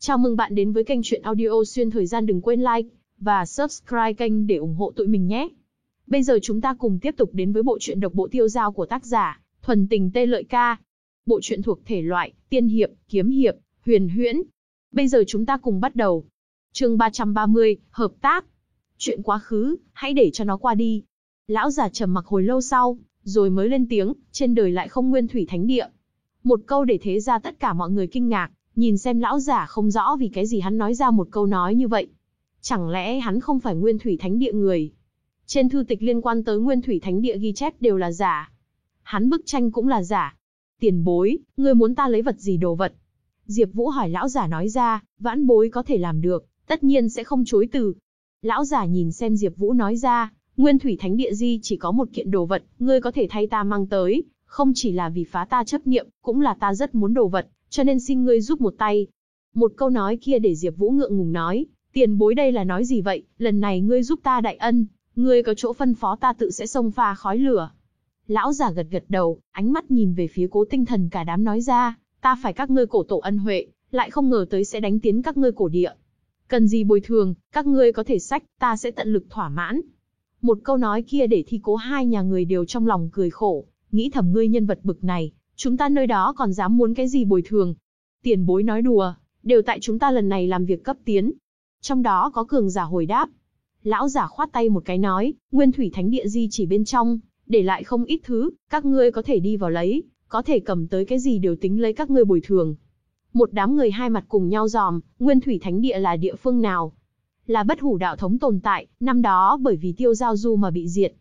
Chào mừng bạn đến với kênh truyện audio xuyên thời gian đừng quên like và subscribe kênh để ủng hộ tụi mình nhé. Bây giờ chúng ta cùng tiếp tục đến với bộ truyện độc bộ tiêu giao của tác giả Thuần Tình Tê Lợi Ca. Bộ truyện thuộc thể loại tiên hiệp, kiếm hiệp, huyền huyễn. Bây giờ chúng ta cùng bắt đầu. Chương 330, hợp tác. Chuyện quá khứ, hãy để cho nó qua đi. Lão già trầm mặc hồi lâu sau, rồi mới lên tiếng, trên đời lại không nguyên thủy thánh địa. Một câu để thế ra tất cả mọi người kinh ngạc, nhìn xem lão giả không rõ vì cái gì hắn nói ra một câu nói như vậy. Chẳng lẽ hắn không phải nguyên thủy thánh địa người? Trên thư tịch liên quan tới nguyên thủy thánh địa ghi chép đều là giả. Hắn bức tranh cũng là giả. Tiền bối, ngươi muốn ta lấy vật gì đồ vật? Diệp Vũ hỏi lão giả nói ra, vãn bối có thể làm được, tất nhiên sẽ không chối từ. Lão giả nhìn xem Diệp Vũ nói ra, Nguyên Thủy Thánh Địa Di chỉ có một kiện đồ vật, ngươi có thể thay ta mang tới, không chỉ là vì phá ta chấp niệm, cũng là ta rất muốn đồ vật, cho nên xin ngươi giúp một tay. Một câu nói kia để Diệp Vũ ngượng ngùng nói, tiền bối đây là nói gì vậy, lần này ngươi giúp ta đại ân, ngươi có chỗ phân phó ta tự sẽ xông pha khói lửa. Lão giả gật gật đầu, ánh mắt nhìn về phía cố tinh thần cả đám nói ra, ta phải các ngươi cổ tổ ân huệ, lại không ngờ tới sẽ đánh tiến các ngươi cổ địa. Cần gì bồi thường, các ngươi có thể sách, ta sẽ tận lực thỏa mãn. Một câu nói kia để thi cố hai nhà người đều trong lòng cười khổ, nghĩ thầm ngươi nhân vật bực này, chúng ta nơi đó còn dám muốn cái gì bồi thường. Tiền bối nói đùa, đều tại chúng ta lần này làm việc cấp tiến. Trong đó có cường giả hồi đáp. Lão giả khoát tay một cái nói, nguyên thủy thánh địa di chỉ bên trong, để lại không ít thứ, các ngươi có thể đi vào lấy, có thể cầm tới cái gì đều tính lấy các ngươi bồi thường. Một đám người hai mặt cùng nhau dòm, nguyên thủy thánh địa là địa phương nào? Là bất hủ đạo thống tồn tại, năm đó bởi vì tiêu giao du mà bị diệt.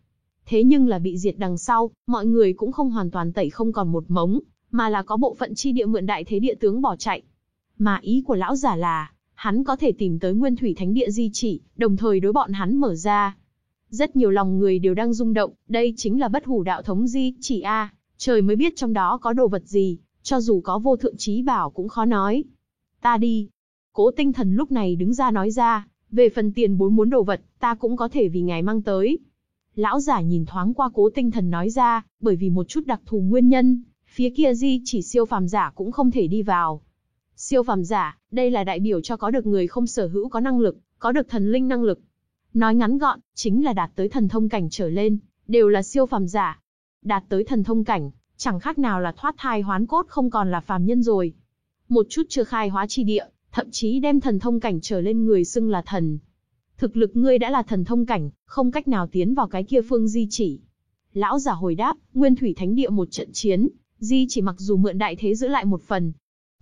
Thế nhưng là bị diệt đằng sau, mọi người cũng không hoàn toàn tẩy không còn một mống, mà là có bộ phận chi địa mượn đại thế địa tướng bỏ chạy. Mà ý của lão giả là, hắn có thể tìm tới nguyên thủy thánh địa di chỉ, đồng thời đối bọn hắn mở ra. Rất nhiều lòng người đều đang rung động, đây chính là bất hủ đạo thống di chỉ A, trời mới biết trong đó có đồ vật gì, cho dù có vô thượng trí bảo cũng khó nói. Ta đi. Cố tinh thần lúc này đứng ra nói ra, về phần tiền bối muốn đồ vật, ta cũng có thể vì ngài mang tới. Lão giả nhìn thoáng qua cố tinh thần nói ra, bởi vì một chút đặc thù nguyên nhân, phía kia di chỉ siêu phàm giả cũng không thể đi vào. Siêu phàm giả, đây là đại biểu cho có được người không sở hữu có năng lực, có được thần linh năng lực. Nói ngắn gọn, chính là đạt tới thần thông cảnh trở lên, đều là siêu phàm giả. Đạt tới thần thông cảnh, chẳng khác nào là thoát thai hoán cốt không còn là phàm nhân rồi. Một chút chưa khai hóa chi địa, thậm chí đem thần thông cảnh trở lên người xưng là thần. Thực lực ngươi đã là thần thông cảnh, không cách nào tiến vào cái kia phương di chỉ. Lão giả hồi đáp, nguyên thủy thánh địa một trận chiến, di chỉ mặc dù mượn đại thế giữ lại một phần.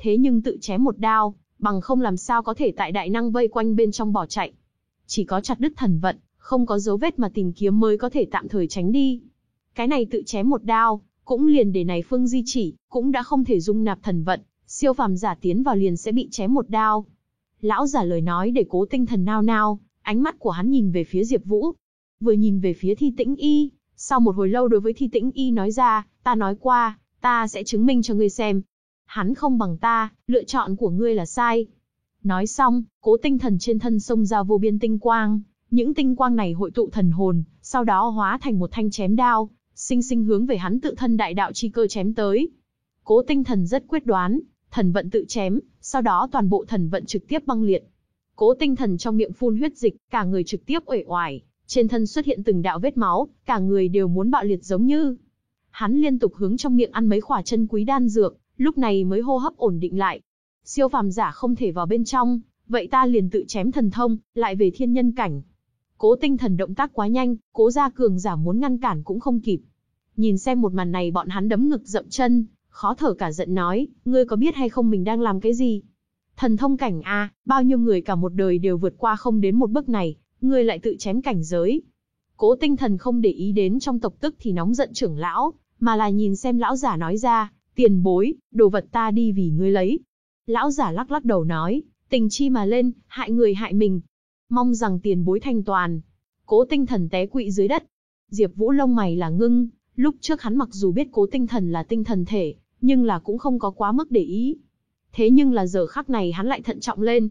Thế nhưng tự chém một đao, bằng không làm sao có thể tại đại năng vây quanh bên trong bỏ chạy. Chỉ có chặt đứt thần vận, không có dấu vết mà tìm kiếm mới có thể tạm thời tránh đi. Cái này tự chém một đao, cũng liền để này phương di chỉ, cũng đã không thể dung nạp thần vận, siêu phàm giả tiến vào liền sẽ bị chém một đao. Lão giả lời nói để cố tinh thần nao nao, ánh mắt của hắn nhìn về phía Diệp Vũ. Vừa nhìn về phía thi tĩnh y, sau một hồi lâu đối với thi tĩnh y nói ra, ta nói qua, ta sẽ chứng minh cho ngươi xem. Hắn không bằng ta, lựa chọn của ngươi là sai. Nói xong, cố tinh thần trên thân xông ra vô biên tinh quang, những tinh quang này hội tụ thần hồn, sau đó hóa thành một thanh chém đao, sinh sinh hướng về hắn tự thân đại đạo chi cơ chém tới. Cố tinh thần rất quyết đoán, thần vận tự chém, sau đó toàn bộ thần vận trực tiếp băng liệt. Cố tinh thần trong miệng phun huyết dịch, cả người trực tiếp uể oải, trên thân xuất hiện từng đạo vết máu, cả người đều muốn bạo liệt giống như. Hắn liên tục hướng trong miệng ăn mấy khỏa chân quý đan dược, lúc này mới hô hấp ổn định lại. Siêu phàm giả không thể vào bên trong, vậy ta liền tự chém thần thông, lại về thiên nhân cảnh. Cố tinh thần động tác quá nhanh, cố gia cường giả muốn ngăn cản cũng không kịp. Nhìn xem một màn này bọn hắn đấm ngực dậm chân, khó thở cả giận nói, ngươi có biết hay không mình đang làm cái gì? Thần thông cảnh A, bao nhiêu người cả một đời đều vượt qua không đến một bước này, ngươi lại tự chém cảnh giới. Cố tinh thần không để ý đến trong tộc tức thì nóng giận trưởng lão, mà là nhìn xem lão giả nói ra, tiền bối, đồ vật ta đi vì ngươi lấy. Lão giả lắc lắc đầu nói, tình chi mà lên, hại người hại mình. Mong rằng tiền bối thanh toàn. Cố tinh thần té quỵ dưới đất. Diệp Vũ lông mày là ngưng, lúc trước hắn mặc dù biết cố tinh thần là tinh thần thể, nhưng là cũng không có quá mức để ý. Thế nhưng là giờ khắc này hắn lại thận trọng lên.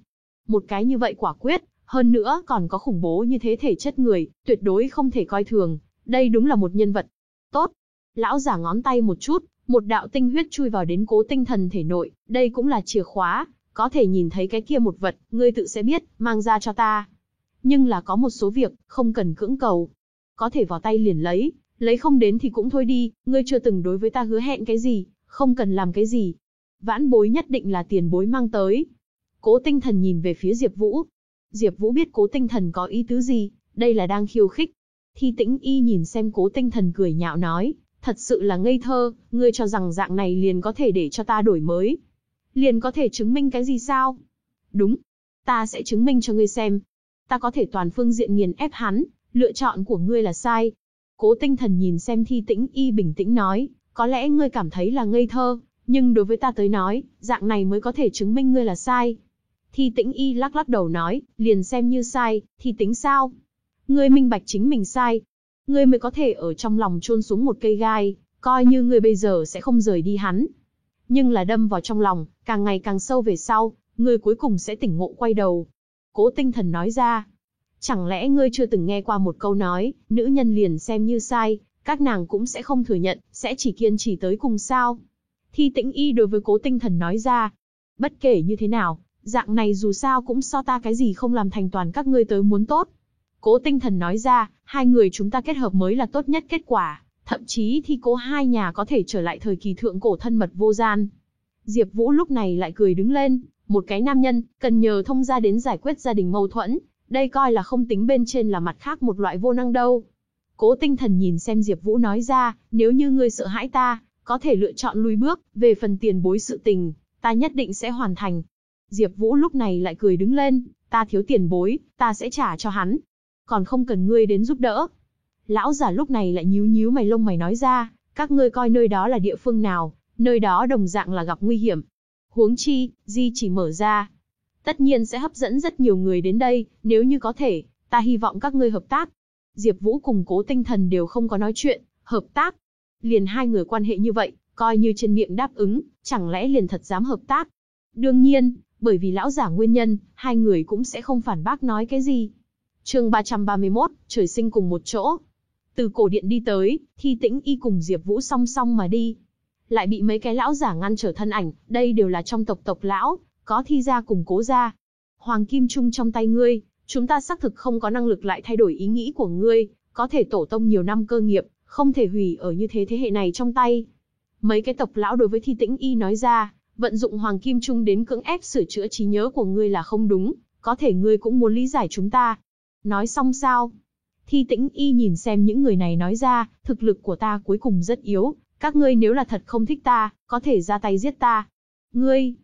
Một cái như vậy quả quyết, hơn nữa còn có khủng bố như thế thể chất người, tuyệt đối không thể coi thường. Đây đúng là một nhân vật. Tốt. Lão giả ngón tay một chút, một đạo tinh huyết chui vào đến cố tinh thần thể nội, đây cũng là chìa khóa, có thể nhìn thấy cái kia một vật, ngươi tự sẽ biết, mang ra cho ta. Nhưng là có một số việc, không cần cưỡng cầu. Có thể vào tay liền lấy, lấy không đến thì cũng thôi đi, ngươi chưa từng đối với ta hứa hẹn cái gì, không cần làm cái gì. Vãn bối nhất định là tiền bối mang tới. Cố tinh thần nhìn về phía Diệp Vũ. Diệp Vũ biết cố tinh thần có ý tứ gì, đây là đang khiêu khích. Thi tĩnh y nhìn xem cố tinh thần cười nhạo nói, thật sự là ngây thơ, ngươi cho rằng dạng này liền có thể để cho ta đổi mới. Liền có thể chứng minh cái gì sao? Đúng, ta sẽ chứng minh cho ngươi xem. Ta có thể toàn phương diện nghiền ép hắn, lựa chọn của ngươi là sai. Cố tinh thần nhìn xem thi tĩnh y bình tĩnh nói, có lẽ ngươi cảm thấy là ngây thơ, nhưng đối với ta tới nói, dạng này mới có thể chứng minh ngươi là sai. Thi tĩnh y lắc lắc đầu nói, liền xem như sai, thì tính sao? Ngươi minh bạch chính mình sai. Ngươi mới có thể ở trong lòng chôn xuống một cây gai, coi như ngươi bây giờ sẽ không rời đi hắn. Nhưng là đâm vào trong lòng, càng ngày càng sâu về sau, ngươi cuối cùng sẽ tỉnh ngộ quay đầu. Cố tinh thần nói ra. Chẳng lẽ ngươi chưa từng nghe qua một câu nói, nữ nhân liền xem như sai, các nàng cũng sẽ không thừa nhận, sẽ chỉ kiên trì tới cùng sao? Thi tĩnh y đối với cố tinh thần nói ra. Bất kể như thế nào, dạng này dù sao cũng so ta cái gì không làm thành toàn các ngươi tới muốn tốt. Cố tinh thần nói ra, hai người chúng ta kết hợp mới là tốt nhất kết quả, thậm chí thi cố hai nhà có thể trở lại thời kỳ thượng cổ thân mật vô gian. Diệp Vũ lúc này lại cười đứng lên, một cái nam nhân, cần nhờ thông gia đến giải quyết gia đình mâu thuẫn, đây coi là không tính bên trên là mặt khác một loại vô năng đâu. Cố tinh thần nhìn xem Diệp Vũ nói ra, nếu như ngươi sợ hãi ta, có thể lựa chọn lùi bước, về phần tiền bối sự tình, ta nhất định sẽ hoàn thành. Diệp Vũ lúc này lại cười đứng lên, ta thiếu tiền bối, ta sẽ trả cho hắn. Còn không cần ngươi đến giúp đỡ. Lão giả lúc này lại nhíu nhíu mày lông mày nói ra, các ngươi coi nơi đó là địa phương nào, nơi đó đồng dạng là gặp nguy hiểm. Huống chi, di chỉ mở ra. Tất nhiên sẽ hấp dẫn rất nhiều người đến đây, nếu như có thể, ta hy vọng các ngươi hợp tác. Diệp Vũ cùng Cố Tinh Thần đều không có nói chuyện, hợp tác. Liền hai người quan hệ như vậy, coi như trên miệng đáp ứng, chẳng lẽ liền thật dám hợp tác. Đương nhiên, bởi vì lão giả nguyên nhân, hai người cũng sẽ không phản bác nói cái gì. Chương 331, trời sinh cùng một chỗ. Từ cổ điện đi tới, Thi Tĩnh Y cùng Diệp Vũ song song mà đi. Lại bị mấy cái lão giả ngăn trở thân ảnh, đây đều là trong tộc tộc lão, có thi gia cùng cố gia. Hoàng Kim Trung trong tay ngươi, chúng ta xác thực không có năng lực lại thay đổi ý nghĩ của ngươi, có thể tổ tông nhiều năm cơ nghiệp, không thể hủy ở như thế thế hệ này trong tay. Mấy cái tộc lão đối với Thi Tĩnh Y nói ra, vận dụng Hoàng Kim Trung đến cưỡng ép sửa chữa trí nhớ của ngươi là không đúng, có thể ngươi cũng muốn lý giải chúng ta. Nói xong sao? Thi Tĩnh Y nhìn xem những người này nói ra, thực lực của ta cuối cùng rất yếu, các ngươi nếu là thật không thích ta, có thể ra tay giết ta. Ngươi,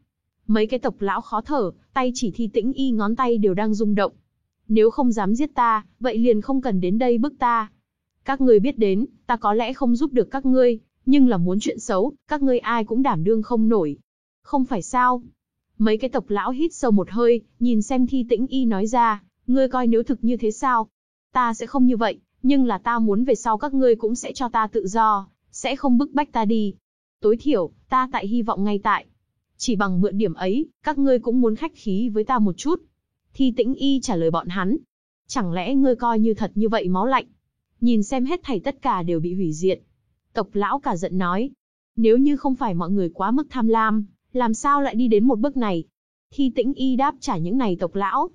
mấy cái tộc lão khó thở, tay chỉ Thi Tĩnh Y ngón tay đều đang rung động. Nếu không dám giết ta, vậy liền không cần đến đây bức ta. Các ngươi biết đến, ta có lẽ không giúp được các ngươi, nhưng là muốn chuyện xấu, các ngươi ai cũng đảm đương không nổi. Không phải sao? Mấy cái tộc lão hít sâu một hơi, nhìn xem Thi Tĩnh Y nói ra, ngươi coi nếu thực như thế sao? Ta sẽ không như vậy, nhưng là ta muốn về sau các ngươi cũng sẽ cho ta tự do, sẽ không bức bách ta đi. Tối thiểu, ta tại hy vọng ngay tại. Chỉ bằng mượn điểm ấy, các ngươi cũng muốn khách khí với ta một chút. Thi tĩnh y trả lời bọn hắn. Chẳng lẽ ngươi coi như thật như vậy máu lạnh? Nhìn xem hết thảy tất cả đều bị hủy diệt. Tộc lão cả giận nói. Nếu như không phải mọi người quá mức tham lam, làm sao lại đi đến một bước này? Thi tĩnh y đáp trả những này tộc lão.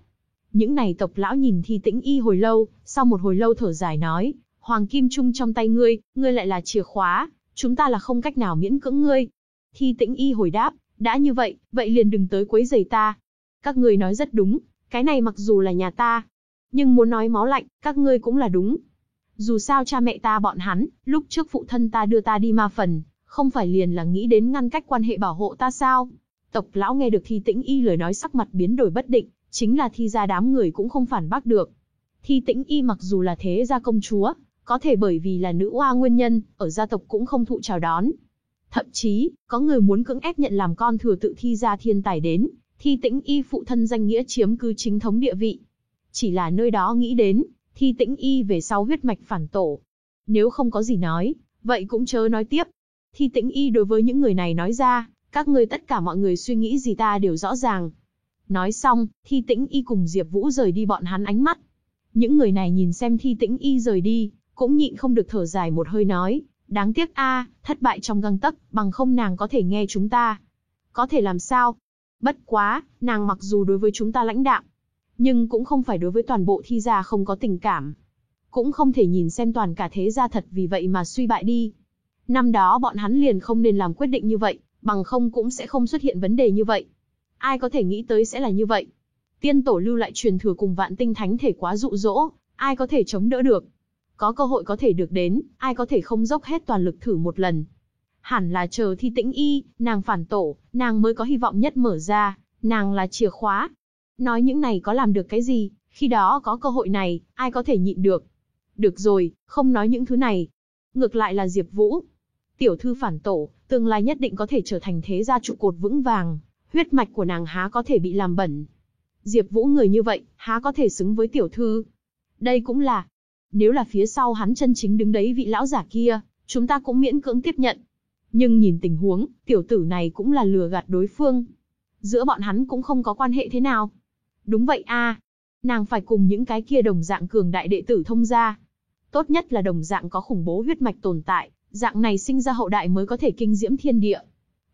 Những này tộc lão nhìn thi tĩnh y hồi lâu, sau một hồi lâu thở dài nói, Hoàng Kim Trung trong tay ngươi, ngươi lại là chìa khóa, chúng ta là không cách nào miễn cưỡng ngươi. Thi tĩnh y hồi đáp, đã như vậy, vậy liền đừng tới quấy rầy ta. Các ngươi nói rất đúng, cái này mặc dù là nhà ta, nhưng muốn nói máu lạnh, các ngươi cũng là đúng. Dù sao cha mẹ ta bọn hắn, lúc trước phụ thân ta đưa ta đi ma phần, không phải liền là nghĩ đến ngăn cách quan hệ bảo hộ ta sao? Tộc lão nghe được thi tĩnh y lời nói sắc mặt biến đổi bất định, chính là thi ra đám người cũng không phản bác được. Thi tĩnh y mặc dù là thế gia công chúa, có thể bởi vì là nữ oa nguyên nhân, ở gia tộc cũng không thụ chào đón. Thậm chí, có người muốn cưỡng ép nhận làm con thừa tự thi ra thiên tài đến, thi tĩnh y phụ thân danh nghĩa chiếm cứ chính thống địa vị. Chỉ là nơi đó nghĩ đến, thi tĩnh y về sau huyết mạch phản tổ. Nếu không có gì nói, vậy cũng chớ nói tiếp. Thi tĩnh y đối với những người này nói ra, các người tất cả mọi người suy nghĩ gì ta đều rõ ràng. Nói xong, thi tĩnh y cùng Diệp Vũ rời đi bọn hắn ánh mắt. Những người này nhìn xem thi tĩnh y rời đi, cũng nhịn không được thở dài một hơi nói, đáng tiếc a, thất bại trong găng tấc, bằng không nàng có thể nghe chúng ta. Có thể làm sao? Bất quá, nàng mặc dù đối với chúng ta lãnh đạm, nhưng cũng không phải đối với toàn bộ thi gia không có tình cảm. Cũng không thể nhìn xem toàn cả thế gia thật vì vậy mà suy bại đi. Năm đó bọn hắn liền không nên làm quyết định như vậy, bằng không cũng sẽ không xuất hiện vấn đề như vậy. Ai có thể nghĩ tới sẽ là như vậy. Tiên tổ lưu lại truyền thừa cùng vạn tinh thánh thể quá dụ dỗ, ai có thể chống đỡ được. Có cơ hội có thể được đến, ai có thể không dốc hết toàn lực thử một lần. Hẳn là chờ thi tĩnh y, nàng phản tổ, nàng mới có hy vọng nhất mở ra, nàng là chìa khóa. Nói những này có làm được cái gì, khi đó có cơ hội này, ai có thể nhịn được. Được rồi, không nói những thứ này. Ngược lại là Diệp Vũ. Tiểu thư phản tổ, tương lai nhất định có thể trở thành thế gia trụ cột vững vàng, huyết mạch của nàng há có thể bị làm bẩn. Diệp Vũ người như vậy, há có thể xứng với tiểu thư. Đây cũng là, nếu là phía sau hắn chân chính đứng đấy vị lão giả kia, chúng ta cũng miễn cưỡng tiếp nhận. Nhưng nhìn tình huống, tiểu tử này cũng là lừa gạt đối phương. Giữa bọn hắn cũng không có quan hệ thế nào. Đúng vậy a, nàng phải cùng những cái kia đồng dạng cường đại đệ tử thông gia. Tốt nhất là đồng dạng có khủng bố huyết mạch tồn tại, dạng này sinh ra hậu đại mới có thể kinh diễm thiên địa.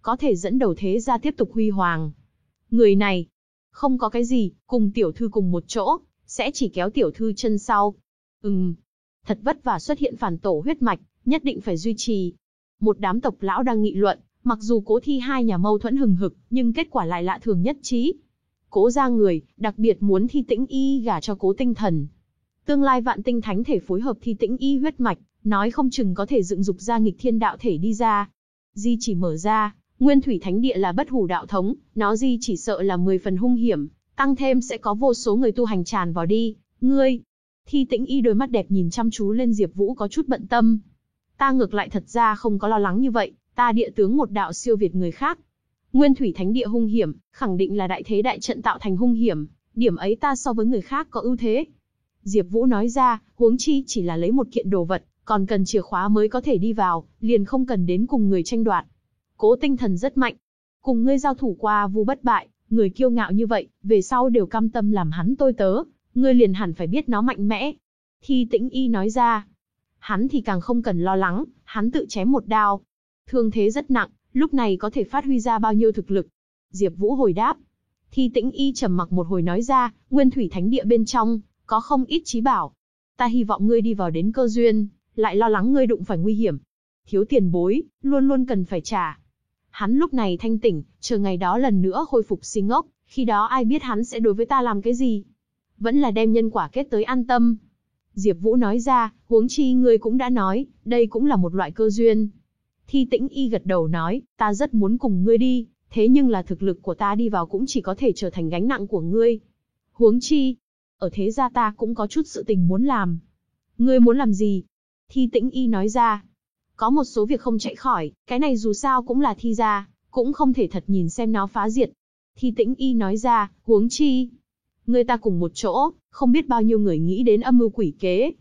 Có thể dẫn đầu thế gia tiếp tục huy hoàng. Người này, không có cái gì, cùng tiểu thư cùng một chỗ, sẽ chỉ kéo tiểu thư chân sau. Ừm, thật vất vả xuất hiện phản tổ huyết mạch, nhất định phải duy trì. Một đám tộc lão đang nghị luận, mặc dù cố thi hai nhà mâu thuẫn hừng hực, nhưng kết quả lại lạ thường nhất trí. Cố ra người, đặc biệt muốn thi tĩnh y gả cho cố tinh thần. Tương lai vạn tinh thánh thể phối hợp thi tĩnh y huyết mạch, nói không chừng có thể dựng dục ra nghịch thiên đạo thể đi ra. Di chỉ mở ra, nguyên thủy thánh địa là bất hủ đạo thống, nó di chỉ sợ là 10 phần hung hiểm, tăng thêm sẽ có vô số người tu hành tràn vào đi. Ngươi, thi tĩnh y đôi mắt đẹp nhìn chăm chú lên Diệp Vũ có chút bận tâm. Ta ngược lại thật ra không có lo lắng như vậy, ta địa tướng một đạo siêu việt người khác. Nguyên thủy thánh địa hung hiểm, khẳng định là đại thế đại trận tạo thành hung hiểm, điểm ấy ta so với người khác có ưu thế. Diệp Vũ nói ra, huống chi chỉ là lấy một kiện đồ vật, còn cần chìa khóa mới có thể đi vào, liền không cần đến cùng người tranh đoạt. Cố Tinh Thần rất mạnh, cùng ngươi giao thủ qua vu bất bại, người kiêu ngạo như vậy, về sau đều cam tâm làm hắn tôi tớ, ngươi liền hẳn phải biết nó mạnh mẽ. Thi Tĩnh Y nói ra, hắn thì càng không cần lo lắng, hắn tự chém một đao. Thương thế rất nặng, lúc này có thể phát huy ra bao nhiêu thực lực. Diệp Vũ hồi đáp. Thi Tĩnh Y trầm mặc một hồi nói ra, Nguyên Thủy Thánh Địa bên trong, có không ít trí bảo. Ta hy vọng ngươi đi vào đến cơ duyên, lại lo lắng ngươi đụng phải nguy hiểm. Thiếu tiền bối, luôn luôn cần phải trả. Hắn lúc này thanh tỉnh, chờ ngày đó lần nữa khôi phục sinh ngốc, khi đó ai biết hắn sẽ đối với ta làm cái gì. Vẫn là đem nhân quả kết tới an tâm. Diệp Vũ nói ra, huống chi ngươi cũng đã nói, đây cũng là một loại cơ duyên. Thi tĩnh y gật đầu nói, ta rất muốn cùng ngươi đi, thế nhưng là thực lực của ta đi vào cũng chỉ có thể trở thành gánh nặng của ngươi. Huống chi, ở thế gia ta cũng có chút sự tình muốn làm. Ngươi muốn làm gì? Thi tĩnh y nói ra. Có một số việc không chạy khỏi, cái này dù sao cũng là thi gia, cũng không thể thật nhìn xem nó phá diệt. Thi tĩnh y nói ra, huống chi. ngươi ta cùng một chỗ, không biết bao nhiêu người nghĩ đến âm mưu quỷ kế.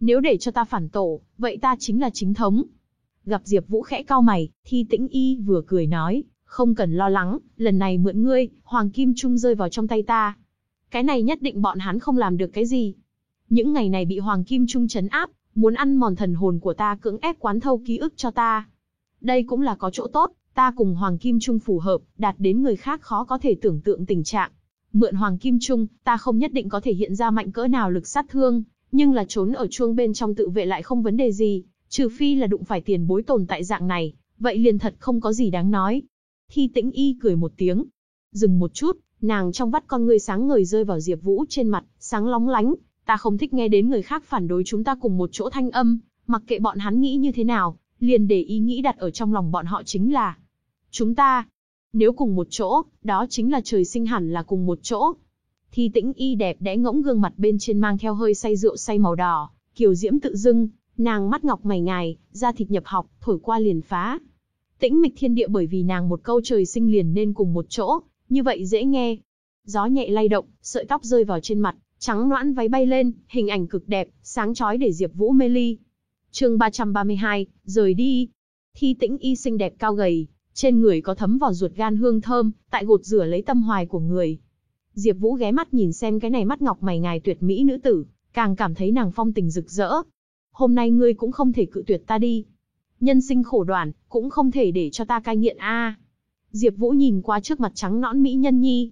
Nếu để cho ta phản tổ, vậy ta chính là chính thống. Gặp Diệp Vũ khẽ cau mày, Thi Tĩnh Y vừa cười nói, không cần lo lắng, lần này mượn ngươi, Hoàng Kim Trung rơi vào trong tay ta. Cái này nhất định bọn hắn không làm được cái gì. Những ngày này bị Hoàng Kim Trung chấn áp, muốn ăn mòn thần hồn của ta cưỡng ép quán thâu ký ức cho ta. Đây cũng là có chỗ tốt, ta cùng Hoàng Kim Trung phù hợp, đạt đến người khác khó có thể tưởng tượng tình trạng. Mượn Hoàng Kim Trung, ta không nhất định có thể hiện ra mạnh cỡ nào lực sát thương, nhưng là trốn ở chuông bên trong tự vệ lại không vấn đề gì, trừ phi là đụng phải tiền bối tồn tại dạng này, vậy liền thật không có gì đáng nói. Thi tĩnh y cười một tiếng, dừng một chút, nàng trong vắt con người sáng ngời rơi vào Diệp Vũ trên mặt, sáng lóng lánh, ta không thích nghe đến người khác phản đối chúng ta cùng một chỗ thanh âm, mặc kệ bọn hắn nghĩ như thế nào, liền để ý nghĩ đặt ở trong lòng bọn họ chính là chúng ta. Nếu cùng một chỗ, đó chính là trời sinh hẳn là cùng một chỗ. Thi tĩnh y đẹp đẽ ngỗng gương mặt bên trên mang theo hơi say rượu say màu đỏ, kiều diễm tự dưng, nàng mắt ngọc mày ngài, da thịt nhập học, thổi qua liền phá. Tĩnh mịch thiên địa bởi vì nàng một câu trời sinh liền nên cùng một chỗ, như vậy dễ nghe. Gió nhẹ lay động, sợi tóc rơi vào trên mặt, trắng noãn váy bay lên, hình ảnh cực đẹp, sáng chói để Diệp Vũ mê ly. Chương 332, rời đi. Thi Tĩnh y xinh đẹp cao gầy, trên người có thấm vào ruột gan hương thơm, tại gột rửa lấy tâm hoài của người. Diệp Vũ ghé mắt nhìn xem cái này mắt ngọc mày ngài tuyệt mỹ nữ tử, càng cảm thấy nàng phong tình rực rỡ. Hôm nay ngươi cũng không thể cự tuyệt ta đi. Nhân sinh khổ đoạn, cũng không thể để cho ta cai nghiện a. Diệp Vũ nhìn qua trước mặt trắng nõn mỹ nhân nhi.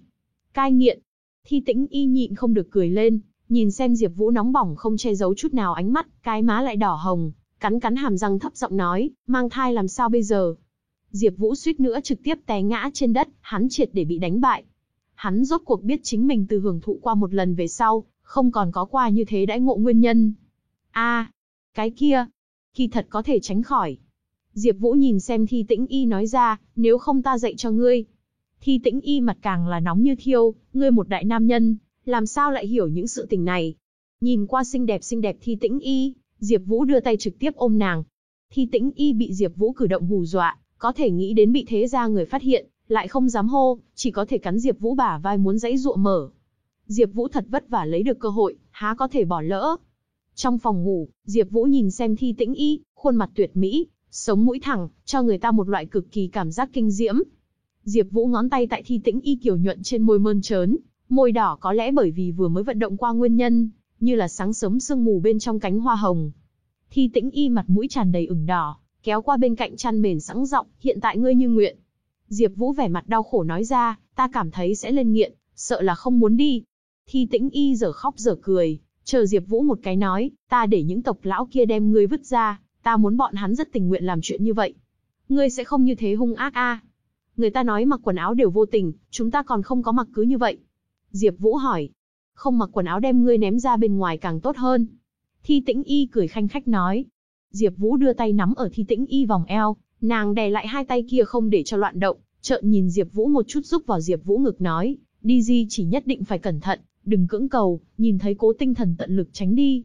Cai nghiện. Thi Tĩnh Y nhịn không được cười lên, nhìn xem Diệp Vũ nóng bỏng không che giấu chút nào ánh mắt, cái má lại đỏ hồng, cắn cắn hàm răng thấp giọng nói, mang thai làm sao bây giờ? Diệp Vũ suýt nữa trực tiếp té ngã trên đất, hắn triệt để bị đánh bại. Hắn rốt cuộc biết chính mình từ hưởng thụ qua một lần về sau, không còn có qua như thế đãi ngộ nguyên nhân. A, cái kia, kỳ thật có thể tránh khỏi. Diệp Vũ nhìn xem Thi Tĩnh Y nói ra, nếu không ta dạy cho ngươi. Thi Tĩnh Y mặt càng là nóng như thiêu, ngươi một đại nam nhân, làm sao lại hiểu những sự tình này? Nhìn qua xinh đẹp xinh đẹp Thi Tĩnh Y, Diệp Vũ đưa tay trực tiếp ôm nàng. Thi Tĩnh Y bị Diệp Vũ cử động hù dọa, có thể nghĩ đến bị thế gia người phát hiện, lại không dám hô, chỉ có thể cắn Diệp Vũ bả vai muốn giãy dụa mở. Diệp Vũ thật vất vả lấy được cơ hội, há có thể bỏ lỡ. Trong phòng ngủ, Diệp Vũ nhìn xem Thi Tĩnh Y, khuôn mặt tuyệt mỹ, sống mũi thẳng, cho người ta một loại cực kỳ cảm giác kinh diễm. Diệp Vũ ngón tay tại Thi Tĩnh Y kiều nhuận trên môi mơn trớn, môi đỏ có lẽ bởi vì vừa mới vận động qua nguyên nhân, như là sáng sớm sương mù bên trong cánh hoa hồng. Thi Tĩnh Y mặt mũi tràn đầy ửng đỏ, kéo qua bên cạnh chăn mền sẵn giọng, "Hiện tại ngươi như nguyện." Diệp Vũ vẻ mặt đau khổ nói ra, "Ta cảm thấy sẽ lên nghiện, sợ là không muốn đi." Thi Tĩnh Y giờ khóc giờ cười, chờ Diệp Vũ một cái nói, "Ta để những tộc lão kia đem ngươi vứt ra, ta muốn bọn hắn rất tình nguyện làm chuyện như vậy. Ngươi sẽ không như thế hung ác a?" Người ta nói mặc quần áo đều vô tình, chúng ta còn không có mặc cứ như vậy. Diệp Vũ hỏi, không mặc quần áo đem ngươi ném ra bên ngoài càng tốt hơn. Thi Tĩnh Y cười khanh khách nói. Diệp Vũ đưa tay nắm ở Thi Tĩnh Y vòng eo, nàng đè lại hai tay kia không để cho loạn động, trợn nhìn Diệp Vũ một chút giúp vào Diệp Vũ ngực nói, đi gì chỉ nhất định phải cẩn thận, đừng cưỡng cầu, nhìn thấy Cố Tinh Thần tận lực tránh đi.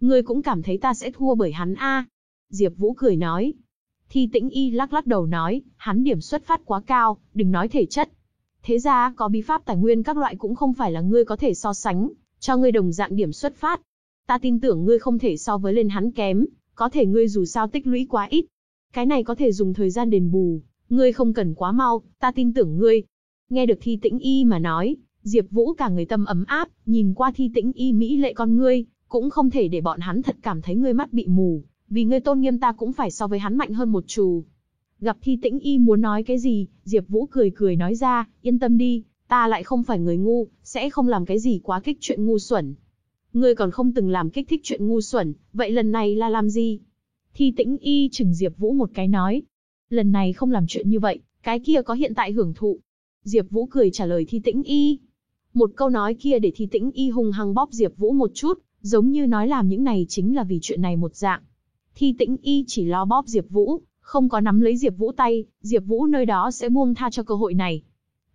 Ngươi cũng cảm thấy ta sẽ thua bởi hắn a?" Diệp Vũ cười nói. Thi Tĩnh Y lắc lắc đầu nói, hắn điểm xuất phát quá cao, đừng nói thể chất, Thế ra có bí pháp tài nguyên các loại cũng không phải là ngươi có thể so sánh, cho ngươi đồng dạng điểm xuất phát. Ta tin tưởng ngươi không thể so với lên hắn kém, có thể ngươi dù sao tích lũy quá ít. Cái này có thể dùng thời gian đền bù, ngươi không cần quá mau, ta tin tưởng ngươi. Nghe được thi tĩnh y mà nói, Diệp Vũ cả người tâm ấm áp, nhìn qua thi tĩnh y mỹ lệ con ngươi, cũng không thể để bọn hắn thật cảm thấy ngươi mắt bị mù, vì ngươi tôn nghiêm ta cũng phải so với hắn mạnh hơn một chù. Gặp Thi Tĩnh Y muốn nói cái gì, Diệp Vũ cười cười nói ra, yên tâm đi, ta lại không phải người ngu, sẽ không làm cái gì quá kích chuyện ngu xuẩn. Ngươi còn không từng làm kích thích chuyện ngu xuẩn, vậy lần này là làm gì? Thi Tĩnh Y chừng Diệp Vũ một cái nói, lần này không làm chuyện như vậy, cái kia có hiện tại hưởng thụ. Diệp Vũ cười trả lời Thi Tĩnh Y. Một câu nói kia để Thi Tĩnh Y hung hăng bóp Diệp Vũ một chút, giống như nói làm những này chính là vì chuyện này một dạng. Thi Tĩnh Y chỉ lo bóp Diệp Vũ, không có nắm lấy Diệp Vũ tay, Diệp Vũ nơi đó sẽ buông tha cho cơ hội này.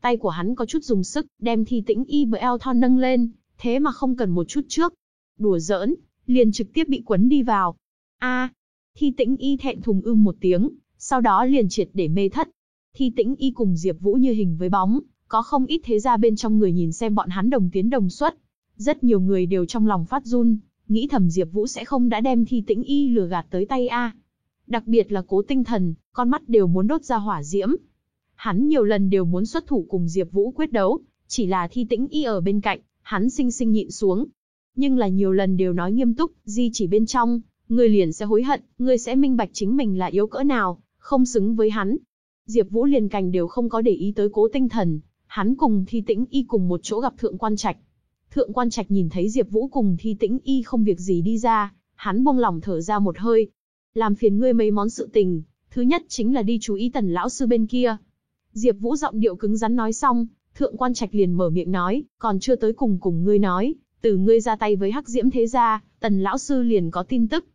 Tay của hắn có chút dùng sức, đem Thi Tĩnh Y bờ eo thon nâng lên, thế mà không cần một chút trước. Đùa giỡn, liền trực tiếp bị quấn đi vào. A, Thi Tĩnh Y thẹn thùng ưm một tiếng, sau đó liền triệt để mê thất. Thi Tĩnh Y cùng Diệp Vũ như hình với bóng, có không ít thế gia bên trong người nhìn xem bọn hắn đồng tiến đồng xuất. Rất nhiều người đều trong lòng phát run, nghĩ thầm Diệp Vũ sẽ không đã đem Thi Tĩnh Y lừa gạt tới tay a. Đặc biệt là cố tinh thần, con mắt đều muốn đốt ra hỏa diễm. Hắn nhiều lần đều muốn xuất thủ cùng Diệp Vũ quyết đấu, chỉ là thi tĩnh y ở bên cạnh, hắn sinh sinh nhịn xuống. Nhưng là nhiều lần đều nói nghiêm túc, di chỉ bên trong, ngươi liền sẽ hối hận, ngươi sẽ minh bạch chính mình là yếu cỡ nào, không xứng với hắn. Diệp Vũ liền cành đều không có để ý tới cố tinh thần, hắn cùng thi tĩnh y cùng một chỗ gặp thượng quan trạch. Thượng quan trạch nhìn thấy Diệp Vũ cùng thi tĩnh y không việc gì đi ra, hắn buông lòng thở ra một hơi, làm phiền ngươi mấy món sự tình, thứ nhất chính là đi chú ý tần lão sư bên kia. Diệp Vũ giọng điệu cứng rắn nói xong, thượng quan trạch liền mở miệng nói, còn chưa tới cùng cùng ngươi nói, từ ngươi ra tay với hắc diễm thế gia, tần lão sư liền có tin tức.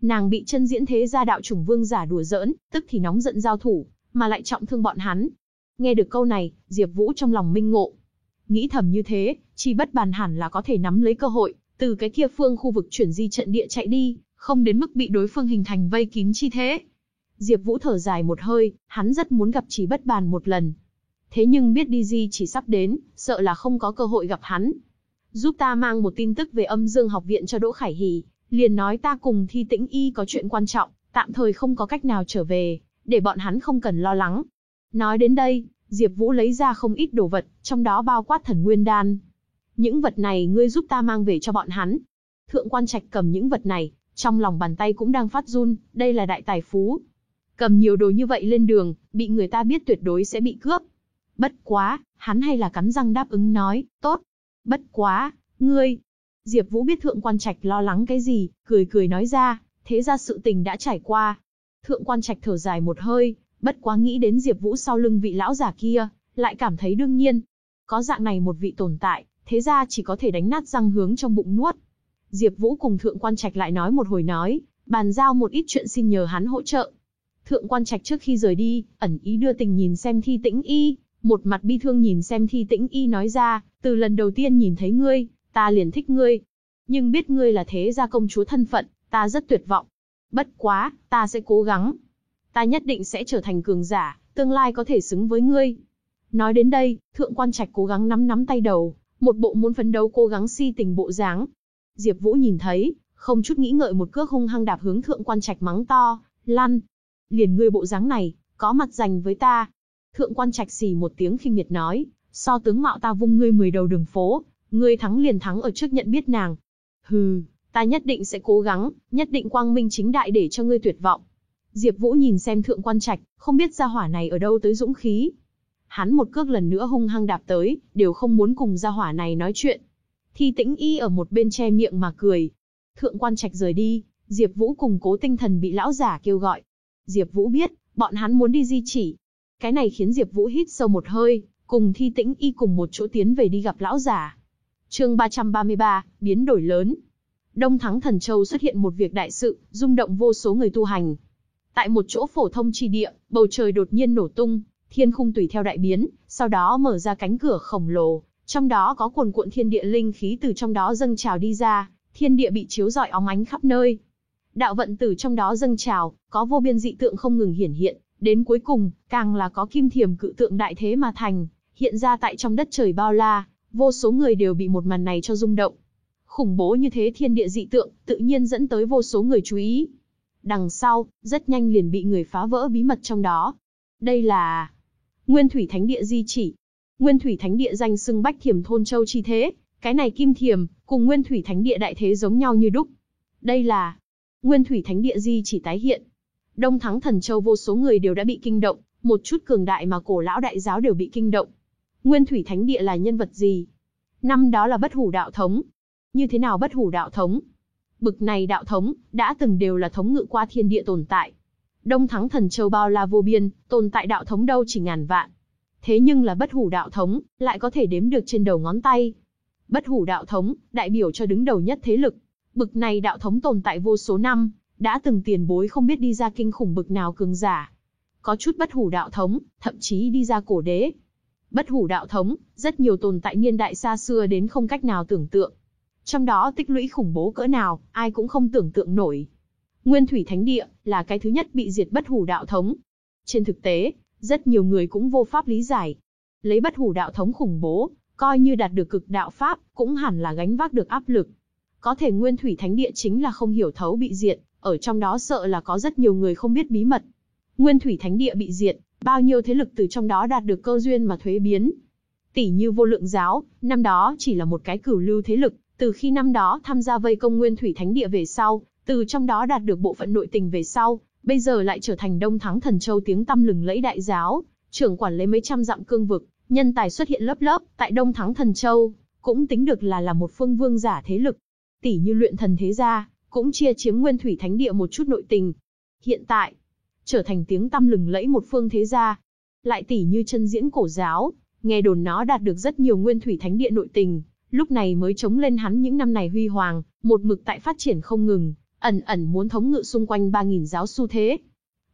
Nàng bị chân diễn thế gia đạo chủng vương giả đùa giỡn, tức thì nóng giận giao thủ, mà lại trọng thương bọn hắn. Nghe được câu này, Diệp Vũ trong lòng minh ngộ. Nghĩ thầm như thế, chỉ bất bàn hẳn là có thể nắm lấy cơ hội, từ cái kia phương khu vực chuyển di trận địa chạy đi, không đến mức bị đối phương hình thành vây kín chi thế. Diệp Vũ thở dài một hơi, hắn rất muốn gặp Chỉ Bất Bàn một lần. Thế nhưng biết đi Di chỉ sắp đến, sợ là không có cơ hội gặp hắn. Giúp ta mang một tin tức về Âm Dương học viện cho Đỗ Khải Hỉ, liền nói ta cùng Thi Tĩnh Y có chuyện quan trọng, tạm thời không có cách nào trở về, để bọn hắn không cần lo lắng. Nói đến đây, Diệp Vũ lấy ra không ít đồ vật, trong đó bao quát Thần Nguyên đan. Những vật này ngươi giúp ta mang về cho bọn hắn. Thượng quan Trạch cầm những vật này, trong lòng bàn tay cũng đang phát run, đây là đại tài phú. Cầm nhiều đồ như vậy lên đường, bị người ta biết tuyệt đối sẽ bị cướp. Bất quá, hắn hay là cắn răng đáp ứng nói, tốt. Bất quá, ngươi. Diệp Vũ biết thượng quan trạch lo lắng cái gì, cười cười nói ra, thế ra sự tình đã trải qua. Thượng quan trạch thở dài một hơi, bất quá nghĩ đến Diệp Vũ sau lưng vị lão giả kia, lại cảm thấy đương nhiên. Có dạng này một vị tồn tại, thế ra chỉ có thể đánh nát răng hướng trong bụng nuốt. Diệp Vũ cùng Thượng Quan Trạch lại nói một hồi nói, bàn giao một ít chuyện xin nhờ hắn hỗ trợ. Thượng Quan Trạch trước khi rời đi, ẩn ý đưa tình nhìn xem Thi Tĩnh Y, một mặt bi thương nhìn xem Thi Tĩnh Y nói ra, từ lần đầu tiên nhìn thấy ngươi, ta liền thích ngươi. Nhưng biết ngươi là thế gia công chúa thân phận, ta rất tuyệt vọng. Bất quá, ta sẽ cố gắng. Ta nhất định sẽ trở thành cường giả, tương lai có thể xứng với ngươi. Nói đến đây, Thượng Quan Trạch cố gắng nắm nắm tay đầu, một bộ muốn phấn đấu cố gắng si tình bộ dáng. Diệp Vũ nhìn thấy, không chút nghĩ ngợi một cước hung hăng đạp hướng Thượng Quan Trạch mắng to, "Lăn! Liền ngươi bộ dáng này, có mặt dành với ta." Thượng Quan Trạch xì một tiếng khinh miệt nói, "So tướng mạo ta vung ngươi 10 đầu đường phố, ngươi thắng liền thắng ở trước nhận biết nàng." "Hừ, ta nhất định sẽ cố gắng, nhất định quang minh chính đại để cho ngươi tuyệt vọng." Diệp Vũ nhìn xem Thượng Quan Trạch, không biết gia hỏa này ở đâu tới dũng khí, Hắn một cước lần nữa hung hăng đạp tới, đều không muốn cùng gia hỏa này nói chuyện. Thi tĩnh y ở một bên che miệng mà cười. Thượng quan trạch rời đi, Diệp Vũ cùng cố tinh thần bị lão giả kêu gọi. Diệp Vũ biết, bọn hắn muốn đi di chỉ. Cái này khiến Diệp Vũ hít sâu một hơi, cùng thi tĩnh y cùng một chỗ tiến về đi gặp lão giả. chương 333, biến đổi lớn. Đông Thắng Thần Châu xuất hiện một việc đại sự, rung động vô số người tu hành. Tại một chỗ phổ thông chi địa, bầu trời đột nhiên nổ tung, thiên khung tùy theo đại biến, sau đó mở ra cánh cửa khổng lồ, trong đó có cuồn cuộn thiên địa linh khí từ trong đó dâng trào đi ra, thiên địa bị chiếu rọi óng ánh khắp nơi. Đạo vận tử trong đó dâng trào, có vô biên dị tượng không ngừng hiển hiện, đến cuối cùng, càng là có kim thiềm cự tượng đại thế mà thành, hiện ra tại trong đất trời bao la, vô số người đều bị một màn này cho rung động. Khủng bố như thế thiên địa dị tượng, tự nhiên dẫn tới vô số người chú ý. Đằng sau, rất nhanh liền bị người phá vỡ bí mật trong đó. Đây là Nguyên Thủy Thánh Địa di chỉ. Nguyên Thủy Thánh Địa danh xưng Bách Thiểm thôn châu chi thế, cái này Kim Thiểm cùng Nguyên Thủy Thánh Địa đại thế giống nhau như đúc. Đây là Nguyên Thủy Thánh Địa di chỉ tái hiện. Đông Thắng Thần Châu vô số người đều đã bị kinh động, một chút cường đại mà cổ lão đại giáo đều bị kinh động. Nguyên Thủy Thánh Địa là nhân vật gì? Năm đó là bất hủ đạo thống. Như thế nào bất hủ đạo thống? Bực này đạo thống, đã từng đều là thống ngự qua thiên địa tồn tại. Đông Thắng Thần Châu bao la vô biên, tồn tại đạo thống đâu chỉ ngàn vạn. Thế nhưng là bất hủ đạo thống, lại có thể đếm được trên đầu ngón tay. Bất hủ đạo thống, đại biểu cho đứng đầu nhất thế lực. Bực này đạo thống tồn tại vô số năm, đã từng tiền bối không biết đi ra kinh khủng bực nào cường giả. Có chút bất hủ đạo thống, thậm chí đi ra cổ đế. Bất hủ đạo thống, rất nhiều tồn tại niên đại xa xưa đến không cách nào tưởng tượng. Trong đó tích lũy khủng bố cỡ nào, ai cũng không tưởng tượng nổi. Nguyên Thủy Thánh Địa là cái thứ nhất bị diệt bất hủ đạo thống. Trên thực tế, rất nhiều người cũng vô pháp lý giải. Lấy bất hủ đạo thống khủng bố, coi như đạt được cực đạo pháp, cũng hẳn là gánh vác được áp lực. Có thể Nguyên Thủy Thánh Địa chính là không hiểu thấu bị diệt, ở trong đó sợ là có rất nhiều người không biết bí mật. Nguyên Thủy Thánh Địa bị diệt, bao nhiêu thế lực từ trong đó đạt được cơ duyên mà thuế biến. Tỷ như vô lượng giáo, năm đó chỉ là một cái cửu lưu thế lực, từ khi năm đó tham gia vây công Nguyên Thủy Thánh Địa về sau, từ trong đó đạt được bộ phận nội tình về sau, bây giờ lại trở thành Đông Thắng Thần Châu tiếng tăm lừng lẫy đại giáo, trưởng quản lấy mấy trăm dặm cương vực, nhân tài xuất hiện lớp lớp tại Đông Thắng Thần Châu, cũng tính được là là một phương vương giả thế lực. Tỷ như luyện thần thế gia, cũng chia chiếm Nguyên Thủy Thánh Địa một chút nội tình. Hiện tại, trở thành tiếng tăm lừng lẫy một phương thế gia. Lại tỷ như chân diễn cổ giáo, nghe đồn nó đạt được rất nhiều Nguyên Thủy Thánh Địa nội tình, lúc này mới chống lên hắn những năm này huy hoàng, một mực tại phát triển không ngừng, ẩn ẩn muốn thống ngự xung quanh 3.000 giáo su thế.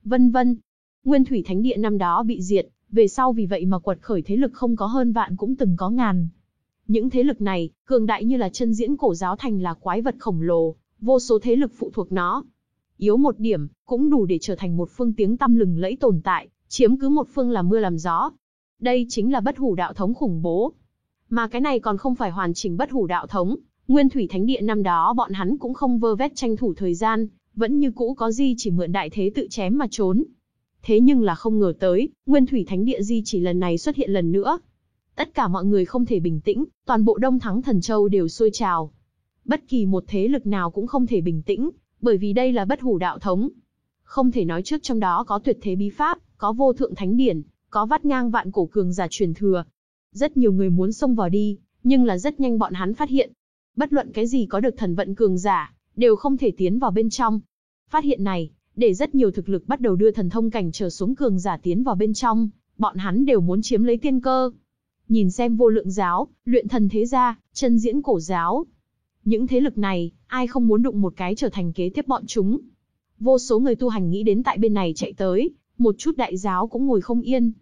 Vân vân. Nguyên Thủy Thánh Địa năm đó bị diệt, về sau vì vậy mà quật khởi thế lực không có hơn vạn cũng từng có ngàn. Những thế lực này, cường đại như là chân diễn cổ giáo thành là quái vật khổng lồ, vô số thế lực phụ thuộc nó. Yếu một điểm, cũng đủ để trở thành một phương tiếng tăm lừng lẫy tồn tại, chiếm cứ một phương là mưa làm gió. Đây chính là bất hủ đạo thống khủng bố. Mà cái này còn không phải hoàn chỉnh bất hủ đạo thống, Nguyên Thủy Thánh Địa năm đó bọn hắn cũng không vơ vét tranh thủ thời gian, vẫn như cũ có di chỉ mượn đại thế tự chém mà trốn. Thế nhưng là không ngờ tới, Nguyên Thủy Thánh Địa di chỉ lần này xuất hiện lần nữa. Tất cả mọi người không thể bình tĩnh, toàn bộ Đông Thắng Thần Châu đều sôi trào. Bất kỳ một thế lực nào cũng không thể bình tĩnh, bởi vì đây là bất hủ đạo thống. Không thể nói trước trong đó có tuyệt thế bí pháp, có vô thượng thánh điển, có vắt ngang vạn cổ cường giả truyền thừa. Rất nhiều người muốn xông vào đi, nhưng là rất nhanh bọn hắn phát hiện. Bất luận cái gì có được thần vận cường giả, đều không thể tiến vào bên trong. Phát hiện này, để rất nhiều thực lực bắt đầu đưa thần thông cảnh trở xuống cường giả tiến vào bên trong, bọn hắn đều muốn chiếm lấy tiên cơ. Nhìn xem vô lượng giáo, luyện thần thế gia, chân diễn cổ giáo. Những thế lực này, ai không muốn đụng một cái trở thành kế tiếp bọn chúng. Vô số người tu hành nghĩ đến tại bên này chạy tới, một chút đại giáo cũng ngồi không yên.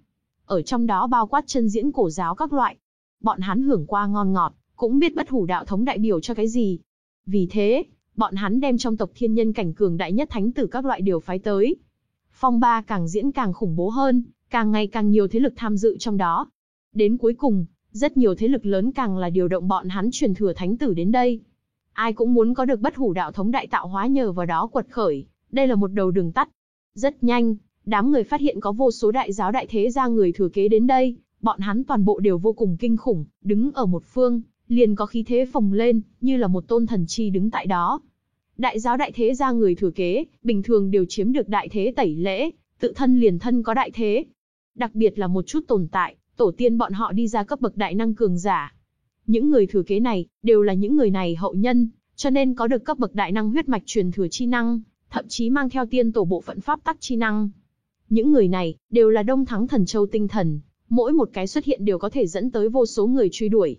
Ở trong đó bao quát chân diễn cổ giáo các loại. Bọn hắn hưởng qua ngon ngọt, cũng biết bất hủ đạo thống đại biểu cho cái gì. Vì thế, bọn hắn đem trong tộc thiên nhân cảnh cường đại nhất thánh tử các loại điều phái tới. Phong ba càng diễn càng khủng bố hơn, càng ngày càng nhiều thế lực tham dự trong đó. Đến cuối cùng, rất nhiều thế lực lớn càng là điều động bọn hắn truyền thừa thánh tử đến đây. Ai cũng muốn có được bất hủ đạo thống đại tạo hóa nhờ vào đó quật khởi, đây là một đầu đường tắt. Rất nhanh, đám người phát hiện có vô số đại giáo đại thế gia người thừa kế đến đây, bọn hắn toàn bộ đều vô cùng kinh khủng, đứng ở một phương, liền có khí thế phồng lên, như là một tôn thần chi đứng tại đó. Đại giáo đại thế gia người thừa kế, bình thường đều chiếm được đại thế tẩy lễ, tự thân liền thân có đại thế. Đặc biệt là một chút tồn tại, tổ tiên bọn họ đi ra cấp bậc đại năng cường giả. Những người thừa kế này, đều là những người này hậu nhân, cho nên có được cấp bậc đại năng huyết mạch truyền thừa chi năng, thậm chí mang theo tiên tổ bộ phận pháp tắc chi năng. Những người này, đều là đông thắng thần châu tinh thần, mỗi một cái xuất hiện đều có thể dẫn tới vô số người truy đuổi.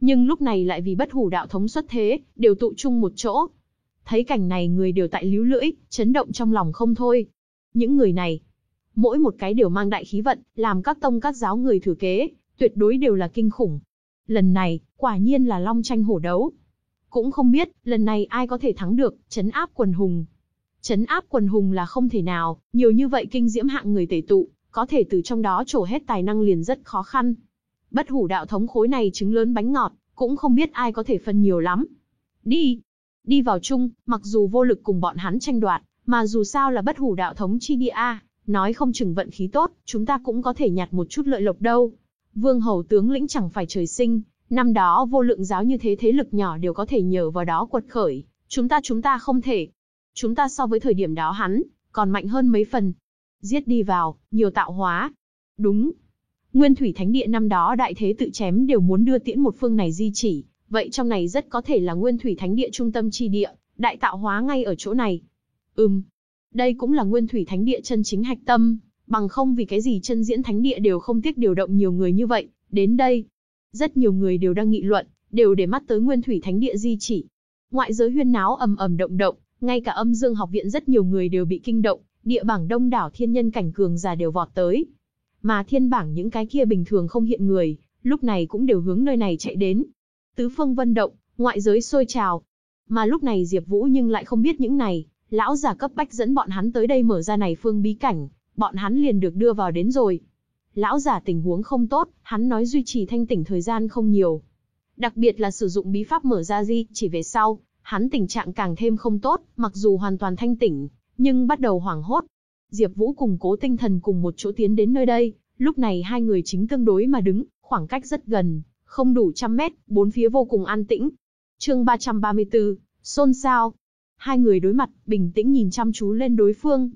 Nhưng lúc này lại vì bất hủ đạo thống xuất thế, đều tụ chung một chỗ. Thấy cảnh này người đều tại líu lưỡi, chấn động trong lòng không thôi. Những người này, mỗi một cái đều mang đại khí vận, làm các tông các giáo người thừa kế, tuyệt đối đều là kinh khủng. Lần này, quả nhiên là long tranh hổ đấu. Cũng không biết, lần này ai có thể thắng được, chấn áp quần hùng. Chấn áp quần hùng là không thể nào, nhiều như vậy kinh diễm hạng người tể tụ, có thể từ trong đó trổ hết tài năng liền rất khó khăn. Bất hủ đạo thống khối này trứng lớn bánh ngọt, cũng không biết ai có thể phân nhiều lắm. Đi! Đi vào chung, mặc dù vô lực cùng bọn hắn tranh đoạt, mà dù sao là bất hủ đạo thống chi địa A, nói không chừng vận khí tốt, chúng ta cũng có thể nhặt một chút lợi lộc đâu. Vương hầu tướng lĩnh chẳng phải trời sinh, năm đó vô lượng giáo như thế thế lực nhỏ đều có thể nhờ vào đó quật khởi, chúng ta chúng ta không thể. Chúng ta so với thời điểm đó hắn, còn mạnh hơn mấy phần. Giết đi vào, nhiều tạo hóa. Đúng. Nguyên thủy thánh địa năm đó đại thế tự chém đều muốn đưa tiễn một phương này di chỉ, vậy trong này rất có thể là nguyên thủy thánh địa trung tâm chi địa, đại tạo hóa ngay ở chỗ này. Ừm, đây cũng là nguyên thủy thánh địa chân chính hạch tâm, bằng không vì cái gì chân diễn thánh địa đều không tiếc điều động nhiều người như vậy, đến đây. Rất nhiều người đều đang nghị luận, đều để mắt tới nguyên thủy thánh địa di chỉ. Ngoại giới huyên náo ầm ầm động động, ngay cả âm dương học viện rất nhiều người đều bị kinh động, địa bảng đông đảo thiên nhân cảnh cường già đều vọt tới. Mà thiên bảng những cái kia bình thường không hiện người, lúc này cũng đều hướng nơi này chạy đến. Tứ phương vân động, ngoại giới sôi trào. Mà lúc này Diệp Vũ nhưng lại không biết những này, lão già cấp bách dẫn bọn hắn tới đây mở ra này phương bí cảnh, bọn hắn liền được đưa vào đến rồi. Lão già tình huống không tốt, hắn nói duy trì thanh tỉnh thời gian không nhiều. Đặc biệt là sử dụng bí pháp mở ra di, chỉ về sau, hắn tình trạng càng thêm không tốt, mặc dù hoàn toàn thanh tỉnh, nhưng bắt đầu hoảng hốt. Diệp Vũ cùng Cố Tinh Thần cùng một chỗ tiến đến nơi đây, lúc này hai người chính tương đối mà đứng, khoảng cách rất gần, không đủ trăm mét, bốn phía vô cùng an tĩnh. Chương 334, xôn xao. Hai người đối mặt, bình tĩnh nhìn chăm chú lên đối phương.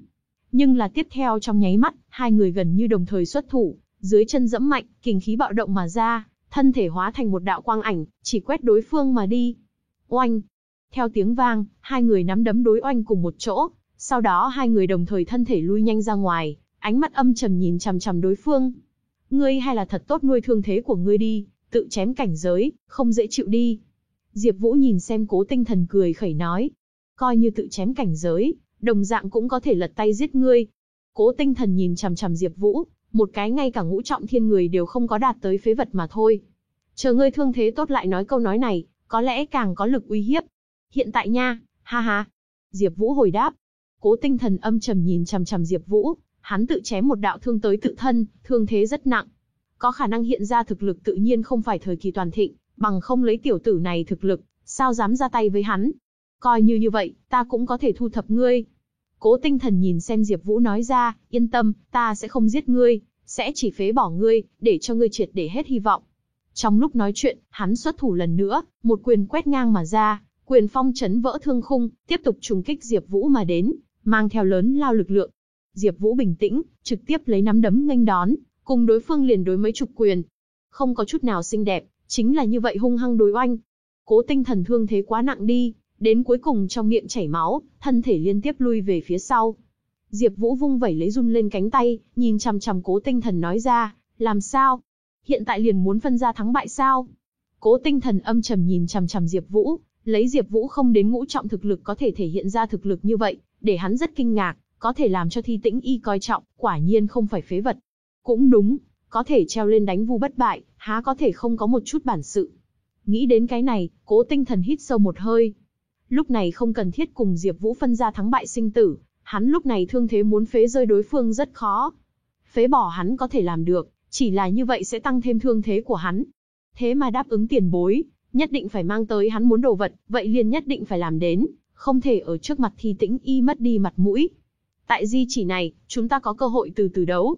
Nhưng là tiếp theo trong nháy mắt, hai người gần như đồng thời xuất thủ, dưới chân dẫm mạnh, kình khí bạo động mà ra, thân thể hóa thành một đạo quang ảnh, chỉ quét đối phương mà đi. Oanh! Theo tiếng vang, hai người nắm đấm đối oanh cùng một chỗ, sau đó hai người đồng thời thân thể lui nhanh ra ngoài, ánh mắt âm trầm nhìn chằm chằm đối phương. Ngươi hay là thật tốt nuôi thương thế của ngươi đi, tự chém cảnh giới, không dễ chịu đi. Diệp Vũ nhìn xem cố tinh thần cười khẩy nói. Coi như tự chém cảnh giới, đồng dạng cũng có thể lật tay giết ngươi. Cố tinh thần nhìn chằm chằm Diệp Vũ, một cái ngay cả ngũ trọng thiên người đều không có đạt tới phế vật mà thôi. Chờ ngươi thương thế tốt lại nói câu nói này, có lẽ càng có lực uy hiếp. Hiện tại nha, ha ha. Diệp Vũ hồi đáp. Cố tinh thần âm trầm nhìn chằm chằm Diệp Vũ, hắn tự chém một đạo thương tới tự thân, thương thế rất nặng. Có khả năng hiện ra thực lực tự nhiên không phải thời kỳ toàn thịnh, bằng không lấy tiểu tử này thực lực, sao dám ra tay với hắn. Coi như như vậy, ta cũng có thể thu thập ngươi. Cố tinh thần nhìn xem Diệp Vũ nói ra, yên tâm, ta sẽ không giết ngươi, sẽ chỉ phế bỏ ngươi, để cho ngươi triệt để hết hy vọng. Trong lúc nói chuyện, hắn xuất thủ lần nữa, một quyền quét ngang mà ra, quyền phong chấn vỡ thương khung, tiếp tục trùng kích Diệp Vũ mà đến, mang theo lớn lao lực lượng. Diệp Vũ bình tĩnh, trực tiếp lấy nắm đấm nghênh đón, cùng đối phương liền đối mấy chục quyền. Không có chút nào xinh đẹp, chính là như vậy hung hăng đối oanh. Cố Tinh Thần thương thế quá nặng đi, đến cuối cùng trong miệng chảy máu, thân thể liên tiếp lui về phía sau. Diệp Vũ vung vẩy lấy run lên cánh tay, nhìn chằm chằm Cố Tinh Thần nói ra, "Làm sao? Hiện tại liền muốn phân ra thắng bại sao?" Cố Tinh Thần âm trầm nhìn chằm chằm Diệp Vũ, lấy Diệp Vũ không đến ngũ trọng thực lực có thể thể hiện ra thực lực như vậy, để hắn rất kinh ngạc, có thể làm cho Thi Tĩnh Y coi trọng, quả nhiên không phải phế vật. Cũng đúng, có thể treo lên đánh vu bất bại, há có thể không có một chút bản sự. Nghĩ đến cái này, Cố Tinh Thần hít sâu một hơi. Lúc này không cần thiết cùng Diệp Vũ phân ra thắng bại sinh tử, hắn lúc này thương thế muốn phế rơi đối phương rất khó. Phế bỏ hắn có thể làm được, chỉ là như vậy sẽ tăng thêm thương thế của hắn. Thế mà đáp ứng tiền bối, nhất định phải mang tới hắn muốn đồ vật, vậy liền nhất định phải làm đến, không thể ở trước mặt thi tĩnh y mất đi mặt mũi. Tại di chỉ này, chúng ta có cơ hội từ từ đấu.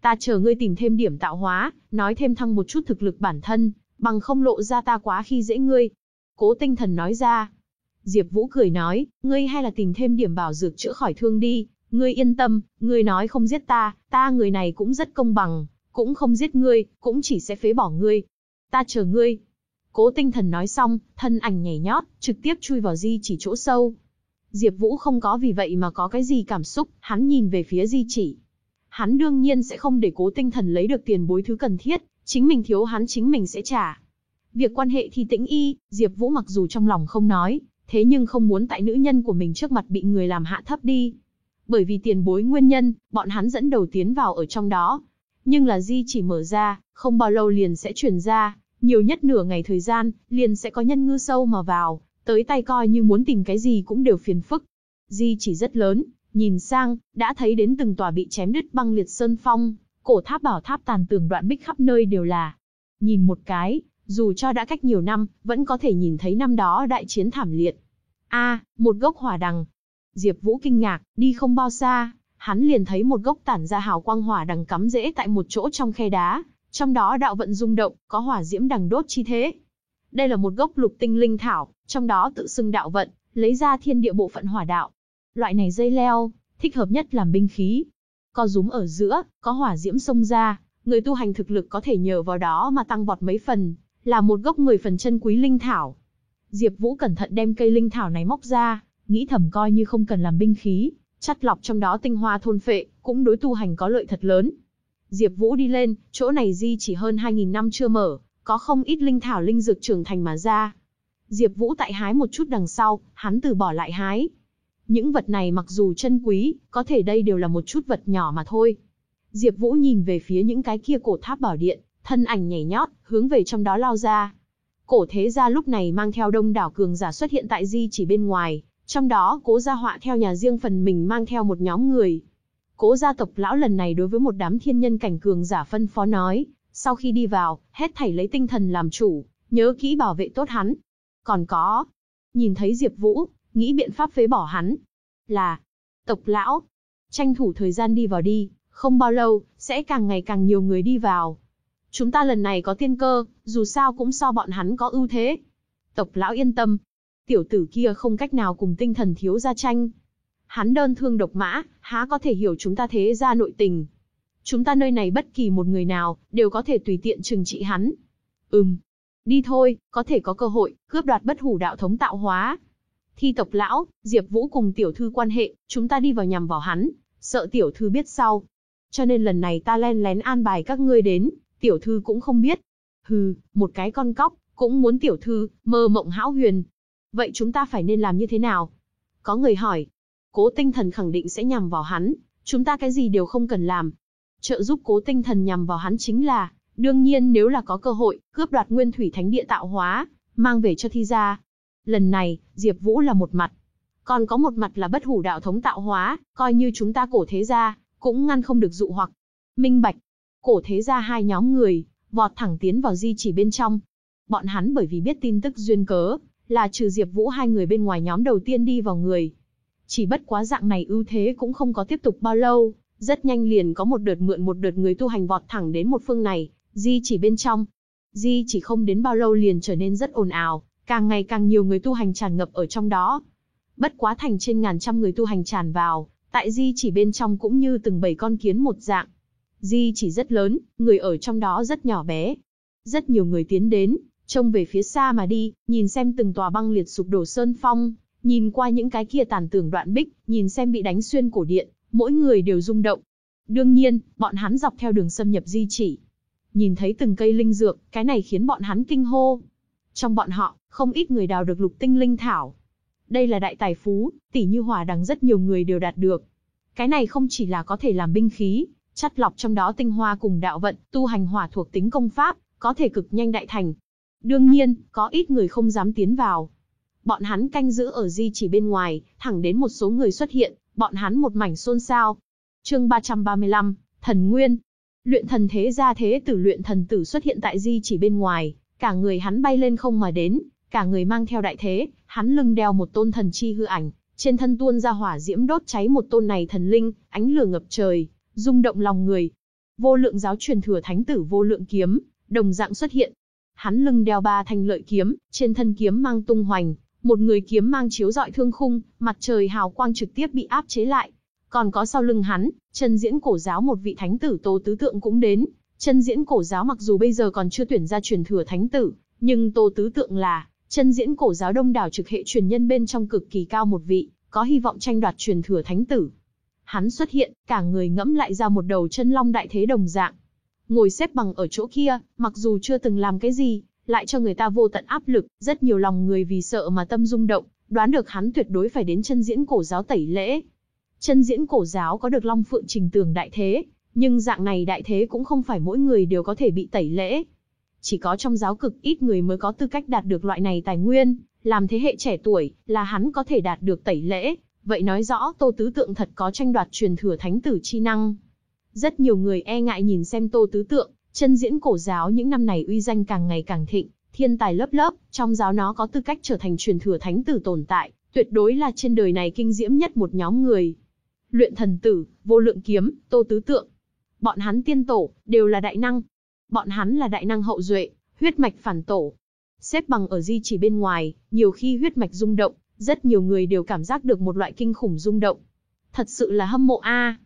Ta chờ ngươi tìm thêm điểm tạo hóa, nói thêm thăng một chút thực lực bản thân, bằng không lộ ra ta quá khi dễ ngươi. Cố tinh thần nói ra. Diệp Vũ cười nói, ngươi hay là tìm thêm điểm bảo dược chữa khỏi thương đi, ngươi yên tâm, ngươi nói không giết ta, ta người này cũng rất công bằng, cũng không giết ngươi, cũng chỉ sẽ phế bỏ ngươi. Ta chờ ngươi. Cố tinh thần nói xong, thân ảnh nhảy nhót, trực tiếp chui vào di chỉ chỗ sâu. Diệp Vũ không có vì vậy mà có cái gì cảm xúc, hắn nhìn về phía di chỉ. Hắn đương nhiên sẽ không để cố tinh thần lấy được tiền bối thứ cần thiết, chính mình thiếu hắn chính mình sẽ trả. Việc quan hệ thì tĩnh y, Diệp Vũ mặc dù trong lòng không nói, thế nhưng không muốn tại nữ nhân của mình trước mặt bị người làm hạ thấp đi. Bởi vì tiền bối nguyên nhân, bọn hắn dẫn đầu tiến vào ở trong đó. Nhưng là di chỉ mở ra, không bao lâu liền sẽ truyền ra, nhiều nhất nửa ngày thời gian, liền sẽ có nhân ngư sâu mà vào, tới tay coi như muốn tìm cái gì cũng đều phiền phức. Di chỉ rất lớn, nhìn sang, đã thấy đến từng tòa bị chém đứt băng liệt sơn phong, cổ tháp bảo tháp tàn tường đoạn bích khắp nơi đều là. Nhìn một cái, dù cho đã cách nhiều năm, vẫn có thể nhìn thấy năm đó đại chiến thảm liệt. A, một gốc hỏa đằng. Diệp Vũ kinh ngạc, đi không bao xa, hắn liền thấy một gốc tản ra hào quang hỏa đằng cắm rễ tại một chỗ trong khe đá, trong đó đạo vận rung động, có hỏa diễm đằng đốt chi thế. Đây là một gốc lục tinh linh thảo, trong đó tự xưng đạo vận, lấy ra thiên địa bộ phận hỏa đạo. Loại này dây leo, thích hợp nhất làm binh khí. Co rúm ở giữa, có hỏa diễm xông ra, người tu hành thực lực có thể nhờ vào đó mà tăng vọt mấy phần, là một gốc 10 phần chân quý linh thảo. Diệp Vũ cẩn thận đem cây linh thảo này móc ra, nghĩ thầm coi như không cần làm binh khí, chắt lọc trong đó tinh hoa thôn phệ, cũng đối tu hành có lợi thật lớn. Diệp Vũ đi lên, chỗ này di chỉ hơn 2000 năm chưa mở, có không ít linh thảo linh dược trưởng thành mà ra. Diệp Vũ tại hái một chút đằng sau, hắn từ bỏ lại hái. Những vật này mặc dù chân quý, có thể đây đều là một chút vật nhỏ mà thôi. Diệp Vũ nhìn về phía những cái kia cổ tháp bảo điện, thân ảnh nhảy nhót, hướng về trong đó lao ra. Cổ thế gia lúc này mang theo đông đảo cường giả xuất hiện tại di chỉ bên ngoài, trong đó cố gia họa theo nhà riêng phần mình mang theo một nhóm người. Cố gia tộc lão lần này đối với một đám thiên nhân cảnh cường giả phân phó nói, sau khi đi vào, hết thảy lấy tinh thần làm chủ, nhớ kỹ bảo vệ tốt hắn. Còn có, nhìn thấy Diệp Vũ, nghĩ biện pháp phế bỏ hắn. Là, tộc lão, tranh thủ thời gian đi vào đi, không bao lâu, sẽ càng ngày càng nhiều người đi vào. Chúng ta lần này có tiên cơ, dù sao cũng so bọn hắn có ưu thế. Tộc lão yên tâm, tiểu tử kia không cách nào cùng tinh thần thiếu gia tranh. Hắn đơn thương độc mã, há có thể hiểu chúng ta thế gia nội tình. Chúng ta nơi này bất kỳ một người nào, đều có thể tùy tiện trừng trị hắn. Ừm, đi thôi, có thể có cơ hội, cướp đoạt bất hủ đạo thống tạo hóa. Thi tộc lão, Diệp Vũ cùng tiểu thư quan hệ, chúng ta đi vào nhằm vào hắn, sợ tiểu thư biết sau. Cho nên lần này ta len lén an bài các ngươi đến, tiểu thư cũng không biết. Hừ, một cái con cóc, cũng muốn tiểu thư, mơ mộng hão huyền. Vậy chúng ta phải nên làm như thế nào? Có người hỏi. Cố tinh thần khẳng định sẽ nhằm vào hắn, chúng ta cái gì đều không cần làm. Trợ giúp cố tinh thần nhằm vào hắn chính là, đương nhiên nếu là có cơ hội, cướp đoạt nguyên thủy thánh địa tạo hóa, mang về cho thi gia. Lần này, Diệp Vũ là một mặt. Còn có một mặt là bất hủ đạo thống tạo hóa, coi như chúng ta cổ thế gia, cũng ngăn không được dụ hoặc. Minh Bạch, cổ thế gia hai nhóm người, vọt thẳng tiến vào di chỉ bên trong. Bọn hắn bởi vì biết tin tức duyên cớ, là trừ Diệp Vũ hai người bên ngoài nhóm đầu tiên đi vào người. Chỉ bất quá dạng này ưu thế cũng không có tiếp tục bao lâu, rất nhanh liền có một đợt mượn một đợt người tu hành vọt thẳng đến một phương này, di chỉ bên trong. Di chỉ không đến bao lâu liền trở nên rất ồn ào, càng ngày càng nhiều người tu hành tràn ngập ở trong đó. Bất quá thành trên ngàn trăm người tu hành tràn vào, tại di chỉ bên trong cũng như từng bầy con kiến một dạng. Di chỉ rất lớn, người ở trong đó rất nhỏ bé. Rất nhiều người tiến đến, trông về phía xa mà đi, nhìn xem từng tòa băng liệt sụp đổ sơn phong, nhìn qua những cái kia tàn tường đoạn bích, nhìn xem bị đánh xuyên cổ điện, mỗi người đều rung động. Đương nhiên, bọn hắn dọc theo đường xâm nhập di chỉ. Nhìn thấy từng cây linh dược, cái này khiến bọn hắn kinh hô. Trong bọn họ, không ít người đào được lục tinh linh thảo. Đây là đại tài phú, tỷ như hỏa đằng rất nhiều người đều đạt được. Cái này không chỉ là có thể làm binh khí, chắt lọc trong đó tinh hoa cùng đạo vận, tu hành hỏa thuộc tính công pháp, có thể cực nhanh đại thành. Đương nhiên, có ít người không dám tiến vào. Bọn hắn canh giữ ở di chỉ bên ngoài, thẳng đến một số người xuất hiện, bọn hắn một mảnh xôn xao. Chương 335, Thần Nguyên. Luyện thần thế gia thế tử luyện thần tử xuất hiện tại di chỉ bên ngoài, cả người hắn bay lên không mà đến, cả người mang theo đại thế, hắn lưng đeo một tôn thần chi hư ảnh, trên thân tuôn ra hỏa diễm đốt cháy một tôn này thần linh, ánh lửa ngập trời, rung động lòng người. Vô lượng giáo truyền thừa thánh tử vô lượng kiếm, đồng dạng xuất hiện. Hắn lưng đeo ba thanh lợi kiếm, trên thân kiếm mang tung hoành, một người kiếm mang chiếu rọi thương khung, mặt trời hào quang trực tiếp bị áp chế lại. Còn có sau lưng hắn, chân diễn cổ giáo một vị thánh tử Tô Tứ Tượng cũng đến. Chân diễn cổ giáo mặc dù bây giờ còn chưa tuyển ra truyền thừa thánh tử, nhưng Tô Tứ Tượng là chân diễn cổ giáo đông đảo trực hệ truyền nhân bên trong cực kỳ cao một vị, có hy vọng tranh đoạt truyền thừa thánh tử. Hắn xuất hiện, cả người ngẫm lại ra một đầu chân long đại thế đồng dạng. Ngồi xếp bằng ở chỗ kia, mặc dù chưa từng làm cái gì, lại cho người ta vô tận áp lực, rất nhiều lòng người vì sợ mà tâm rung động, đoán được hắn tuyệt đối phải đến chân diễn cổ giáo tẩy lễ. Chân diễn cổ giáo có được Long Phượng Trình Tường đại thế, nhưng dạng này đại thế cũng không phải mỗi người đều có thể bị tẩy lễ. Chỉ có trong giáo cực ít người mới có tư cách đạt được loại này tài nguyên, làm thế hệ trẻ tuổi, là hắn có thể đạt được tẩy lễ, vậy nói rõ Tô Tứ Tượng thật có tranh đoạt truyền thừa thánh tử chi năng. Rất nhiều người e ngại nhìn xem Tô Tứ Tượng, chân diễn cổ giáo những năm này uy danh càng ngày càng thịnh, thiên tài lớp lớp, trong giáo nó có tư cách trở thành truyền thừa thánh tử tồn tại, tuyệt đối là trên đời này kinh diễm nhất một nhóm người. Luyện thần tử, vô lượng kiếm, Tô Tứ Tượng. Bọn hắn tiên tổ, đều là đại năng. Bọn hắn là đại năng hậu duệ, huyết mạch phản tổ. Xếp bằng ở di chỉ bên ngoài, nhiều khi huyết mạch rung động, rất nhiều người đều cảm giác được một loại kinh khủng rung động. Thật sự là hâm mộ a.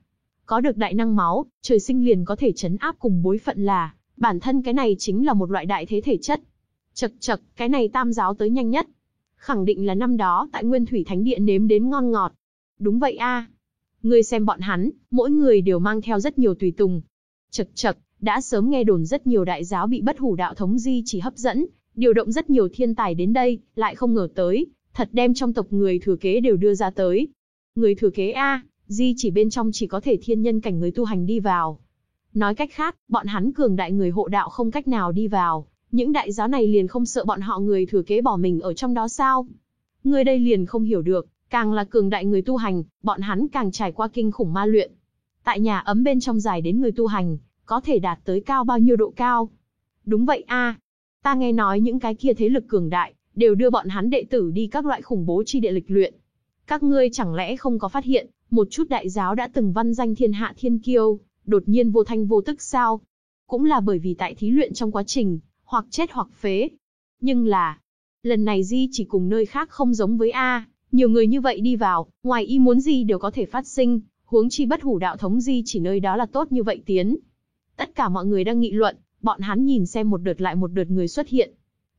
Có được đại năng máu, trời sinh liền có thể chấn áp cùng bối phận là, bản thân cái này chính là một loại đại thế thể chất. Chật chật, cái này tam giáo tới nhanh nhất. Khẳng định là năm đó tại Nguyên Thủy Thánh Địa nếm đến ngon ngọt. Đúng vậy a. Ngươi xem bọn hắn, mỗi người đều mang theo rất nhiều tùy tùng. Chật chật, đã sớm nghe đồn rất nhiều đại giáo bị bất hủ đạo thống di chỉ hấp dẫn, điều động rất nhiều thiên tài đến đây, lại không ngờ tới, thật đem trong tộc người thừa kế đều đưa ra tới. Người thừa kế A, di chỉ bên trong chỉ có thể thiên nhân cảnh người tu hành đi vào. Nói cách khác, bọn hắn cường đại người hộ đạo không cách nào đi vào, những đại giáo này liền không sợ bọn họ người thừa kế bỏ mình ở trong đó sao? Người đây liền không hiểu được, càng là cường đại người tu hành, bọn hắn càng trải qua kinh khủng ma luyện. Tại nhà ấm bên trong dài đến người tu hành, có thể đạt tới cao bao nhiêu độ cao? Đúng vậy a, ta nghe nói những cái kia thế lực cường đại, đều đưa bọn hắn đệ tử đi các loại khủng bố chi địa lịch luyện. Các ngươi chẳng lẽ không có phát hiện, một chút đại giáo đã từng văn danh thiên hạ thiên kiêu, đột nhiên vô thanh vô tức sao? Cũng là bởi vì tại thí luyện trong quá trình, hoặc chết hoặc phế. Nhưng là, lần này Di chỉ cùng nơi khác không giống với A, nhiều người như vậy đi vào, ngoài y muốn gì đều có thể phát sinh, huống chi bất hủ đạo thống Di chỉ nơi đó là tốt như vậy tiến. Tất cả mọi người đang nghị luận, bọn hắn nhìn xem một đợt lại một đợt người xuất hiện.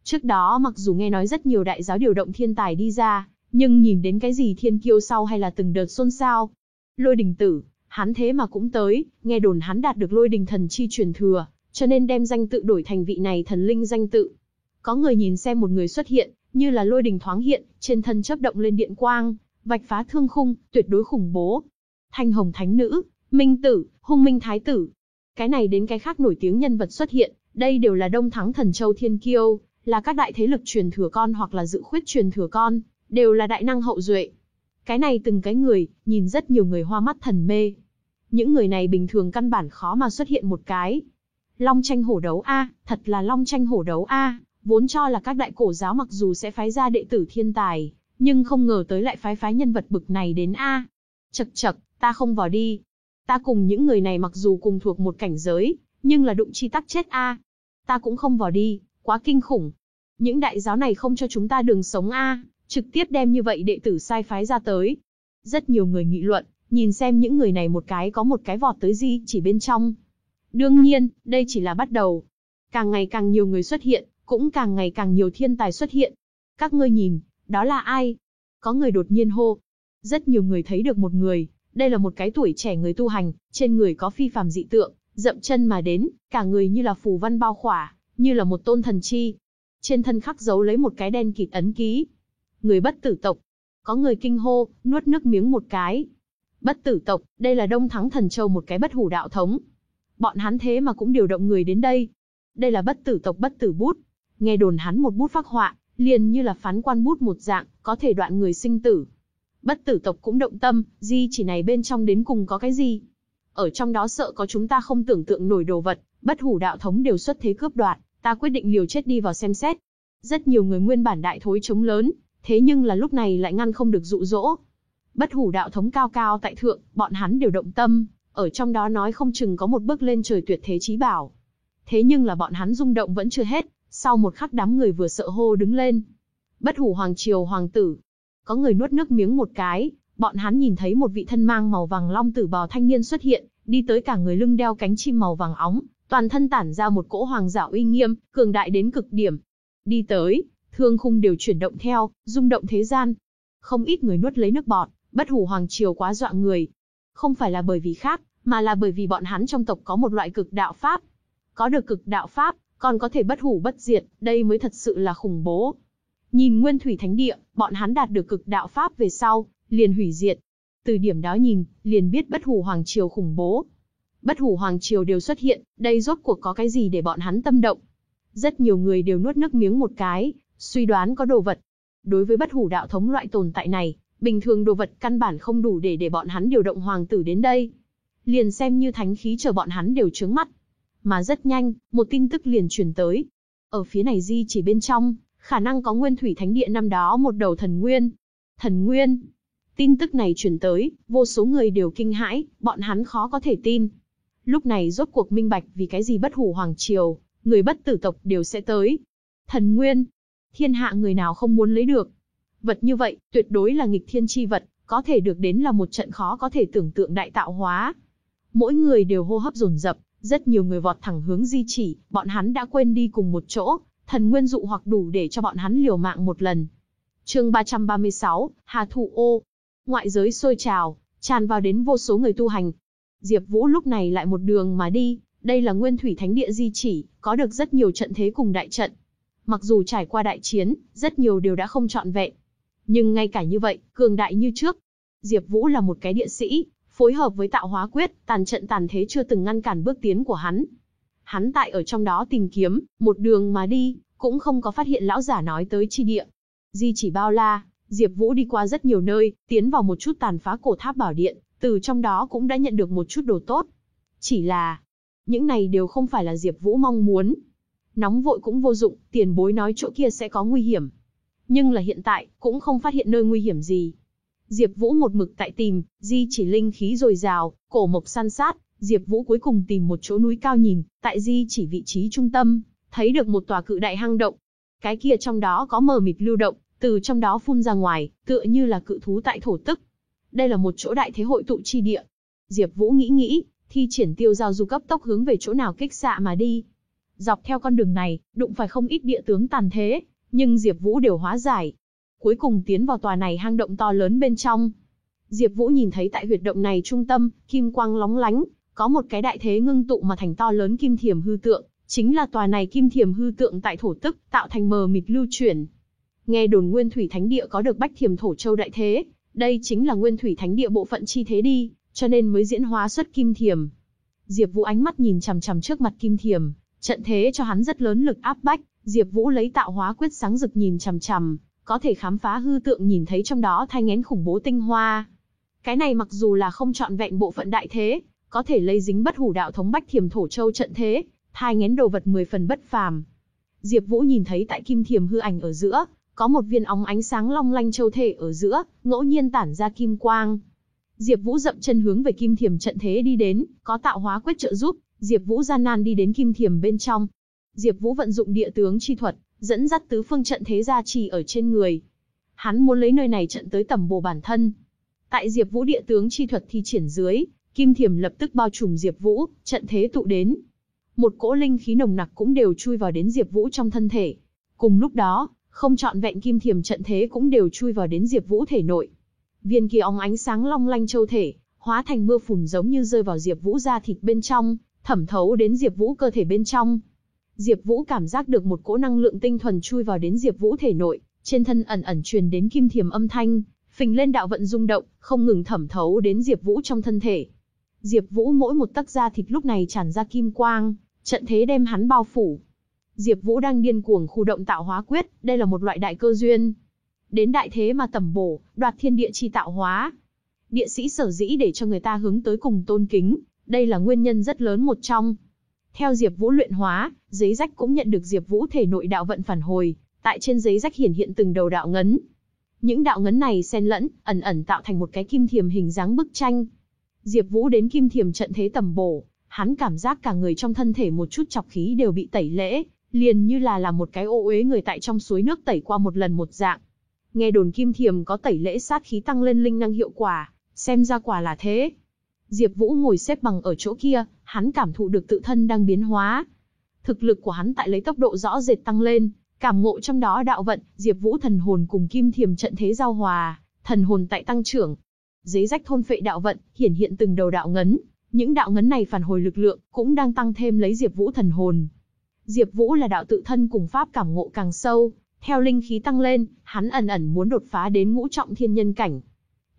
Trước đó mặc dù nghe nói rất nhiều đại giáo điều động thiên tài đi ra, nhưng nhìn đến cái gì thiên kiêu sau hay là từng đợt xôn xao. Lôi đình tử, hắn thế mà cũng tới, nghe đồn hắn đạt được lôi đình thần chi truyền thừa, cho nên đem danh tự đổi thành vị này thần linh danh tự. Có người nhìn xem một người xuất hiện, như là lôi đình thoáng hiện, trên thân chớp động lên điện quang, vạch phá thương khung, tuyệt đối khủng bố. Thanh hồng thánh nữ, minh tử, hung minh thái tử. Cái này đến cái khác nổi tiếng nhân vật xuất hiện, đây đều là đông thắng thần châu thiên kiêu, là các đại thế lực truyền thừa con hoặc là dự khuyết truyền thừa con, đều là đại năng hậu duệ. Cái này từng cái người, nhìn rất nhiều người hoa mắt thần mê. Những người này bình thường căn bản khó mà xuất hiện một cái. Long tranh hổ đấu A, thật là long tranh hổ đấu A, vốn cho là các đại cổ giáo mặc dù sẽ phái ra đệ tử thiên tài, nhưng không ngờ tới lại phái phái nhân vật bực này đến A. Chật chật, ta không vào đi. Ta cùng những người này mặc dù cùng thuộc một cảnh giới, nhưng là đụng chi tắc chết A. Ta cũng không vào đi, quá kinh khủng. Những đại giáo này không cho chúng ta đường sống A, trực tiếp đem như vậy đệ tử sai phái ra tới. Rất nhiều người nghị luận, nhìn xem những người này một cái có một cái vọt tới gì chỉ bên trong. Đương nhiên, đây chỉ là bắt đầu. Càng ngày càng nhiều người xuất hiện, cũng càng ngày càng nhiều thiên tài xuất hiện. Các ngươi nhìn, đó là ai? Có người đột nhiên hô. Rất nhiều người thấy được một người, đây là một cái tuổi trẻ người tu hành, trên người có phi phàm dị tượng, dậm chân mà đến, cả người như là phù văn bao khỏa, như là một tôn thần chi. Trên thân khắc dấu lấy một cái đen kịt ấn ký. Người bất tử tộc. Có người kinh hô, nuốt nước miếng một cái. Bất tử tộc, đây là Đông Thắng Thần Châu một cái bất hủ đạo thống. Bọn hắn thế mà cũng điều động người đến đây. Đây là bất tử tộc bất tử bút. Nghe đồn hắn một bút phác họa, liền như là phán quan bút một dạng, có thể đoạn người sinh tử. Bất tử tộc cũng động tâm, di chỉ này bên trong đến cùng có cái gì? Ở trong đó sợ có chúng ta không tưởng tượng nổi đồ vật, bất hủ đạo thống đều xuất thế cướp đoạt, ta quyết định liều chết đi vào xem xét. Rất nhiều người nguyên bản đại thối chống lớn, thế nhưng là lúc này lại ngăn không được dụ dỗ. Bất hủ đạo thống cao cao tại thượng, bọn hắn đều động tâm, ở trong đó nói không chừng có một bước lên trời tuyệt thế chí bảo. Thế nhưng là bọn hắn rung động vẫn chưa hết, sau một khắc đám người vừa sợ hô đứng lên. Bất hủ hoàng triều hoàng tử. Có người nuốt nước miếng một cái, bọn hắn nhìn thấy một vị thân mang màu vàng long tử bào thanh niên xuất hiện, đi tới cả người lưng đeo cánh chim màu vàng óng, toàn thân tản ra một cỗ hoàng giả uy nghiêm, cường đại đến cực điểm. Đi tới, thương khung đều chuyển động theo, rung động thế gian. Không ít người nuốt lấy nước bọt, bất hủ hoàng triều quá dọa người. Không phải là bởi vì khác, mà là bởi vì bọn hắn trong tộc có một loại cực đạo pháp. Có được cực đạo pháp, còn có thể bất hủ bất diệt, đây mới thật sự là khủng bố. Nhìn Nguyên Thủy Thánh Địa, bọn hắn đạt được cực đạo pháp về sau, liền hủy diệt. Từ điểm đó nhìn, liền biết bất hủ hoàng triều khủng bố. Bất hủ hoàng triều đều xuất hiện, đây rốt cuộc có cái gì để bọn hắn tâm động. Rất nhiều người đều nuốt nước miếng một cái, suy đoán có đồ vật. Đối với bất hủ đạo thống loại tồn tại này, bình thường đồ vật căn bản không đủ để để bọn hắn điều động hoàng tử đến đây. Liền xem như thánh khí chờ bọn hắn đều trướng mắt. Mà rất nhanh, một tin tức liền truyền tới. Ở phía này di chỉ bên trong, khả năng có nguyên thủy thánh địa năm đó một đầu thần nguyên. Thần nguyên. Tin tức này truyền tới, vô số người đều kinh hãi, bọn hắn khó có thể tin. Lúc này rốt cuộc minh bạch vì cái gì bất hủ hoàng triều, người bất tử tộc đều sẽ tới. Thần nguyên. Thiên hạ người nào không muốn lấy được. Vật như vậy, tuyệt đối là nghịch thiên chi vật, có thể được đến là một trận khó có thể tưởng tượng đại tạo hóa. Mỗi người đều hô hấp dồn dập, rất nhiều người vọt thẳng hướng di chỉ, bọn hắn đã quên đi cùng một chỗ, thần nguyên dụ hoặc đủ để cho bọn hắn liều mạng một lần. Chương 336, Hà Thụ Ô. Ngoại giới sôi trào, tràn vào đến vô số người tu hành. Diệp Vũ lúc này lại một đường mà đi, đây là Nguyên Thủy Thánh Địa di chỉ, có được rất nhiều trận thế cùng đại trận. Mặc dù trải qua đại chiến, rất nhiều đều đã không trọn vẹn. Nhưng ngay cả như vậy, cường đại như trước. Diệp Vũ là một cái địa sĩ, phối hợp với tạo hóa quyết, tàn trận tàn thế chưa từng ngăn cản bước tiến của hắn. Hắn tại ở trong đó tìm kiếm, một đường mà đi, cũng không có phát hiện lão giả nói tới chi địa. Di chỉ bao la, Diệp Vũ đi qua rất nhiều nơi, tiến vào một chút tàn phá cổ tháp bảo điện, từ trong đó cũng đã nhận được một chút đồ tốt. Chỉ là, những này đều không phải là Diệp Vũ mong muốn. Nóng vội cũng vô dụng, tiền bối nói chỗ kia sẽ có nguy hiểm. Nhưng là hiện tại, cũng không phát hiện nơi nguy hiểm gì. Diệp Vũ một mực tại tìm, di chỉ linh khí dồi dào, cổ mộc săn sát, Diệp Vũ cuối cùng tìm một chỗ núi cao nhìn, tại di chỉ vị trí trung tâm, thấy được một tòa cự đại hang động. Cái kia trong đó có mờ mịt lưu động, từ trong đó phun ra ngoài, tựa như là cự thú tại thổ tức. Đây là một chỗ đại thế hội tụ chi địa. Diệp Vũ nghĩ nghĩ, thi triển tiêu giao du cấp tốc hướng về chỗ nào kích xạ mà đi. Dọc theo con đường này, đụng phải không ít địa tướng tàn thế, nhưng Diệp Vũ đều hóa giải. Cuối cùng tiến vào tòa này hang động to lớn bên trong. Diệp Vũ nhìn thấy tại huyệt động này trung tâm, kim quang lóng lánh, có một cái đại thế ngưng tụ mà thành to lớn kim thiềm hư tượng, chính là tòa này kim thiềm hư tượng tại thổ tức, tạo thành mờ mịt lưu chuyển. Nghe đồn Nguyên Thủy Thánh Địa có được Bách Thiềm Thổ Châu đại thế, đây chính là Nguyên Thủy Thánh Địa bộ phận chi thế đi, cho nên mới diễn hóa xuất kim thiềm. Diệp Vũ ánh mắt nhìn chằm chằm trước mặt kim thiềm, trận thế cho hắn rất lớn lực áp bách, Diệp Vũ lấy tạo hóa quyết sáng rực nhìn chằm chằm, có thể khám phá hư tượng nhìn thấy trong đó thai nghén khủng bố tinh hoa. Cái này mặc dù là không chọn vẹn bộ phận đại thế, có thể lấy dính bất hủ đạo thống bách thiềm thổ châu trận thế, thai nghén đồ vật 10 phần bất phàm. Diệp Vũ nhìn thấy tại kim thiềm hư ảnh ở giữa, có một viên óng ánh sáng long lanh châu thể ở giữa, ngẫu nhiên tản ra kim quang. Diệp Vũ dậm chân hướng về kim thiềm trận thế đi đến, có tạo hóa quyết trợ giúp, Diệp Vũ gian nan đi đến kim thiềm bên trong. Diệp Vũ vận dụng địa tướng chi thuật, dẫn dắt tứ phương trận thế gia trì ở trên người. hắn muốn lấy nơi này trận tới tầm bổ bản thân. Tại Diệp Vũ địa tướng chi thuật thi triển dưới, kim thiềm lập tức bao trùm Diệp Vũ, trận thế tụ đến. Một cỗ linh khí nồng nặc cũng đều chui vào đến Diệp Vũ trong thân thể. Cùng lúc đó, không chọn vẹn kim thiềm trận thế cũng đều chui vào đến Diệp Vũ thể nội. Viên kia óng ánh sáng long lanh châu thể, hóa thành mưa phùn giống như rơi vào Diệp Vũ da thịt bên trong, thẩm thấu đến Diệp Vũ cơ thể bên trong. Diệp Vũ cảm giác được một cỗ năng lượng tinh thuần chui vào đến Diệp Vũ thể nội, trên thân ẩn ẩn truyền đến kim thiềm âm thanh, phình lên đạo vận rung động, không ngừng thẩm thấu đến Diệp Vũ trong thân thể. Diệp Vũ mỗi một tấc da thịt lúc này tràn ra kim quang, trận thế đem hắn bao phủ. Diệp Vũ đang điên cuồng khu động tạo hóa quyết, đây là một loại đại cơ duyên. Đến đại thế mà tầm bổ, đoạt thiên địa chi tạo hóa. Địa sĩ sở dĩ để cho người ta hướng tới cùng tôn kính, đây là nguyên nhân rất lớn một trong. Theo Diệp Vũ luyện hóa, giấy rách cũng nhận được Diệp Vũ thể nội đạo vận phản hồi, tại trên giấy rách hiển hiện từng đầu đạo ngấn. Những đạo ngấn này xen lẫn, ẩn ẩn tạo thành một cái kim thiềm hình dáng bức tranh. Diệp Vũ đến kim thiềm trận thế tầm bổ, hắn cảm giác cả người trong thân thể một chút chọc khí đều bị tẩy lễ, liền như là là một cái ô uế người tại trong suối nước tẩy qua một lần một dạng. Nghe đồn kim thiềm có tẩy lễ sát khí tăng lên linh năng hiệu quả, xem ra quả là thế. Diệp Vũ ngồi xếp bằng ở chỗ kia, hắn cảm thụ được tự thân đang biến hóa. Thực lực của hắn tại lấy tốc độ rõ rệt tăng lên, cảm ngộ trong đó đạo vận, Diệp Vũ thần hồn cùng kim thiềm trận thế giao hòa, thần hồn tại tăng trưởng. Giấy rách thôn phệ đạo vận, hiển hiện từng đầu đạo ngấn, những đạo ngấn này phản hồi lực lượng, cũng đang tăng thêm lấy Diệp Vũ thần hồn. Diệp Vũ là đạo tự thân cùng pháp cảm ngộ càng sâu, theo linh khí tăng lên, hắn ẩn ẩn muốn đột phá đến ngũ trọng thiên nhân cảnh.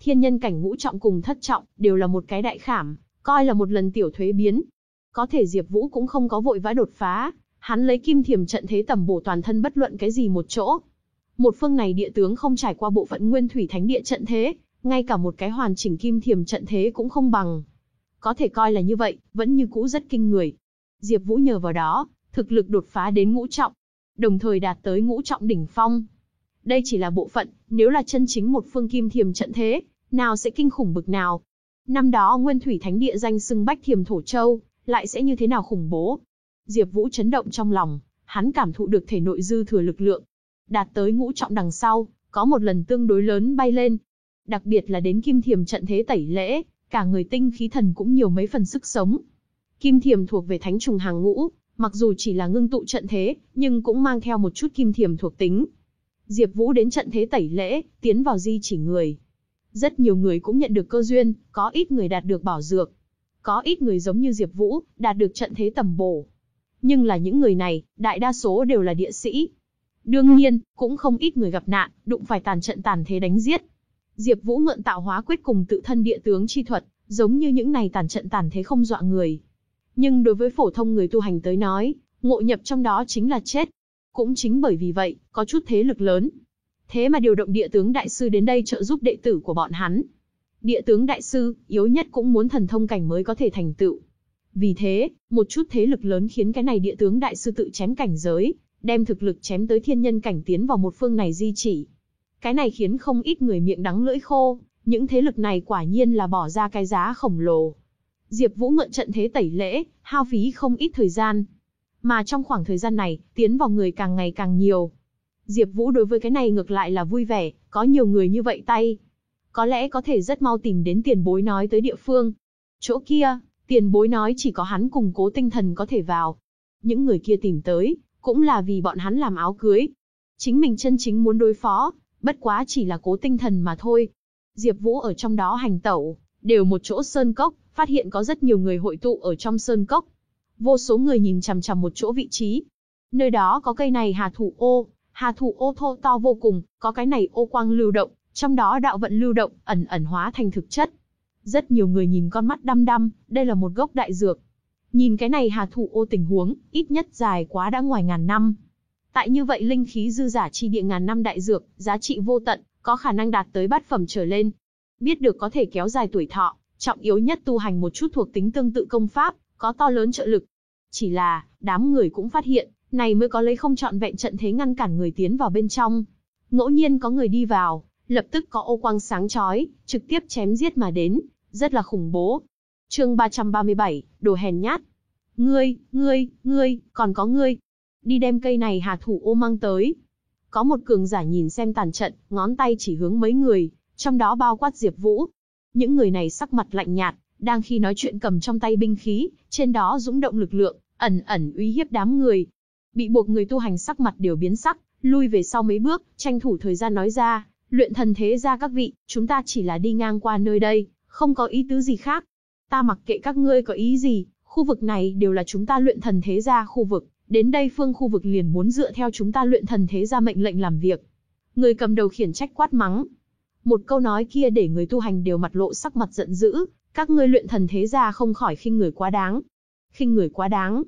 Thiên nhân cảnh ngũ trọng cùng thất trọng đều là một cái đại khảm, coi là một lần tiểu thuế biến. Có thể Diệp Vũ cũng không có vội vã đột phá, hắn lấy kim thiềm trận thế tầm bổ toàn thân bất luận cái gì một chỗ. Một phương này địa tướng không trải qua bộ phận Nguyên Thủy Thánh Địa trận thế, ngay cả một cái hoàn chỉnh kim thiềm trận thế cũng không bằng. Có thể coi là như vậy, vẫn như cũ rất kinh người. Diệp Vũ nhờ vào đó, thực lực đột phá đến ngũ trọng, đồng thời đạt tới ngũ trọng đỉnh phong. Đây chỉ là bộ phận, nếu là chân chính một phương kim thiềm trận thế, nào sẽ kinh khủng bực nào. Năm đó Nguyên Thủy Thánh Địa danh xưng Bách Thiềm Thổ Châu, lại sẽ như thế nào khủng bố. Diệp Vũ chấn động trong lòng, hắn cảm thụ được thể nội dư thừa lực lượng. Đạt tới ngũ trọng đằng sau, có một lần tương đối lớn bay lên. Đặc biệt là đến kim thiềm trận thế tẩy lễ, cả người tinh khí thần cũng nhiều mấy phần sức sống. Kim thiềm thuộc về thánh trùng hàng ngũ, mặc dù chỉ là ngưng tụ trận thế, nhưng cũng mang theo một chút kim thiềm thuộc tính. Diệp Vũ đến trận thế tẩy lễ, tiến vào di chỉ người. Rất nhiều người cũng nhận được cơ duyên, có ít người đạt được bảo dược. Có ít người giống như Diệp Vũ, đạt được trận thế tầm bổ. Nhưng là những người này, đại đa số đều là địa sĩ. Đương nhiên, cũng không ít người gặp nạn, đụng phải tàn trận tàn thế đánh giết. Diệp Vũ mượn tạo hóa quyết cùng tự thân địa tướng chi thuật, giống như những này tàn trận tàn thế không dọa người. Nhưng đối với phổ thông người tu hành tới nói, ngộ nhập trong đó chính là chết. Cũng chính bởi vì vậy, có chút thế lực lớn. Thế mà điều động địa tướng đại sư đến đây trợ giúp đệ tử của bọn hắn. Địa tướng đại sư, yếu nhất cũng muốn thần thông cảnh mới có thể thành tựu. Vì thế, một chút thế lực lớn khiến cái này địa tướng đại sư tự chém cảnh giới, đem thực lực chém tới thiên nhân cảnh tiến vào một phương này di chỉ. Cái này khiến không ít người miệng đắng lưỡi khô, những thế lực này quả nhiên là bỏ ra cái giá khổng lồ. Diệp Vũ mượn trận thế tẩy lễ, hao phí không ít thời gian. Mà trong khoảng thời gian này, tiến vào người càng ngày càng nhiều. Diệp Vũ đối với cái này ngược lại là vui vẻ, có nhiều người như vậy tay. Có lẽ có thể rất mau tìm đến tiền bối nói tới địa phương. Chỗ kia, tiền bối nói chỉ có hắn cùng cố tinh thần có thể vào. Những người kia tìm tới, cũng là vì bọn hắn làm áo cưới. Chính mình chân chính muốn đối phó, bất quá chỉ là cố tinh thần mà thôi. Diệp Vũ ở trong đó hành tẩu, đều một chỗ sơn cốc, phát hiện có rất nhiều người hội tụ ở trong sơn cốc. Vô số người nhìn chằm chằm một chỗ vị trí. Nơi đó có cây này hà thủ ô, hà thụ ô thô to vô cùng, có cái này ô quang lưu động, trong đó đạo vận lưu động, ẩn ẩn hóa thành thực chất. Rất nhiều người nhìn con mắt đăm đăm, đây là một gốc đại dược. Nhìn cái này hà Thụ ô tình huống, ít nhất dài quá đã ngoài ngàn năm. Tại như vậy linh khí dư giả chi địa ngàn năm đại dược, giá trị vô tận, có khả năng đạt tới bát phẩm trở lên. Biết được có thể kéo dài tuổi thọ, trọng yếu nhất tu hành một chút thuộc tính tương tự công pháp, có to lớn trợ lực. Chỉ là, đám người cũng phát hiện, này mới có lấy không chọn vẹn trận thế ngăn cản người tiến vào bên trong. Ngẫu nhiên có người đi vào, lập tức có ô quang sáng chói, trực tiếp chém giết mà đến, rất là khủng bố. Chương 337, đồ hèn nhát. Ngươi, ngươi, ngươi, còn có ngươi. Đi đem cây này hà thủ ô mang tới. có một cường giả nhìn xem tàn trận, ngón tay chỉ hướng mấy người, trong đó bao quát Diệp Vũ. Những người này sắc mặt lạnh nhạt, đang khi nói chuyện cầm trong tay binh khí, trên đó dũng động lực lượng, ẩn ẩn uy hiếp đám người. Bị buộc người tu hành sắc mặt đều biến sắc, lui về sau mấy bước, tranh thủ thời gian nói ra, luyện thần thế gia các vị, chúng ta chỉ là đi ngang qua nơi đây, không có ý tứ gì khác. Ta mặc kệ các ngươi có ý gì, khu vực này đều là chúng ta luyện thần thế gia khu vực, đến đây phương khu vực liền muốn dựa theo chúng ta luyện thần thế gia mệnh lệnh làm việc. Người cầm đầu khiển trách quát mắng. Một câu nói kia để người tu hành đều mặt lộ sắc mặt giận dữ, các ngươi luyện thần thế gia không khỏi khinh người quá đáng. Khinh người quá đáng.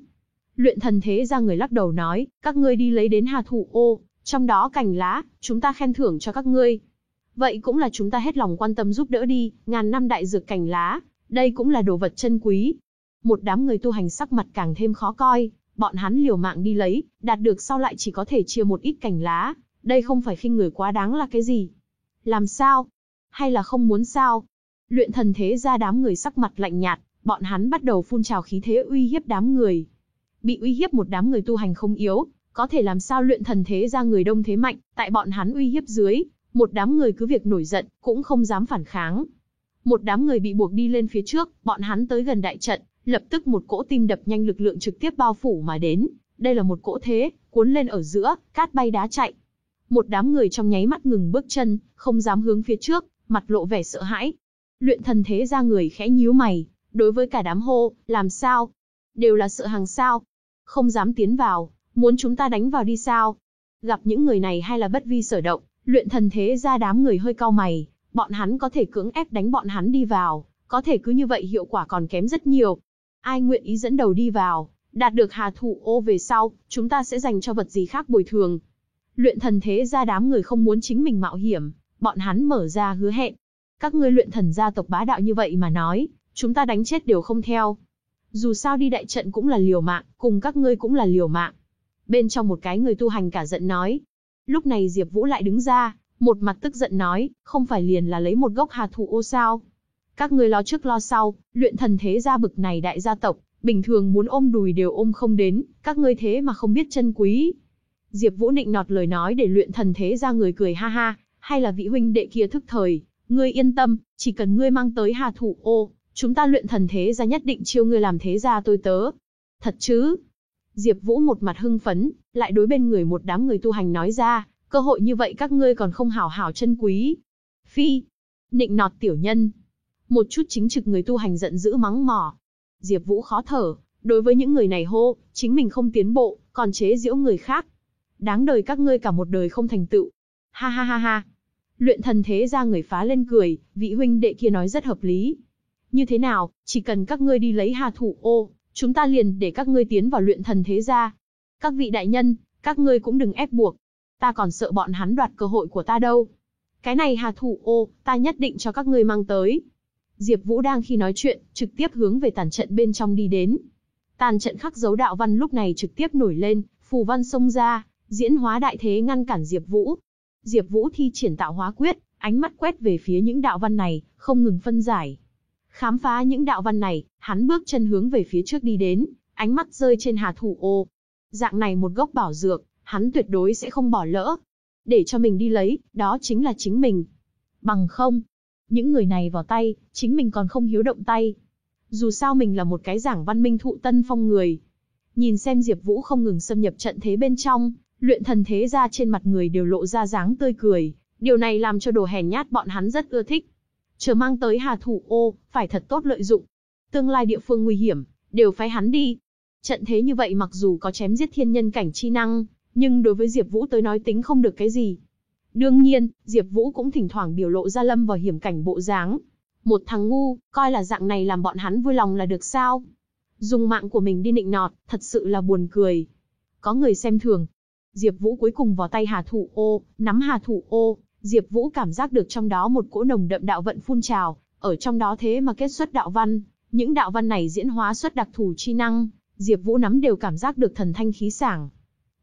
Luyện thần thế ra người lắc đầu nói, các ngươi đi lấy đến hà thủ ô, trong đó cành lá, chúng ta khen thưởng cho các ngươi. Vậy cũng là chúng ta hết lòng quan tâm giúp đỡ đi, ngàn năm đại dược cành lá, đây cũng là đồ vật chân quý. Một đám người tu hành sắc mặt càng thêm khó coi, bọn hắn liều mạng đi lấy, đạt được sau lại chỉ có thể chia một ít cành lá, đây không phải khinh người quá đáng là cái gì. Làm sao? Hay là không muốn sao? Luyện thần thế ra đám người sắc mặt lạnh nhạt, bọn hắn bắt đầu phun trào khí thế uy hiếp đám người. Bị uy hiếp một đám người tu hành không yếu, có thể làm sao luyện thần thế ra người đông thế mạnh, tại bọn hắn uy hiếp dưới, một đám người cứ việc nổi giận, cũng không dám phản kháng. Một đám người bị buộc đi lên phía trước, bọn hắn tới gần đại trận, lập tức một cỗ tim đập nhanh lực lượng trực tiếp bao phủ mà đến. Đây là một cỗ thế, cuốn lên ở giữa, cát bay đá chạy. Một đám người trong nháy mắt ngừng bước chân, không dám hướng phía trước, mặt lộ vẻ sợ hãi. Luyện thần thế ra người khẽ nhíu mày, đối với cả đám hô, làm sao? Đều là sợ hàng sao? Không dám tiến vào, muốn chúng ta đánh vào đi sao? Gặp những người này hay là bất vi sở động, luyện thần thế ra đám người hơi cau mày, bọn hắn có thể cưỡng ép đánh bọn hắn đi vào, có thể cứ như vậy hiệu quả còn kém rất nhiều. Ai nguyện ý dẫn đầu đi vào, đạt được hà thủ ô về sau, chúng ta sẽ dành cho vật gì khác bồi thường. Luyện thần thế ra đám người không muốn chính mình mạo hiểm, bọn hắn mở ra hứa hẹn. Các ngươi luyện thần gia tộc bá đạo như vậy mà nói, chúng ta đánh chết đều không theo. Dù sao đi đại trận cũng là liều mạng, cùng các ngươi cũng là liều mạng. Bên trong một cái người tu hành cả giận nói. Lúc này Diệp Vũ lại đứng ra, một mặt tức giận nói, không phải liền là lấy một gốc hà thủ ô sao. Các ngươi lo trước lo sau, luyện thần thế gia bực này đại gia tộc, bình thường muốn ôm đùi đều ôm không đến, các ngươi thế mà không biết chân quý. Diệp Vũ nịnh nọt lời nói để luyện thần thế gia người cười ha ha, hay là vị huynh đệ kia thức thời, ngươi yên tâm, chỉ cần ngươi mang tới hà thủ ô, chúng ta luyện thần thế gia nhất định chiêu ngươi làm thế gia tôi tớ. Thật chứ? Diệp Vũ một mặt hưng phấn, lại đối bên người một đám người tu hành nói ra, cơ hội như vậy các ngươi còn không hảo hảo chân quý. Phi, nịnh nọt tiểu nhân. Một chút chính trực người tu hành giận dữ mắng mỏ. Diệp Vũ khó thở, đối với những người này hô, chính mình không tiến bộ, còn chế giễu người khác. Đáng đời các ngươi cả một đời không thành tựu. Ha ha ha ha. Luyện thần thế ra người phá lên cười, vị huynh đệ kia nói rất hợp lý. Như thế nào, chỉ cần các ngươi đi lấy Hà Thủ Ô, chúng ta liền để các ngươi tiến vào luyện thần thế gia. Các vị đại nhân, các ngươi cũng đừng ép buộc. Ta còn sợ bọn hắn đoạt cơ hội của ta đâu. Cái này Hà Thủ Ô, ta nhất định cho các ngươi mang tới. Diệp Vũ đang khi nói chuyện, trực tiếp hướng về tàn trận bên trong đi đến. Tàn trận khắc dấu đạo văn lúc này trực tiếp nổi lên, phù văn xông ra, diễn hóa đại thế ngăn cản Diệp Vũ. Diệp Vũ thi triển tạo hóa quyết, ánh mắt quét về phía những đạo văn này, không ngừng phân giải. Khám phá những đạo văn này, hắn bước chân hướng về phía trước đi đến, ánh mắt rơi trên Hà Thủ Ô. Dạng này một gốc bảo dược, hắn tuyệt đối sẽ không bỏ lỡ. Để cho mình đi lấy, đó chính là chính mình. Bằng không, những người này vào tay, chính mình còn không hiếu động tay. Dù sao mình là một cái giảng văn minh thụ tân phong người. Nhìn xem Diệp Vũ không ngừng xâm nhập trận thế bên trong, luyện thần thế ra trên mặt người đều lộ ra dáng tươi cười, điều này làm cho đồ hèn nhát bọn hắn rất ưa thích. Chờ mang tới Hà Thủ Ô, phải thật tốt lợi dụng. Tương lai địa phương nguy hiểm, đều phái hắn đi. Trận thế như vậy mặc dù có chém giết thiên nhân cảnh chi năng, nhưng đối với Diệp Vũ tới nói tính không được cái gì. Đương nhiên, Diệp Vũ cũng thỉnh thoảng biểu lộ ra lâm vào hiểm cảnh bộ dáng. Một thằng ngu, coi là dạng này làm bọn hắn vui lòng là được sao? Dùng mạng của mình đi nịnh nọt, thật sự là buồn cười. Có người xem thường. Diệp Vũ cuối cùng vào tay Hà Thủ Ô, nắm Hà Thủ Ô, Diệp Vũ cảm giác được trong đó một cỗ nồng đậm đạo vận phun trào, ở trong đó thế mà kết xuất đạo văn, những đạo văn này diễn hóa xuất đặc thù chi năng, Diệp Vũ nắm đều cảm giác được thần thanh khí sảng.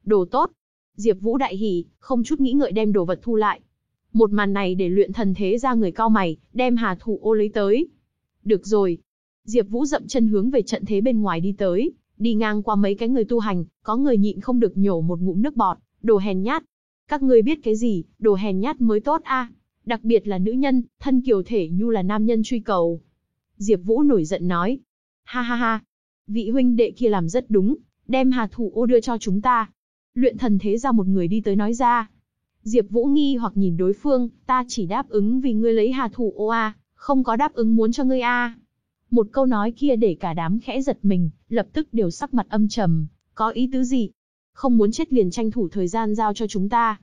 Đồ tốt, Diệp Vũ đại hỉ, không chút nghĩ ngợi đem đồ vật thu lại. Một màn này để luyện thần thế ra người cao mày, đem Hà Thủ Ô lấy tới. Được rồi. Diệp Vũ dậm chân hướng về trận thế bên ngoài đi tới, đi ngang qua mấy cái người tu hành, có người nhịn không được nhổ một ngụm nước bọt, đồ hèn nhát. Các ngươi biết cái gì, đồ hèn nhát mới tốt a. Đặc biệt là nữ nhân, thân kiều thể nhu là nam nhân truy cầu. Diệp Vũ nổi giận nói. Ha ha ha. Vị huynh đệ kia làm rất đúng, đem hà thủ ô đưa cho chúng ta. Luyện thần thế ra một người đi tới nói ra. Diệp Vũ nghi hoặc nhìn đối phương, ta chỉ đáp ứng vì ngươi lấy hà thủ ô a, không có đáp ứng muốn cho ngươi a. Một câu nói kia để cả đám khẽ giật mình, lập tức đều sắc mặt âm trầm, có ý tứ gì? Không muốn chết liền tranh thủ thời gian giao cho chúng ta.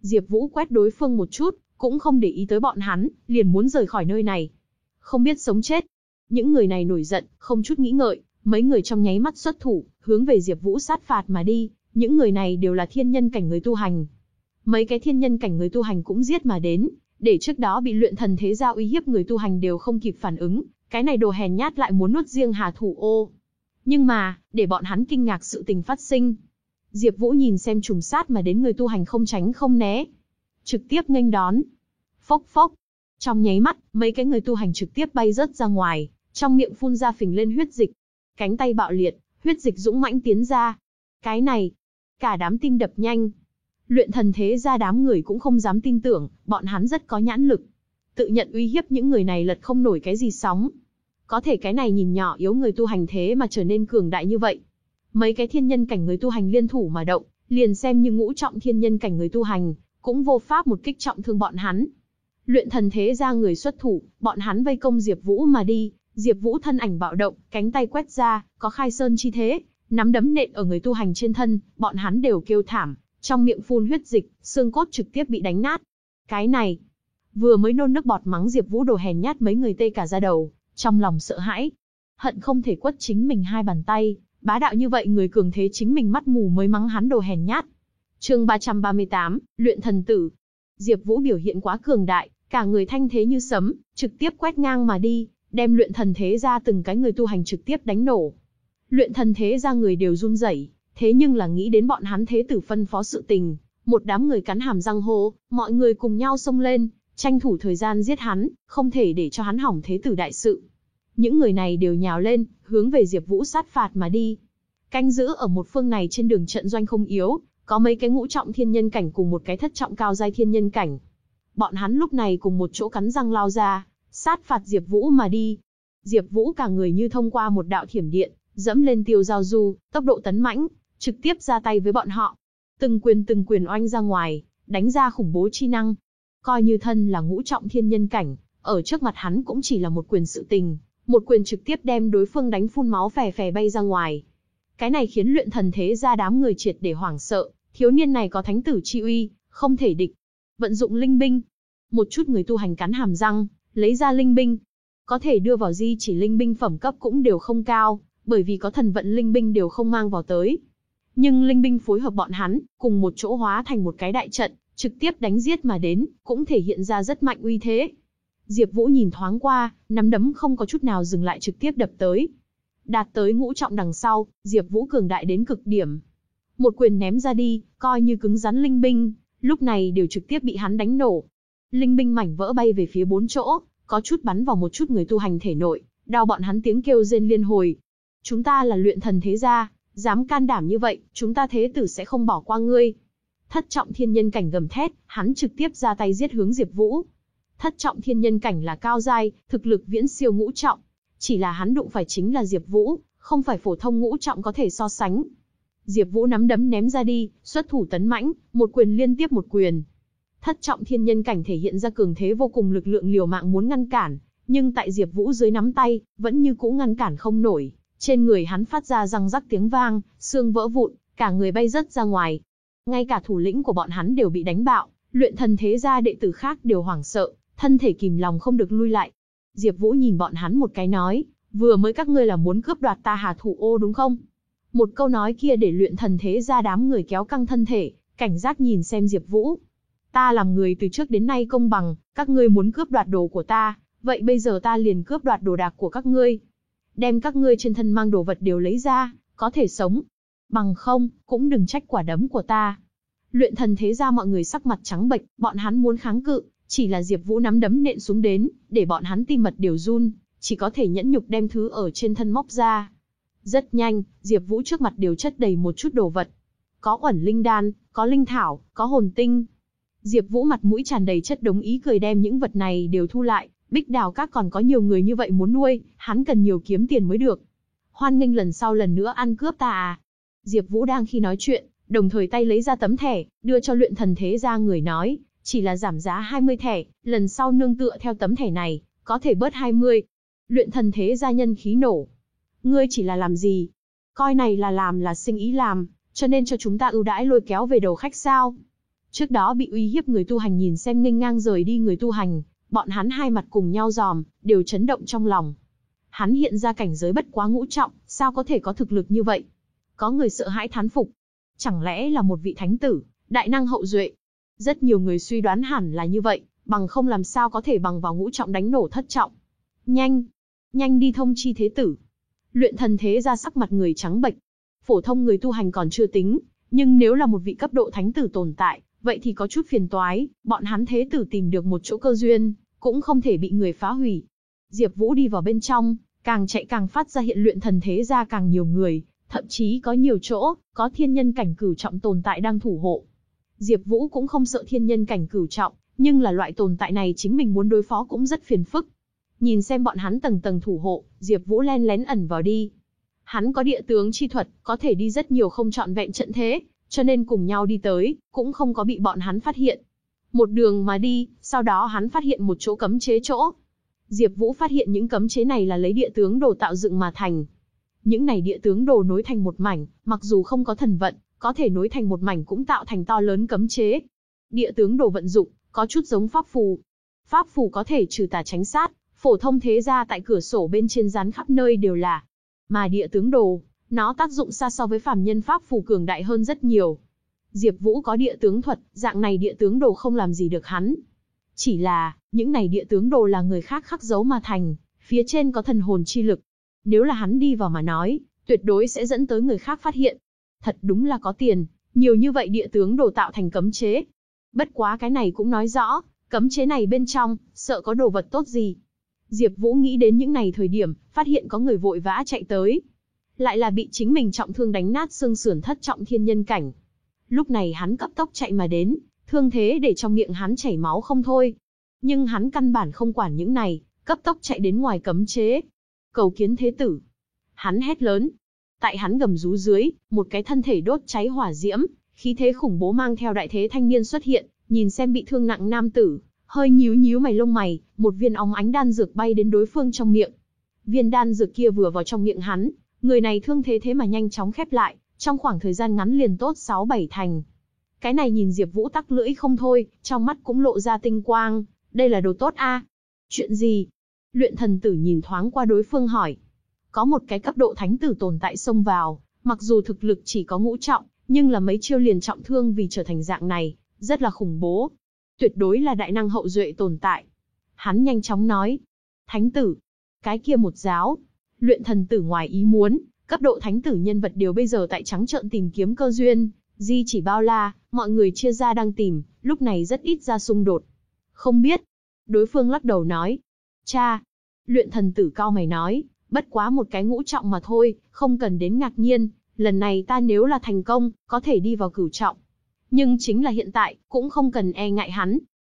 Diệp Vũ quét đối phương một chút, cũng không để ý tới bọn hắn, liền muốn rời khỏi nơi này. Không biết sống chết. Những người này nổi giận, không chút nghĩ ngợi, mấy người trong nháy mắt xuất thủ, hướng về Diệp Vũ sát phạt mà đi, những người này đều là thiên nhân cảnh người tu hành. Mấy cái thiên nhân cảnh người tu hành cũng giết mà đến, để trước đó bị luyện thần thế giao uy hiếp người tu hành đều không kịp phản ứng, cái này đồ hèn nhát lại muốn nuốt riêng Hà Thủ Ô. Nhưng mà, để bọn hắn kinh ngạc sự tình phát sinh. Diệp Vũ nhìn xem trùng sát mà đến người tu hành không tránh không né, trực tiếp nghênh đón. Phốc phốc. Trong nháy mắt, mấy cái người tu hành trực tiếp bay rớt ra ngoài, trong miệng phun ra phình lên huyết dịch. Cánh tay bạo liệt, huyết dịch dũng mãnh tiến ra. Cái này, cả đám tim đập nhanh. Luyện thần thế ra đám người cũng không dám tin tưởng, bọn hắn rất có nhãn lực. Tự nhận uy hiếp những người này lật không nổi cái gì sóng. Có thể cái này nhìn nhỏ yếu người tu hành thế mà trở nên cường đại như vậy. Mấy cái thiên nhân cảnh người tu hành liên thủ mà động, liền xem như ngũ trọng thiên nhân cảnh người tu hành, cũng vô pháp một kích trọng thương bọn hắn. Luyện thần thế ra người xuất thủ, bọn hắn vây công Diệp Vũ mà đi, Diệp Vũ thân ảnh bạo động, cánh tay quét ra, có khai sơn chi thế, nắm đấm nện ở người tu hành trên thân, bọn hắn đều kêu thảm, trong miệng phun huyết dịch, xương cốt trực tiếp bị đánh nát. Cái này, vừa mới nôn nước bọt mắng Diệp Vũ đồ hèn nhát mấy người tê cả da đầu, trong lòng sợ hãi, hận không thể quất chính mình hai bàn tay, bá đạo như vậy người cường thế chính mình mắt mù mới mắng hắn đồ hèn nhát. Chương 338, luyện thần tử. Diệp Vũ biểu hiện quá cường đại, cả người thanh thế như sấm, trực tiếp quét ngang mà đi, đem luyện thần thế ra từng cái người tu hành trực tiếp đánh nổ. Luyện thần thế ra người đều run rẩy, thế nhưng là nghĩ đến bọn hắn thế tử phân phó sự tình, một đám người cắn hàm răng hô, mọi người cùng nhau xông lên, tranh thủ thời gian giết hắn, không thể để cho hắn hỏng thế tử đại sự. Những người này đều nhào lên, hướng về Diệp Vũ sát phạt mà đi. Canh giữ ở một phương này trên đường trận doanh không yếu, có mấy cái ngũ trọng thiên nhân cảnh cùng một cái thất trọng cao giai thiên nhân cảnh. Bọn hắn lúc này cùng một chỗ cắn răng lao ra, sát phạt Diệp Vũ mà đi. Diệp Vũ cả người như thông qua một đạo thiểm điện, dẫm lên tiêu giao du, tốc độ tấn mãnh, trực tiếp ra tay với bọn họ. Từng quyền từng quyền oanh ra ngoài, đánh ra khủng bố chi năng. Coi như thân là ngũ trọng thiên nhân cảnh, ở trước mặt hắn cũng chỉ là một quyền sự tình, một quyền trực tiếp đem đối phương đánh phun máu phè phè bay ra ngoài. Cái này khiến luyện thần thế ra đám người triệt để hoảng sợ, thiếu niên này có thánh tử chi uy, không thể địch. Vận dụng linh binh. Một chút người tu hành cắn hàm răng, lấy ra linh binh. Có thể đưa vào di chỉ linh binh phẩm cấp cũng đều không cao, bởi vì có thần vận linh binh đều không mang vào tới. Nhưng linh binh phối hợp bọn hắn, cùng một chỗ hóa thành một cái đại trận, trực tiếp đánh giết mà đến, cũng thể hiện ra rất mạnh uy thế. Diệp Vũ nhìn thoáng qua, nắm đấm không có chút nào dừng lại trực tiếp đập tới. Đạt tới ngũ trọng đằng sau, Diệp Vũ cường đại đến cực điểm. Một quyền ném ra đi, coi như cứng rắn linh binh, lúc này đều trực tiếp bị hắn đánh nổ. Linh binh mảnh vỡ bay về phía bốn chỗ, có chút bắn vào một chút người tu hành thể nội, đau bọn hắn tiếng kêu rên liên hồi. Chúng ta là luyện thần thế gia, dám can đảm như vậy, chúng ta thế tử sẽ không bỏ qua ngươi. Thất trọng thiên nhân cảnh gầm thét, hắn trực tiếp ra tay giết hướng Diệp Vũ. Thất trọng thiên nhân cảnh là cao giai, thực lực viễn siêu ngũ trọng. Chỉ là hắn đụng phải chính là Diệp Vũ, không phải phổ thông ngũ trọng có thể so sánh. Diệp Vũ nắm đấm ném ra đi, xuất thủ tấn mãnh, một quyền liên tiếp một quyền. Thất trọng thiên nhân cảnh thể hiện ra cường thế vô cùng lực lượng liều mạng muốn ngăn cản, nhưng tại Diệp Vũ dưới nắm tay, vẫn như cũ ngăn cản không nổi. Trên người hắn phát ra răng rắc tiếng vang, xương vỡ vụn, cả người bay rất ra ngoài. Ngay cả thủ lĩnh của bọn hắn đều bị đánh bạo, luyện thần thế gia đệ tử khác đều hoảng sợ, thân thể kìm lòng không được lui lại. Diệp Vũ nhìn bọn hắn một cái nói, vừa mới các ngươi là muốn cướp đoạt ta Hà Thủ Ô đúng không? Một câu nói kia để luyện thần thế ra đám người kéo căng thân thể, cảnh giác nhìn xem Diệp Vũ. Ta làm người từ trước đến nay công bằng, các ngươi muốn cướp đoạt đồ của ta, vậy bây giờ ta liền cướp đoạt đồ đạc của các ngươi. Đem các ngươi trên thân mang đồ vật đều lấy ra, có thể sống. Bằng không, cũng đừng trách quả đấm của ta. Luyện thần thế ra mọi người sắc mặt trắng bệch, bọn hắn muốn kháng cự, chỉ là Diệp Vũ nắm đấm nện xuống đến, để bọn hắn tim mật đều run, chỉ có thể nhẫn nhục đem thứ ở trên thân móc ra. Rất nhanh, Diệp Vũ trước mặt đều chất đầy một chút đồ vật. có uẩn linh đan, có linh thảo, có hồn tinh. Diệp Vũ mặt mũi tràn đầy chất đống ý cười đem những vật này đều thu lại, Bích Đào Các còn có nhiều người như vậy muốn nuôi, hắn cần nhiều kiếm tiền mới được. Hoan nghênh lần sau lần nữa ăn cướp ta à? Diệp Vũ đang khi nói chuyện, đồng thời tay lấy ra tấm thẻ, đưa cho luyện thần thế gia người nói, chỉ là giảm giá 20 thẻ, lần sau nương tựa theo tấm thẻ này, có thể bớt 20. Luyện thần thế gia nhân khí nổ. Ngươi chỉ là làm gì? Coi này là làm là sinh ý làm, cho nên cho chúng ta ưu đãi lôi kéo về đầu khách sao? Trước đó bị uy hiếp người tu hành nhìn xem nghênh ngang rời đi người tu hành, bọn hắn hai mặt cùng nhau giòm, đều chấn động trong lòng. Hắn hiện ra cảnh giới bất quá ngũ trọng, sao có thể có thực lực như vậy? Có người sợ hãi thán phục. Chẳng lẽ là một vị thánh tử, đại năng hậu duệ? Rất nhiều người suy đoán hẳn là như vậy, bằng không làm sao có thể bằng vào ngũ trọng đánh nổ thất trọng. Nhanh, nhanh đi thông chi thế tử. Luyện thần thế ra sắc mặt người trắng bệch. Phổ thông người tu hành còn chưa tính, nhưng nếu là một vị cấp độ thánh tử tồn tại, vậy thì có chút phiền toái, bọn hắn thế tử tìm được một chỗ cơ duyên, cũng không thể bị người phá hủy. Diệp Vũ đi vào bên trong, càng chạy càng phát ra hiện luyện thần thế ra càng nhiều người, thậm chí có nhiều chỗ, có thiên nhân cảnh cửu trọng tồn tại đang thủ hộ. Diệp Vũ cũng không sợ thiên nhân cảnh cửu trọng, nhưng là loại tồn tại này chính mình muốn đối phó cũng rất phiền phức. Nhìn xem bọn hắn tầng tầng thủ hộ, Diệp Vũ len lén ẩn vào đi. Hắn có địa tướng chi thuật, có thể đi rất nhiều không chọn vẹn trận thế, cho nên cùng nhau đi tới, cũng không có bị bọn hắn phát hiện. Một đường mà đi, sau đó hắn phát hiện một chỗ cấm chế chỗ. Diệp Vũ phát hiện những cấm chế này là lấy địa tướng đồ tạo dựng mà thành. Những này địa tướng đồ nối thành một mảnh, mặc dù không có thần vận, có thể nối thành một mảnh cũng tạo thành to lớn cấm chế. Địa tướng đồ vận dụng, có chút giống pháp phù. Pháp phù có thể trừ tà tránh sát, phổ thông thế gia tại cửa sổ bên trên dán khắp nơi đều là. Mà địa tướng đồ, nó tác dụng xa so với phàm nhân pháp phù cường đại hơn rất nhiều. Diệp Vũ có địa tướng thuật, dạng này địa tướng đồ không làm gì được hắn. Chỉ là, những này địa tướng đồ là người khác khắc dấu mà thành, phía trên có thần hồn chi lực. Nếu là hắn đi vào mà nói, tuyệt đối sẽ dẫn tới người khác phát hiện. Thật đúng là có tiền, nhiều như vậy địa tướng đồ tạo thành cấm chế. Bất quá cái này cũng nói rõ, cấm chế này bên trong, sợ có đồ vật tốt gì. Diệp Vũ nghĩ đến những này thời điểm, phát hiện có người vội vã chạy tới. Lại là bị chính mình trọng thương đánh nát xương sườn thất trọng thiên nhân cảnh. Lúc này hắn cấp tốc chạy mà đến, thương thế để trong miệng hắn chảy máu không thôi. Nhưng hắn căn bản không quản những này, cấp tốc chạy đến ngoài cấm chế. Cầu kiến thế tử. Hắn hét lớn. Tại hắn gầm rú dưới, một cái thân thể đốt cháy hỏa diễm, khí thế khủng bố mang theo đại thế thanh niên xuất hiện, nhìn xem bị thương nặng nam tử, hơi nhíu nhíu mày lông mày, một viên óng ánh đan dược bay đến đối phương trong miệng. Viên đan dược kia vừa vào trong miệng hắn, người này thương thế thế mà nhanh chóng khép lại, trong khoảng thời gian ngắn liền tốt 6-7 thành. Cái này nhìn Diệp Vũ tắc lưỡi không thôi, trong mắt cũng lộ ra tinh quang, đây là đồ tốt a. Chuyện gì? Luyện thần tử nhìn thoáng qua đối phương hỏi. Có một cái cấp độ thánh tử tồn tại xông vào, mặc dù thực lực chỉ có ngũ trọng, nhưng là mấy chiêu liền trọng thương vì trở thành dạng này, rất là khủng bố. Tuyệt đối là đại năng hậu duệ tồn tại. Hắn nhanh chóng nói. Thánh tử. Cái kia một giáo. Luyện thần tử ngoài ý muốn, cấp độ thánh tử nhân vật đều bây giờ tại trắng trợn tìm kiếm cơ duyên. Di chỉ bao la, mọi người chia ra đang tìm, lúc này rất ít ra xung đột. Không biết. Đối phương lắc đầu nói. Cha. Luyện thần tử cao mày nói, bất quá một cái ngũ trọng mà thôi, không cần đến ngạc nhiên, lần này ta nếu là thành công, có thể đi vào cửu trọng. Nhưng chính là hiện tại, cũng không cần e ngại hắn.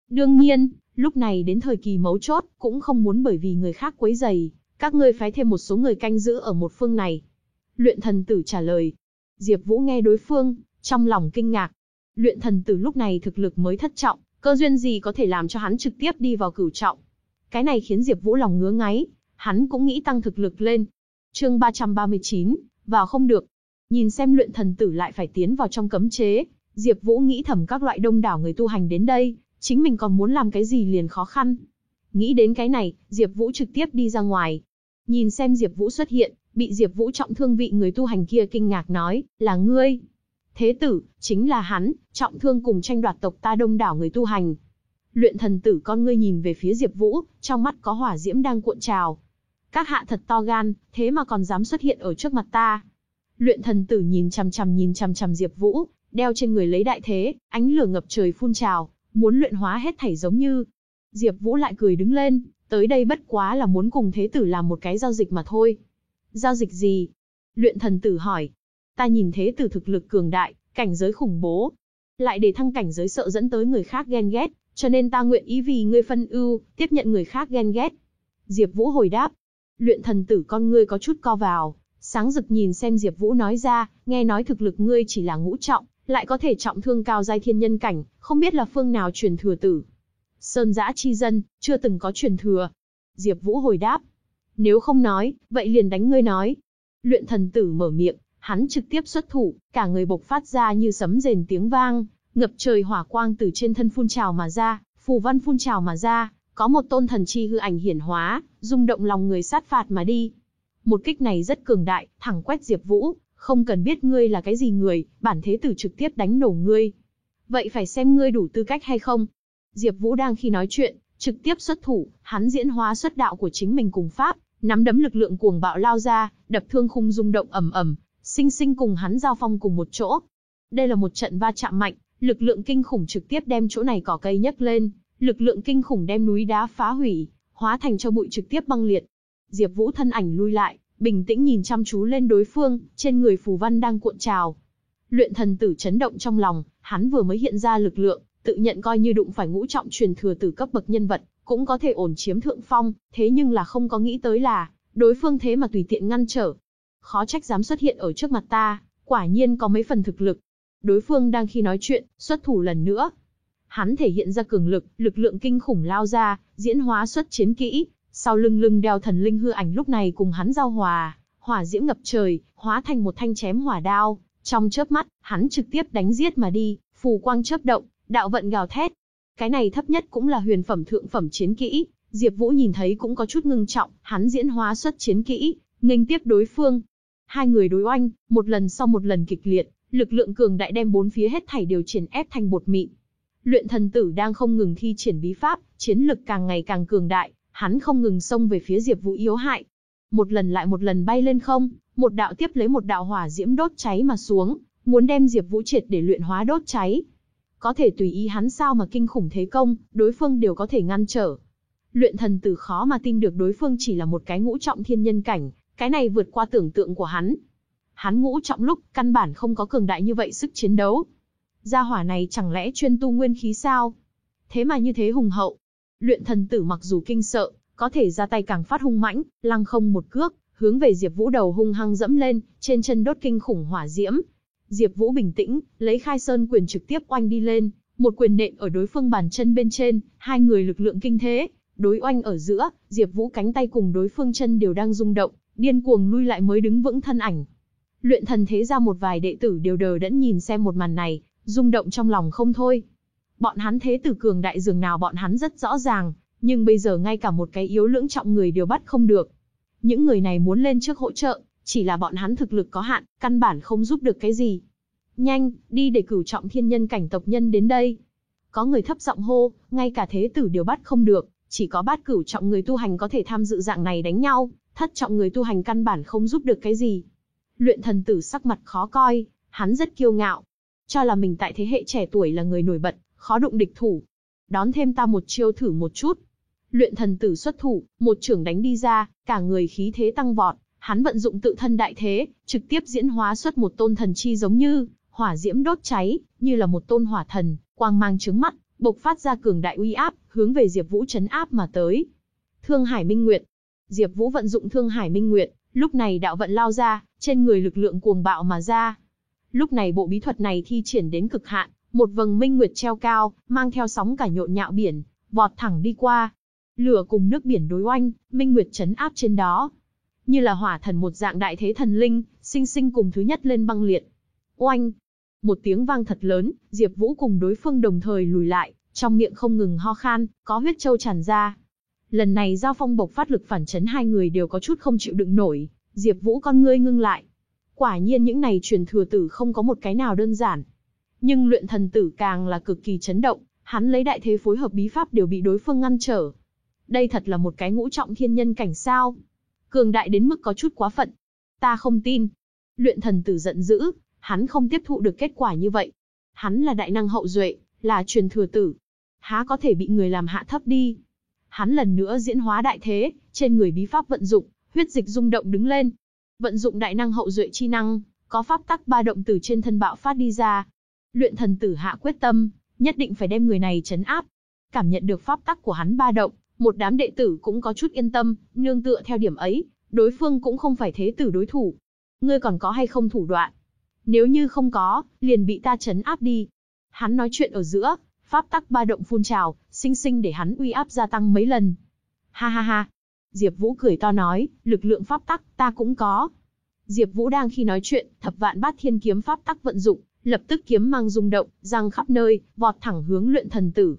Đương nhiên, lúc này đến thời kỳ mấu chốt, cũng không muốn bởi vì người khác quấy rầy, các ngươi phái thêm một số người canh giữ ở một phương này. Luyện thần tử trả lời. Diệp Vũ nghe đối phương, trong lòng kinh ngạc. Luyện thần tử lúc này thực lực mới thất trọng, cơ duyên gì có thể làm cho hắn trực tiếp đi vào cửu trọng. Cái này khiến Diệp Vũ lòng ngứa ngáy, hắn cũng nghĩ tăng thực lực lên. Chương 339, vào không được. Nhìn xem luyện thần tử lại phải tiến vào trong cấm chế, Diệp Vũ nghĩ thầm các loại đông đảo người tu hành đến đây, chính mình còn muốn làm cái gì liền khó khăn. Nghĩ đến cái này, Diệp Vũ trực tiếp đi ra ngoài. Nhìn xem Diệp Vũ xuất hiện, bị Diệp Vũ trọng thương vị người tu hành kia kinh ngạc nói, là ngươi. Thế tử, chính là hắn, trọng thương cùng tranh đoạt tộc ta đông đảo người tu hành. Luyện thần tử con ngươi nhìn về phía Diệp Vũ, trong mắt có hỏa diễm đang cuộn trào. Các hạ thật to gan, thế mà còn dám xuất hiện ở trước mặt ta. Luyện thần tử nhìn chằm chằm nhìn chằm chằm Diệp Vũ, đeo trên người lấy đại thế, ánh lửa ngập trời phun trào, muốn luyện hóa hết thảy giống như. Diệp Vũ lại cười đứng lên, tới đây bất quá là muốn cùng thế tử làm một cái giao dịch mà thôi. Giao dịch gì? Luyện thần tử hỏi. Ta nhìn thế tử thực lực cường đại, cảnh giới khủng bố. Lại để thăng cảnh giới sợ dẫn tới người khác ghen ghét, cho nên ta nguyện ý vì ngươi phân ưu, tiếp nhận người khác ghen ghét. Diệp Vũ hồi đáp. Luyện thần tử con ngươi có chút co vào, sáng rực nhìn xem Diệp Vũ nói ra, nghe nói thực lực ngươi chỉ là ngũ trọng, lại có thể trọng thương cao giai thiên nhân cảnh, không biết là phương nào truyền thừa tử. Sơn giã chi dân, chưa từng có truyền thừa. Diệp Vũ hồi đáp. Nếu không nói, vậy liền đánh ngươi nói. Luyện thần tử mở miệng, hắn trực tiếp xuất thủ, cả người bộc phát ra như sấm rền tiếng vang, ngập trời hỏa quang từ trên thân phun trào mà ra, phù văn phun trào mà ra, có một tôn thần chi hư ảnh hiển hóa, rung động lòng người sát phạt mà đi. Một kích này rất cường đại, thẳng quét Diệp Vũ, không cần biết ngươi là cái gì người, bản thế tử trực tiếp đánh nổ ngươi. Vậy phải xem ngươi đủ tư cách hay không. Diệp Vũ đang khi nói chuyện, trực tiếp xuất thủ, hắn diễn hóa xuất đạo của chính mình cùng pháp, nắm đấm lực lượng cuồng bạo lao ra, đập thương khung rung động ầm ầm, sinh sinh cùng hắn giao phong cùng một chỗ. Đây là một trận va chạm mạnh, lực lượng kinh khủng trực tiếp đem chỗ này cỏ cây nhấc lên, lực lượng kinh khủng đem núi đá phá hủy, hóa thành cho bụi trực tiếp băng liệt. Diệp Vũ thân ảnh lui lại, bình tĩnh nhìn chăm chú lên đối phương, trên người phù văn đang cuộn trào. Luyện thần tử chấn động trong lòng, hắn vừa mới hiện ra lực lượng, tự nhận coi như đụng phải ngũ trọng truyền thừa từ cấp bậc nhân vật, cũng có thể ổn chiếm thượng phong, thế nhưng là không có nghĩ tới là, đối phương thế mà tùy tiện ngăn trở. Khó trách dám xuất hiện ở trước mặt ta, quả nhiên có mấy phần thực lực. Đối phương đang khi nói chuyện, xuất thủ lần nữa. Hắn thể hiện ra cường lực, lực lượng kinh khủng lao ra, diễn hóa xuất chiến kỹ, sau lưng lưng đeo thần linh hư ảnh lúc này cùng hắn giao hòa, hỏa diễm ngập trời, hóa thành một thanh chém hỏa đao, trong chớp mắt, hắn trực tiếp đánh giết mà đi, phù quang chớp động, đạo vận gào thét. Cái này thấp nhất cũng là huyền phẩm thượng phẩm chiến kỹ, Diệp Vũ nhìn thấy cũng có chút ngưng trọng, hắn diễn hóa xuất chiến kỹ, nghênh tiếp đối phương. Hai người đối oanh, một lần sau một lần kịch liệt, lực lượng cường đại đem bốn phía hết thảy đều triển ép thành bột mịn. Luyện thần tử đang không ngừng thi triển bí pháp, chiến lực càng ngày càng cường đại, hắn không ngừng xông về phía Diệp Vũ yếu hại. Một lần lại một lần bay lên không, một đạo tiếp lấy một đạo hỏa diễm đốt cháy mà xuống, muốn đem Diệp Vũ triệt để luyện hóa đốt cháy. Có thể tùy ý hắn sao mà kinh khủng thế công, đối phương đều có thể ngăn trở. Luyện thần tử khó mà tin được đối phương chỉ là một cái ngũ trọng thiên nhân cảnh, cái này vượt qua tưởng tượng của hắn. Hắn ngũ trọng lúc, căn bản không có cường đại như vậy sức chiến đấu. Gia hỏa này chẳng lẽ chuyên tu nguyên khí sao? Thế mà như thế hùng hậu. Luyện thần tử mặc dù kinh sợ, có thể ra tay càng phát hung mãnh, lăng không một cước, hướng về Diệp Vũ đầu hung hăng dẫm lên, trên chân đốt kinh khủng hỏa diễm. Diệp Vũ bình tĩnh, lấy Khai Sơn quyền trực tiếp oanh đi lên, một quyền nện ở đối phương bàn chân bên trên, hai người lực lượng kinh thế, đối oanh ở giữa, Diệp Vũ cánh tay cùng đối phương chân đều đang rung động, điên cuồng lui lại mới đứng vững thân ảnh. Luyện thần thế ra một vài đệ tử đều đờ đẫn nhìn xem một màn này, rung động trong lòng không thôi. Bọn hắn thế tử cường đại dường nào bọn hắn rất rõ ràng, nhưng bây giờ ngay cả một cái yếu lưỡng trọng người đều bắt không được. Những người này muốn lên trước hỗ trợ, chỉ là bọn hắn thực lực có hạn, căn bản không giúp được cái gì. Nhanh, đi để cửu trọng thiên nhân cảnh tộc nhân đến đây. Có người thấp giọng hô, ngay cả thế tử đều bắt không được, chỉ có bát cửu trọng người tu hành có thể tham dự dạng này đánh nhau, thất trọng người tu hành căn bản không giúp được cái gì. Luyện thần tử sắc mặt khó coi, hắn rất kiêu ngạo, cho là mình tại thế hệ trẻ tuổi là người nổi bật, khó đụng địch thủ. Đón thêm ta một chiêu thử một chút. Luyện thần tử xuất thủ, một trưởng đánh đi ra, cả người khí thế tăng vọt, hắn vận dụng tự thân đại thế, trực tiếp diễn hóa xuất một tôn thần chi giống như hỏa diễm đốt cháy, như là một tôn hỏa thần, quang mang chướng mắt, bộc phát ra cường đại uy áp, hướng về Diệp Vũ chấn áp mà tới. Thương Hải Minh Nguyệt. Diệp Vũ vận dụng Thương Hải Minh Nguyệt, lúc này đạo vận lao ra, trên người lực lượng cuồng bạo mà ra. Lúc này bộ bí thuật này thi triển đến cực hạn, một vầng minh nguyệt treo cao, mang theo sóng cả nhộn nhạo biển, vọt thẳng đi qua. Lửa cùng nước biển đối oanh, minh nguyệt chấn áp trên đó. Như là hỏa thần một dạng đại thế thần linh, sinh sinh cùng thứ nhất lên băng liệt. Oanh! Một tiếng vang thật lớn, Diệp Vũ cùng đối phương đồng thời lùi lại, trong miệng không ngừng ho khan, có huyết châu tràn ra. Lần này giao phong bộc phát lực phản chấn hai người đều có chút không chịu đựng nổi, Diệp Vũ con ngươi ngưng lại. Quả nhiên những này truyền thừa tử không có một cái nào đơn giản. Nhưng luyện thần tử càng là cực kỳ chấn động, hắn lấy đại thế phối hợp bí pháp đều bị đối phương ngăn trở. Đây thật là một cái ngũ trọng thiên nhân cảnh sao. Cường đại đến mức có chút quá phận. Ta không tin. Luyện thần tử giận dữ, hắn không tiếp thụ được kết quả như vậy. Hắn là đại năng hậu duệ, là truyền thừa tử. Há có thể bị người làm hạ thấp đi. Hắn lần nữa diễn hóa đại thế, trên người bí pháp vận dụng, huyết dịch rung động đứng lên. Vận dụng đại năng hậu duệ chi năng, có pháp tắc ba động từ trên thân bạo phát đi ra, Luyện thần tử hạ quyết tâm, nhất định phải đem người này chấn áp. Cảm nhận được pháp tắc của hắn ba động, một đám đệ tử cũng có chút yên tâm, nương tựa theo điểm ấy, đối phương cũng không phải thế tử đối thủ. Ngươi còn có hay không thủ đoạn? Nếu như không có, liền bị ta chấn áp đi. Hắn nói chuyện ở giữa, pháp tắc ba động phun trào, sinh sinh để hắn uy áp gia tăng mấy lần. Ha ha ha. Diệp Vũ cười to nói, lực lượng pháp tắc ta cũng có. Diệp Vũ đang khi nói chuyện, thập vạn bát thiên kiếm pháp tắc vận dụng, lập tức kiếm mang rung động, răng khắp nơi, vọt thẳng hướng luyện thần tử.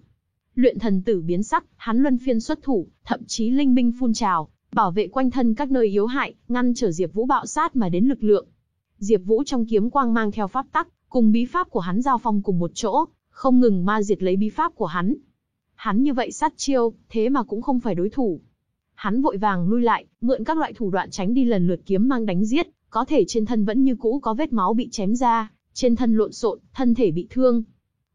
Luyện thần tử biến sắc, hắn luân phiên xuất thủ, thậm chí linh binh phun trào, bảo vệ quanh thân các nơi yếu hại, ngăn trở Diệp Vũ bạo sát mà đến lực lượng. Diệp Vũ trong kiếm quang mang theo pháp tắc, cùng bí pháp của hắn giao phong cùng một chỗ, không ngừng ma diệt lấy bí pháp của hắn. Hắn như vậy sát chiêu, thế mà cũng không phải đối thủ. Hắn vội vàng lui lại, mượn các loại thủ đoạn tránh đi lần lượt kiếm mang đánh giết, có thể trên thân vẫn như cũ có vết máu bị chém ra, trên thân lộn xộn, thân thể bị thương.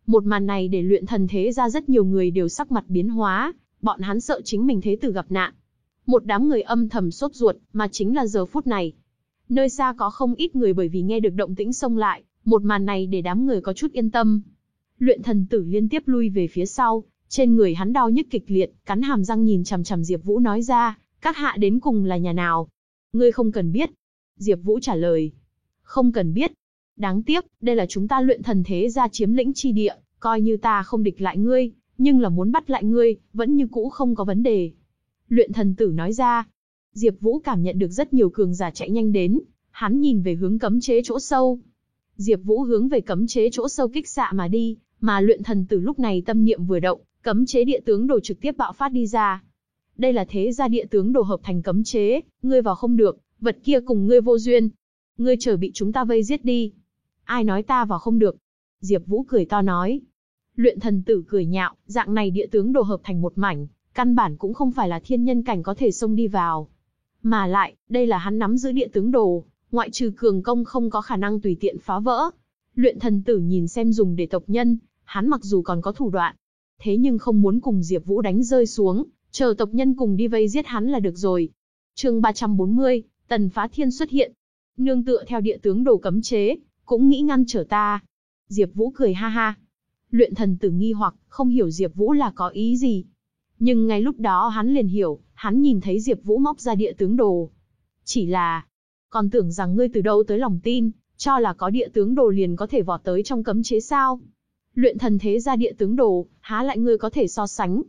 Một màn này để luyện thần thế ra rất nhiều người đều sắc mặt biến hóa, bọn hắn sợ chính mình thế tử gặp nạn. Một đám người âm thầm sốt ruột, mà chính là giờ phút này. Nơi xa có không ít người bởi vì nghe được động tĩnh xông lại, một màn này để đám người có chút yên tâm. Luyện thần tử liên tiếp lui về phía sau, trên người hắn đau nhức kịch liệt, cắn hàm răng nhìn chằm chằm Diệp Vũ nói ra, các hạ đến cùng là nhà nào? Ngươi không cần biết. Diệp Vũ trả lời. Không cần biết. Đáng tiếc, đây là chúng ta luyện thần thế gia chiếm lĩnh chi địa, coi như ta không địch lại ngươi, nhưng là muốn bắt lại ngươi, vẫn như cũ không có vấn đề. Luyện thần tử nói ra. Diệp Vũ cảm nhận được rất nhiều cường giả chạy nhanh đến, hắn nhìn về hướng cấm chế chỗ sâu. Diệp Vũ hướng về cấm chế chỗ sâu kích xạ mà đi, mà luyện thần tử lúc này tâm niệm vừa động, cấm chế địa tướng đồ trực tiếp bạo phát đi ra. Đây là thế gia địa tướng đồ hợp thành cấm chế, ngươi vào không được, vật kia cùng ngươi vô duyên. Ngươi chờ bị chúng ta vây giết đi. Ai nói ta vào không được? Diệp Vũ cười to nói. Luyện thần tử cười nhạo, dạng này địa tướng đồ hợp thành một mảnh, căn bản cũng không phải là thiên nhân cảnh có thể xông đi vào. Mà lại, đây là hắn nắm giữ địa tướng đồ, ngoại trừ cường công không có khả năng tùy tiện phá vỡ. Luyện thần tử nhìn xem dùng để tộc nhân, hắn mặc dù còn có thủ đoạn, thế nhưng không muốn cùng Diệp Vũ đánh rơi xuống, chờ tộc nhân cùng đi vây giết hắn là được rồi. Chương 340, Tần Phá Thiên xuất hiện. Nương tựa theo địa tướng đồ cấm chế, cũng nghĩ ngăn trở ta. Diệp Vũ cười ha ha. Luyện thần tử nghi hoặc, không hiểu Diệp Vũ là có ý gì. Nhưng ngay lúc đó hắn liền hiểu, hắn nhìn thấy Diệp Vũ móc ra địa tướng đồ. Chỉ là, còn tưởng rằng ngươi từ đâu tới lòng tin, cho là có địa tướng đồ liền có thể vọt tới trong cấm chế sao? Luyện thần thế gia địa tướng đồ, há lại ngươi có thể so sánh?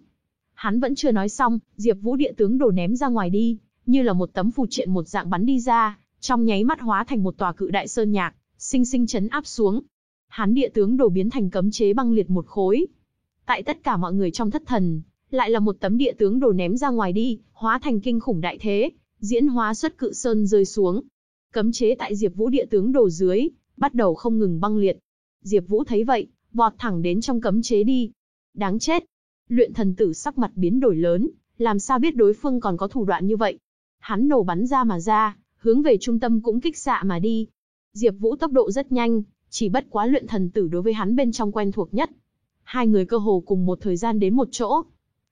Hắn vẫn chưa nói xong, Diệp Vũ địa tướng đồ ném ra ngoài đi, như là một tấm phù triện một dạng bắn đi ra, trong nháy mắt hóa thành một tòa cự đại sơn nhạc, sinh sinh chấn áp xuống. Hắn địa tướng đồ biến thành cấm chế băng liệt một khối. Tại tất cả mọi người trong thất thần, lại là một tấm địa tướng đồ ném ra ngoài đi, hóa thành kinh khủng đại thế, diễn hóa xuất cự sơn rơi xuống. Cấm chế tại Diệp Vũ địa tướng đồ dưới, bắt đầu không ngừng băng liệt. Diệp Vũ thấy vậy, vọt thẳng đến trong cấm chế đi. Đáng chết. Luyện thần tử sắc mặt biến đổi lớn, làm sao biết đối phương còn có thủ đoạn như vậy. Hắn nổ bắn ra mà ra, hướng về trung tâm cũng kích xạ mà đi. Diệp Vũ tốc độ rất nhanh, chỉ bất quá luyện thần tử đối với hắn bên trong quen thuộc nhất. Hai người cơ hồ cùng một thời gian đến một chỗ.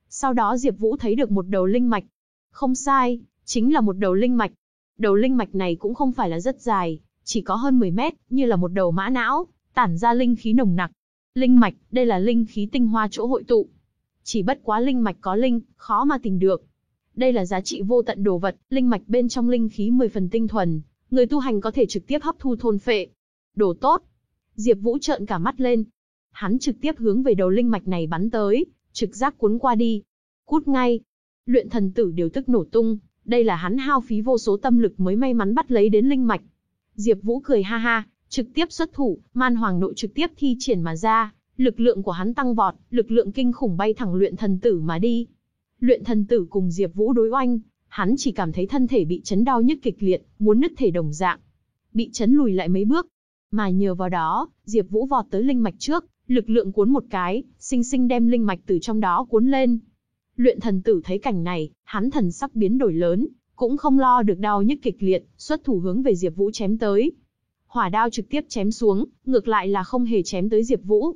Sau đó Diệp Vũ thấy được một đầu linh mạch. Không sai, chính là một đầu linh mạch. Đầu linh mạch này cũng không phải là rất dài, chỉ có hơn 10 mét, như là một đầu mã não, tản ra linh khí nồng nặc. Linh mạch, đây là linh khí tinh hoa chỗ hội tụ. Chỉ bất quá linh mạch có linh, khó mà tìm được. Đây là giá trị vô tận đồ vật, linh mạch bên trong linh khí 10 phần tinh thuần, người tu hành có thể trực tiếp hấp thu thôn phệ. Đồ tốt. Diệp Vũ trợn cả mắt lên. Hắn trực tiếp hướng về đầu linh mạch này bắn tới, trực giác cuốn qua đi. Cút ngay. Luyện thần tử điều tức nổ tung, đây là hắn hao phí vô số tâm lực mới may mắn bắt lấy đến linh mạch. Diệp Vũ cười ha ha, trực tiếp xuất thủ, Man Hoàng nội trực tiếp thi triển mà ra, lực lượng của hắn tăng vọt, lực lượng kinh khủng bay thẳng luyện thần tử mà đi. Luyện thần tử cùng Diệp Vũ đối oanh, hắn chỉ cảm thấy thân thể bị chấn đau nhức kịch liệt, muốn nứt thể đồng dạng. Bị chấn lùi lại mấy bước. Mà nhờ vào đó, Diệp Vũ vọt tới linh mạch trước, lực lượng cuốn một cái, sinh sinh đem linh mạch từ trong đó cuốn lên. Luyện thần tử thấy cảnh này, hắn thần sắc biến đổi lớn, cũng không lo được đau nhức kịch liệt, xuất thủ hướng về Diệp Vũ chém tới. Hỏa đao trực tiếp chém xuống, ngược lại là không hề chém tới Diệp Vũ.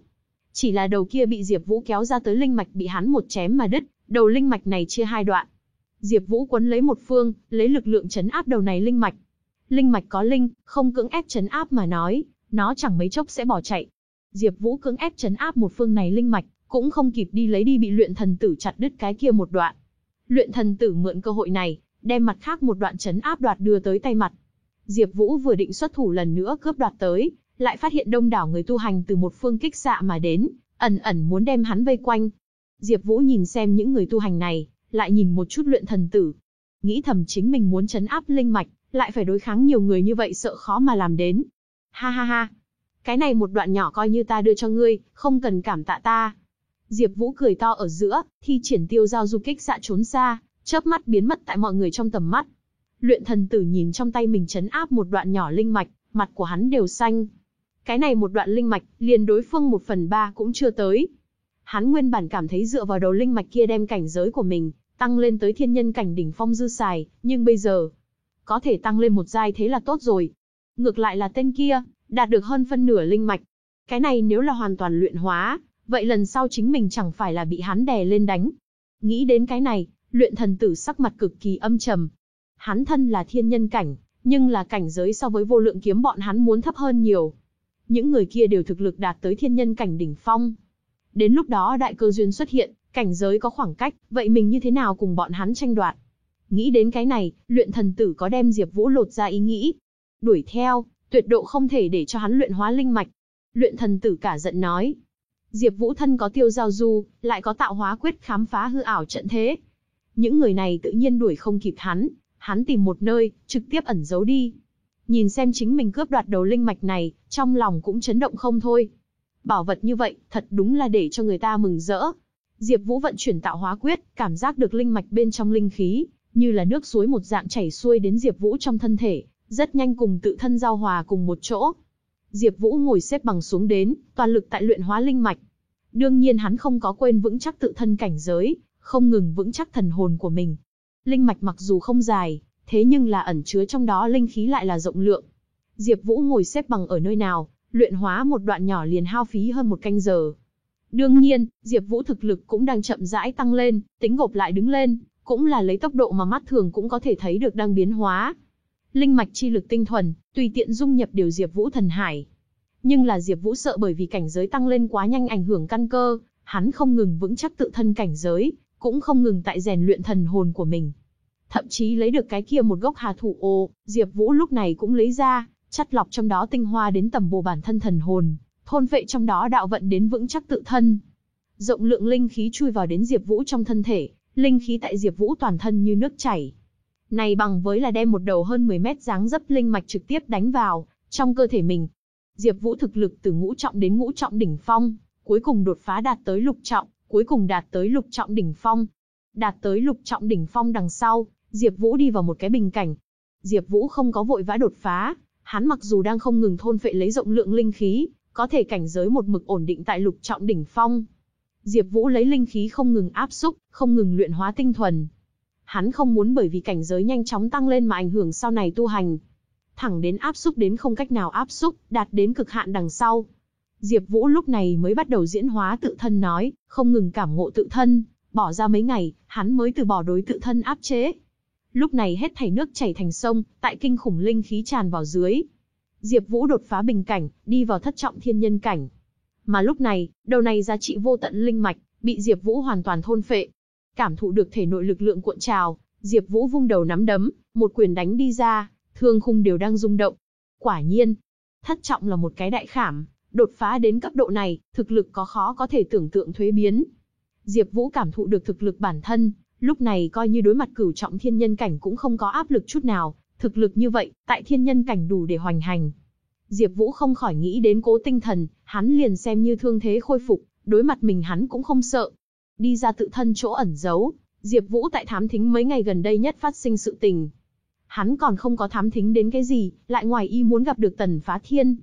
Chỉ là đầu kia bị Diệp Vũ kéo ra tới linh mạch bị hắn một chém mà đứt, đầu linh mạch này chia hai đoạn. Diệp Vũ quấn lấy một phương, lấy lực lượng chấn áp đầu này linh mạch. Linh mạch có linh, không cưỡng ép chấn áp mà nói, nó chẳng mấy chốc sẽ bỏ chạy. Diệp Vũ cưỡng ép trấn áp một phương này linh mạch, cũng không kịp đi lấy đi bị luyện thần tử chặt đứt cái kia một đoạn. Luyện thần tử mượn cơ hội này, đem mặt khác một đoạn trấn áp đoạt đưa tới tay mặt. Diệp Vũ vừa định xuất thủ lần nữa cướp đoạt tới, lại phát hiện đông đảo người tu hành từ một phương kích xạ mà đến, ẩn ẩn muốn đem hắn vây quanh. Diệp Vũ nhìn xem những người tu hành này, lại nhìn một chút luyện thần tử. Nghĩ thầm chính mình muốn trấn áp linh mạch, lại phải đối kháng nhiều người như vậy sợ khó mà làm đến. Ha ha ha, cái này một đoạn nhỏ coi như ta đưa cho ngươi, không cần cảm tạ ta. Diệp Vũ cười to ở giữa, thi triển tiêu giao du kích xạ trốn xa, chớp mắt biến mất tại mọi người trong tầm mắt. Luyện thần tử nhìn trong tay mình chấn áp một đoạn nhỏ linh mạch, mặt của hắn đều xanh. Cái này một đoạn linh mạch, liền đối phương một phần ba cũng chưa tới. Hắn nguyên bản cảm thấy dựa vào đầu linh mạch kia đem cảnh giới của mình, tăng lên tới thiên nhân cảnh đỉnh phong dư xài, nhưng bây giờ, có thể tăng lên một giai thế là tốt rồi. Ngược lại là tên kia, đạt được hơn phân nửa linh mạch. Cái này nếu là hoàn toàn luyện hóa, vậy lần sau chính mình chẳng phải là bị hắn đè lên đánh. Nghĩ đến cái này, luyện thần tử sắc mặt cực kỳ âm trầm. Hắn thân là thiên nhân cảnh, nhưng là cảnh giới so với vô lượng kiếm bọn hắn muốn thấp hơn nhiều. Những người kia đều thực lực đạt tới thiên nhân cảnh đỉnh phong. Đến lúc đó đại cơ duyên xuất hiện, cảnh giới có khoảng cách, vậy mình như thế nào cùng bọn hắn tranh đoạt? Nghĩ đến cái này, luyện thần tử có đem Diệp Vũ lột ra ý nghĩ. Đuổi theo, tuyệt độ không thể để cho hắn luyện hóa linh mạch. Luyện thần tử cả giận nói. Diệp Vũ thân có tiêu giao du, lại có tạo hóa quyết khám phá hư ảo trận thế. Những người này tự nhiên đuổi không kịp hắn, hắn tìm một nơi, trực tiếp ẩn giấu đi. Nhìn xem chính mình cướp đoạt đầu linh mạch này, trong lòng cũng chấn động không thôi. Bảo vật như vậy, thật đúng là để cho người ta mừng rỡ. Diệp Vũ vận chuyển tạo hóa quyết, cảm giác được linh mạch bên trong linh khí, như là nước suối một dạng chảy xuôi đến Diệp Vũ trong thân thể, rất nhanh cùng tự thân giao hòa cùng một chỗ. Diệp Vũ ngồi xếp bằng xuống đến, toàn lực tại luyện hóa linh mạch. Đương nhiên hắn không có quên vững chắc tự thân cảnh giới, không ngừng vững chắc thần hồn của mình. Linh mạch mặc dù không dài, thế nhưng là ẩn chứa trong đó linh khí lại là rộng lượng. Diệp Vũ ngồi xếp bằng ở nơi nào, luyện hóa một đoạn nhỏ liền hao phí hơn một canh giờ. Đương nhiên, Diệp Vũ thực lực cũng đang chậm rãi tăng lên, tính gộp lại đứng lên, cũng là lấy tốc độ mà mắt thường cũng có thể thấy được đang biến hóa. Linh mạch chi lực tinh thuần, tùy tiện dung nhập điều Diệp Vũ thần hải. Nhưng là Diệp Vũ sợ bởi vì cảnh giới tăng lên quá nhanh ảnh hưởng căn cơ, hắn không ngừng vững chắc tự thân cảnh giới, cũng không ngừng tại rèn luyện thần hồn của mình. Thậm chí lấy được cái kia một gốc hà thủ ô, Diệp Vũ lúc này cũng lấy ra, chắt lọc trong đó tinh hoa đến tầm bổ bản thân thần hồn, thôn vệ trong đó đạo vận đến vững chắc tự thân. Rộng lượng linh khí chui vào đến Diệp Vũ trong thân thể, linh khí tại Diệp Vũ toàn thân như nước chảy. Này bằng với là đem một đầu hơn 10 mét dáng dấp linh mạch trực tiếp đánh vào trong cơ thể mình. Diệp Vũ thực lực từ ngũ trọng đến ngũ trọng đỉnh phong, cuối cùng đột phá đạt tới lục trọng, cuối cùng đạt tới lục trọng đỉnh phong. Đạt tới lục trọng đỉnh phong đằng sau, Diệp Vũ đi vào một cái bình cảnh. Diệp Vũ không có vội vã đột phá, hắn mặc dù đang không ngừng thôn phệ lấy rộng lượng linh khí, có thể cảnh giới một mực ổn định tại lục trọng đỉnh phong. Diệp Vũ lấy linh khí không ngừng áp xúc, không ngừng luyện hóa tinh thuần. Hắn không muốn bởi vì cảnh giới nhanh chóng tăng lên mà ảnh hưởng sau này tu hành. Thẳng đến áp xúc đến không cách nào áp xúc, đạt đến cực hạn đằng sau. Diệp Vũ lúc này mới bắt đầu diễn hóa tự thân nói, không ngừng cảm ngộ tự thân, bỏ ra mấy ngày, hắn mới từ bỏ đối tự thân áp chế. Lúc này hết thảy nước chảy thành sông, tại kinh khủng linh khí tràn vào dưới. Diệp Vũ đột phá bình cảnh, đi vào thất trọng thiên nhân cảnh. Mà lúc này, đầu này giá trị vô tận linh mạch, bị Diệp Vũ hoàn toàn thôn phệ. Cảm thụ được thể nội lực lượng cuộn trào, Diệp Vũ vung đầu nắm đấm, một quyền đánh đi ra, thương khung đều đang rung động. Quả nhiên, thất trọng là một cái đại khảm, đột phá đến cấp độ này, thực lực có khó có thể tưởng tượng thuế biến. Diệp Vũ cảm thụ được thực lực bản thân, lúc này coi như đối mặt cửu trọng thiên nhân cảnh cũng không có áp lực chút nào, thực lực như vậy, tại thiên nhân cảnh đủ để hoành hành. Diệp Vũ không khỏi nghĩ đến Cố Tinh Thần, hắn liền xem như thương thế khôi phục, đối mặt mình hắn cũng không sợ. Đi ra tự thân chỗ ẩn giấu, Diệp Vũ tại thám thính mấy ngày gần đây nhất phát sinh sự tình. Hắn còn không có thám thính đến cái gì, lại ngoài ý muốn gặp được Tần Phá Thiên.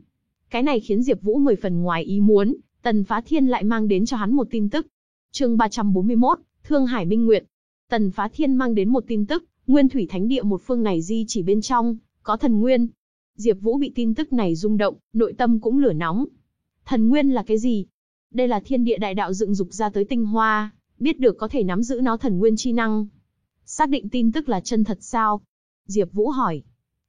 Cái này khiến Diệp Vũ mười phần ngoài ý muốn, Tần Phá Thiên lại mang đến cho hắn một tin tức. Chương 341, Thương Hải Minh Nguyệt. Tần Phá Thiên mang đến một tin tức, Nguyên Thủy Thánh Địa một phương này di chỉ bên trong, có thần nguyên. Diệp Vũ bị tin tức này rung động, nội tâm cũng lửa nóng. Thần nguyên là cái gì? Đây là thiên địa đại đạo dựng dục ra tới tinh hoa, biết được có thể nắm giữ nó thần nguyên chi năng. Xác định tin tức là chân thật sao? Diệp Vũ hỏi.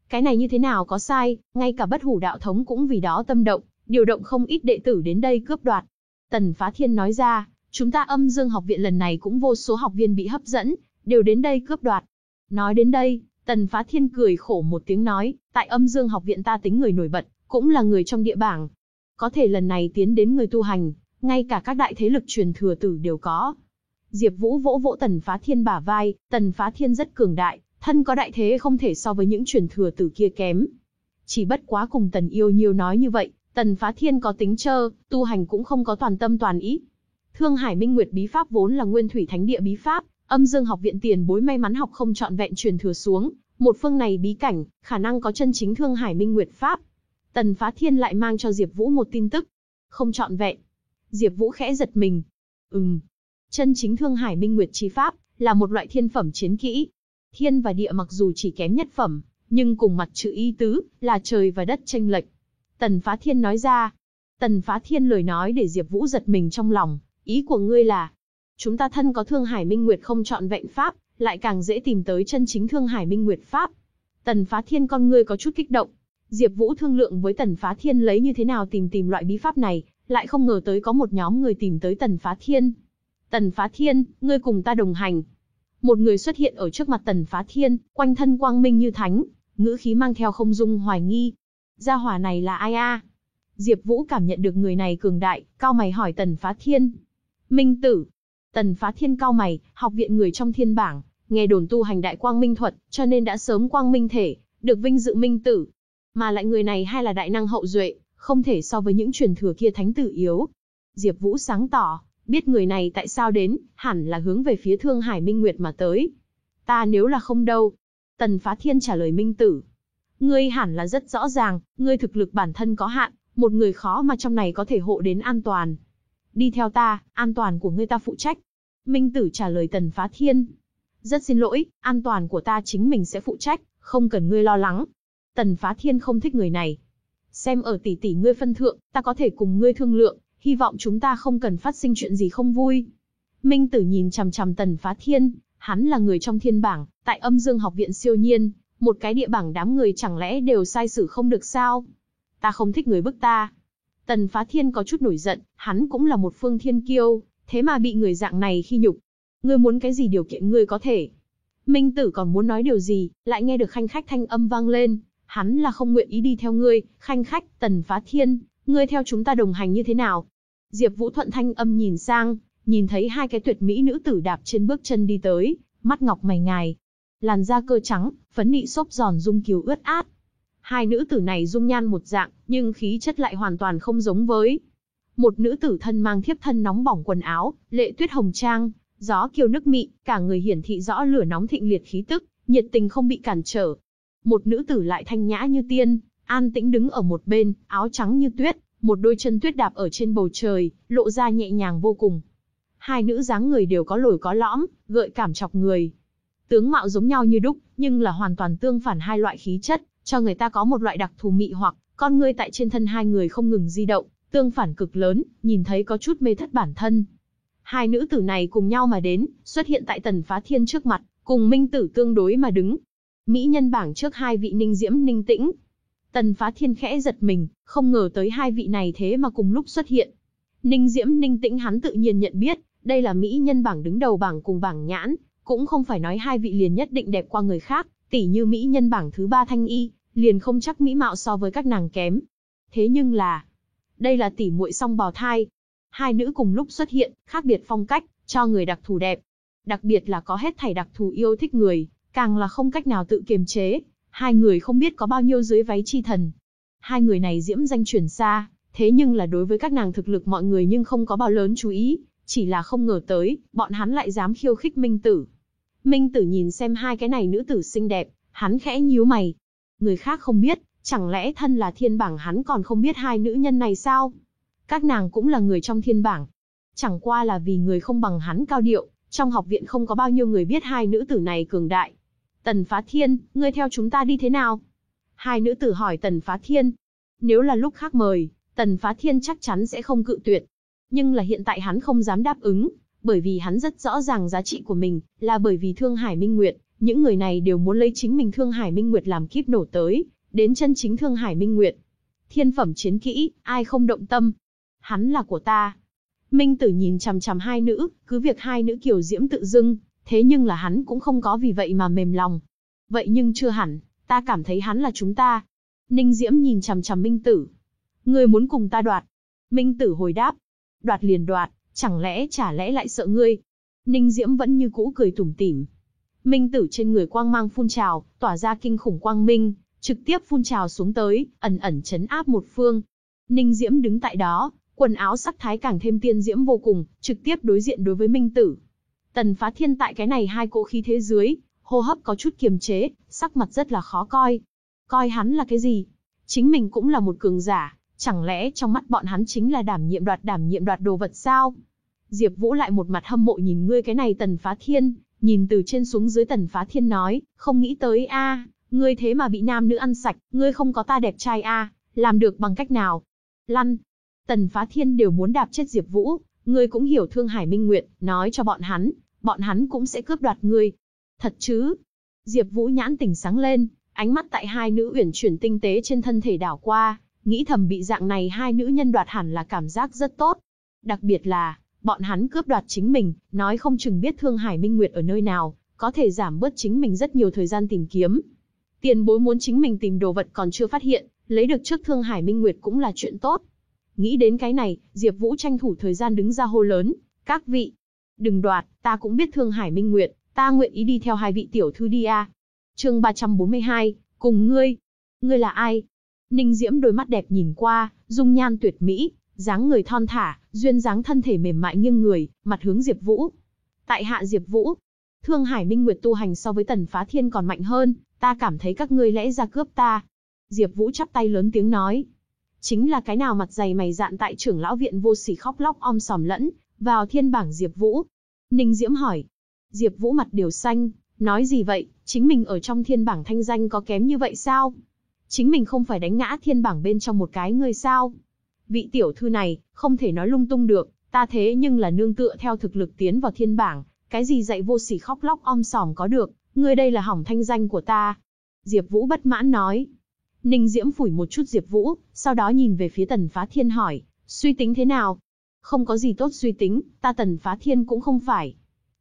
Cái này như thế nào có sai, ngay cả bất hủ đạo thống cũng vì đó tâm động, điều động không ít đệ tử đến đây cướp đoạt. Tần Phá Thiên nói ra, chúng ta âm dương học viện lần này cũng vô số học viên bị hấp dẫn, đều đến đây cướp đoạt. Nói đến đây, Tần Phá Thiên cười khổ một tiếng nói, tại âm dương học viện ta tính người nổi bật, cũng là người trong địa bảng. Có thể lần này tiến đến người tu hành, ngay cả các đại thế lực truyền thừa tử đều có. Diệp Vũ vỗ vỗ Tần Phá Thiên bả vai, Tần Phá Thiên rất cường đại, thân có đại thế không thể so với những truyền thừa tử kia kém. Chỉ bất quá cùng Tần Yêu Nhiêu nói như vậy, Tần Phá Thiên có tính trơ, tu hành cũng không có toàn tâm toàn ý. Thương Hải Minh Nguyệt bí pháp vốn là Nguyên Thủy Thánh Địa bí pháp, Âm Dương học viện tiền bối may mắn học không chọn vẹn truyền thừa xuống, một phương này bí cảnh, khả năng có chân chính Thương Hải Minh Nguyệt pháp. Tần Phá Thiên lại mang cho Diệp Vũ một tin tức, không chọn vẹn. Diệp Vũ khẽ giật mình. Ừm, chân chính Thương Hải Minh Nguyệt chi pháp là một loại thiên phẩm chiến kỹ. Thiên và địa mặc dù chỉ kém nhất phẩm, nhưng cùng mặt chữ y tứ, là trời và đất chênh lệch. Tần Phá Thiên nói ra. Tần Phá Thiên lời nói để Diệp Vũ giật mình trong lòng, ý của ngươi là, chúng ta thân có Thương Hải Minh Nguyệt không chọn vẹn pháp, lại càng dễ tìm tới chân chính Thương Hải Minh Nguyệt pháp. Tần Phá Thiên con ngươi có chút kích động. Diệp Vũ thương lượng với Tần Phá Thiên lấy như thế nào tìm tìm loại bí pháp này, lại không ngờ tới có một nhóm người tìm tới Tần Phá Thiên. Tần Phá Thiên, ngươi cùng ta đồng hành. Một người xuất hiện ở trước mặt Tần Phá Thiên, quanh thân quang minh như thánh, ngữ khí mang theo không dung hoài nghi. Gia hỏa này là ai a? Diệp Vũ cảm nhận được người này cường đại, cao mày hỏi Tần Phá Thiên. Minh tử. Tần Phá Thiên cao mày, học viện người trong thiên bảng, nghe đồn tu hành đại quang minh thuật, cho nên đã sớm quang minh thể, được vinh dự minh tử. Mà lại người này hay là đại năng hậu duệ, không thể so với những truyền thừa kia thánh tử yếu. Diệp Vũ sáng tỏ, biết người này tại sao đến, hẳn là hướng về phía Thương Hải Minh Nguyệt mà tới. Ta nếu là không đâu. Tần Phá Thiên trả lời Minh Tử. Ngươi hẳn là rất rõ ràng, ngươi thực lực bản thân có hạn, một người khó mà trong này có thể hộ đến an toàn. Đi theo ta, an toàn của ngươi ta phụ trách. Minh Tử trả lời Tần Phá Thiên. Rất xin lỗi, an toàn của ta chính mình sẽ phụ trách, không cần ngươi lo lắng. Tần Phá Thiên không thích người này. Xem ở tỷ tỷ ngươi phân thượng, ta có thể cùng ngươi thương lượng, hy vọng chúng ta không cần phát sinh chuyện gì không vui. Minh Tử nhìn chằm chằm Tần Phá Thiên, hắn là người trong thiên bảng, tại âm dương học viện siêu nhiên, một cái địa bảng đám người chẳng lẽ đều sai xử không được sao? Ta không thích người bức ta. Tần Phá Thiên có chút nổi giận, hắn cũng là một phương thiên kiêu, thế mà bị người dạng này khi nhục. Ngươi muốn cái gì điều kiện ngươi có thể. Minh Tử còn muốn nói điều gì, lại nghe được khanh khách thanh âm vang lên, hắn là không nguyện ý đi theo ngươi, khanh khách, Tần Phá Thiên, ngươi theo chúng ta đồng hành như thế nào? Diệp Vũ Thuận thanh âm nhìn sang, nhìn thấy hai cái tuyệt mỹ nữ tử đạp trên bước chân đi tới, mắt ngọc mày ngài, làn da cơ trắng, phấn nị xốp giòn dung kiều ướt át. Hai nữ tử này dung nhan một dạng, nhưng khí chất lại hoàn toàn không giống với. Một nữ tử thân mang thiếp thân nóng bỏng quần áo, lệ tuyết hồng trang, gió kiều nước mị, cả người hiển thị rõ lửa nóng thịnh liệt khí tức, nhiệt tình không bị cản trở. Một nữ tử lại thanh nhã như tiên, an tĩnh đứng ở một bên, áo trắng như tuyết, một đôi chân tuyết đạp ở trên bầu trời, lộ ra nhẹ nhàng vô cùng. Hai nữ dáng người đều có lồi có lõm, gợi cảm chọc người. Tướng mạo giống nhau như đúc, nhưng là hoàn toàn tương phản hai loại khí chất, cho người ta có một loại đặc thù mị hoặc, con ngươi tại trên thân hai người không ngừng di động, tương phản cực lớn, nhìn thấy có chút mê thất bản thân. Hai nữ tử này cùng nhau mà đến, xuất hiện tại tần phá thiên trước mặt, cùng minh tử tương đối mà đứng. Mỹ nhân bảng trước hai vị ninh diễm ninh tĩnh, Tần phá thiên khẽ giật mình, không ngờ tới hai vị này thế mà cùng lúc xuất hiện. Ninh Diễm Ninh Tĩnh hắn tự nhiên nhận biết, đây là mỹ nhân bảng đứng đầu bảng cùng bảng nhãn, cũng không phải nói hai vị liền nhất định đẹp qua người khác, tỷ như mỹ nhân bảng thứ ba Thanh Y, liền không chắc mỹ mạo so với các nàng kém. Thế nhưng là, đây là tỷ muội song bào thai. Hai nữ cùng lúc xuất hiện, khác biệt phong cách, cho người đặc thù đẹp. Đặc biệt là có hết thảy đặc thù yêu thích người, càng là không cách nào tự kiềm chế, Hai người không biết có bao nhiêu dưới váy chi thần. Hai người này diễm danh truyền xa, thế nhưng là đối với các nàng thực lực mọi người nhưng không có bao lớn chú ý, chỉ là không ngờ tới, bọn hắn lại dám khiêu khích Minh Tử. Minh Tử nhìn xem hai cái này nữ tử xinh đẹp, hắn khẽ nhíu mày. Người khác không biết, chẳng lẽ thân là thiên bảng hắn còn không biết hai nữ nhân này sao? Các nàng cũng là người trong thiên bảng. Chẳng qua là vì người không bằng hắn cao điệu, trong học viện không có bao nhiêu người biết hai nữ tử này cường đại. Tần Phá Thiên, ngươi theo chúng ta đi thế nào? Hai nữ tử hỏi Tần Phá Thiên. Nếu là lúc khác mời, Tần Phá Thiên chắc chắn sẽ không cự tuyệt. Nhưng là hiện tại hắn không dám đáp ứng, bởi vì hắn rất rõ ràng giá trị của mình, là bởi vì Thương Hải Minh Nguyệt, những người này đều muốn lấy chính mình Thương Hải Minh Nguyệt làm kíp nổ tới, đến chân chính Thương Hải Minh Nguyệt. Thiên phẩm chiến kỹ, ai không động tâm? Hắn là của ta. Minh tử nhìn chằm chằm hai nữ, cứ việc hai nữ kiều diễm tự dưng, thế nhưng là hắn cũng không có vì vậy mà mềm lòng. Vậy nhưng chưa hẳn, ta cảm thấy hắn là chúng ta. Ninh Diễm nhìn chằm chằm Minh Tử. Ngươi muốn cùng ta đoạt. Minh Tử hồi đáp. Đoạt liền đoạt, chẳng lẽ chả lẽ lại sợ ngươi. Ninh Diễm vẫn như cũ cười tủm tỉm. Minh Tử trên người quang mang phun trào, tỏa ra kinh khủng quang minh, trực tiếp phun trào xuống tới, ẩn ẩn chấn áp một phương. Ninh Diễm đứng tại đó, quần áo sắc thái càng thêm tiên diễm vô cùng, trực tiếp đối diện đối với Minh Tử. Tần Phá Thiên tại cái này hai cỗ khí thế dưới, hô hấp có chút kiềm chế, sắc mặt rất là khó coi. Coi hắn là cái gì? Chính mình cũng là một cường giả, chẳng lẽ trong mắt bọn hắn chính là đảm nhiệm đoạt đảm nhiệm đoạt đồ vật sao? Diệp Vũ lại một mặt hâm mộ nhìn ngươi cái này Tần Phá Thiên, nhìn từ trên xuống dưới Tần Phá Thiên nói, không nghĩ tới a, ngươi thế mà bị nam nữ ăn sạch, ngươi không có ta đẹp trai a, làm được bằng cách nào? Lăn. Tần Phá Thiên đều muốn đạp chết Diệp Vũ, ngươi cũng hiểu Thương Hải Minh Nguyệt, nói cho bọn hắn, bọn hắn cũng sẽ cướp đoạt ngươi. Thật chứ? Diệp Vũ nhãn tỉnh sáng lên, ánh mắt tại hai nữ uyển chuyển tinh tế trên thân thể đảo qua, nghĩ thầm bị dạng này hai nữ nhân đoạt hẳn là cảm giác rất tốt. Đặc biệt là, bọn hắn cướp đoạt chính mình, nói không chừng biết Thương Hải Minh Nguyệt ở nơi nào, có thể giảm bớt chính mình rất nhiều thời gian tìm kiếm. Tiền bối muốn chính mình tìm đồ vật còn chưa phát hiện, lấy được trước Thương Hải Minh Nguyệt cũng là chuyện tốt. Nghĩ đến cái này, Diệp Vũ tranh thủ thời gian đứng ra hô lớn, "Các vị, đừng đoạt, ta cũng biết Thương Hải Minh Nguyệt, ta nguyện ý đi theo hai vị tiểu thư đi a." Chương 342, cùng ngươi. Ngươi là ai? Ninh Diễm đôi mắt đẹp nhìn qua, dung nhan tuyệt mỹ, dáng người thon thả, duyên dáng thân thể mềm mại nghiêng người, mặt hướng Diệp Vũ. Tại hạ Diệp Vũ, Thương Hải Minh Nguyệt tu hành so với Tần Phá Thiên còn mạnh hơn, ta cảm thấy các ngươi lẽ ra cướp ta. Diệp Vũ chắp tay lớn tiếng nói. Chính là cái nào mặt dày mày dạn tại trưởng lão viện vô sỉ khóc lóc om sòm lẫn, vào thiên bảng Diệp Vũ. Ninh Diễm hỏi. Diệp Vũ mặt điều xanh, nói gì vậy, chính mình ở trong thiên bảng thanh danh có kém như vậy sao? Chính mình không phải đánh ngã thiên bảng bên trong một cái người sao? Vị tiểu thư này, không thể nói lung tung được, ta thế nhưng là nương tựa theo thực lực tiến vào thiên bảng, cái gì dạy vô sỉ khóc lóc om sòm có được, ngươi đây là hỏng thanh danh của ta. Diệp Vũ bất mãn nói. Ninh Diễm phủi một chút Diệp Vũ, sau đó nhìn về phía Tần Phá Thiên hỏi, suy tính thế nào? Không có gì tốt suy tính, ta Tần Phá Thiên cũng không phải.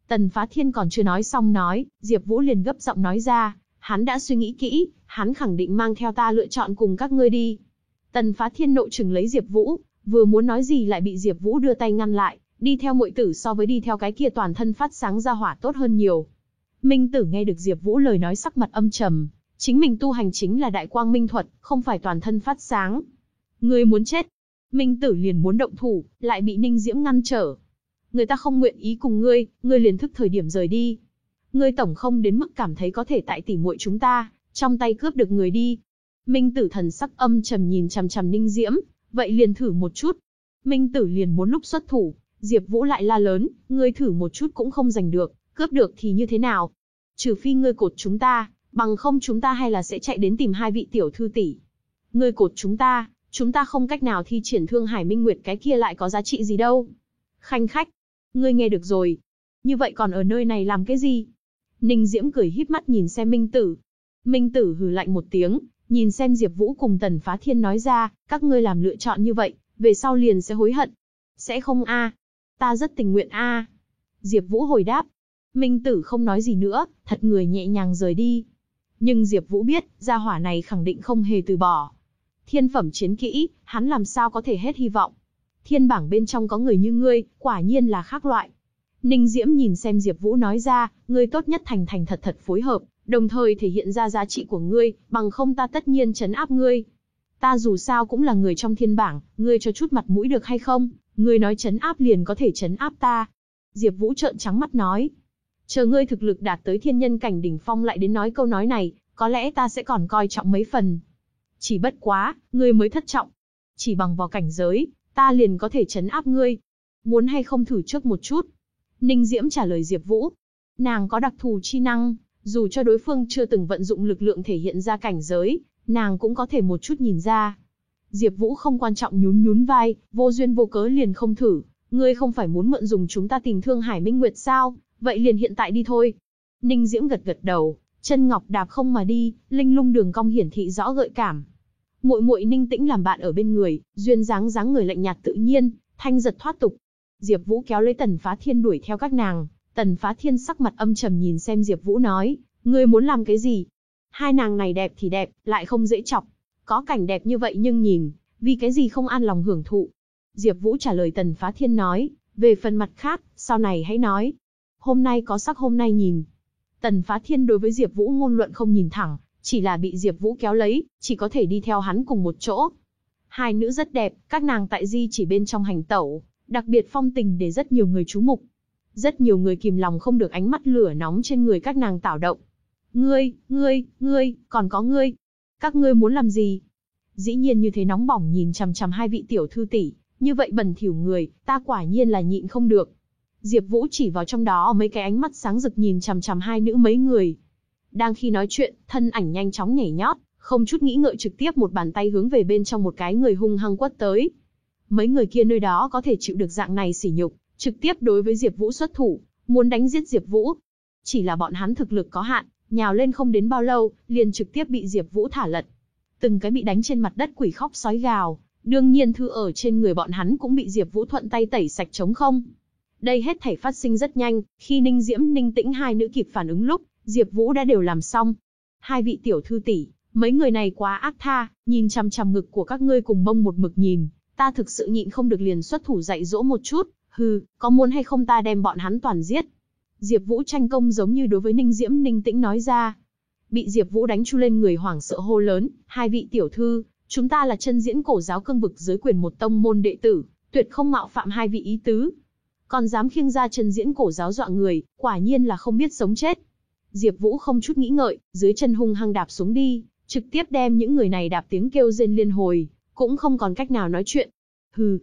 Tần Phá Thiên còn chưa nói xong nói, Diệp Vũ liền gấp giọng nói ra, hắn đã suy nghĩ kỹ, hắn khẳng định mang theo ta lựa chọn cùng các ngươi đi. Tần Phá Thiên nộ trừng lấy Diệp Vũ, vừa muốn nói gì lại bị Diệp Vũ đưa tay ngăn lại, đi theo muội tử so với đi theo cái kia toàn thân phát sáng ra hỏa tốt hơn nhiều. Minh Tử nghe được Diệp Vũ lời nói sắc mặt âm trầm, chính mình tu hành chính là Đại Quang Minh thuật, không phải toàn thân phát sáng. Ngươi muốn chết. Minh Tử liền muốn động thủ, lại bị Ninh Diễm ngăn trở. Người ta không nguyện ý cùng ngươi, ngươi liền thức thời điểm rời đi. Ngươi tổng không đến mức cảm thấy có thể tại tỉ muội chúng ta, trong tay cướp được người đi. Minh Tử thần sắc âm trầm nhìn chằm chằm Ninh Diễm, vậy liền thử một chút. Minh Tử liền muốn lúc xuất thủ, Diệp Vũ lại la lớn, ngươi thử một chút cũng không giành được, cướp được thì như thế nào? Trừ phi ngươi cột chúng ta, bằng không chúng ta hay là sẽ chạy đến tìm hai vị tiểu thư tỷ. Ngươi cột chúng ta, chúng ta không cách nào thi triển Thương Hải Minh Nguyệt cái kia lại có giá trị gì đâu. Khanh khách, ngươi nghe được rồi. Như vậy còn ở nơi này làm cái gì? Ninh Diễm cười híp mắt nhìn xem Minh Tử. Minh Tử hừ lạnh một tiếng, nhìn xem Diệp Vũ cùng Tần Phá Thiên nói ra, các ngươi làm lựa chọn như vậy, về sau liền sẽ hối hận. Sẽ không a? Ta rất tình nguyện a. Diệp Vũ hồi đáp. Minh Tử không nói gì nữa, thật người nhẹ nhàng rời đi. Nhưng Diệp Vũ biết, gia hỏa này khẳng định không hề từ bỏ. Thiên phẩm chiến kỹ, hắn làm sao có thể hết hy vọng. Thiên bảng bên trong có người như ngươi, quả nhiên là khác loại. Ninh Diễm nhìn xem Diệp Vũ nói ra, ngươi tốt nhất thành thành thật thật phối hợp, đồng thời thể hiện ra giá trị của ngươi, bằng không ta tất nhiên trấn áp ngươi. Ta dù sao cũng là người trong thiên bảng, ngươi cho chút mặt mũi được hay không? Ngươi nói trấn áp liền có thể trấn áp ta. Diệp Vũ trợn trắng mắt nói. Chờ ngươi thực lực đạt tới thiên nhân cảnh đỉnh phong lại đến nói câu nói này, có lẽ ta sẽ còn coi trọng mấy phần. Chỉ bất quá, ngươi mới thất trọng. Chỉ bằng vào cảnh giới, ta liền có thể trấn áp ngươi. Muốn hay không thử trước một chút? Ninh Diễm trả lời Diệp Vũ. Nàng có đặc thù chi năng, dù cho đối phương chưa từng vận dụng lực lượng thể hiện ra cảnh giới, nàng cũng có thể một chút nhìn ra. Diệp Vũ không quan trọng nhún nhún vai, vô duyên vô cớ liền không thử, ngươi không phải muốn mượn dùng chúng ta tình thương Hải Minh Nguyệt sao, vậy liền hiện tại đi thôi. Ninh Diễm gật gật đầu, chân ngọc đạp không mà đi, linh lung đường cong hiển thị rõ gợi cảm. muội muội Ninh Tĩnh làm bạn ở bên người, duyên dáng dáng người lạnh nhạt tự nhiên, thanh giật thoát tục. Diệp Vũ kéo lấy Tần Phá Thiên đuổi theo các nàng, Tần Phá Thiên sắc mặt âm trầm nhìn xem Diệp Vũ nói, ngươi muốn làm cái gì? Hai nàng này đẹp thì đẹp, lại không dễ chọc. Có cảnh đẹp như vậy nhưng nhìn, vì cái gì không an lòng hưởng thụ? Diệp Vũ trả lời Tần Phá Thiên nói, về phần mặt khác, sau này hãy nói. Hôm nay có sắc hôm nay nhìn. Tần Phá Thiên đối với Diệp Vũ ngôn luận không nhìn thẳng, chỉ là bị Diệp Vũ kéo lấy, chỉ có thể đi theo hắn cùng một chỗ. Hai nữ rất đẹp, các nàng tại di chỉ bên trong hành tẩu, đặc biệt phong tình để rất nhiều người chú mục. Rất nhiều người kìm lòng không được ánh mắt lửa nóng trên người các nàng tạo động. Ngươi, ngươi, ngươi, còn có ngươi. Các ngươi muốn làm gì? Dĩ nhiên như thế nóng bỏng nhìn chằm chằm hai vị tiểu thư tỷ, như vậy bẩn thỉu người, ta quả nhiên là nhịn không được. Diệp Vũ chỉ vào trong đó mấy cái ánh mắt sáng rực nhìn chằm chằm hai nữ mấy người. Đang khi nói chuyện, thân ảnh nhanh chóng nhảy nhót, không chút nghĩ ngợi trực tiếp một bàn tay hướng về bên trong một cái người hung hăng quất tới. Mấy người kia nơi đó có thể chịu được dạng này sỉ nhục, trực tiếp đối với Diệp Vũ xuất thủ, muốn đánh giết Diệp Vũ. Chỉ là bọn hắn thực lực có hạn, nhào lên không đến bao lâu, liền trực tiếp bị Diệp Vũ thả lật. Từng cái bị đánh trên mặt đất quỷ khóc sói gào, đương nhiên thư ở trên người bọn hắn cũng bị Diệp Vũ thuận tay tẩy sạch trống không. Đây hết thảy phát sinh rất nhanh, khi Ninh Diễm, Ninh Tĩnh hai nữ kịp phản ứng lúc, Diệp Vũ đã đều làm xong. Hai vị tiểu thư tỷ, mấy người này quá ác tha, nhìn chằm chằm ngực của các ngươi cùng mông một mực nhìn, ta thực sự nhịn không được liền xuất thủ dạy dỗ một chút, hừ, có muốn hay không ta đem bọn hắn toàn giết. Diệp Vũ tranh công giống như đối với Ninh Diễm Ninh Tĩnh nói ra. Bị Diệp Vũ đánh chu lên người hoảng sợ hô lớn, hai vị tiểu thư, chúng ta là chân diễn cổ giáo cương vực dưới quyền một tông môn đệ tử, tuyệt không mạo phạm hai vị ý tứ. Còn dám khiêng ra chân diễn cổ giáo dọa người, quả nhiên là không biết sống chết. Diệp Vũ không chút nghĩ ngợi, dưới chân hung hăng đạp xuống đi, trực tiếp đem những người này đạp tiếng kêu rên liên hồi, cũng không còn cách nào nói chuyện. Hừ,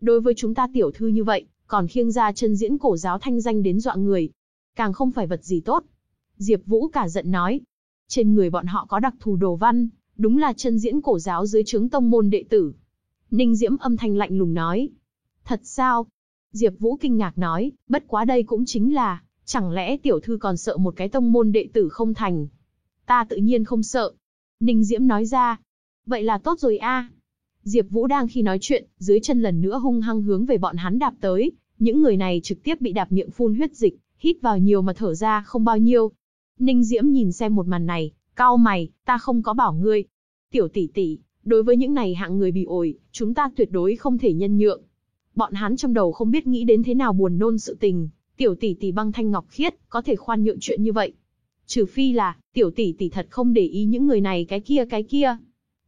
đối với chúng ta tiểu thư như vậy, còn khiêng ra chân diễn cổ giáo thanh danh đến dọa người, càng không phải vật gì tốt. Diệp Vũ cả giận nói, trên người bọn họ có đặc thù đồ văn, đúng là chân diễn cổ giáo dưới trướng tông môn đệ tử. Ninh Diễm âm thanh lạnh lùng nói, thật sao? Diệp Vũ kinh ngạc nói, bất quá đây cũng chính là, chẳng lẽ tiểu thư còn sợ một cái tông môn đệ tử không thành? Ta tự nhiên không sợ. Ninh Diễm nói ra, vậy là tốt rồi a. Diệp Vũ đang khi nói chuyện, dưới chân lần nữa hung hăng hướng về bọn hắn đạp tới, những người này trực tiếp bị đạp miệng phun huyết dịch, hít vào nhiều mà thở ra không bao nhiêu. Ninh Diễm nhìn xem một màn này, cao mày, ta không có bảo ngươi. Tiểu tỷ tỷ, đối với những này hạng người bị ổi, chúng ta tuyệt đối không thể nhân nhượng. Bọn hắn trong đầu không biết nghĩ đến thế nào buồn nôn sự tình, tiểu tỷ tỷ băng thanh ngọc khiết, có thể khoan nhượng chuyện như vậy. Trừ phi là, tiểu tỷ tỷ thật không để ý những người này cái kia cái kia.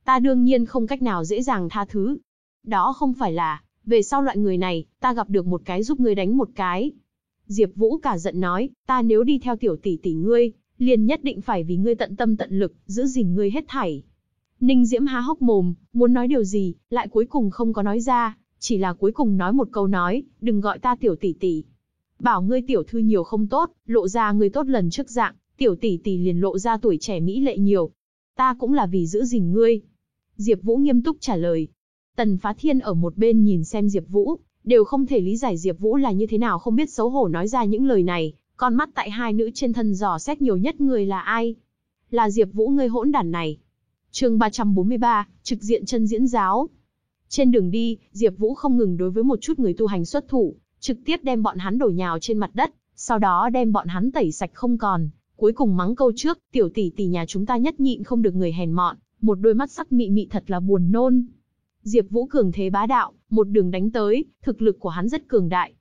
Ta đương nhiên không cách nào dễ dàng tha thứ. Đó không phải là, về sau loại người này, ta gặp được một cái giúp ngươi đánh một cái. Diệp Vũ cả giận nói, ta nếu đi theo tiểu tỷ tỷ ngươi, liền nhất định phải vì ngươi tận tâm tận lực, giữ gìn ngươi hết thảy. Ninh Diễm há hốc mồm, muốn nói điều gì, lại cuối cùng không có nói ra, chỉ là cuối cùng nói một câu nói, đừng gọi ta tiểu tỷ tỷ. Bảo ngươi tiểu thư nhiều không tốt, lộ ra ngươi tốt lần trước dạng, tiểu tỷ tỷ liền lộ ra tuổi trẻ mỹ lệ nhiều. Ta cũng là vì giữ gìn ngươi. Diệp Vũ nghiêm túc trả lời. Tần Phá Thiên ở một bên nhìn xem Diệp Vũ, đều không thể lý giải Diệp Vũ là như thế nào không biết xấu hổ nói ra những lời này, con mắt tại hai nữ trên thân dò xét nhiều nhất người là ai? Là Diệp Vũ ngươi hỗn đản này. Chương 343, trực diện chân diễn giáo. Trên đường đi, Diệp Vũ không ngừng đối với một chút người tu hành xuất thủ, trực tiếp đem bọn hắn đổ nhào trên mặt đất, sau đó đem bọn hắn tẩy sạch không còn, cuối cùng mắng câu trước, tiểu tỷ tỷ nhà chúng ta nhất nhịn không được người hèn mọn, một đôi mắt sắc mị mị thật là buồn nôn. Diệp Vũ cường thế bá đạo, một đường đánh tới, thực lực của hắn rất cường đại.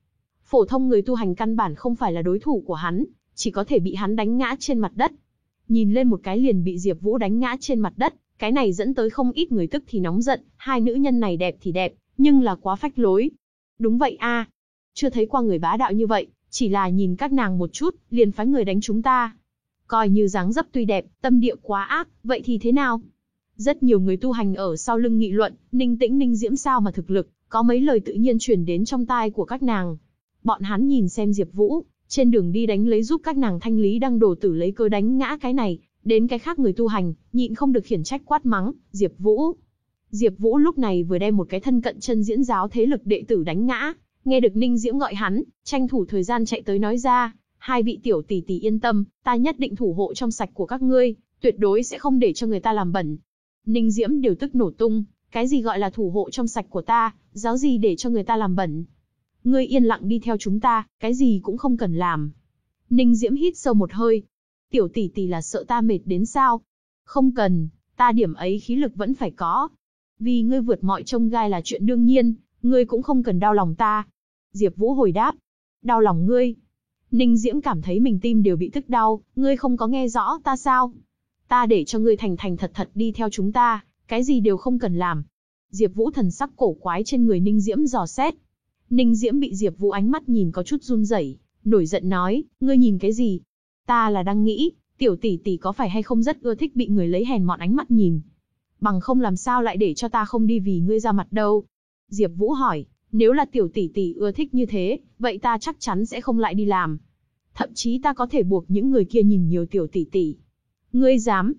Phổ thông người tu hành căn bản không phải là đối thủ của hắn, chỉ có thể bị hắn đánh ngã trên mặt đất. Nhìn lên một cái liền bị Diệp Vũ đánh ngã trên mặt đất, cái này dẫn tới không ít người tức thì nóng giận, hai nữ nhân này đẹp thì đẹp, nhưng là quá phách lối. Đúng vậy a, chưa thấy qua người bá đạo như vậy, chỉ là nhìn các nàng một chút, liền phái người đánh chúng ta. Coi như dáng dấp tuy đẹp, tâm địa quá ác, vậy thì thế nào? Rất nhiều người tu hành ở sau lưng nghị luận, ninh tĩnh ninh diễm sao mà thực lực, có mấy lời tự nhiên truyền đến trong tai của các nàng. Bọn hắn nhìn xem Diệp Vũ, trên đường đi đánh lấy giúp các nàng thanh lý đang đổ tử lấy cơ đánh ngã cái này, đến cái khác người tu hành, nhịn không được khiển trách quát mắng, Diệp Vũ. Diệp Vũ lúc này vừa đem một cái thân cận chân diễn giáo thế lực đệ tử đánh ngã, nghe được Ninh Diễm gọi hắn, tranh thủ thời gian chạy tới nói ra, hai vị tiểu tỷ tỷ yên tâm, ta nhất định thủ hộ trong sạch của các ngươi, tuyệt đối sẽ không để cho người ta làm bẩn. Ninh Diễm đều tức nổ tung, cái gì gọi là thủ hộ trong sạch của ta, giáo gì để cho người ta làm bẩn. Ngươi yên lặng đi theo chúng ta, cái gì cũng không cần làm. Ninh Diễm hít sâu một hơi. Tiểu tỷ tỷ là sợ ta mệt đến sao? Không cần, ta điểm ấy khí lực vẫn phải có. Vì ngươi vượt mọi trông gai là chuyện đương nhiên, ngươi cũng không cần đau lòng ta. Diệp Vũ hồi đáp. Đau lòng ngươi? Ninh Diễm cảm thấy mình tim đều bị tức đau, ngươi không có nghe rõ ta sao? Ta để cho ngươi thành thành thật thật đi theo chúng ta, cái gì đều không cần làm. Diệp Vũ thần sắc cổ quái trên người Ninh Diễm dò xét. Ninh Diễm bị Diệp Vũ ánh mắt nhìn có chút run rẩy, nổi giận nói, ngươi nhìn cái gì? Ta là đang nghĩ, tiểu tỷ tỷ có phải hay không rất ưa thích bị người lấy hèn mọn ánh mắt nhìn. Bằng không làm sao lại để cho ta không đi vì ngươi ra mặt đâu. Diệp Vũ hỏi, nếu là tiểu tỷ tỷ ưa thích như thế, vậy ta chắc chắn sẽ không lại đi làm. Thậm chí ta có thể buộc những người kia nhìn nhiều tiểu tỷ tỷ. Ngươi dám?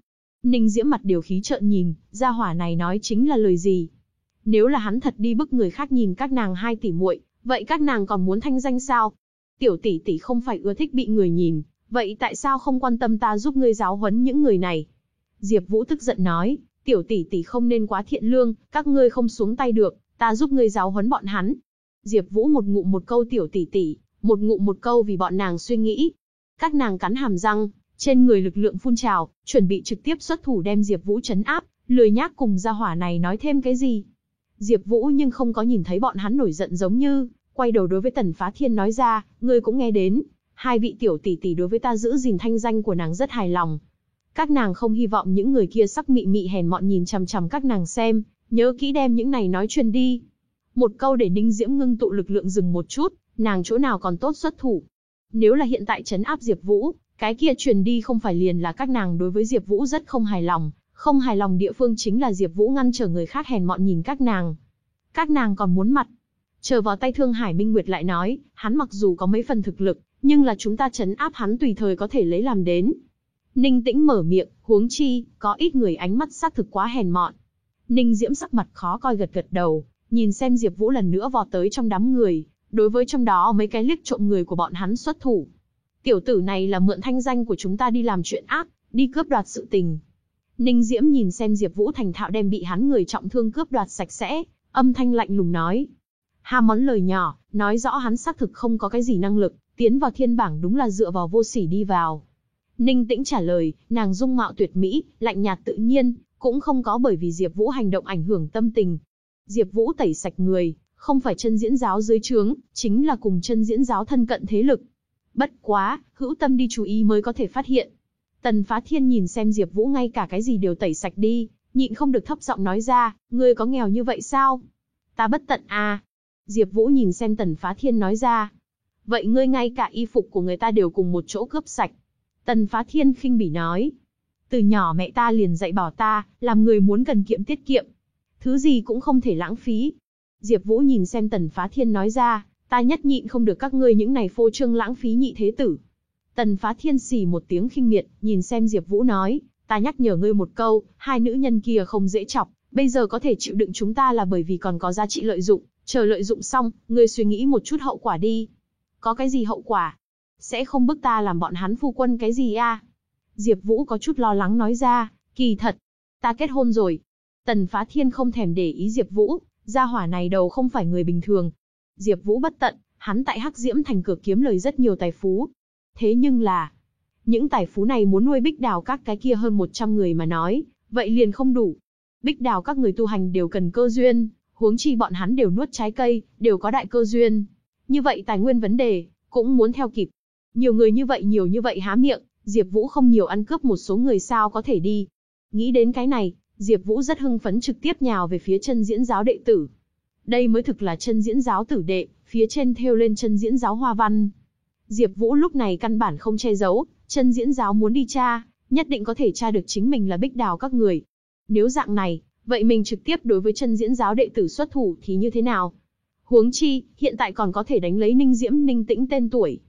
Ninh Diễm mặt điều khí trợn nhìn, gia hỏa này nói chính là lời gì? Nếu là hắn thật đi bức người khác nhìn các nàng hai tỷ muội, vậy các nàng còn muốn thanh danh sao? Tiểu tỷ tỷ không phải ưa thích bị người nhìn, vậy tại sao không quan tâm ta giúp ngươi giáo huấn những người này? Diệp Vũ tức giận nói, tiểu tỷ tỷ không nên quá thiện lương, các ngươi không xuống tay được, ta giúp ngươi giáo huấn bọn hắn. Diệp Vũ một ngụm một câu tiểu tỷ tỷ, một ngụm một câu vì bọn nàng suy nghĩ. Các nàng cắn hàm răng, trên người lực lượng phun trào, chuẩn bị trực tiếp xuất thủ đem Diệp Vũ trấn áp, lười nhác cùng gia hỏa này nói thêm cái gì. Diệp Vũ nhưng không có nhìn thấy bọn hắn nổi giận giống như, quay đầu đối với Tần Phá Thiên nói ra, ngươi cũng nghe đến, hai vị tiểu tỷ tỷ đối với ta giữ gìn thanh danh của nàng rất hài lòng. Các nàng không hy vọng những người kia sắc mị mị hèn mọn nhìn chằm chằm các nàng xem, nhớ kỹ đem những này nói truyền đi. Một câu để Ninh Diễm ngưng tụ lực lượng dừng một chút, nàng chỗ nào còn tốt xuất thủ. Nếu là hiện tại trấn áp Diệp Vũ, cái kia truyền đi không phải liền là các nàng đối với Diệp Vũ rất không hài lòng, không hài lòng địa phương chính là Diệp Vũ ngăn trở người khác hèn mọn nhìn các nàng. Các nàng còn muốn mặt. Chờ vào tay Thương Hải Minh Nguyệt lại nói, hắn mặc dù có mấy phần thực lực, nhưng là chúng ta trấn áp hắn tùy thời có thể lấy làm đến. Ninh Tĩnh mở miệng, huống chi, có ít người ánh mắt xác thực quá hèn mọn. Ninh Diễm sắc mặt khó coi gật gật đầu, nhìn xem Diệp Vũ lần nữa vọt tới trong đám người, đối với trong đó mấy cái liếc trộm người của bọn hắn xuất thủ. Tiểu tử này là mượn thanh danh của chúng ta đi làm chuyện ác, đi cướp đoạt sự tình. Ninh Diễm nhìn xem Diệp Vũ thành thạo đem bị hắn người trọng thương cướp đoạt sạch sẽ, âm thanh lạnh lùng nói. Hà món lời nhỏ, nói rõ hắn xác thực không có cái gì năng lực, tiến vào thiên bảng đúng là dựa vào vô sỉ đi vào. Ninh Tĩnh trả lời, nàng dung mạo tuyệt mỹ, lạnh nhạt tự nhiên, cũng không có bởi vì Diệp Vũ hành động ảnh hưởng tâm tình. Diệp Vũ tẩy sạch người, không phải chân diễn giáo dưới trướng, chính là cùng chân diễn giáo thân cận thế lực. Bất quá, hữu tâm đi chú ý mới có thể phát hiện. Tần Phá Thiên nhìn xem Diệp Vũ ngay cả cái gì đều tẩy sạch đi, nhịn không được thấp giọng nói ra, ngươi có nghèo như vậy sao? Ta bất tận à? Diệp Vũ nhìn xem Tần Phá Thiên nói ra. Vậy ngươi ngay cả y phục của người ta đều cùng một chỗ cướp sạch. Tần Phá Thiên khinh bỉ nói. Từ nhỏ mẹ ta liền dạy bảo ta, làm người muốn cần kiệm tiết kiệm. Thứ gì cũng không thể lãng phí. Diệp Vũ nhìn xem Tần Phá Thiên nói ra, ta nhất nhịn không được các ngươi những này phô trương lãng phí nhị thế tử. Tần Phá Thiên xì một tiếng khinh miệt, nhìn xem Diệp Vũ nói, ta nhắc nhở ngươi một câu, hai nữ nhân kia không dễ chọc, bây giờ có thể chịu đựng chúng ta là bởi vì còn có giá trị lợi dụng, chờ lợi dụng xong, ngươi suy nghĩ một chút hậu quả đi. Có cái gì hậu quả? Sẽ không bức ta làm bọn hắn phu quân cái gì a? Diệp Vũ có chút lo lắng nói ra, kỳ thật, ta kết hôn rồi. Tần Phá Thiên không thèm để ý Diệp Vũ, gia hỏa này đầu không phải người bình thường. Diệp Vũ bất tận, hắn tại Hắc Diễm thành cửa kiếm lời rất nhiều tài phú. Thế nhưng là, những tài phú này muốn nuôi Bích Đào các cái kia hơn 100 người mà nói, vậy liền không đủ. Bích Đào các người tu hành đều cần cơ duyên, huống chi bọn hắn đều nuốt trái cây, đều có đại cơ duyên. Như vậy tài nguyên vấn đề, cũng muốn theo kịp. Nhiều người như vậy nhiều như vậy há miệng, Diệp Vũ không nhiều ăn cướp một số người sao có thể đi. Nghĩ đến cái này, Diệp Vũ rất hưng phấn trực tiếp nhào về phía chân diễn giáo đệ tử. Đây mới thực là chân diễn giáo tử đệ, phía trên thêu lên chân diễn giáo hoa văn. Diệp Vũ lúc này căn bản không che giấu, chân diễn giáo muốn đi tra, nhất định có thể tra được chính mình là Bích Đào các người. Nếu dạng này, vậy mình trực tiếp đối với chân diễn giáo đệ tử xuất thủ thì như thế nào? Huống chi, hiện tại còn có thể đánh lấy Ninh Diễm Ninh Tĩnh tên tuổi.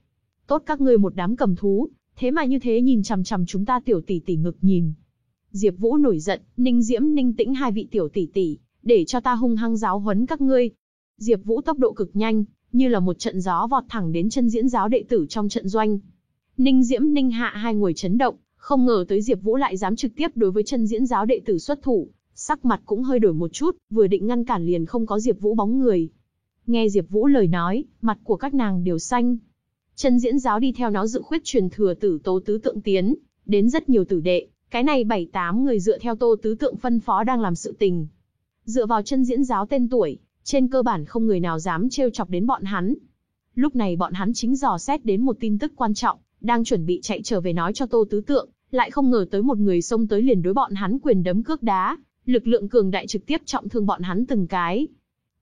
Tốt các ngươi một đám cầm thú, thế mà như thế nhìn chằm chằm chúng ta tiểu tỷ tỷ ngực nhìn. Diệp Vũ nổi giận, Ninh Diễm Ninh Tĩnh hai vị tiểu tỷ tỷ, để cho ta hung hăng giáo huấn các ngươi. Diệp Vũ tốc độ cực nhanh, như là một trận gió vọt thẳng đến chân diễn giáo đệ tử trong trận doanh. Ninh Diễm Ninh Hạ hai người chấn động, không ngờ tới Diệp Vũ lại dám trực tiếp đối với chân diễn giáo đệ tử xuất thủ, sắc mặt cũng hơi đổi một chút, vừa định ngăn cản liền không có Diệp Vũ bóng người. Nghe Diệp Vũ lời nói, mặt của các nàng đều xanh. Chân diễn giáo đi theo nó dự khuyết truyền thừa tử Tô tứ tượng tiến, đến rất nhiều tử đệ, cái này 7 8 người dựa theo Tô tứ tượng phân phó đang làm sự tình. Dựa vào chân diễn giáo tên tuổi, trên cơ bản không người nào dám trêu chọc đến bọn hắn. Lúc này bọn hắn chính dò xét đến một tin tức quan trọng, đang chuẩn bị chạy trở về nói cho Tô Tứ Tượng, lại không ngờ tới một người xông tới liền đối bọn hắn quyền đấm cước đá, lực lượng cường đại trực tiếp trọng thương bọn hắn từng cái.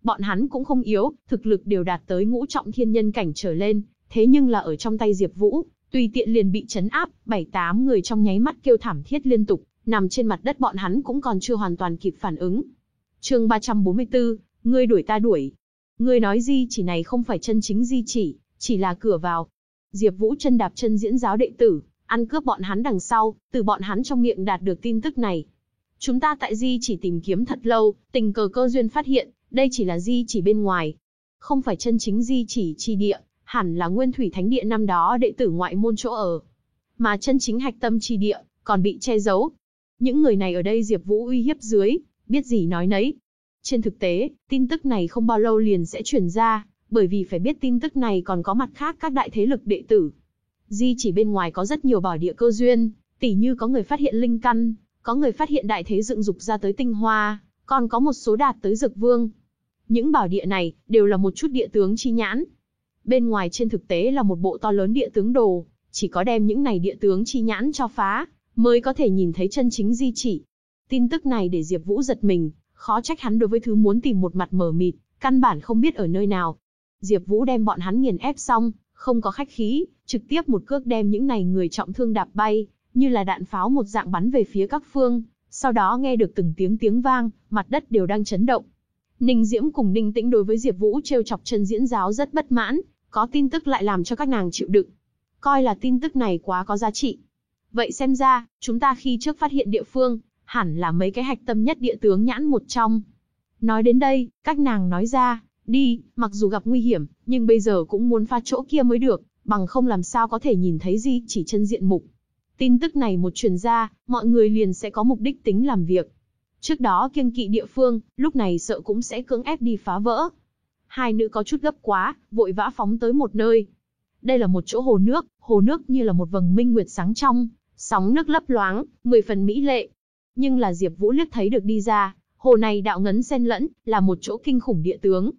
Bọn hắn cũng không yếu, thực lực đều đạt tới ngũ trọng thiên nhân cảnh trở lên, thế nhưng là ở trong tay Diệp Vũ, tùy tiện liền bị chấn áp, bảy tám người trong nháy mắt kêu thảm thiết liên tục, nằm trên mặt đất bọn hắn cũng còn chưa hoàn toàn kịp phản ứng. Chương 344, ngươi đuổi ta đuổi. Ngươi nói di chỉ này không phải chân chính di chỉ, chỉ là cửa vào. Diệp Vũ chân đạp chân diễn giáo đệ tử, ăn cướp bọn hắn đằng sau, từ bọn hắn trong miệng đạt được tin tức này. Chúng ta tại di chỉ tìm kiếm thật lâu, tình cờ cơ duyên phát hiện, đây chỉ là di chỉ bên ngoài, không phải chân chính di chỉ chi địa, hẳn là Nguyên Thủy Thánh Địa năm đó đệ tử ngoại môn chỗ ở. Mà chân chính hạch tâm chi địa, còn bị che giấu. Những người này ở đây Diệp Vũ uy hiếp dưới, biết gì nói nấy. Trên thực tế, tin tức này không bao lâu liền sẽ truyền ra, bởi vì phải biết tin tức này còn có mặt khác các đại thế lực đệ tử. Di chỉ bên ngoài có rất nhiều bảo địa cơ duyên, tỉ như có người phát hiện linh căn, có người phát hiện đại thế dựng dục ra tới tinh hoa, còn có một số đạt tới dược vương. Những bảo địa này đều là một chút địa tướng chi nhãn. Bên ngoài trên thực tế là một bộ to lớn địa tướng đồ, chỉ có đem những này địa tướng chi nhãn cho phá, mới có thể nhìn thấy chân chính di chỉ. Tin tức này để Diệp Vũ giật mình, khó trách hắn đối với thứ muốn tìm một mặt mờ mịt, căn bản không biết ở nơi nào. Diệp Vũ đem bọn hắn nghiền ép xong, không có khách khí, trực tiếp một cước đem những này người trọng thương đạp bay, như là đạn pháo một dạng bắn về phía các phương, sau đó nghe được từng tiếng tiếng vang, mặt đất đều đang chấn động. Ninh Diễm cùng Ninh Tĩnh đối với Diệp Vũ trêu chọc chân diễn giáo rất bất mãn, có tin tức lại làm cho các nàng chịu đựng. Coi là tin tức này quá có giá trị. Vậy xem ra, chúng ta khi trước phát hiện địa phương, hẳn là mấy cái hạch tâm nhất địa tướng nhãn một trong. Nói đến đây, các nàng nói ra, đi, mặc dù gặp nguy hiểm, nhưng bây giờ cũng muốn phá chỗ kia mới được, bằng không làm sao có thể nhìn thấy gì chỉ chân diện mục. Tin tức này một truyền ra, mọi người liền sẽ có mục đích tính làm việc. Trước đó kiêng kỵ địa phương, lúc này sợ cũng sẽ cưỡng ép đi phá vỡ. Hai nữ có chút gấp quá, vội vã phóng tới một nơi. Đây là một chỗ hồ nước, hồ nước như là một vầng minh nguyệt sáng trong, sóng nước lấp loáng, mười phần mỹ lệ. Nhưng là Diệp Vũ liếc thấy được đi ra, hồ này đạo ngấn xen lẫn, là một chỗ kinh khủng địa tướng.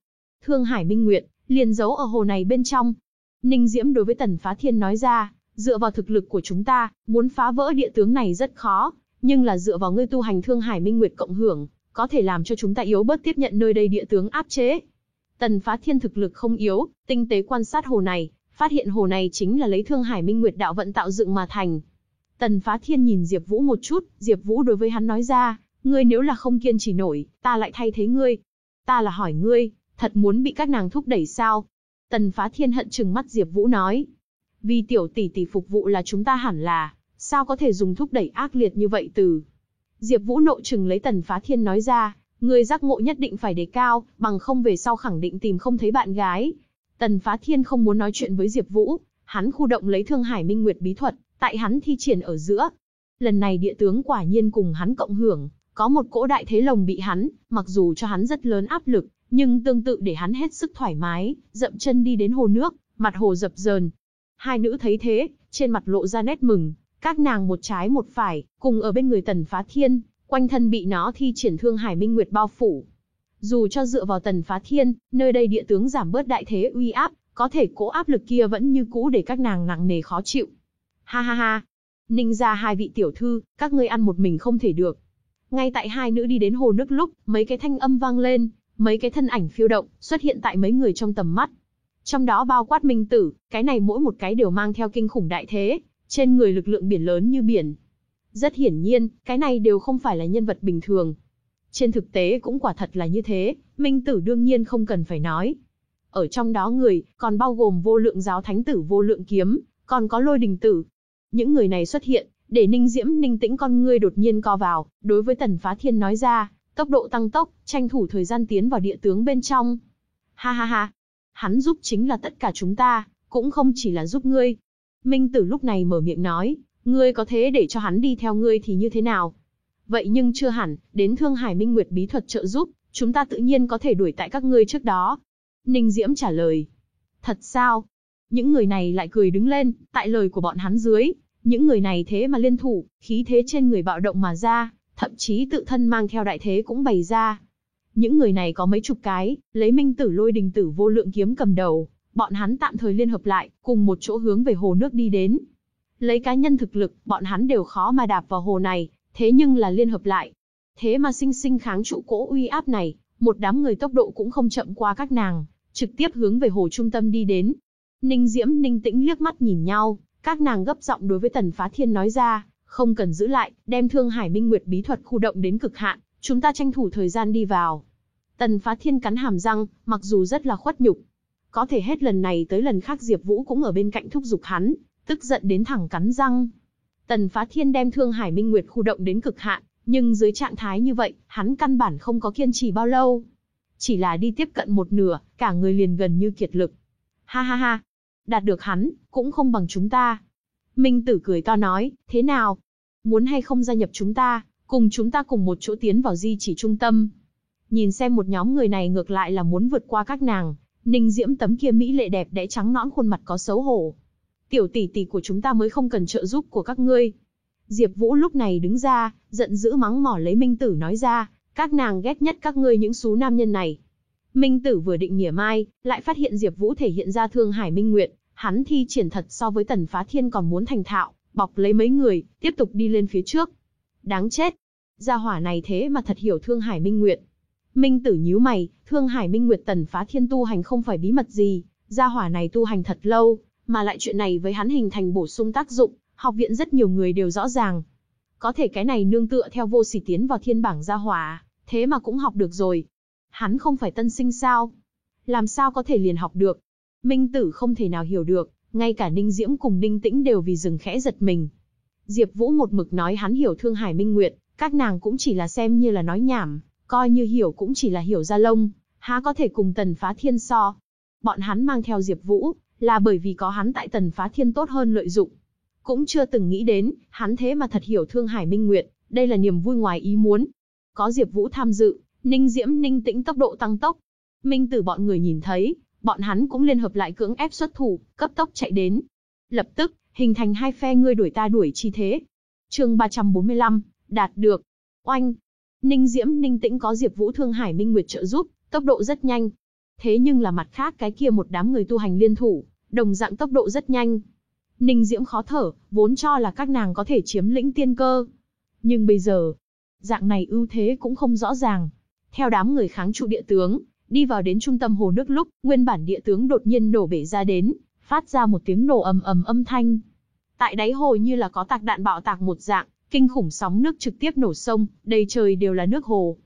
Thương Hải Minh Nguyệt, liền giấu ở hồ này bên trong. Ninh Diễm đối với Tần Phá Thiên nói ra, dựa vào thực lực của chúng ta, muốn phá vỡ địa tướng này rất khó, nhưng là dựa vào ngươi tu hành Thương Hải Minh Nguyệt cộng hưởng, có thể làm cho chúng ta yếu bớt tiếp nhận nơi đây địa tướng áp chế. Tần Phá Thiên thực lực không yếu, tinh tế quan sát hồ này, phát hiện hồ này chính là lấy Thương Hải Minh Nguyệt đạo vận tạo dựng mà thành. Tần Phá Thiên nhìn Diệp Vũ một chút, Diệp Vũ đối với hắn nói ra, ngươi nếu là không kiên trì nổi, ta lại thay thế ngươi. Ta là hỏi ngươi, thật muốn bị các nàng thúc đẩy sao? Tần Phá Thiên hận chừng mắt Diệp Vũ nói, vì tiểu tỷ tỷ phục vụ là chúng ta hẳn là, sao có thể dùng thúc đẩy ác liệt như vậy từ. Diệp Vũ nộ trừng lấy Tần Phá Thiên nói ra, người giác ngộ nhất định phải đề cao, bằng không về sau khẳng định tìm không thấy bạn gái. Tần Phá Thiên không muốn nói chuyện với Diệp Vũ, hắn khu động lấy Thương Hải Minh Nguyệt bí thuật, tại hắn thi triển ở giữa. Lần này địa tướng quả nhiên cùng hắn cộng hưởng, có một cỗ đại thế lồng bị hắn, mặc dù cho hắn rất lớn áp lực, nhưng tương tự để hắn hết sức thoải mái, dậm chân đi đến hồ nước, mặt hồ dập dờn. Hai nữ thấy thế, trên mặt lộ ra nét mừng, các nàng một trái một phải, cùng ở bên người Tần Phá Thiên, quanh thân bị nó thi triển thương hải minh nguyệt bao phủ. Dù cho dựa vào Tần Phá Thiên, nơi đây địa tướng giảm bớt đại thế uy áp, có thể cố áp lực kia vẫn như cũ để các nàng nặng nề khó chịu. Ha ha ha, Ninh ra hai vị tiểu thư, các ngươi ăn một mình không thể được. Ngay tại hai nữ đi đến hồ nước lúc, mấy cái thanh âm vang lên, mấy cái thân ảnh phiêu động, xuất hiện tại mấy người trong tầm mắt. Trong đó bao quát minh tử, cái này mỗi một cái đều mang theo kinh khủng đại thế, trên người lực lượng biển lớn như biển. Rất hiển nhiên, cái này đều không phải là nhân vật bình thường. Trên thực tế cũng quả thật là như thế, minh tử đương nhiên không cần phải nói. Ở trong đó người, còn bao gồm vô lượng giáo thánh tử vô lượng kiếm, còn có lôi đình tử. Những người này xuất hiện, để ninh diễm ninh tĩnh con ngươi đột nhiên co vào, đối với tần phá thiên nói ra, tốc độ tăng tốc, tranh thủ thời gian tiến vào địa tướng bên trong. Ha ha ha, hắn giúp chính là tất cả chúng ta, cũng không chỉ là giúp ngươi. Minh tử lúc này mở miệng nói, ngươi có thế để cho hắn đi theo ngươi thì như thế nào? Vậy nhưng chưa hẳn, đến Thương Hải Minh Nguyệt bí thuật trợ giúp, chúng ta tự nhiên có thể đuổi tại các ngươi trước đó. Ninh Diễm trả lời. Thật sao? Những người này lại cười đứng lên, tại lời của bọn hắn dưới, những người này thế mà liên thủ, khí thế trên người bạo động mà ra, thậm chí tự thân mang theo đại thế cũng bày ra. Những người này có mấy chục cái, lấy minh tử lôi đình tử vô lượng kiếm cầm đầu, bọn hắn tạm thời liên hợp lại, cùng một chỗ hướng về hồ nước đi đến. Lấy cá nhân thực lực, bọn hắn đều khó mà đạp vào hồ này, thế nhưng là liên hợp lại. Thế mà sinh sinh kháng trụ cỗ uy áp này, một đám người tốc độ cũng không chậm qua các nàng, trực tiếp hướng về hồ trung tâm đi đến. Ninh Diễm Ninh Tĩnh liếc mắt nhìn nhau, các nàng gấp giọng đối với Tần Phá Thiên nói ra, không cần giữ lại, đem Thương Hải Minh Nguyệt bí thuật khu động đến cực hạn, chúng ta tranh thủ thời gian đi vào. Tần Phá Thiên cắn hàm răng, mặc dù rất là khuất nhục, có thể hết lần này tới lần khác Diệp Vũ cũng ở bên cạnh thúc giục hắn, tức giận đến thẳng cắn răng. Tần Phá Thiên đem Thương Hải Minh Nguyệt khu động đến cực hạn, nhưng dưới trạng thái như vậy, hắn căn bản không có kiên trì bao lâu. Chỉ là đi tiếp cận một nửa, cả người liền gần như kiệt lực. Ha ha ha, đạt được hắn, cũng không bằng chúng ta. Minh Tử cười to nói, thế nào? Muốn hay không gia nhập chúng ta, cùng chúng ta cùng một chỗ tiến vào di chỉ trung tâm. Nhìn xem một nhóm người này ngược lại là muốn vượt qua các nàng, Ninh Diễm tấm kia mỹ lệ đẹp đẽ trắng nõn khuôn mặt có xấu hổ. Tiểu tỷ tỷ của chúng ta mới không cần trợ giúp của các ngươi. Diệp Vũ lúc này đứng ra, giận dữ mắng mỏ lấy Minh Tử nói ra, các nàng ghét nhất các ngươi những số nam nhân này. Minh Tử vừa định nhỉa mai, lại phát hiện Diệp Vũ thể hiện ra Thương Hải Minh Nguyệt, hắn thi triển thật so với Tần Phá Thiên còn muốn thành thạo, bọc lấy mấy người, tiếp tục đi lên phía trước. Đáng chết, gia hỏa này thế mà thật hiểu Thương Hải Minh Nguyệt. Minh Tử nhíu mày, Thương Hải Minh Nguyệt Tần Phá Thiên tu hành không phải bí mật gì, gia hỏa này tu hành thật lâu, mà lại chuyện này với hắn hình thành bổ sung tác dụng, học viện rất nhiều người đều rõ ràng. Có thể cái này nương tựa theo vô sỉ tiến vào thiên bảng gia hỏa, thế mà cũng học được rồi. Hắn không phải tân sinh sao? Làm sao có thể liền học được? Minh Tử không thể nào hiểu được, ngay cả Ninh Diễm cùng Ninh Tĩnh đều vì dừng khẽ giật mình. Diệp Vũ một mực nói hắn hiểu Thương Hải Minh Nguyệt, các nàng cũng chỉ là xem như là nói nhảm, coi như hiểu cũng chỉ là hiểu ra lông, há có thể cùng Tần Phá Thiên so. Bọn hắn mang theo Diệp Vũ, là bởi vì có hắn tại Tần Phá Thiên tốt hơn lợi dụng. Cũng chưa từng nghĩ đến, hắn thế mà thật hiểu Thương Hải Minh Nguyệt, đây là niềm vui ngoài ý muốn. Có Diệp Vũ tham dự, Ninh Diễm Ninh Tĩnh tốc độ tăng tốc. Minh Tử bọn người nhìn thấy, bọn hắn cũng liên hợp lại cưỡng ép xuất thủ, cấp tốc chạy đến. Lập tức, hình thành hai phe ngươi đuổi ta đuổi chi thế. Chương 345, đạt được. Oanh, Ninh Diễm Ninh Tĩnh có Diệp Vũ Thương Hải Minh Nguyệt trợ giúp, tốc độ rất nhanh. Thế nhưng là mặt khác cái kia một đám người tu hành liên thủ, đồng dạng tốc độ rất nhanh. Ninh Diễm khó thở, vốn cho là các nàng có thể chiếm lĩnh tiên cơ. Nhưng bây giờ, dạng này ưu thế cũng không rõ ràng. Theo đám người kháng trụ địa tướng, đi vào đến trung tâm hồ nước lúc, nguyên bản địa tướng đột nhiên nổ bể ra đến, phát ra một tiếng nổ ầm ầm âm thanh. Tại đáy hồ như là có tạc đạn bạo tạc một dạng, kinh khủng sóng nước trực tiếp nổ sông, đầy trời đều là nước hồ.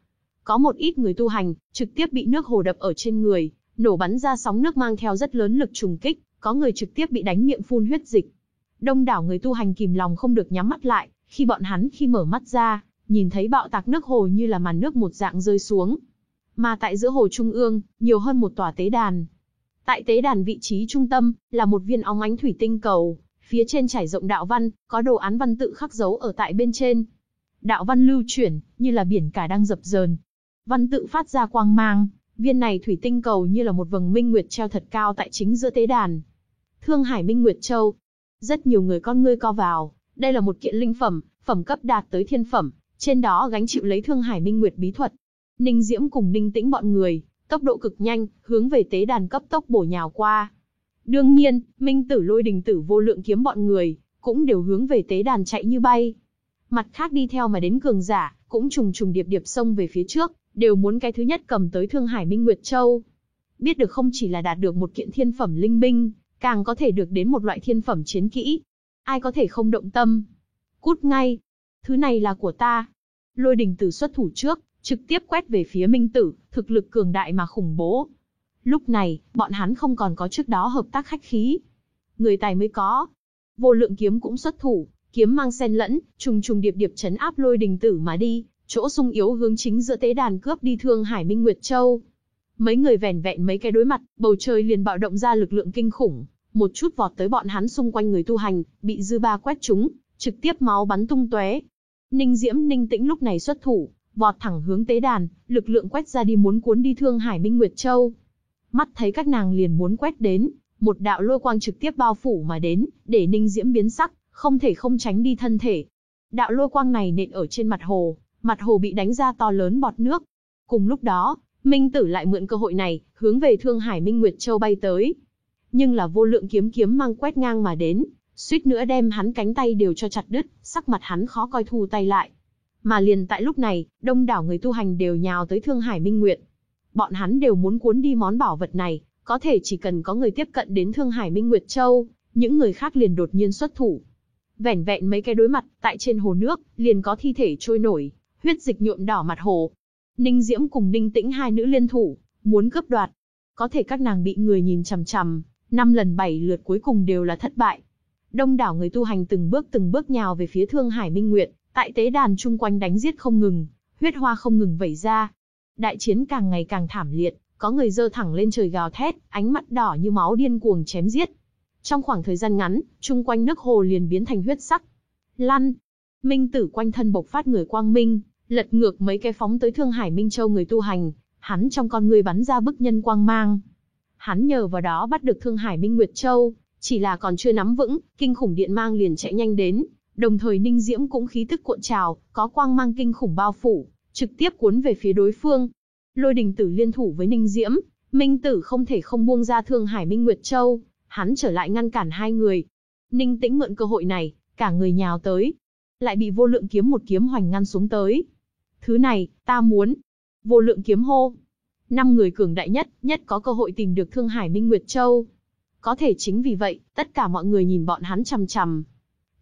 Có một ít người tu hành, trực tiếp bị nước hồ đập ở trên người, nổ bắn ra sóng nước mang theo rất lớn lực trùng kích, có người trực tiếp bị đánh miệng phun huyết dịch. Đông đảo người tu hành kìm lòng không được nhắm mắt lại, khi bọn hắn khi mở mắt ra, nhìn thấy bạo tạc nước hồ như là màn nước một dạng rơi xuống. Mà tại giữa hồ trung ương, nhiều hơn một tòa tế đàn. Tại tế đàn vị trí trung tâm, là một viên óng ánh thủy tinh cầu, Phía trên trải rộng đạo văn, có đồ án văn tự khắc dấu ở tại bên trên. Đạo văn lưu chuyển, như là biển cả đang dập dờn. Văn tự phát ra quang mang, viên này thủy tinh cầu như là một vầng minh nguyệt treo thật cao tại chính giữa tế đàn. Thương Hải Minh Nguyệt Châu. Rất nhiều người con ngươi co vào, đây là một kiện linh phẩm, phẩm cấp đạt tới thiên phẩm, trên đó gánh chịu lấy Thương Hải Minh Nguyệt bí thuật. Ninh Diễm cùng Ninh Tĩnh bọn người, tốc độ cực nhanh, hướng về tế đàn cấp tốc bổ nhào qua. Đương nhiên, Minh Tử Lôi Đình Tử vô lượng kiếm bọn người, cũng đều hướng về tế đàn chạy như bay. Mặt khác đi theo mà đến cường giả, cũng trùng trùng điệp điệp xông về phía trước, đều muốn cái thứ nhất cầm tới Thương Hải Minh Nguyệt Châu. Biết được không chỉ là đạt được một kiện thiên phẩm linh binh, càng có thể được đến một loại thiên phẩm chiến kỹ. Ai có thể không động tâm? Cút ngay! Thứ này là của ta. Lôi đình tử xuất thủ trước, trực tiếp quét về phía Minh Tử, thực lực cường đại mà khủng bố. Lúc này, bọn hắn không còn có trước đó hợp tác khách khí. Người tài mới có. Vô lượng kiếm cũng xuất thủ, kiếm mang xen lẫn, trùng trùng điệp điệp chấn áp lôi đình tử mà đi, chỗ sung yếu hướng chính giữa tế đàn cướp đi thương Hải Minh Nguyệt Châu. Mấy người vẻn vẹn mấy cái đối mặt, bầu trời liền bạo động ra lực lượng kinh khủng, một chút vọt tới bọn hắn xung quanh người tu hành, bị dư ba quét chúng, trực tiếp máu bắn tung tóe. Ninh Diễm Ninh Tĩnh lúc này xuất thủ, vọt thẳng hướng tế đàn, lực lượng quét ra đi muốn cuốn đi Thương Hải Minh Nguyệt Châu. Mắt thấy các nàng liền muốn quét đến, một đạo lôi quang trực tiếp bao phủ mà đến, để Ninh Diễm biến sắc, không thể không tránh đi thân thể. Đạo lôi quang này nện ở trên mặt hồ, mặt hồ bị đánh ra to lớn bọt nước. Cùng lúc đó, Minh Tử lại mượn cơ hội này, hướng về Thương Hải Minh Nguyệt Châu bay tới. Nhưng là vô lượng kiếm kiếm mang quét ngang mà đến, suýt nữa đem hắn cánh tay đều cho chặt đứt, sắc mặt hắn khó coi thu tay lại. Mà liền tại lúc này, đông đảo người tu hành đều nhào tới Thương Hải Minh Nguyệt. Bọn hắn đều muốn cuốn đi món bảo vật này, có thể chỉ cần có người tiếp cận đến Thương Hải Minh Nguyệt Châu, những người khác liền đột nhiên xuất thủ. Vẻn vẹn mấy cái đối mặt, tại trên hồ nước, liền có thi thể trôi nổi, huyết dịch nhuộm đỏ mặt hồ. Ninh Diễm cùng Ninh Tĩnh hai nữ liên thủ, muốn cướp đoạt. Có thể các nàng bị người nhìn chằm chằm, năm lần bảy lượt cuối cùng đều là thất bại. Đông đảo người tu hành từng bước từng bước nhào về phía Thương Hải Minh Nguyệt, tại tế đàn chung quanh đánh giết không ngừng, huyết hoa không ngừng vẩy ra. Đại chiến càng ngày càng thảm liệt, có người dơ thẳng lên trời gào thét, ánh mắt đỏ như máu điên cuồng chém giết. Trong khoảng thời gian ngắn, chung quanh nước hồ liền biến thành huyết sắc. Lăn! Minh tử quanh thân bộc phát người quang minh, lật ngược mấy cái phóng tới Thương Hải Minh Châu người tu hành, hắn trong con người bắn ra bức nhân quang mang. Hắn nhờ vào đó bắt được Thương Hải Minh Nguyệt Châu, chỉ là còn chưa nắm vững, kinh khủng điện mang liền chạy nhanh đến, đồng thời Ninh Diễm cũng khí tức cuộn trào, có quang mang kinh khủng bao phủ, trực tiếp cuốn về phía đối phương. Lôi đình tử liên thủ với Ninh Diễm, Minh tử không thể không buông ra Thương Hải Minh Nguyệt Châu, hắn trở lại ngăn cản hai người. Ninh tĩnh mượn cơ hội này, cả người nhào tới, lại bị vô lượng kiếm một kiếm hoành ngăn xuống tới. Thứ này, ta muốn. Vô lượng kiếm hô. Năm người cường đại nhất, nhất có cơ hội tìm được Thương Hải Minh Nguyệt Châu. Có thể chính vì vậy, tất cả mọi người nhìn bọn hắn chằm chằm.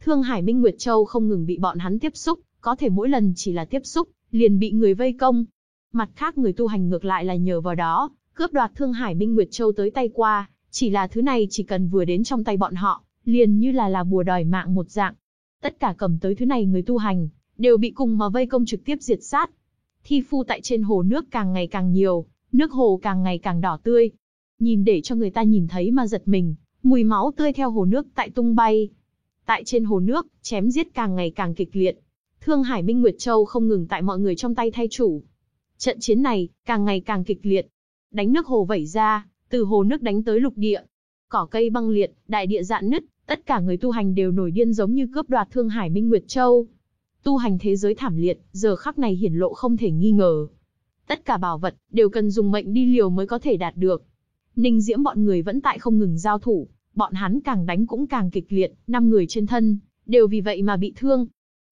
Thương Hải Minh Nguyệt Châu không ngừng bị bọn hắn tiếp xúc, có thể mỗi lần chỉ là tiếp xúc, liền bị người vây công. Mặt khác người tu hành ngược lại là nhờ vào đó, cướp đoạt Thương Hải Minh Nguyệt Châu tới tay qua, chỉ là thứ này chỉ cần vừa đến trong tay bọn họ, liền như là là bùa đòi mạng một dạng. Tất cả cầm tới thứ này người tu hành, đều bị cùng mà vây công trực tiếp diệt sát. Thi phu tại trên hồ nước càng ngày càng nhiều, nước hồ càng ngày càng đỏ tươi. Nhìn để cho người ta nhìn thấy mà giật mình, mùi máu tươi theo hồ nước tại tung bay. Tại trên hồ nước, chém giết càng ngày càng kịch liệt. Thương Hải Minh Nguyệt Châu không ngừng tại mọi người trong tay thay chủ. Trận chiến này, càng ngày càng kịch liệt. Đánh nước hồ vẩy ra, từ hồ nước đánh tới lục địa. Cỏ cây băng liệt, đại địa dạn nứt, tất cả người tu hành đều nổi điên giống như cướp đoạt Thương Hải Minh Nguyệt Châu. Tu hành thế giới thảm liệt, giờ khắc này hiển lộ không thể nghi ngờ. Tất cả bảo vật, đều cần dùng mệnh đi liều mới có thể đạt được. Ninh Diễm bọn người vẫn tại không ngừng giao thủ, bọn hắn càng đánh cũng càng kịch liệt, năm người trên thân, đều vì vậy mà bị thương.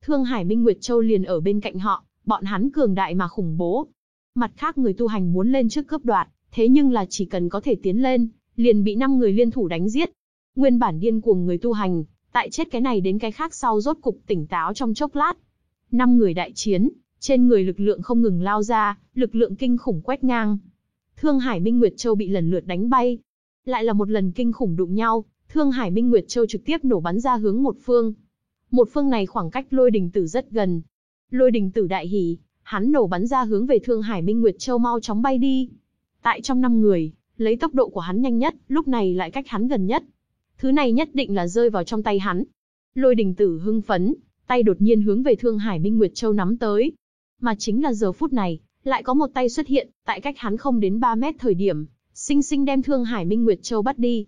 Thương Hải Minh Nguyệt Châu liền ở bên cạnh họ, bọn hắn cường đại mà khủng bố. Mặt khác người tu hành muốn lên trước cướp đoạt, thế nhưng là chỉ cần có thể tiến lên, liền bị năm người liên thủ đánh giết. Nguyên bản điên cuồng người tu hành, tại chết cái này đến cái khác sau rốt cục tỉnh táo trong chốc lát. Năm người đại chiến, trên người lực lượng không ngừng lao ra, lực lượng kinh khủng quét ngang. Thương Hải Minh Nguyệt Châu bị lần lượt đánh bay. Lại là một lần kinh khủng đụng nhau, Thương Hải Minh Nguyệt Châu trực tiếp nổ bắn ra hướng một phương. Một phương này khoảng cách lôi đình tử rất gần. Lôi đình tử đại hỉ, hắn nổ bắn ra hướng về Thương Hải Minh Nguyệt Châu mau chóng bay đi. Tại trong năm người, lấy tốc độ của hắn nhanh nhất, lúc này lại cách hắn gần nhất. Thứ này nhất định là rơi vào trong tay hắn. Lôi đình tử hưng phấn, tay đột nhiên hướng về Thương Hải Minh Nguyệt Châu nắm tới. Mà chính là giờ phút này, lại có một tay xuất hiện, tại cách hắn không đến 3 mét thời điểm, sinh sinh đem Thương Hải Minh Nguyệt Châu bắt đi.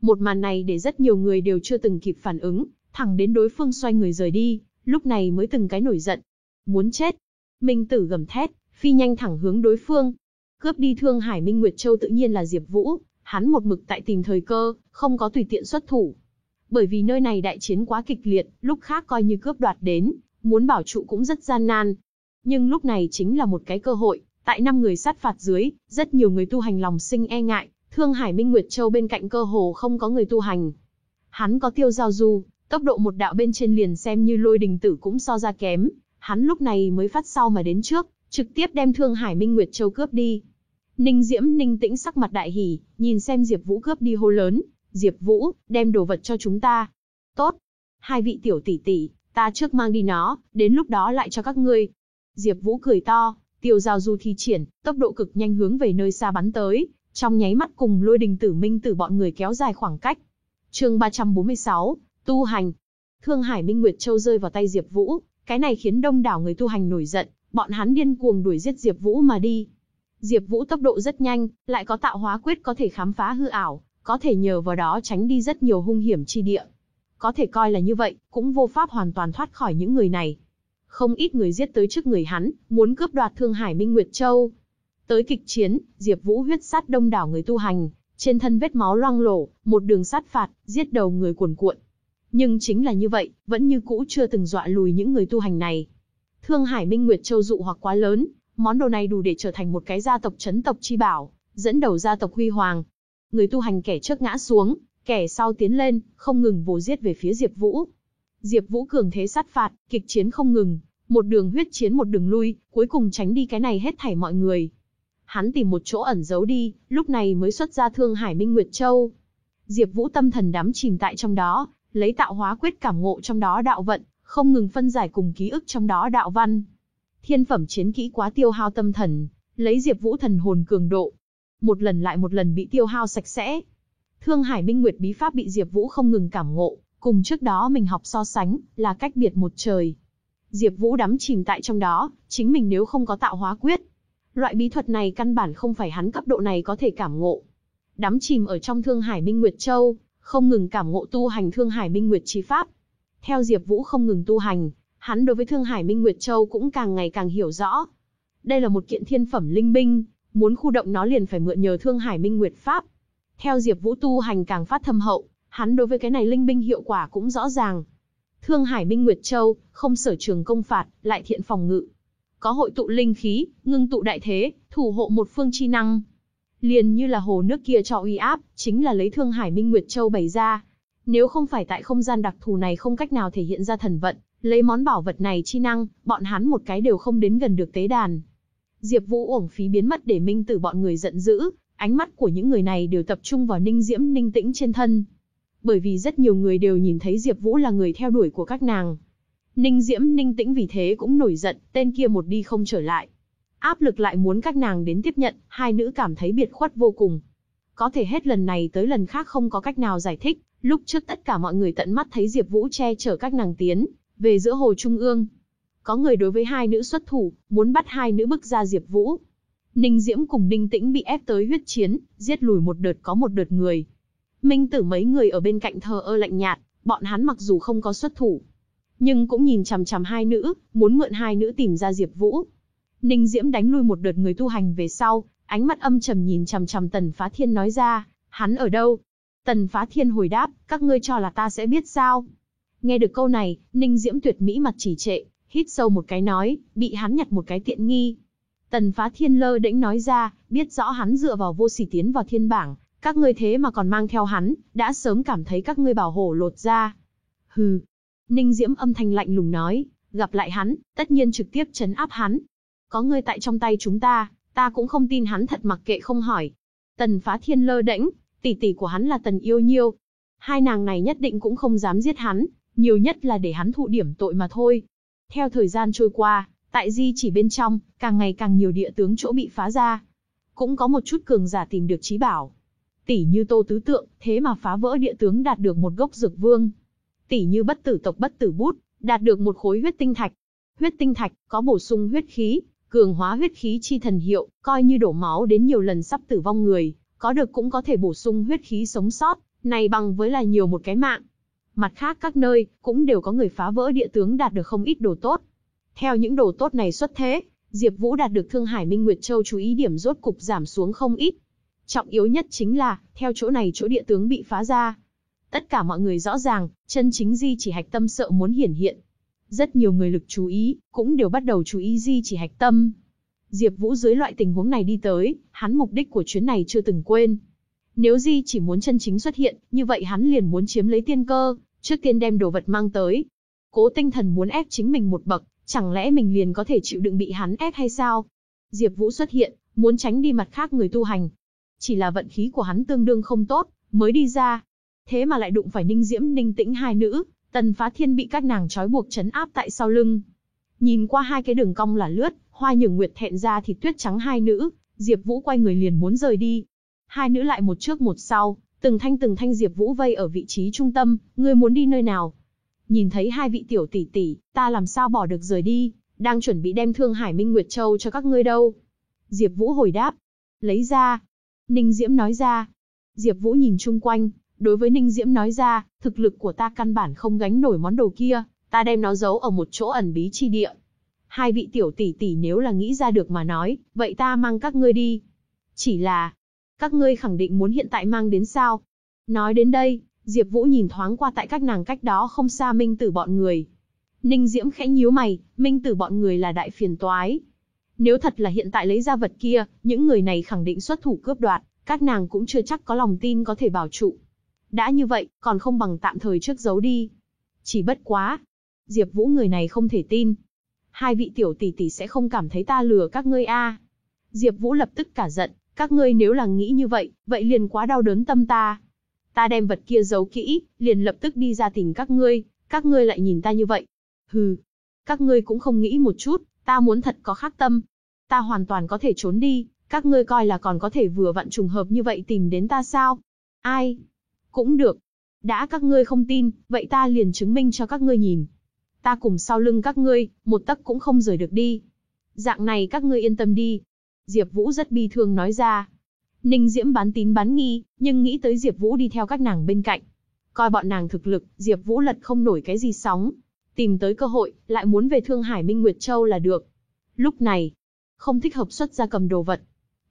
Một màn này để rất nhiều người đều chưa từng kịp phản ứng, thẳng đến đối phương xoay người rời đi, lúc này mới từng cái nổi giận. Muốn chết. Minh tử gầm thét, phi nhanh thẳng hướng đối phương. Cướp đi Thương Hải Minh Nguyệt Châu tự nhiên là Diệp Vũ, hắn một mực tại tìm thời cơ, không có tùy tiện xuất thủ. Bởi vì nơi này đại chiến quá kịch liệt, lúc khác coi như cướp đoạt đến, muốn bảo trụ cũng rất gian nan. Nhưng lúc này chính là một cái cơ hội, tại năm người sát phạt dưới, rất nhiều người tu hành lòng sinh e ngại, Thương Hải Minh Nguyệt Châu bên cạnh cơ hồ không có người tu hành. Hắn có tiêu giao du, tốc độ một đạo bên trên liền xem như lôi đình tử cũng so ra kém, hắn lúc này mới phát sau mà đến trước, trực tiếp đem Thương Hải Minh Nguyệt Châu cướp đi. Ninh Diễm ninh tĩnh sắc mặt đại hỉ, nhìn xem Diệp Vũ cướp đi hô lớn, "Diệp Vũ, đem đồ vật cho chúng ta." "Tốt." Hai vị tiểu tỷ tỷ, ta trước mang đi nó, đến lúc đó lại cho các ngươi. Diệp Vũ cười to, tiêu giao du thi triển, tốc độ cực nhanh hướng về nơi xa bắn tới, trong nháy mắt cùng Lôi Đình Tử Minh Tử bọn người kéo dài khoảng cách. Chương 346, tu hành. Thương Hải Minh Nguyệt Châu rơi vào tay Diệp Vũ, Cái này khiến đông đảo người tu hành nổi giận, bọn hắn điên cuồng đuổi giết Diệp Vũ mà đi. Diệp Vũ tốc độ rất nhanh, lại có tạo hóa quyết có thể khám phá hư ảo, có thể nhờ vào đó tránh đi rất nhiều hung hiểm chi địa. Có thể coi là như vậy, cũng vô pháp hoàn toàn thoát khỏi những người này. Không ít người giết tới trước người hắn, muốn cướp đoạt Thương Hải Minh Nguyệt Châu. Tới kịch chiến, Diệp Vũ huyết sát đông đảo người tu hành, trên thân vết máu loang lổ, một đường sát phạt, giết đầu người cuồn cuộn. Nhưng chính là như vậy, vẫn như cũ chưa từng dọa lùi những người tu hành này. Thương Hải Minh Nguyệt Châu dụ hoặc quá lớn, món đồ này đủ để trở thành một cái gia tộc chấn tộc chi bảo, dẫn đầu gia tộc huy hoàng. Người tu hành kẻ trước ngã xuống, kẻ sau tiến lên, không ngừng vồ giết về phía Diệp Vũ. Diệp Vũ cường thế sát phạt, kịch chiến không ngừng, một đường huyết chiến một đường lui, cuối cùng tránh đi cái này hết thảy mọi người. Hắn tìm một chỗ ẩn giấu đi, lúc này mới xuất ra Thương Hải Minh Nguyệt Châu. Diệp Vũ tâm thần đắm chìm tại trong đó, lấy tạo hóa quyết cảm ngộ trong đó đạo vận, không ngừng phân giải cùng ký ức trong đó đạo văn. Thiên phẩm chiến kỹ quá tiêu hao tâm thần, lấy Diệp Vũ thần hồn cường độ, một lần lại một lần bị tiêu hao sạch sẽ. Thương Hải Minh Nguyệt bí pháp bị Diệp Vũ không ngừng cảm ngộ, cùng trước đó mình học so sánh, là cách biệt một trời. Diệp Vũ đắm chìm tại trong đó, chính mình nếu không có tạo hóa quyết, loại bí thuật này căn bản không phải hắn cấp độ này có thể cảm ngộ. Đắm chìm ở trong Thương Hải Minh Nguyệt Châu, không ngừng cảm ngộ tu hành Thương Hải Minh Nguyệt chi pháp. Theo Diệp Vũ không ngừng tu hành, hắn đối với Thương Hải Minh Nguyệt Châu cũng càng ngày càng hiểu rõ. Đây là một kiện thiên phẩm linh binh, muốn khu động nó liền phải mượn nhờ Thương Hải Minh Nguyệt pháp. Theo Diệp Vũ tu hành càng phát thâm hậu, hắn đối với cái này linh binh hiệu quả cũng rõ ràng. Thương Hải Minh Nguyệt Châu, không sở trường công phạt, lại thiện phòng ngự. Có hội tụ linh khí, ngưng tụ đại thế, thủ hộ một phương chi năng. Liền như là hồ nước kia cho uy áp, chính là lấy Thương Hải Minh Nguyệt Châu bày ra. Nếu không phải tại không gian đặc thù này không cách nào thể hiện ra thần vận, lấy món bảo vật này chi năng, bọn hắn một cái đều không đến gần được tế đàn. Diệp Vũ uổng phí biến mất để Minh Tử bọn người giận dữ, ánh mắt của những người này đều tập trung vào Ninh Diễm Ninh Tĩnh trên thân. Bởi vì rất nhiều người đều nhìn thấy Diệp Vũ là người theo đuổi của các nàng. Ninh Diễm Ninh Tĩnh vì thế cũng nổi giận, tên kia một đi không trở lại. Áp lực lại muốn các nàng đến tiếp nhận, hai nữ cảm thấy biệt khuất vô cùng. Có thể hết lần này tới lần khác không có cách nào giải thích, lúc trước tất cả mọi người tận mắt thấy Diệp Vũ che chở các nàng tiến về giữa hồ trung ương. Có người đối với hai nữ xuất thủ, muốn bắt hai nữ bức ra Diệp Vũ. Ninh Diễm cùng Ninh Tĩnh bị ép tới huyết chiến, giết lùi một đợt có một đợt người. Minh Tử mấy người ở bên cạnh thờ ơ lạnh nhạt, bọn hắn mặc dù không có xuất thủ, nhưng cũng nhìn chằm chằm hai nữ, muốn mượn hai nữ tìm ra Diệp Vũ. Ninh Diễm đánh lui một đợt người tu hành về sau, ánh mắt âm trầm nhìn chằm chằm Tần Phá Thiên nói ra, hắn ở đâu? Tần Phá Thiên hồi đáp, các ngươi cho là ta sẽ biết sao? Nghe được câu này, Ninh Diễm tuyệt mỹ mặt chỉ trệ, hít sâu một cái nói, bị hắn nhặt một cái tiện nghi. Tần phá thiên lơ đễnh nói ra, biết rõ hắn dựa vào vô sỉ tiến vào thiên bảng, các ngươi thế mà còn mang theo hắn, đã sớm cảm thấy các ngươi bảo hổ lột ra. Hừ. Ninh Diễm âm thanh lạnh lùng nói, gặp lại hắn, tất nhiên trực tiếp chấn áp hắn. Có ngươi tại trong tay chúng ta, ta cũng không tin hắn thật mặc kệ không hỏi. Tần phá thiên lơ đễnh, tỷ tỷ của hắn là tần yêu nhiêu. Hai nàng này nhất định cũng không dám giết hắn, nhiều nhất là để hắn thụ điểm tội mà thôi. Theo thời gian trôi qua, tại di chỉ bên trong, càng ngày càng nhiều địa tướng chỗ bị phá ra. Cũng có một chút cường giả tìm được trí bảo. Tỷ như tô tứ tượng, thế mà phá vỡ địa tướng đạt được một gốc dược vương. Tỷ như bất tử tộc bất tử bút, đạt được một khối huyết tinh thạch. Huyết tinh thạch, có bổ sung huyết khí, cường hóa huyết khí chi thần hiệu, coi như đổ máu đến nhiều lần sắp tử vong người, có được cũng có thể bổ sung huyết khí sống sót, này bằng với là nhiều một cái mạng. Mặt khác các nơi, cũng đều có người phá vỡ địa tướng đạt được không ít đồ tốt. Theo những đồ tốt này xuất thế, Diệp Vũ đạt được Thương Hải Minh Nguyệt Châu chú ý điểm rốt cục giảm xuống không ít. Trọng yếu nhất chính là, theo chỗ này chỗ địa tướng bị phá ra. Tất cả mọi người rõ ràng, chân chính Di chỉ hạch tâm sợ muốn hiển hiện. Rất nhiều người lực chú ý, cũng đều bắt đầu chú ý Di chỉ hạch tâm. Diệp Vũ dưới loại tình huống này đi tới, hắn mục đích của chuyến này chưa từng quên, nếu Di chỉ muốn chân chính xuất hiện, như vậy hắn liền muốn chiếm lấy tiên cơ, trước tiên đem đồ vật mang tới. Cố tinh thần muốn ép chính mình một bậc, chẳng lẽ mình liền có thể chịu đựng bị hắn ép hay sao? Diệp Vũ xuất hiện, muốn tránh đi mặt khác người tu hành. Chỉ là vận khí của hắn tương đương không tốt, mới đi ra. Thế mà lại đụng phải Ninh Diễm Ninh Tĩnh hai nữ, Tần Phá Thiên bị các nàng trói buộc trấn áp tại sau lưng. Nhìn qua hai cái đường cong là lướt, Hoa Nhường Nguyệt thẹn ra thì tuyết trắng hai nữ, Diệp Vũ quay người liền muốn rời đi. Hai nữ lại một trước một sau, từng thanh từng thanh Diệp Vũ vây ở vị trí trung tâm, ngươi muốn đi nơi nào? Nhìn thấy hai vị tiểu tỷ tỷ, ta làm sao bỏ được rời đi, đang chuẩn bị đem Thương Hải Minh Nguyệt Châu cho các ngươi đâu. Diệp Vũ hồi đáp. Lấy ra. Ninh Diễm nói ra. Diệp Vũ nhìn chung quanh, đối với Ninh Diễm nói ra, thực lực của ta căn bản không gánh nổi món đồ kia, ta đem nó giấu ở một chỗ ẩn bí chi địa. Hai vị tiểu tỷ tỷ nếu là nghĩ ra được mà nói, vậy ta mang các ngươi đi. Chỉ là, các ngươi khẳng định muốn hiện tại mang đến sao? Nói đến đây, Diệp Vũ nhìn thoáng qua tại các nàng cách đó không xa Minh Tử bọn người. Ninh Diễm khẽ nhíu mày, Minh Tử bọn người là đại phiền toái. Nếu thật là hiện tại lấy ra vật kia, những người này khẳng định xuất thủ cướp đoạt, các nàng cũng chưa chắc có lòng tin có thể bảo trụ. Đã như vậy, còn không bằng tạm thời trước giấu đi. Chỉ bất quá. Diệp Vũ người này không thể tin. Hai vị tiểu tỷ tỷ sẽ không cảm thấy ta lừa các ngươi a. Diệp Vũ lập tức cả giận, các ngươi nếu là nghĩ như vậy, vậy liền quá đau đớn tâm ta. Ta đem vật kia giấu kỹ, liền lập tức đi ra tìm các ngươi, các ngươi lại nhìn ta như vậy. Hừ, các ngươi cũng không nghĩ một chút, ta muốn thật có khác tâm. Ta hoàn toàn có thể trốn đi, các ngươi coi là còn có thể vừa vặn trùng hợp như vậy tìm đến ta sao? Ai? Cũng được. Đã các ngươi không tin, vậy ta liền chứng minh cho các ngươi nhìn. Ta cùng sau lưng các ngươi, một tấc cũng không rời được đi. Dạng này các ngươi yên tâm đi. Diệp Vũ rất bi thương nói ra. Ninh Diễm bán tín bán nghi, nhưng nghĩ tới Diệp Vũ đi theo các nàng bên cạnh. Coi bọn nàng thực lực, Diệp Vũ lật không nổi cái gì sóng. Tìm tới cơ hội, lại muốn về Thương Hải Minh Nguyệt Châu là được. Lúc này, không thích hợp xuất ra cầm đồ vật.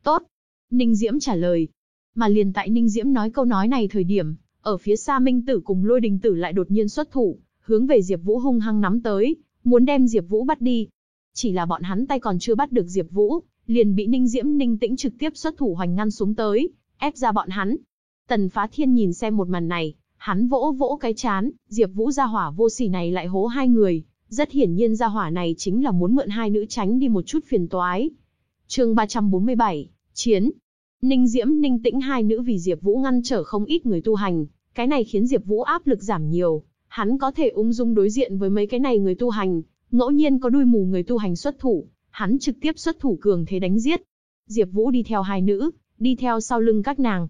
Tốt. Ninh Diễm trả lời. Mà liền tại Ninh Diễm nói câu nói này thời điểm, ở phía xa Minh Tử cùng Lôi Đình Tử lại đột nhiên xuất thủ, hướng về Diệp Vũ hung hăng nắm tới, muốn đem Diệp Vũ bắt đi. Chỉ là bọn hắn tay còn chưa bắt được Diệp Vũ, liền bị Ninh Diễm Ninh Tĩnh trực tiếp xuất thủ hoành ngăn xuống tới, ép ra bọn hắn. Tần Phá Thiên nhìn xem một màn này, hắn vỗ vỗ cái chán, Diệp Vũ gia hỏa vô sỉ này lại hố hai người, rất hiển nhiên gia hỏa này chính là muốn mượn hai nữ tránh đi một chút phiền toái. Chương 347, chiến. Ninh Diễm, Ninh Tĩnh hai nữ vì Diệp Vũ ngăn trở không ít người tu hành, cái này khiến Diệp Vũ áp lực giảm nhiều, hắn có thể ung dung đối diện với mấy cái này người tu hành, ngẫu nhiên có đuôi mù người tu hành xuất thủ, hắn trực tiếp xuất thủ cường thế đánh giết. Diệp Vũ đi theo hai nữ, đi theo sau lưng các nàng.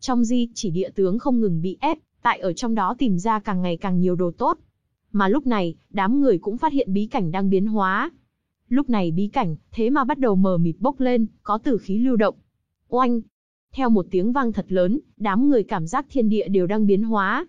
Trong di, chỉ địa tướng không ngừng bị ép, tại ở trong đó tìm ra càng ngày càng nhiều đồ tốt. Mà lúc này, đám người cũng phát hiện bí cảnh đang biến hóa. Lúc này bí cảnh, thế mà bắt đầu mờ mịt bốc lên, có tử khí lưu động. Oanh! Theo một tiếng vang thật lớn, đám người cảm giác thiên địa đều đang biến hóa.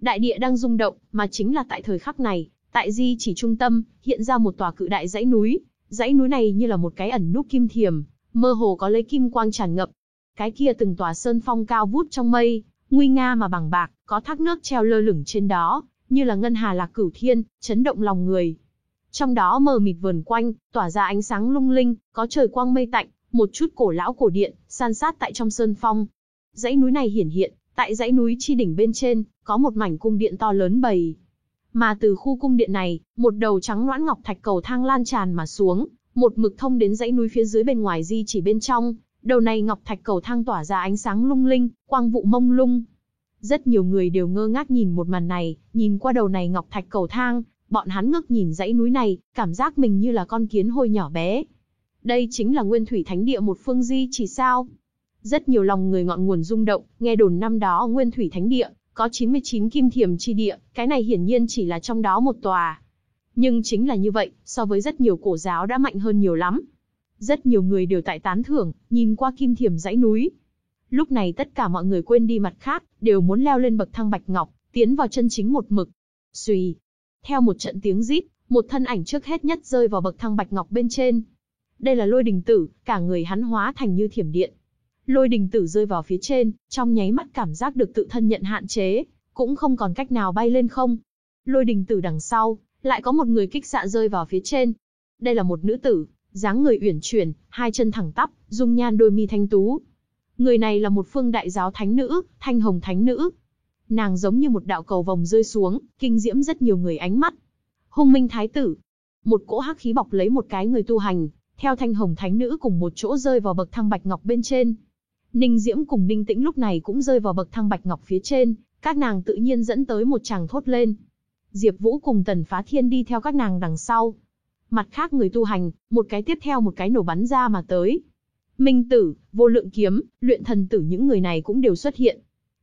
Đại địa đang rung động, mà chính là tại thời khắc này, tại di chỉ trung tâm, hiện ra một tòa cự đại dãy núi, Dãy núi này như là một cái ẩn núp kim thiềm, mơ hồ có lấy kim quang tràn ngập. Cái kia từng tòa sơn phong cao vút trong mây, nguy nga mà bằng bạc, có thác nước treo lơ lửng trên đó, như là ngân hà lạc cửu thiên, chấn động lòng người. Trong đó mờ mịt vườn quanh, tỏa ra ánh sáng lung linh, có trời quang mây tạnh, một chút cổ lão cổ điện, san sát tại trong sơn phong. Dãy núi này hiển hiện, tại dãy núi chi đỉnh bên trên, có một mảnh cung điện to lớn bầy, mà từ khu cung điện này, một đầu trắng loãng ngọc thạch cầu thang lan tràn mà xuống, một mực thông đến dãy núi phía dưới bên ngoài di chỉ bên trong. Đầu này ngọc thạch cầu thang tỏa ra ánh sáng lung linh, quang vụ mông lung. Rất nhiều người đều ngơ ngác nhìn một màn này, nhìn qua đầu này ngọc thạch cầu thang, bọn hắn ngước nhìn dãy núi này, cảm giác mình như là con kiến hôi nhỏ bé. Đây chính là nguyên thủy thánh địa một phương di chỉ sao? Rất nhiều lòng người ngọn nguồn rung động, nghe đồn năm đó nguyên thủy thánh địa, có 99 kim thiềm chi địa, cái này hiển nhiên chỉ là trong đó một tòa. Nhưng chính là như vậy, so với rất nhiều cổ giáo đã mạnh hơn nhiều lắm. Rất nhiều người đều tại tán thưởng, nhìn qua kim thiềm dãy núi. Lúc này tất cả mọi người quên đi mặt khác, đều muốn leo lên bậc thang bạch ngọc, tiến vào chân chính một mực. Xùy. Theo một trận tiếng rít, một thân ảnh trước hết nhất rơi vào bậc thang bạch ngọc bên trên. Đây là lôi đình tử, cả người hắn hóa thành như thiểm điện, Lôi đình tử rơi vào phía trên, trong nháy mắt cảm giác được tự thân nhận hạn chế, cũng không còn cách nào bay lên không. Lôi đình tử đằng sau, lại có một người kích xạ rơi vào phía trên. Đây là một nữ tử, dáng người uyển chuyển, hai chân thẳng tắp, dung nhan đôi mi thanh tú. Người này là một phương đại giáo thánh nữ, thanh hồng thánh nữ. Nàng giống như một đạo cầu vòng rơi xuống, kinh diễm rất nhiều người ánh mắt. Hung minh thái tử. Một cỗ hắc khí bọc lấy một cái người tu hành, theo thanh hồng thánh nữ cùng một chỗ rơi vào bậc thang bạch ngọc bên trên. Ninh Diễm cùng Ninh Tĩnh lúc này cũng rơi vào bậc thang bạch ngọc phía trên, các nàng tự nhiên dẫn tới một chàng thốt lên. Diệp Vũ cùng Tần Phá Thiên đi theo các nàng đằng sau. Mặt khác người tu hành, một cái tiếp theo một cái nổ bắn ra mà tới. Minh Tử, Vô Lượng Kiếm, Luyện Thần Tử những người này cũng đều xuất hiện.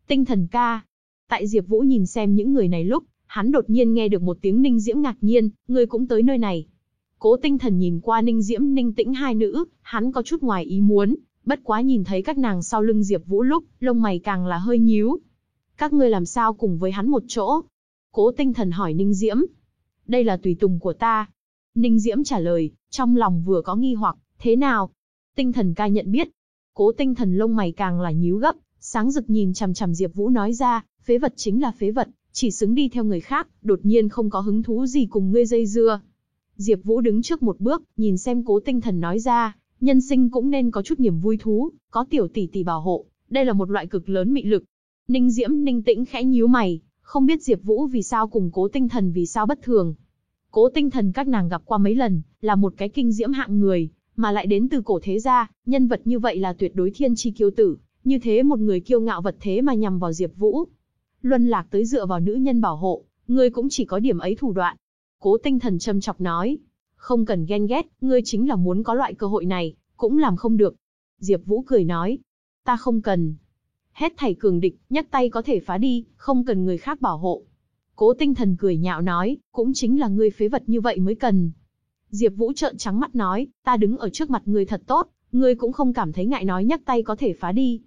Tinh Thần Ca. Tại Diệp Vũ nhìn xem những người này lúc, hắn đột nhiên nghe được một tiếng Ninh Diễm ngạc nhiên, ngươi cũng tới nơi này. Cố tinh thần nhìn qua Ninh Diễm Ninh Tĩnh hai nữ, hắn có chút ngoài ý muốn, bất quá nhìn thấy các nàng sau lưng Diệp Vũ lúc, lông mày càng là hơi nhíu. Các ngươi làm sao cùng với hắn một chỗ? Cố tinh thần hỏi Ninh Diễm. Đây là tùy tùng của ta. Ninh Diễm trả lời, trong lòng vừa có nghi hoặc, thế nào? Tinh thần ca nhận biết. Cố tinh thần lông mày càng là nhíu gấp, sáng rực nhìn chằm chằm Diệp Vũ nói ra, phế vật chính là phế vật, chỉ xứng đi theo người khác, đột nhiên không có hứng thú gì cùng ngươi dây dưa. Diệp Vũ đứng trước một bước, nhìn xem Cố Tinh Thần nói ra, nhân sinh cũng nên có chút niềm vui thú, có tiểu tỷ tỷ bảo hộ, đây là một loại cực lớn mị lực. Ninh Diễm Ninh Tĩnh khẽ nhíu mày, không biết Diệp Vũ vì sao cùng Cố Tinh Thần vì sao bất thường. Cố Tinh Thần các nàng gặp qua mấy lần, là một cái kinh diễm hạng người, mà lại đến từ cổ thế gia, nhân vật như vậy là tuyệt đối thiên chi kiêu tử, như thế một người kiêu ngạo vật thế mà nhằm vào Diệp Vũ. Luân lạc tới dựa vào nữ nhân bảo hộ, ngươi cũng chỉ có điểm ấy thủ đoạn. Cố Tinh Thần châm chọc nói, không cần ghen ghét, ngươi chính là muốn có loại cơ hội này, cũng làm không được. Diệp Vũ cười nói, ta không cần. Hết thảy cường địch, nhấc tay có thể phá đi, không cần người khác bảo hộ. Cố Tinh Thần cười nhạo nói, cũng chính là ngươi phế vật như vậy mới cần. Diệp Vũ trợn trắng mắt nói, ta đứng ở trước mặt ngươi thật tốt, ngươi cũng không cảm thấy ngại nói nhấc tay có thể phá đi.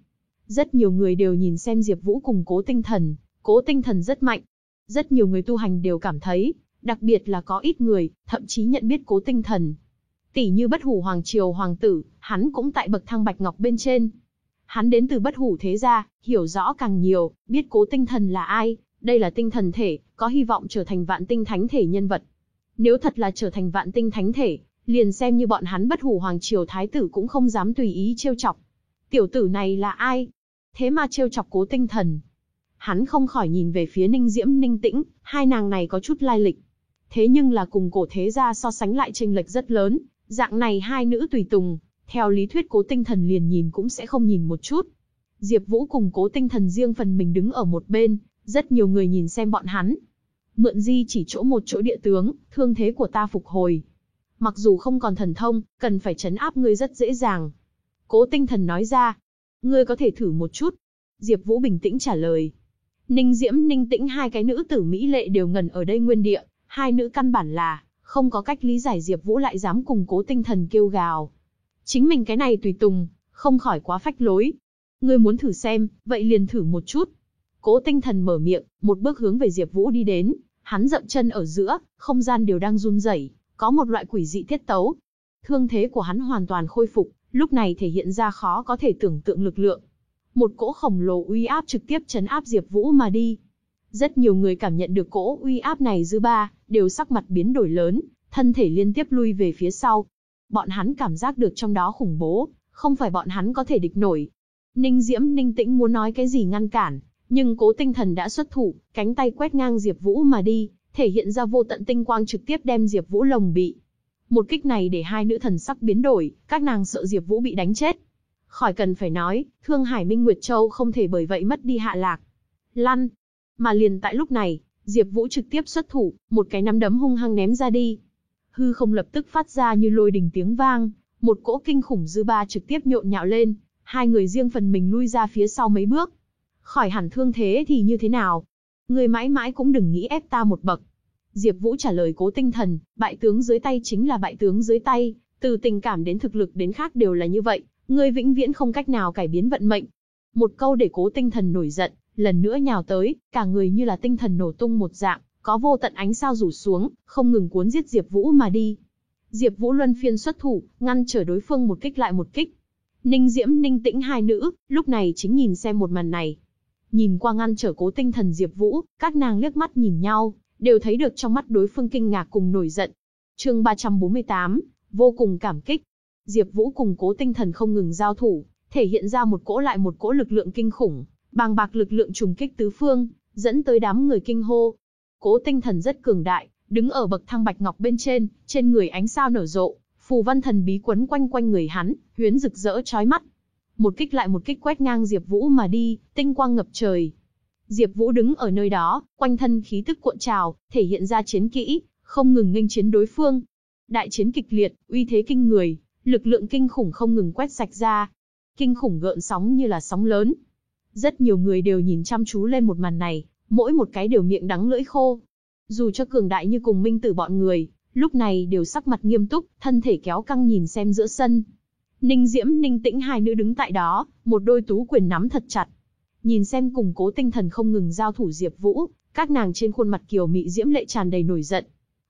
Rất nhiều người đều nhìn xem Diệp Vũ cùng Cố Tinh Thần, Cố Tinh Thần rất mạnh. Rất nhiều người tu hành đều cảm thấy, đặc biệt là có ít người, thậm chí nhận biết Cố Tinh Thần. Tỷ như Bất Hủ Hoàng triều hoàng tử, hắn cũng tại bậc thang bạch ngọc bên trên. Hắn đến từ Bất Hủ thế gia, hiểu rõ càng nhiều, biết Cố Tinh Thần là ai, đây là tinh thần thể, có hy vọng trở thành vạn tinh thánh thể nhân vật. Nếu thật là trở thành vạn tinh thánh thể, liền xem như bọn hắn Bất Hủ Hoàng triều thái tử cũng không dám tùy ý trêu chọc. Tiểu tử này là ai? Thế mà trêu chọc Cố Tinh Thần, hắn không khỏi nhìn về phía Ninh Diễm Ninh Tĩnh, hai nàng này có chút lai lịch. Thế nhưng là cùng cổ thế gia so sánh lại chênh lệch rất lớn, dạng này hai nữ tùy tùng, theo lý thuyết cố tinh thần liền nhìn cũng sẽ không nhìn một chút. Diệp Vũ cùng cố tinh thần riêng phần mình đứng ở một bên, rất nhiều người nhìn xem bọn hắn. Mượn di chỉ chỗ một chỗ địa tướng, thương thế của ta phục hồi. Mặc dù không còn thần thông, cần phải chấn áp ngươi rất dễ dàng. Cố tinh thần nói ra, ngươi có thể thử một chút. Diệp Vũ bình tĩnh trả lời. Ninh Diễm, Ninh Tĩnh hai cái nữ tử mỹ lệ đều ngẩn ở đây nguyên địa, hai nữ căn bản là không có cách lý giải Diệp Vũ lại dám cùng Cố Tinh Thần kêu gào. Chính mình cái này tùy tùng, không khỏi quá phách lối. Ngươi muốn thử xem, vậy liền thử một chút. Cố Tinh Thần mở miệng, một bước hướng về Diệp Vũ đi đến, hắn dậm chân ở giữa, không gian đều đang run rẩy, có một loại quỷ dị tiết tấu. Thương thế của hắn hoàn toàn khôi phục, lúc này thể hiện ra khó có thể tưởng tượng lực lượng một cỗ khổng lồ uy áp trực tiếp chấn áp Diệp Vũ mà đi. Rất nhiều người cảm nhận được cỗ uy áp này dư ba, đều sắc mặt biến đổi lớn, thân thể liên tiếp lui về phía sau. Bọn hắn cảm giác được trong đó khủng bố, không phải bọn hắn có thể địch nổi. Ninh Diễm Ninh Tĩnh muốn nói cái gì ngăn cản, nhưng Cố Tinh Thần đã xuất thủ, cánh tay quét ngang Diệp Vũ mà đi, thể hiện ra vô tận tinh quang trực tiếp đem Diệp Vũ lồng bị. Một kích này để hai nữ thần sắc biến đổi, các nàng sợ Diệp Vũ bị đánh chết. Khỏi cần phải nói, Thương Hải Minh Nguyệt Châu không thể bởi vậy mất đi hạ lạc. Lăn. Mà liền tại lúc này, Diệp Vũ trực tiếp xuất thủ, một cái nắm đấm hung hăng ném ra đi. Hư không lập tức phát ra như lôi đình tiếng vang, một cỗ kinh khủng dư ba trực tiếp nhộn nhạo lên, hai người riêng phần mình lui ra phía sau mấy bước. Khỏi hẳn thương thế thì như thế nào? Người mãi mãi cũng đừng nghĩ ép ta một bậc. Diệp Vũ trả lời cố tinh thần, bại tướng dưới tay chính là bại tướng dưới tay, từ tình cảm đến thực lực đến khác đều là như vậy, Ngươi vĩnh viễn không cách nào cải biến vận mệnh. Một câu để cố tinh thần nổi giận, lần nữa nhào tới, cả người như là tinh thần nổ tung một dạng, có vô tận ánh sao rủ xuống, không ngừng cuốn giết Diệp Vũ mà đi. Diệp Vũ luân phiên xuất thủ, ngăn trở đối phương một kích lại một kích. Ninh Diễm, Ninh Tĩnh hai nữ, lúc này chính nhìn xem một màn này. Nhìn qua ngăn trở cố tinh thần Diệp Vũ, các nàng liếc mắt nhìn nhau, đều thấy được trong mắt đối phương kinh ngạc cùng nổi giận. Chương 348, vô cùng cảm kích. Diệp Vũ cùng Cố Tinh Thần không ngừng giao thủ, thể hiện ra một cỗ lại một cỗ lực lượng kinh khủng, bàng bạc lực lượng trùng kích tứ phương, dẫn tới đám người kinh hô. Cố Tinh Thần rất cường đại, đứng ở bậc thang bạch ngọc bên trên, trên người ánh sao nở rộ, phù văn thần bí quấn quanh quanh người hắn, huyến rực rỡ chói mắt. Một kích lại một kích quét ngang Diệp Vũ mà đi, tinh quang ngập trời. Diệp Vũ đứng ở nơi đó, quanh thân khí tức cuộn trào, thể hiện ra chiến kỹ, không ngừng nghênh chiến đối phương. Đại chiến kịch liệt, uy thế kinh người, Lực lượng kinh khủng không ngừng quét sạch ra. Kinh khủng gợn sóng như là sóng lớn. Rất nhiều người đều nhìn chăm chú lên một màn này, mỗi một cái đều miệng đắng lưỡi khô, Dù cho cường đại như cùng minh tử bọn người, lúc này đều sắc mặt nghiêm túc, thân thể kéo căng nhìn xem giữa sân. Ninh Diễm, Ninh Tĩnh hai nữ đứng tại đó, một đôi tú quyền nắm thật chặt. Nhìn xem cùng cố tinh thần không ngừng giao thủ Diệp Vũ, các nàng trên khuôn mặt kiều mị diễm lệ tràn đầy nổi giận.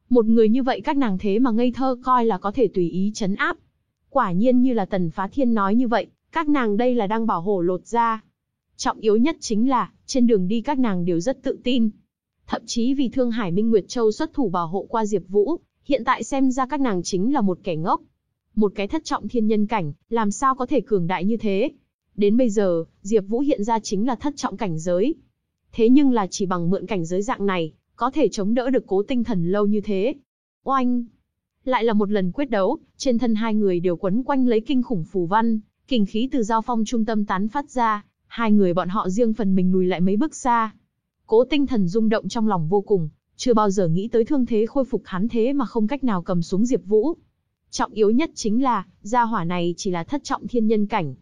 Một người như vậy các nàng thế mà ngây thơ coi là có thể tùy ý chấn áp. Quả nhiên như là Tần Phá Thiên nói như vậy, các nàng đây là đang bảo hộ lột ra. Trọng yếu nhất chính là, trên đường đi các nàng đều rất tự tin. Thậm chí vì Thương Hải Minh Nguyệt Châu xuất thủ bảo hộ qua Diệp Vũ, hiện tại xem ra các nàng chính là một kẻ ngốc. Một cái thất trọng thiên nhân cảnh, làm sao có thể cường đại như thế? Đến bây giờ, Diệp Vũ hiện ra chính là thất trọng cảnh giới. Thế nhưng là chỉ bằng mượn cảnh giới dạng này, có thể chống đỡ được cố tinh thần lâu như thế. Oanh! Lại là một lần quyết đấu, trên thân hai người đều quấn quanh lấy kinh khủng phù văn, kình khí từ giao phong trung tâm tán phát ra, hai người bọn họ riêng phần mình lùi lại mấy bước xa. Cố tinh thần rung động trong lòng vô cùng, chưa bao giờ nghĩ tới thương thế khôi phục hắn thế mà không cách nào cầm xuống Diệp Vũ. Trọng yếu nhất chính là, gia hỏa này chỉ là thất trọng thiên nhân cảnh.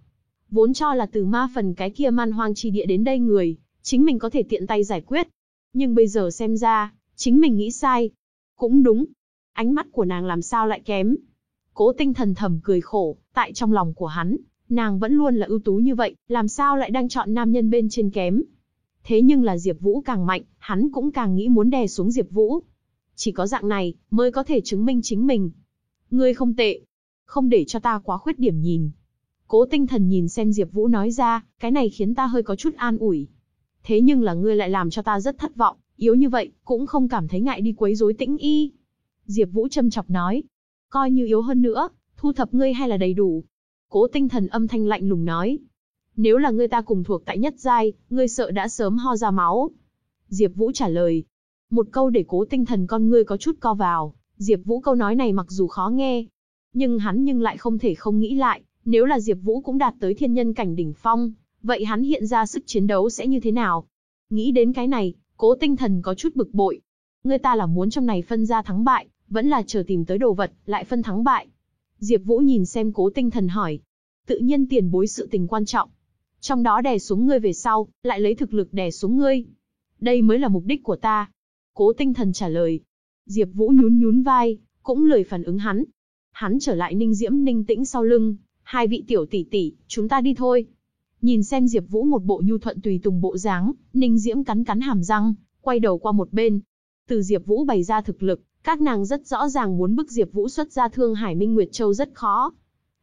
Vốn cho là từ ma phần cái kia man hoang chi địa đến đây người, chính mình có thể tiện tay giải quyết. Nhưng bây giờ xem ra, chính mình nghĩ sai. Cũng đúng. Ánh mắt của nàng làm sao lại kém. Cố tinh thần thầm cười khổ, tại trong lòng của hắn, nàng vẫn luôn là ưu tú như vậy, làm sao lại đang chọn nam nhân bên trên kém. Thế nhưng là Diệp Vũ càng mạnh, hắn cũng càng nghĩ muốn đè xuống Diệp Vũ. Chỉ có dạng này, mới có thể chứng minh chính mình. Ngươi không tệ. Không để cho ta quá khuyết điểm nhìn. Cố tinh thần nhìn xem Diệp Vũ nói ra, cái này khiến ta hơi có chút an ủi. Thế nhưng là ngươi lại làm cho ta rất thất vọng, yếu như vậy, cũng không cảm thấy ngại đi quấy rối tĩnh y. Diệp Vũ châm chọc nói. Coi như yếu hơn nữa, thu thập ngươi hay là đầy đủ. Cố tinh thần âm thanh lạnh lùng nói. Nếu là ngươi ta cùng thuộc tại nhất giai, ngươi sợ đã sớm ho ra máu. Diệp Vũ trả lời. Một câu để cố tinh thần con ngươi có chút co vào. Diệp Vũ câu nói này mặc dù khó nghe, nhưng hắn nhưng lại không thể không nghĩ lại, nếu là Diệp Vũ cũng đạt tới thiên nhân cảnh đỉnh phong, vậy hắn hiện ra sức chiến đấu sẽ như thế nào? Nghĩ đến cái này, Cố Tinh Thần có chút bực bội. Người ta là muốn trong này phân ra thắng bại, vẫn là chờ tìm tới đồ vật, lại phân thắng bại. Diệp Vũ nhìn xem Cố Tinh Thần hỏi. Tự nhiên tiền bối sự tình quan trọng. Trong đó đè xuống ngươi về sau, lại lấy thực lực đè xuống ngươi. Đây mới là mục đích của ta. Cố Tinh Thần trả lời. Diệp Vũ nhún nhún vai, cũng lười phản ứng hắn. Hắn trở lại Ninh Diễm Ninh Tĩnh sau lưng, hai vị tiểu tỷ tỷ, chúng ta đi thôi. Nhìn xem Diệp Vũ một bộ nhu thuận tùy tùng bộ dáng, Ninh Diễm cắn cắn hàm răng, quay đầu qua một bên. Từ Diệp Vũ bày ra thực lực, các nàng rất rõ ràng muốn bức Diệp Vũ xuất ra Thương Hải Minh Nguyệt Châu rất khó.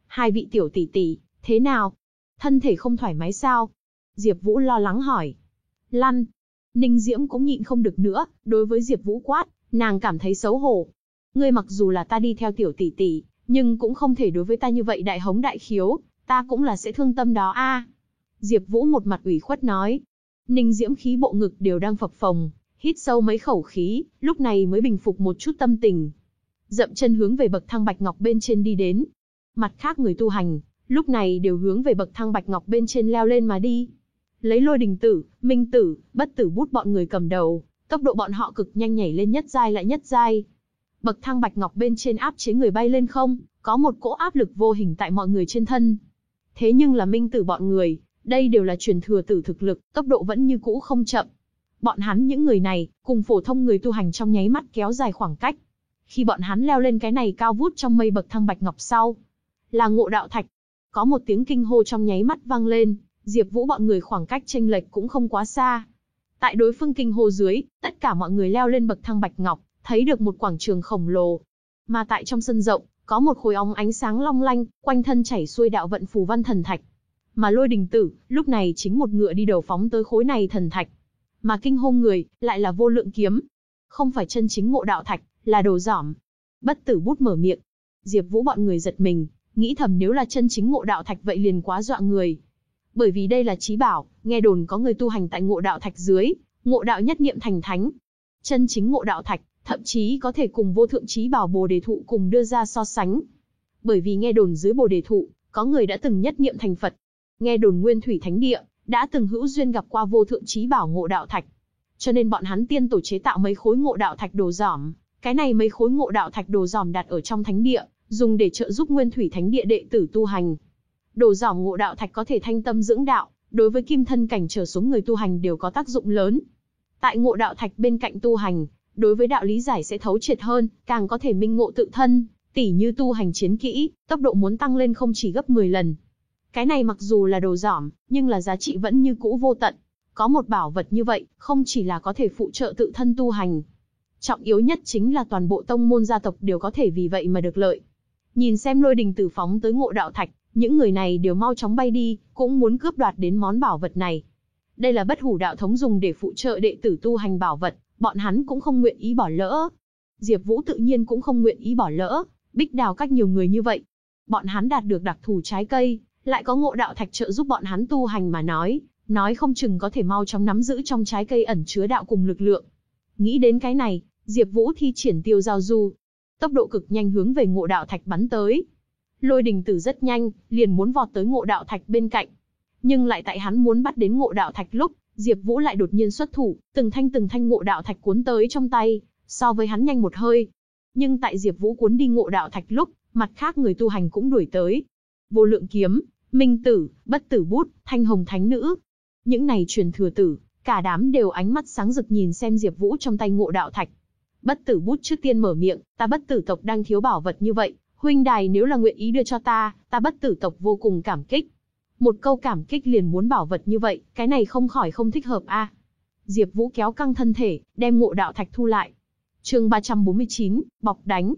Hai vị tiểu tỷ tỷ, thế nào? Thân thể không thoải mái sao? Diệp Vũ lo lắng hỏi. Lăn. Ninh Diễm cũng nhịn không được nữa, đối với Diệp Vũ quát, nàng cảm thấy xấu hổ. Ngươi mặc dù là ta đi theo tiểu tỷ tỷ, nhưng cũng không thể đối với ta như vậy đại hống đại khiếu, ta cũng là sẽ thương tâm đó a. Diệp Vũ một mặt ủy khuất nói. Ninh Diễm khí bộ ngực đều đang phập phồng, hít sâu mấy khẩu khí, lúc này mới bình phục một chút tâm tình. Dậm chân hướng về bậc thang bạch ngọc bên trên đi đến. Mặt khác người tu hành, lúc này đều hướng về bậc thang bạch ngọc bên trên leo lên mà đi. Lấy Lôi Đình Tử, Minh Tử, Bất Tử bút bọn người cầm đầu, tốc độ bọn họ cực nhanh nhảy lên nhất giai lại nhất giai. Bậc thang bạch ngọc bên trên áp chế người bay lên không, có một cỗ áp lực vô hình tại mọi người trên thân. Thế nhưng là Minh Tử bọn người, đây đều là truyền thừa tử thực lực, tốc độ vẫn như cũ không chậm. Bọn hắn những người này, cùng phổ thông người tu hành trong nháy mắt kéo dài khoảng cách. Khi bọn hắn leo lên cái này cao vút trong mây bậc thang bạch ngọc sau, là ngộ đạo thạch. Có một tiếng kinh hô trong nháy mắt vang lên, Diệp Vũ bọn người khoảng cách chênh lệch cũng không quá xa. Tại đối phương kinh hô dưới, tất cả mọi người leo lên bậc thang bạch ngọc, thấy được một quảng trường khổng lồ. Mà tại trong sân rộng, có một khối óng ánh sáng long lanh, quanh thân chảy xuôi đạo vận phù văn thần thạch. Mà lôi đình tử, lúc này chính một ngựa đi đầu phóng tới khối này thần thạch. Mà kinh hô người, lại là vô lượng kiếm. Không phải chân chính ngộ đạo thạch, là đồ giỏm. Bất tử bút mở miệng. Diệp Vũ bọn người giật mình, nghĩ thầm nếu là chân chính ngộ đạo thạch vậy liền quá dọa người. Bởi vì đây là chí bảo, nghe đồn có người tu hành tại ngộ đạo thạch dưới, ngộ đạo nhất niệm thành thánh. Chân chính ngộ đạo thạch, thậm chí có thể cùng vô thượng chí bảo Bồ Đề thụ cùng đưa ra so sánh. Bởi vì nghe đồn dưới Bồ Đề thụ, có người đã từng nhất niệm thành Phật. Nghe đồn Nguyên Thủy Thánh Địa đã từng hữu duyên gặp qua vô thượng trí bảo ngộ đạo thạch. Cho nên bọn hắn tiên tổ chế tạo mấy khối ngộ đạo thạch đồ giỏm, cái này mấy khối ngộ đạo thạch đồ giỏm đặt ở trong thánh địa, dùng để trợ giúp Nguyên Thủy Thánh Địa đệ tử tu hành. Đồ giỏm ngộ đạo thạch có thể thanh tâm dưỡng đạo, đối với kim thân cảnh trở xuống người tu hành đều có tác dụng lớn. Tại ngộ đạo thạch bên cạnh tu hành, đối với đạo lý giải sẽ thấu triệt hơn, càng có thể minh ngộ tự thân, tỉ như tu hành chiến kỹ, tốc độ muốn tăng lên không chỉ gấp 10 lần. Cái này mặc dù là đồ giỏm, nhưng là giá trị vẫn như cũ vô tận. Có một bảo vật như vậy, không chỉ là có thể phụ trợ tự thân tu hành. Trọng yếu nhất chính là toàn bộ tông môn gia tộc đều có thể vì vậy mà được lợi. Nhìn xem lôi đình tử phóng tới ngộ đạo thạch, những người này đều mau chóng bay đi, cũng muốn cướp đoạt đến món bảo vật này. Đây là bất hủ đạo thống dùng để phụ trợ đệ tử tu hành bảo vật, bọn hắn cũng không nguyện ý bỏ lỡ. Diệp Vũ tự nhiên cũng không nguyện ý bỏ lỡ, Bích Đào cách nhiều người như vậy. Bọn hắn đạt được đặc thù trái cây, lại có ngộ đạo thạch trợ giúp bọn hắn tu hành mà nói, nói không chừng có thể mau chóng nắm giữ trong trái cây ẩn chứa đạo cùng lực lượng. Nghĩ đến cái này, Diệp Vũ thi triển tiêu giao du, tốc độ cực nhanh hướng về ngộ đạo thạch bắn tới. Lôi đình tử rất nhanh, liền muốn vọt tới ngộ đạo thạch bên cạnh. Nhưng lại tại hắn muốn bắt đến ngộ đạo thạch lúc, Diệp Vũ lại đột nhiên xuất thủ, từng thanh từng thanh ngộ đạo thạch cuốn tới trong tay, so với hắn nhanh một hơi. Nhưng tại Diệp Vũ cuốn đi ngộ đạo thạch lúc, mặt khác người tu hành cũng đuổi tới. Vô lượng kiếm, minh tử, bất tử bút, thanh hồng thánh nữ. Những này truyền thừa tử, cả đám đều ánh mắt sáng rực nhìn xem Diệp Vũ trong tay ngộ đạo thạch. Bất tử bút trước tiên mở miệng, ta bất tử tộc đang thiếu bảo vật như vậy, huynh đài nếu là nguyện ý đưa cho ta, ta bất tử tộc vô cùng cảm kích. Một câu cảm kích liền muốn bảo vật như vậy, cái này không khỏi không thích hợp a. Diệp Vũ kéo căng thân thể, đem ngộ đạo thạch thu lại. Chương 349, bọc đánh.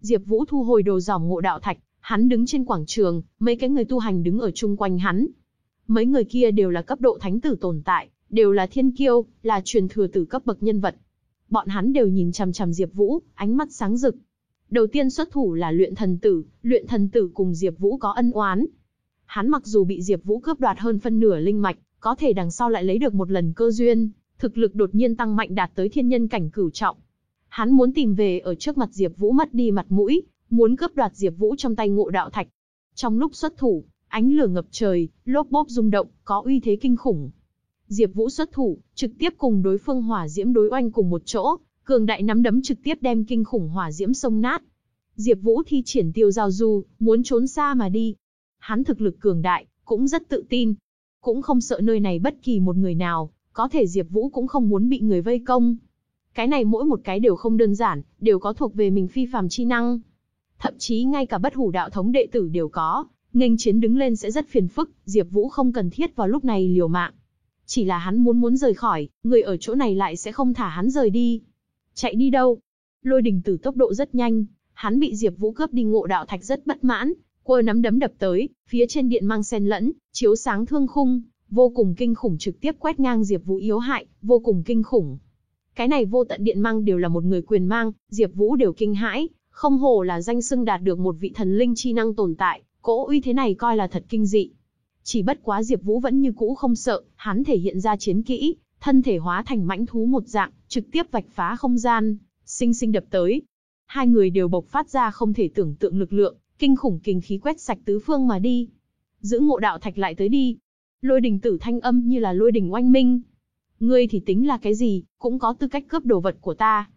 Diệp Vũ thu hồi đồ giỏng ngộ đạo thạch, hắn đứng trên quảng trường, mấy cái người tu hành đứng ở chung quanh hắn. Mấy người kia đều là cấp độ thánh tử tồn tại, đều là thiên kiêu, là truyền thừa tử cấp bậc nhân vật. Bọn hắn đều nhìn chằm chằm Diệp Vũ, ánh mắt sáng rực. Đầu tiên xuất thủ là luyện thần tử, luyện thần tử cùng Diệp Vũ có ân oán. Hắn mặc dù bị Diệp Vũ cướp đoạt hơn phân nửa linh mạch, có thể đằng sau lại lấy được một lần cơ duyên, thực lực đột nhiên tăng mạnh đạt tới thiên nhân cảnh cửu trọng. Hắn muốn tìm về ở trước mặt Diệp Vũ mất đi mặt mũi, muốn cướp đoạt Diệp Vũ trong tay ngộ đạo thạch. Trong lúc xuất thủ, ánh lửa ngập trời, lốp bốp rung động, có uy thế kinh khủng. Diệp Vũ xuất thủ, trực tiếp cùng đối phương hỏa diễm đối oanh cùng một chỗ, cường đại nắm đấm trực tiếp đem kinh khủng hỏa diễm xông nát. Diệp Vũ thi triển tiêu giao du, muốn trốn xa mà đi. Hắn thực lực cường đại, cũng rất tự tin, cũng không sợ nơi này bất kỳ một người nào, có thể Diệp Vũ cũng không muốn bị người vây công. Cái này mỗi một cái đều không đơn giản, đều có thuộc về mình phi phàm chi năng. Thậm chí ngay cả bất hủ đạo thống đệ tử đều có, nghênh chiến đứng lên sẽ rất phiền phức, Diệp Vũ không cần thiết vào lúc này liều mạng. Chỉ là hắn muốn muốn rời khỏi, người ở chỗ này lại sẽ không thả hắn rời đi. Chạy đi đâu? Lôi đình tử tốc độ rất nhanh, hắn bị Diệp Vũ cướp đi ngộ đạo thạch rất bất mãn, quơ nắm đấm đập tới, phía trên điện mang xen lẫn, chiếu sáng thương khung, vô cùng kinh khủng trực tiếp quét ngang Diệp Vũ yếu hại, vô cùng kinh khủng. Cái này vô tận điện mang đều là một người quyền mang, Diệp Vũ đều kinh hãi, không hổ là danh xưng đạt được một vị thần linh chi năng tồn tại, cỗ uy thế này coi là thật kinh dị. Chỉ bất quá Diệp Vũ vẫn như cũ không sợ, hắn thể hiện ra chiến kỹ, thân thể hóa thành mãnh thú một dạng, trực tiếp vạch phá không gian, sinh sinh đập tới. Hai người đều bộc phát ra không thể tưởng tượng lực lượng, kinh khủng kinh khí quét sạch tứ phương mà đi. Giữ ngộ đạo thạch lại tới đi. Lôi đình tử thanh âm như là lôi đình oanh minh. Ngươi thì tính là cái gì, cũng có tư cách cướp đồ vật của ta.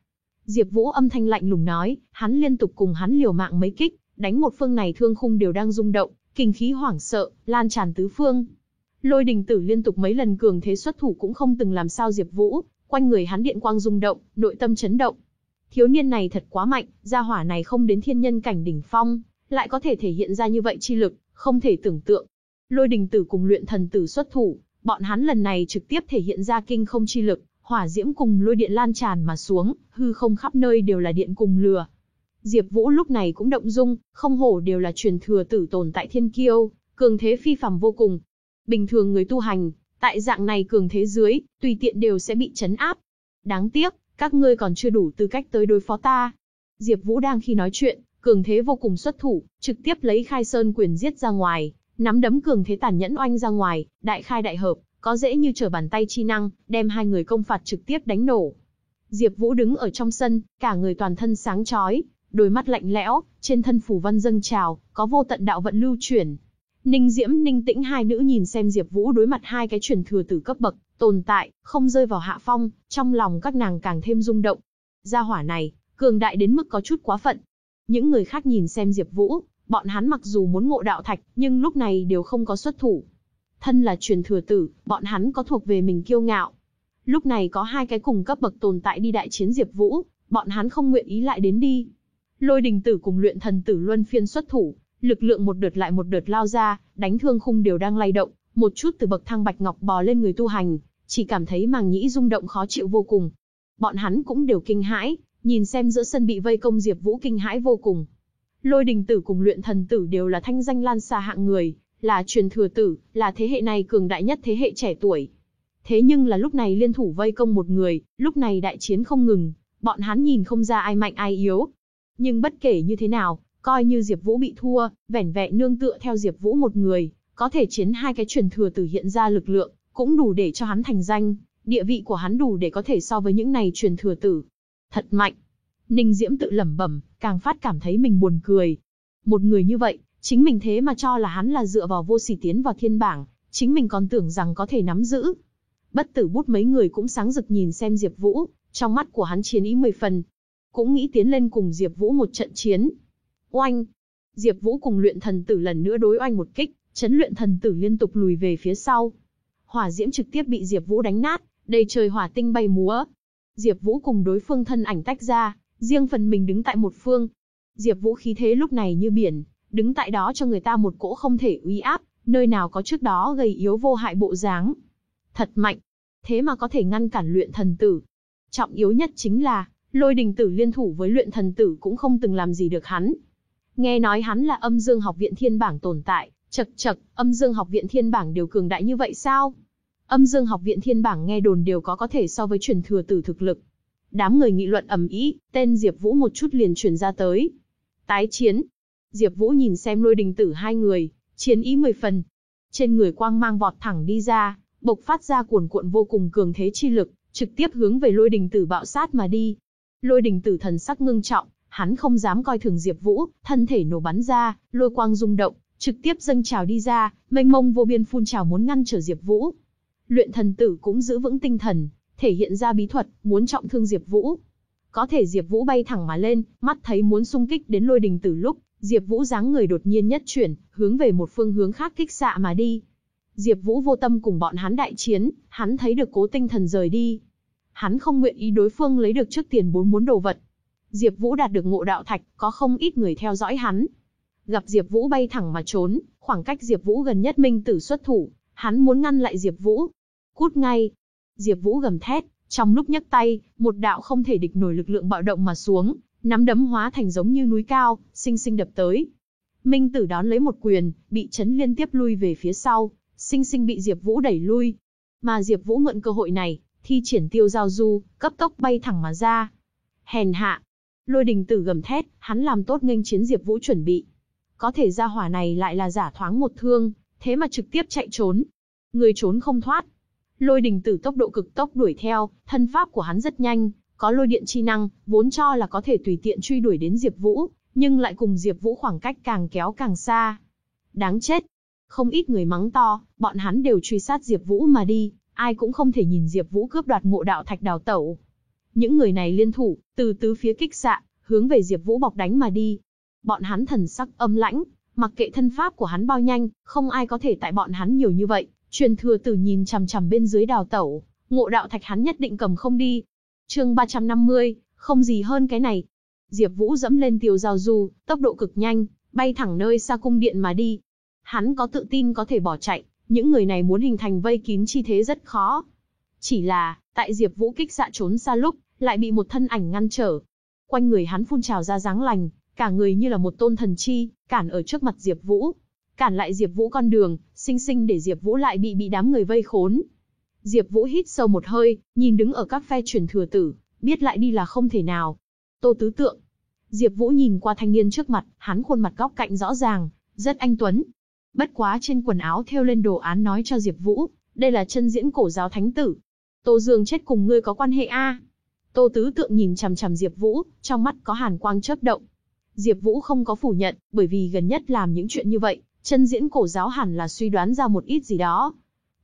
Diệp Vũ âm thanh lạnh lùng nói, hắn liên tục cùng hắn liều mạng mấy kích, đánh một phương này thương khung đều đang rung động, kinh khí hoảng sợ, lan tràn tứ phương. Lôi đình tử liên tục mấy lần cường thế xuất thủ cũng không từng làm sao Diệp Vũ, quanh người hắn điện quang rung động, nội tâm chấn động. Thiếu niên này thật quá mạnh, gia hỏa này không đến thiên nhân cảnh đỉnh phong, lại có thể thể hiện ra như vậy chi lực, không thể tưởng tượng. Lôi đình tử cùng luyện thần tử xuất thủ, bọn hắn lần này trực tiếp thể hiện ra kinh không chi lực, hỏa diễm cùng lôi điện lan tràn mà xuống, hư không khắp nơi đều là điện cùng lửa. Diệp Vũ lúc này cũng động dung, không hổ đều là truyền thừa tử tồn tại thiên kiêu, cường thế phi phàm vô cùng. Bình thường người tu hành, tại dạng này cường thế dưới, tùy tiện đều sẽ bị chấn áp. Đáng tiếc, các ngươi còn chưa đủ tư cách tới đối phó ta. Diệp Vũ đang khi nói chuyện, cường thế vô cùng xuất thủ, trực tiếp lấy Khai Sơn quyền giết ra ngoài, nắm đấm cường thế tàn nhẫn oanh ra ngoài, đại khai đại hợp, có dễ như trở bàn tay chi năng, đem hai người công phạt trực tiếp đánh nổ. Diệp Vũ đứng ở trong sân, cả người toàn thân sáng chói, đôi mắt lạnh lẽo, trên thân phủ văn dâng trào, có vô tận đạo vận lưu chuyển. Ninh Diễm, Ninh Tĩnh hai nữ nhìn xem Diệp Vũ đối mặt hai cái truyền thừa tử cấp bậc, tồn tại, không rơi vào hạ phong, trong lòng các nàng càng thêm rung động. Gia hỏa này, cường đại đến mức có chút quá phận. Những người khác nhìn xem Diệp Vũ, bọn hắn mặc dù muốn ngộ đạo thạch, nhưng lúc này đều không có xuất thủ. Thân là truyền thừa tử, bọn hắn có thuộc về mình kiêu ngạo. Lúc này có hai cái cùng cấp bậc tồn tại đi đại chiến Diệp Vũ, bọn hắn không nguyện ý lại đến đi. Lôi đình tử cùng luyện thần tử luân phiên xuất thủ, lực lượng một đợt lại một đợt lao ra, đánh thương khung đều đang lay động, một chút từ bậc thang bạch ngọc bò lên người tu hành, chỉ cảm thấy màng nhĩ rung động khó chịu vô cùng. Bọn hắn cũng đều kinh hãi, nhìn xem giữa sân bị vây công Diệp Vũ kinh hãi vô cùng. Lôi đình tử cùng luyện thần tử đều là thanh danh lan xa hạng người, là truyền thừa tử, là thế hệ này cường đại nhất thế hệ trẻ tuổi. Thế nhưng là lúc này liên thủ vây công một người, lúc này đại chiến không ngừng, bọn hắn nhìn không ra ai mạnh ai yếu. Nhưng bất kể như thế nào, coi như Diệp Vũ bị thua, vẻn vẹn nương tựa theo Diệp Vũ một người, có thể chiến hai cái truyền thừa tử hiện ra lực lượng, cũng đủ để cho hắn thành danh, địa vị của hắn đủ để có thể so với những này truyền thừa tử. Thật mạnh. Ninh Diễm tự lẩm bẩm, càng phát cảm thấy mình buồn cười. Một người như vậy, chính mình thế mà cho là hắn là dựa vào vô sỉ tiến vào thiên bảng, chính mình còn tưởng rằng có thể nắm giữ. Bất tử bút mấy người cũng sáng rực nhìn xem Diệp Vũ, trong mắt của hắn chiến ý mười phần. Cũng nghĩ tiến lên cùng Diệp Vũ một trận chiến. Oanh! Diệp Vũ cùng luyện thần tử lần nữa đối oanh một kích, chấn luyện thần tử liên tục lùi về phía sau. Hỏa diễm trực tiếp bị Diệp Vũ đánh nát, đầy trời hỏa tinh bay múa. Diệp Vũ cùng đối phương thân ảnh tách ra, riêng phần mình đứng tại một phương. Diệp Vũ khí thế lúc này như biển, đứng tại đó cho người ta một cỗ không thể uy áp, nơi nào có trước đó gầy yếu vô hại bộ dáng. Thật mạnh, thế mà có thể ngăn cản luyện thần tử. Trọng yếu nhất chính là, lôi đình tử liên thủ với luyện thần tử cũng không từng làm gì được hắn. Nghe nói hắn là âm dương học viện thiên bảng tồn tại, chật chật, âm dương học viện thiên bảng đều cường đại như vậy sao? Âm dương học viện thiên bảng nghe đồn đều có có thể so với truyền thừa tử thực lực. Đám người nghị luận ầm ĩ, tên Diệp Vũ một chút liền truyền ra tới. Tái chiến. Diệp Vũ nhìn xem lôi đình tử hai người, chiến ý mười phần. Trên người quang mang vọt thẳng đi ra, bộc phát ra cuồn cuộn vô cùng cường thế chi lực, trực tiếp hướng về lôi đình tử bạo sát mà đi. Lôi đình tử thần sắc ngưng trọng, hắn không dám coi thường Diệp Vũ, thân thể nổ bắn ra, lôi quang rung động, trực tiếp dâng trào đi ra, mênh mông vô biên phun trào muốn ngăn trở Diệp Vũ. Luyện thần tử cũng giữ vững tinh thần, thể hiện ra bí thuật, muốn trọng thương Diệp Vũ. Có thể Diệp Vũ bay thẳng mà lên, mắt thấy muốn xung kích đến lôi đình tử lúc, Diệp Vũ dáng người đột nhiên nhất chuyển, hướng về một phương hướng khác kích xạ mà đi. Diệp Vũ vô tâm cùng bọn hắn đại chiến, hắn thấy được cố tinh thần rời đi. Hắn không nguyện ý đối phương lấy được trước tiền bốn muốn đồ vật. Diệp Vũ đạt được ngộ đạo thạch, có không ít người theo dõi hắn. Gặp Diệp Vũ bay thẳng mà trốn, khoảng cách Diệp Vũ gần nhất Minh Tử xuất thủ, hắn muốn ngăn lại Diệp Vũ. Cút ngay. Diệp Vũ gầm thét, trong lúc nhấc tay, một đạo không thể địch nổi lực lượng bạo động mà xuống, nắm đấm hóa thành giống như núi cao, sinh sinh đập tới. Minh Tử đón lấy một quyền, bị chấn liên tiếp lui về phía sau, sinh sinh bị Diệp Vũ đẩy lui. Mà Diệp Vũ mượn cơ hội này, thi triển tiêu giao du, cấp tốc bay thẳng mà ra. Hèn hạ. Lôi Đình Tử gầm thét, hắn làm tốt nghênh chiến Diệp Vũ chuẩn bị. Có thể ra hỏa này lại là giả thoáng một thương, thế mà trực tiếp chạy trốn. Người trốn không thoát. Lôi Đình Tử tốc độ cực tốc đuổi theo, thân pháp của hắn rất nhanh, có lôi điện chi năng, vốn cho là có thể tùy tiện truy đuổi đến Diệp Vũ, nhưng lại cùng Diệp Vũ khoảng cách càng kéo càng xa. Đáng chết. Không ít người mắng to, bọn hắn đều truy sát Diệp Vũ mà đi, ai cũng không thể nhìn Diệp Vũ cướp đoạt ngộ đạo thạch đào tẩu. Những người này liên thủ, từ tứ phía kích xạ, hướng về Diệp Vũ bọc đánh mà đi. Bọn hắn thần sắc âm lãnh, mặc kệ thân pháp của hắn bao nhanh, không ai có thể tại bọn hắn nhiều như vậy. Truyền thừa tử nhìn chằm chằm bên dưới đào tẩu, ngộ đạo thạch hắn nhất định cầm không đi. Chương 350, không gì hơn cái này. Diệp Vũ dẫm lên tiểu giao du, tốc độ cực nhanh, bay thẳng nơi xa cung điện mà đi. Hắn có tự tin có thể bỏ chạy, những người này muốn hình thành vây kín chi thế rất khó. Chỉ là, tại Diệp Vũ kích xạ trốn xa lúc, lại bị một thân ảnh ngăn trở. Quanh người hắn phun trào ra dáng lành, cả người như là một tôn thần chi, cản ở trước mặt Diệp Vũ. Cản lại Diệp Vũ con đường, sinh sinh để Diệp Vũ lại bị bị đám người vây khốn. Diệp Vũ hít sâu một hơi, nhìn đứng ở các phe truyền thừa tử, biết lại đi là không thể nào. Tô Tứ Tượng. Diệp Vũ nhìn qua thanh niên trước mặt, hắn khuôn mặt góc cạnh rõ ràng, rất anh tuấn. Bất quá trên quần áo thêu lên đồ án nói cho Diệp Vũ, đây là chân diễn cổ giáo thánh tử. Tô Dương chết cùng ngươi có quan hệ a? Tô Tứ Tượng nhìn chằm chằm Diệp Vũ, trong mắt có hàn quang chớp động. Diệp Vũ không có phủ nhận, bởi vì gần nhất làm những chuyện như vậy, chân diễn cổ giáo hẳn là suy đoán ra một ít gì đó.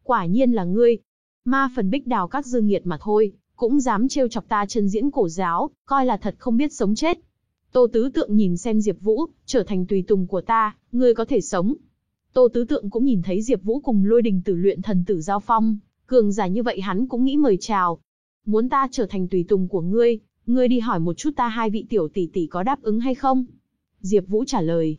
Quả nhiên là ngươi. Ma phần bích đào các dương nghiệt mà thôi, cũng dám trêu chọc ta chân diễn cổ giáo, coi là thật không biết sống chết. Tô Tứ Tượng nhìn xem Diệp Vũ, trở thành tùy tùng của ta, ngươi có thể sống. Tô Tứ Tượng cũng nhìn thấy Diệp Vũ cùng Lôi Đình Tử luyện thần tử giao phong, Cường giả như vậy hắn cũng nghĩ mời chào. Muốn ta trở thành tùy tùng của ngươi, ngươi đi hỏi một chút ta hai vị tiểu tỷ tỷ có đáp ứng hay không? Diệp Vũ trả lời.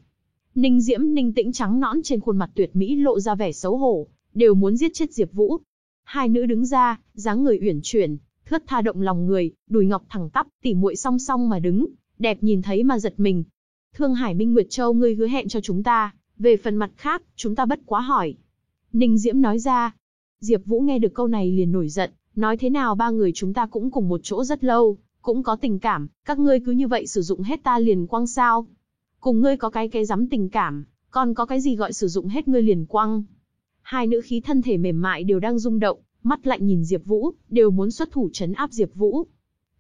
Ninh Diễm ninh tĩnh trắng nõn trên khuôn mặt tuyệt mỹ lộ ra vẻ xấu hổ, đều muốn giết chết Diệp Vũ. Hai nữ đứng ra, dáng người uyển chuyển, thướt tha động lòng người, đùi ngọc thẳng tắp, tỉ muội song song mà đứng, đẹp nhìn thấy mà giật mình. Thương Hải Minh Nguyệt Châu ngươi hứa hẹn cho chúng ta, về phần mặt khác, chúng ta bất quá hỏi. Ninh Diễm nói ra. Diệp Vũ nghe được câu này liền nổi giận, nói thế nào ba người chúng ta cũng cùng một chỗ rất lâu, cũng có tình cảm, các ngươi cứ như vậy sử dụng hết ta liền quăng sao? Cùng ngươi có cái cái dám tình cảm, còn có cái gì gọi sử dụng hết ngươi liền quăng? Hai nữ khí thân thể mềm mại đều đang rung động, mắt lạnh nhìn Diệp Vũ, đều muốn xuất thủ trấn áp Diệp Vũ.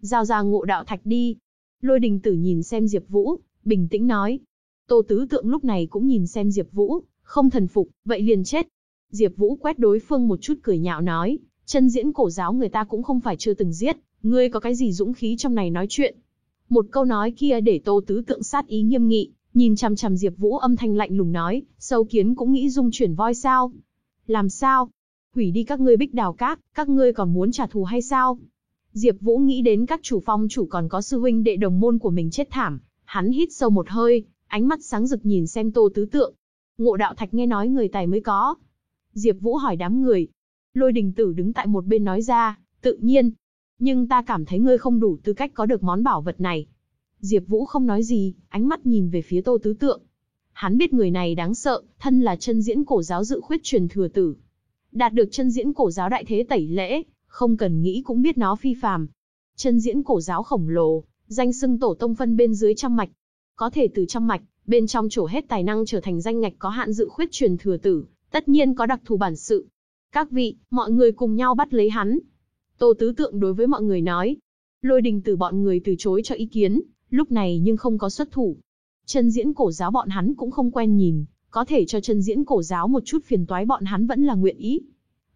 Giao ra ngộ đạo thạch đi. Lôi đình tử nhìn xem Diệp Vũ, bình tĩnh nói. Tô Tứ Tượng lúc này cũng nhìn xem Diệp Vũ, không thần phục, vậy liền chết. Diệp Vũ quét đối phương một chút cười nhạo nói, chân diễn cổ giáo người ta cũng không phải chưa từng giết, ngươi có cái gì dũng khí trong này nói chuyện. Một câu nói kia để Tô Tứ Tượng sát ý nghiêm nghị, nhìn chằm chằm Diệp Vũ âm thanh lạnh lùng nói, sâu kiến cũng nghĩ dung chuyển voi sao? Làm sao? Hủy đi các ngươi bích đào các, các ngươi còn muốn trả thù hay sao? Diệp Vũ nghĩ đến các chủ phong chủ còn có sư huynh đệ đồng môn của mình chết thảm, hắn hít sâu một hơi, ánh mắt sáng rực nhìn xem Tô Tứ Tượng. Ngộ đạo thạch nghe nói người tài mới có. Diệp Vũ hỏi đám người. Lôi Đình Tử đứng tại một bên nói ra, tự nhiên. Nhưng ta cảm thấy ngươi không đủ tư cách có được món bảo vật này. Diệp Vũ không nói gì, ánh mắt nhìn về phía Tô Tứ Tượng. Hắn biết người này đáng sợ, thân là chân diễn cổ giáo dự khuyết truyền thừa tử. Đạt được chân diễn cổ giáo đại thế tẩy lễ, không cần nghĩ cũng biết nó phi phàm. Chân diễn cổ giáo khổng lồ, danh xưng tổ tông phân bên dưới trăm mạch. Có thể từ trăm mạch, bên trong chỗ hết tài năng trở thành danh ngạch có hạn dự khuyết truyền thừa tử, tất nhiên có đặc thù bản sự. Các vị, mọi người cùng nhau bắt lấy hắn. Tô Tứ Tượng đối với mọi người nói. Lôi đình từ bọn người từ chối cho ý kiến, lúc này nhưng không có xuất thủ. Chân diễn cổ giáo bọn hắn cũng không quen nhìn, có thể cho chân diễn cổ giáo một chút phiền toái bọn hắn vẫn là nguyện ý.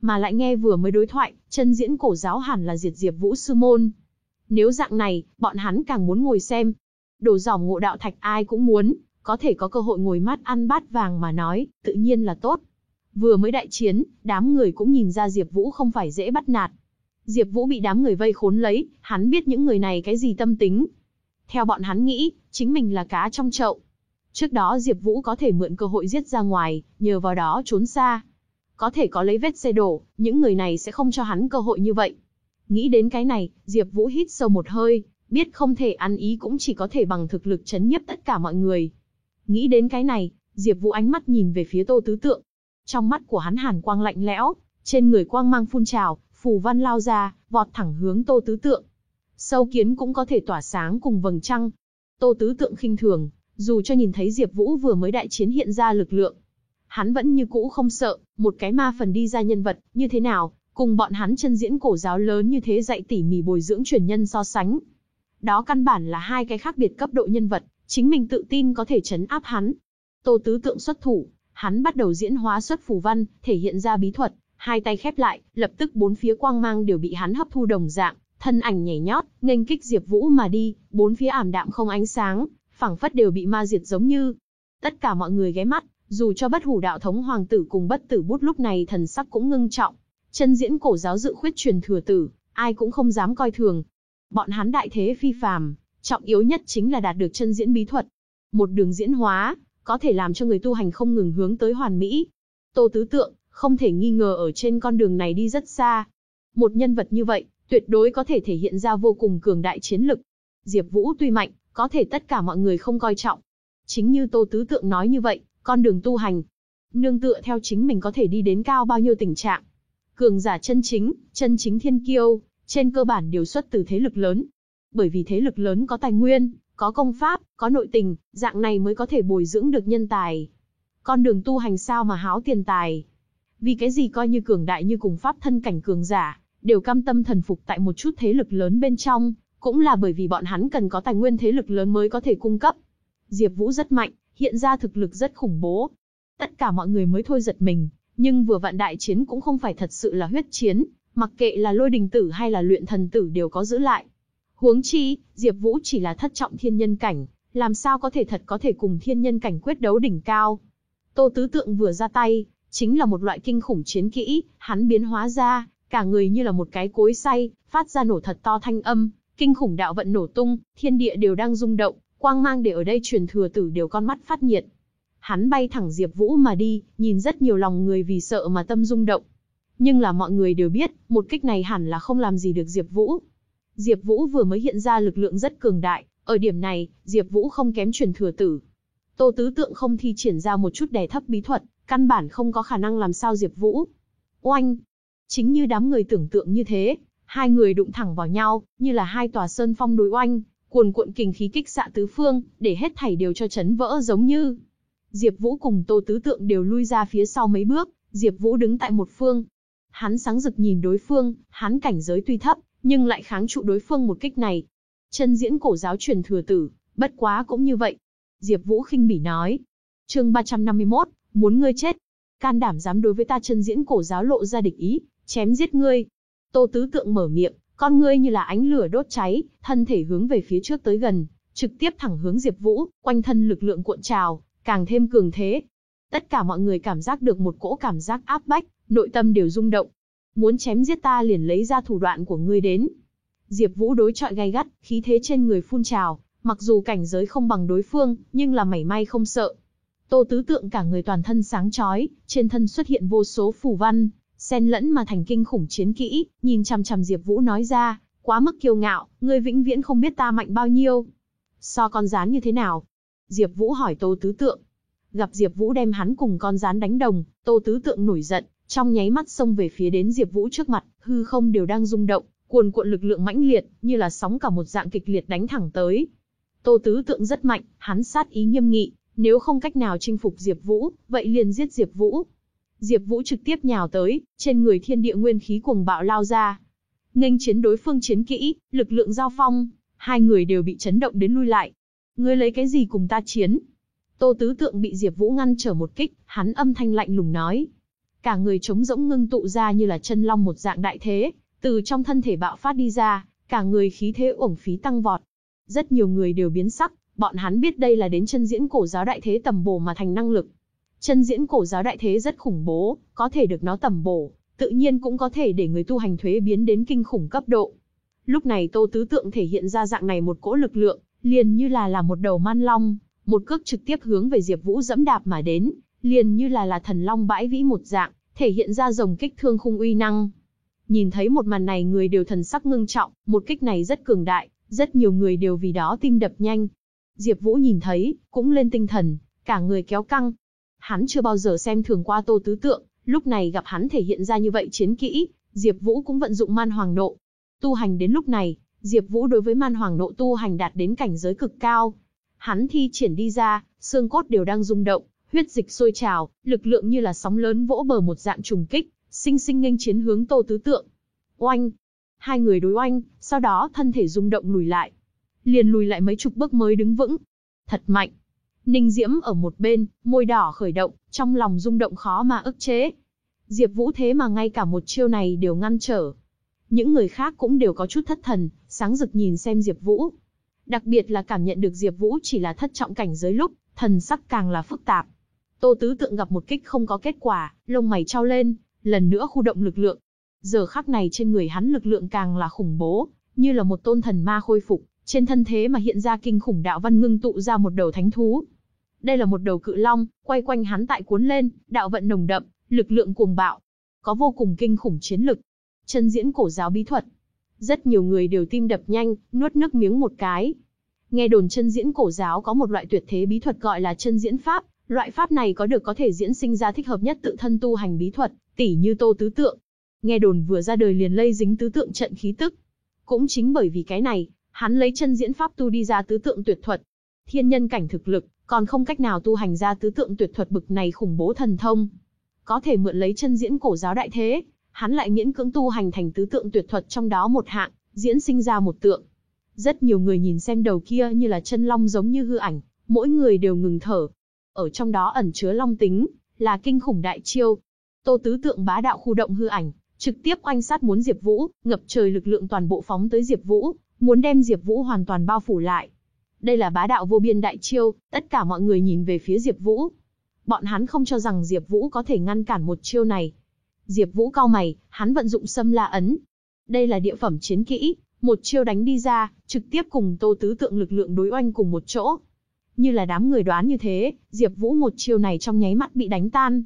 Mà lại nghe vừa mới đối thoại, chân diễn cổ giáo hẳn là diệt diệp vũ sư môn. Nếu dạng này, bọn hắn càng muốn ngồi xem. Đồ giỏng ngộ đạo thạch ai cũng muốn, có thể có cơ hội ngồi mát ăn bát vàng mà nói, tự nhiên là tốt. Vừa mới đại chiến, đám người cũng nhìn ra Diệp Vũ không phải dễ bắt nạt. Diệp Vũ bị đám người vây khốn lấy, hắn biết những người này cái gì tâm tính. Theo bọn hắn nghĩ, chính mình là cá trong chậu. Trước đó Diệp Vũ có thể mượn cơ hội giết ra ngoài, nhờ vào đó trốn xa. Có thể có lấy vết xe đổ, những người này sẽ không cho hắn cơ hội như vậy. Nghĩ đến cái này, Diệp Vũ hít sâu một hơi, biết không thể ăn ý cũng chỉ có thể bằng thực lực chấn nhiếp tất cả mọi người. Nghĩ đến cái này, Diệp Vũ ánh mắt nhìn về phía Tô Tứ Tượng. Trong mắt của hắn hàn quang lạnh lẽo, trên người quang mang phun trào, phù văn lao ra, vọt thẳng hướng Tô Tứ Tượng. Sâu kiến cũng có thể tỏa sáng cùng vầng trăng. Tô Tứ Tượng khinh thường, dù cho nhìn thấy Diệp Vũ vừa mới đại chiến hiện ra lực lượng, hắn vẫn như cũ không sợ, một cái ma phần đi ra nhân vật, như thế nào, cùng bọn hắn chân diễn cổ giáo lớn như thế dạy tỉ mỉ bồi dưỡng truyền nhân so sánh. Đó căn bản là hai cái khác biệt cấp độ nhân vật, chính mình tự tin có thể chấn áp hắn. Tô Tứ Tượng xuất thủ, hắn bắt đầu diễn hóa xuất phù văn, thể hiện ra bí thuật, hai tay khép lại, lập tức bốn phía quang mang đều bị hắn hấp thu đồng dạng, thân ảnh nhảy nhót, nghênh kích Diệp Vũ mà đi, bốn phía ảm đạm không ánh sáng, phảng phất đều bị ma diệt giống như. Tất cả mọi người ghé mắt, dù cho bất hủ đạo thống hoàng tử cùng bất tử bút lúc này thần sắc cũng ngưng trọng. Chân diễn cổ giáo dự khuyết truyền thừa tử, ai cũng không dám coi thường. Bọn hắn đại thế phi phàm, trọng yếu nhất chính là đạt được chân diễn bí thuật. Một đường diễn hóa, có thể làm cho người tu hành không ngừng hướng tới hoàn mỹ. Tô Tứ Tượng, không thể nghi ngờ ở trên con đường này đi rất xa. Một nhân vật như vậy, tuyệt đối có thể thể hiện ra vô cùng cường đại chiến lực. Diệp Vũ tuy mạnh, có thể tất cả mọi người không coi trọng. Chính như Tô Tứ Tượng nói như vậy, con đường tu hành, nương tựa theo chính mình có thể đi đến cao bao nhiêu tình trạng. Cường giả chân chính, chân chính thiên kiêu, trên cơ bản đều xuất từ thế lực lớn. Bởi vì thế lực lớn có tài nguyên, có công pháp, có nội tình, dạng này mới có thể bồi dưỡng được nhân tài. Con đường tu hành sao mà háo tiền tài. Vì cái gì coi như cường đại như cùng pháp thân cảnh cường giả, đều cam tâm thần phục tại một chút thế lực lớn bên trong, cũng là bởi vì bọn hắn cần có tài nguyên thế lực lớn mới có thể cung cấp. Diệp Vũ rất mạnh, hiện ra thực lực rất khủng bố. Tất cả mọi người mới thôi giật mình, nhưng vừa vạn đại chiến cũng không phải thật sự là huyết chiến, mặc kệ là lôi đình tử hay là luyện thần tử đều có giữ lại. Huống chi, Diệp Vũ chỉ là thất trọng thiên nhân cảnh, làm sao có thể thật có thể cùng thiên nhân cảnh quyết đấu đỉnh cao. Tô Tứ Tượng vừa ra tay, chính là một loại kinh khủng chiến kỹ, hắn biến hóa ra, cả người như là một cái cối xay, phát ra nổ thật to thanh âm, kinh khủng đạo vận nổ tung, thiên địa đều đang rung động, quang mang để ở đây truyền thừa tử đều con mắt phát nhiệt. Hắn bay thẳng Diệp Vũ mà đi, nhìn rất nhiều lòng người vì sợ mà tâm rung động. Nhưng là mọi người đều biết, một kích này hẳn là không làm gì được Diệp Vũ. Diệp Vũ vừa mới hiện ra lực lượng rất cường đại, ở điểm này, Diệp Vũ không kém truyền thừa tử. Tô Tứ Tượng không thi triển ra một chút đè thấp bí thuật, căn bản không có khả năng làm sao Diệp Vũ. Oanh! Chính như đám người tưởng tượng như thế, hai người đụng thẳng vào nhau, như là hai tòa sơn phong đối oanh, cuồn cuộn kình khí kích xạ tứ phương, để hết thảy đều cho chấn vỡ giống như. Diệp Vũ cùng Tô Tứ Tượng đều lui ra phía sau mấy bước, Diệp Vũ đứng tại một phương. Hắn sáng rực nhìn đối phương, hắn cảnh giới tuy thấp, nhưng lại kháng trụ đối phương một kích này. Chân diễn cổ giáo truyền thừa tử, bất quá cũng như vậy. Diệp Vũ khinh bỉ nói. Chương 351, muốn ngươi chết. Can đảm dám đối với ta chân diễn cổ giáo lộ ra địch ý, chém giết ngươi. Tô Tứ Tượng mở miệng, con ngươi như là ánh lửa đốt cháy, thân thể hướng về phía trước tới gần, trực tiếp thẳng hướng Diệp Vũ, quanh thân lực lượng cuộn trào, càng thêm cường thế. Tất cả mọi người cảm giác được một cỗ cảm giác áp bách, nội tâm đều rung động. Muốn chém giết ta liền lấy ra thủ đoạn của ngươi đến. Diệp Vũ đối chọi gay gắt, khí thế trên người phun trào, mặc dù cảnh giới không bằng đối phương, nhưng là mảy may không sợ. Tô Tứ Tượng cả người toàn thân sáng chói, trên thân xuất hiện vô số phù văn, xen lẫn mà thành kinh khủng chiến kỹ, nhìn chằm chằm Diệp Vũ nói ra, quá mức kiêu ngạo, ngươi vĩnh viễn không biết ta mạnh bao nhiêu. So con rắn như thế nào? Diệp Vũ hỏi Tô Tứ Tượng. Gặp Diệp Vũ đem hắn cùng con rắn đánh đồng, Tô Tứ Tượng nổi giận, trong nháy mắt xông về phía đến Diệp Vũ trước mặt, hư không đều đang rung động, cuồn cuộn lực lượng mãnh liệt, như là sóng cả một dạng kịch liệt đánh thẳng tới. Tô Tứ Tượng rất mạnh, hắn sát ý nghiêm nghị, nếu không cách nào chinh phục Diệp Vũ, vậy liền giết Diệp Vũ. Diệp Vũ trực tiếp nhào tới, trên người thiên địa nguyên khí cuồng bạo lao ra. Nghênh chiến đối phương chiến kỹ, lực lượng giao phong, hai người đều bị chấn động đến lui lại. Ngươi lấy cái gì cùng ta chiến? Tô Tứ Tượng bị Diệp Vũ ngăn trở một kích, hắn âm thanh lạnh lùng nói. Cả người trống rỗng ngưng tụ ra như là chân long một dạng đại thế, từ trong thân thể bạo phát đi ra, cả người khí thế uổng phí tăng vọt. Rất nhiều người đều biến sắc, bọn hắn biết đây là đến chân diễn cổ giáo đại thế tầm bổ mà thành năng lực. Chân diễn cổ giáo đại thế rất khủng bố, có thể được nó tầm bổ, tự nhiên cũng có thể để người tu hành thuế biến đến kinh khủng cấp độ. Lúc này Tô Tứ Tượng thể hiện ra dạng này một cỗ lực lượng, liền như là là một đầu man long, một cước trực tiếp hướng về Diệp Vũ dẫm đạp mà đến, liền như là là thần long bãi vĩ một dạng, thể hiện ra rồng kích thương khung uy năng. Nhìn thấy một màn này người đều thần sắc ngưng trọng, một kích này rất cường đại, rất nhiều người đều vì đó tim đập nhanh. Diệp Vũ nhìn thấy, cũng lên tinh thần, cả người kéo căng. Hắn chưa bao giờ xem thường qua Tô Tứ Tượng, lúc này gặp hắn thể hiện ra như vậy chiến kỹ, Diệp Vũ cũng vận dụng Man Hoàng Nộ. Tu hành đến lúc này, Diệp Vũ đối với Man Hoàng Nộ tu hành đạt đến cảnh giới cực cao. Hắn thi triển đi ra, xương cốt đều đang rung động, huyết dịch sôi trào, lực lượng như là sóng lớn vỗ bờ một dạng trùng kích, sinh sinh nghênh chiến hướng Tô Tứ Tượng. Oanh! Hai người đối oanh, sau đó thân thể rung động lùi lại. Liền lùi lại mấy chục bước mới đứng vững. Thật mạnh! Ninh Diễm ở một bên, môi đỏ khởi động, trong lòng rung động khó mà ức chế. Diệp Vũ thế mà ngay cả một chiêu này đều ngăn trở. Những người khác cũng đều có chút thất thần, sáng rực nhìn xem Diệp Vũ. Đặc biệt là cảm nhận được Diệp Vũ chỉ là thất trọng cảnh giới lúc, thần sắc càng là phức tạp. Tô Tứ Tượng gặp một kích không có kết quả, lông mày trao lên, lần nữa khu động lực lượng. Giờ khắc này trên người hắn lực lượng càng là khủng bố, như là một tôn thần ma khôi phục, trên thân thế mà hiện ra kinh khủng đạo văn ngưng tụ ra một đầu thánh thú. Đây là một đầu cự long, quay quanh hắn tại cuốn lên, đạo vận nồng đậm, lực lượng cuồng bạo, có vô cùng kinh khủng chiến lực. Chân diễn cổ giáo bí thuật. Rất nhiều người đều tim đập nhanh, nuốt nước miếng một cái. Nghe đồn chân diễn cổ giáo có một loại tuyệt thế bí thuật gọi là chân diễn pháp, Loại pháp này có được có thể diễn sinh ra thích hợp nhất tự thân tu hành bí thuật, tỉ như Tô Tứ Tượng. Nghe đồn vừa ra đời liền lây dính tứ tượng trận khí tức. Cũng chính bởi vì cái này, hắn lấy chân diễn pháp tu đi ra tứ tượng tuyệt thuật. Thiên nhân cảnh thực lực, còn không cách nào tu hành ra tứ tượng tuyệt thuật bực này khủng bố thần thông. Có thể mượn lấy chân diễn cổ giáo đại thế, hắn lại miễn cưỡng tu hành thành tứ tượng tuyệt thuật trong đó một hạng, diễn sinh ra một tượng. Rất nhiều người nhìn xem đầu kia như là chân long giống như hư ảnh, mỗi người đều ngừng thở, ở trong đó ẩn chứa long tính, là kinh khủng đại chiêu. Tô Tứ Tượng bá đạo khu động hư ảnh, trực tiếp oanh sát muốn Diệp Vũ, ngập trời lực lượng toàn bộ phóng tới Diệp Vũ, muốn đem Diệp Vũ hoàn toàn bao phủ lại. Đây là bá đạo vô biên đại chiêu, tất cả mọi người nhìn về phía Diệp Vũ. Bọn hắn không cho rằng Diệp Vũ có thể ngăn cản một chiêu này. Diệp Vũ cau mày, hắn vận dụng Sâm La ấn. Đây là địa phẩm chiến kỹ, một chiêu đánh đi ra, trực tiếp cùng Tô Tứ Tượng lực lượng đối oanh cùng một chỗ. Như là đám người đoán như thế, Diệp Vũ một chiêu này trong nháy mắt bị đánh tan.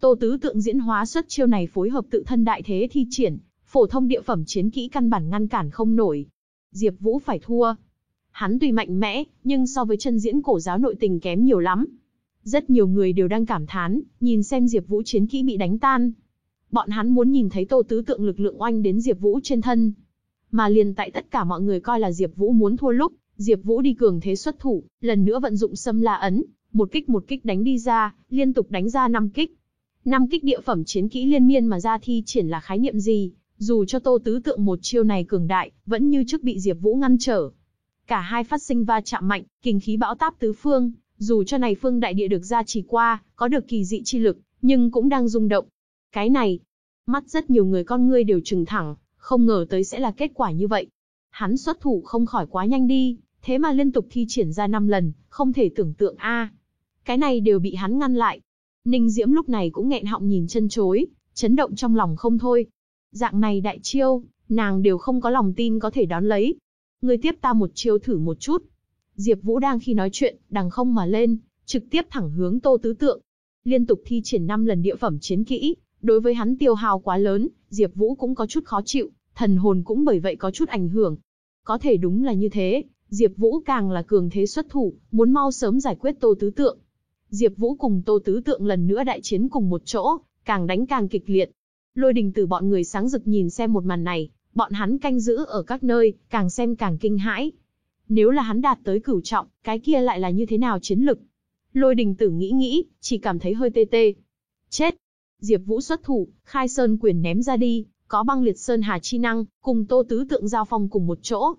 Tô Tứ Tượng diễn hóa xuất chiêu này phối hợp tự thân đại thế thi triển, phổ thông địa phẩm chiến kỹ căn bản ngăn cản không nổi. Diệp Vũ phải thua. Hắn tuy mạnh mẽ, nhưng so với chân diễn cổ giáo nội tình kém nhiều lắm. Rất nhiều người đều đang cảm thán, nhìn xem Diệp Vũ chiến kỹ bị đánh tan. Bọn hắn muốn nhìn thấy Tô Tứ Tượng lực lượng oanh đến Diệp Vũ trên thân. Mà liền tại tất cả mọi người coi là Diệp Vũ muốn thua lúc, Diệp Vũ đi cường thế xuất thủ, lần nữa vận dụng Sâm La ấn, một kích một kích đánh đi ra, liên tục đánh ra 5 kích. 5 kích địa phẩm chiến kỹ liên miên mà ra thi triển là khái niệm gì, dù cho Tô Tứ Tượng một chiêu này cường đại, vẫn như trước bị Diệp Vũ ngăn trở. Cả hai phát sinh va chạm mạnh, kinh khí bão táp tứ phương, dù cho này phương đại địa được gia trì qua, có được kỳ dị chi lực, nhưng cũng đang rung động. Cái này, mắt rất nhiều người con ngươi đều trừng thẳng, không ngờ tới sẽ là kết quả như vậy. Hắn xuất thủ không khỏi quá nhanh đi, thế mà liên tục thi triển ra 5 lần, không thể tưởng tượng a. Cái này đều bị hắn ngăn lại. Ninh Diễm lúc này cũng nghẹn họng nhìn chân chối, chấn động trong lòng không thôi. Dạng này đại chiêu, nàng đều không có lòng tin có thể đón lấy. Ngươi tiếp ta một chiêu thử một chút. Diệp Vũ đang khi nói chuyện, đằng không mà lên, trực tiếp thẳng hướng Tô Tứ Tượng. Liên tục thi triển 5 lần địa phẩm chiến kỹ, đối với hắn tiêu hao quá lớn, Diệp Vũ cũng có chút khó chịu, thần hồn cũng bởi vậy có chút ảnh hưởng. Có thể đúng là như thế, Diệp Vũ càng là cường thế xuất thủ, muốn mau sớm giải quyết Tô Tứ Tượng. Diệp Vũ cùng Tô Tứ Tượng lần nữa đại chiến cùng một chỗ, càng đánh càng kịch liệt. Lôi Đình Tử bọn người sáng rực nhìn xem một màn này, bọn hắn canh giữ ở các nơi, càng xem càng kinh hãi. Nếu là hắn đạt tới cửu trọng, cái kia lại là như thế nào chiến lực? Lôi Đình Tử nghĩ nghĩ, chỉ cảm thấy hơi tê tê. Chết! Diệp Vũ xuất thủ, khai sơn quyền ném ra đi, có băng liệt sơn hà chi năng, cùng Tô Tứ Tượng giao phong cùng một chỗ.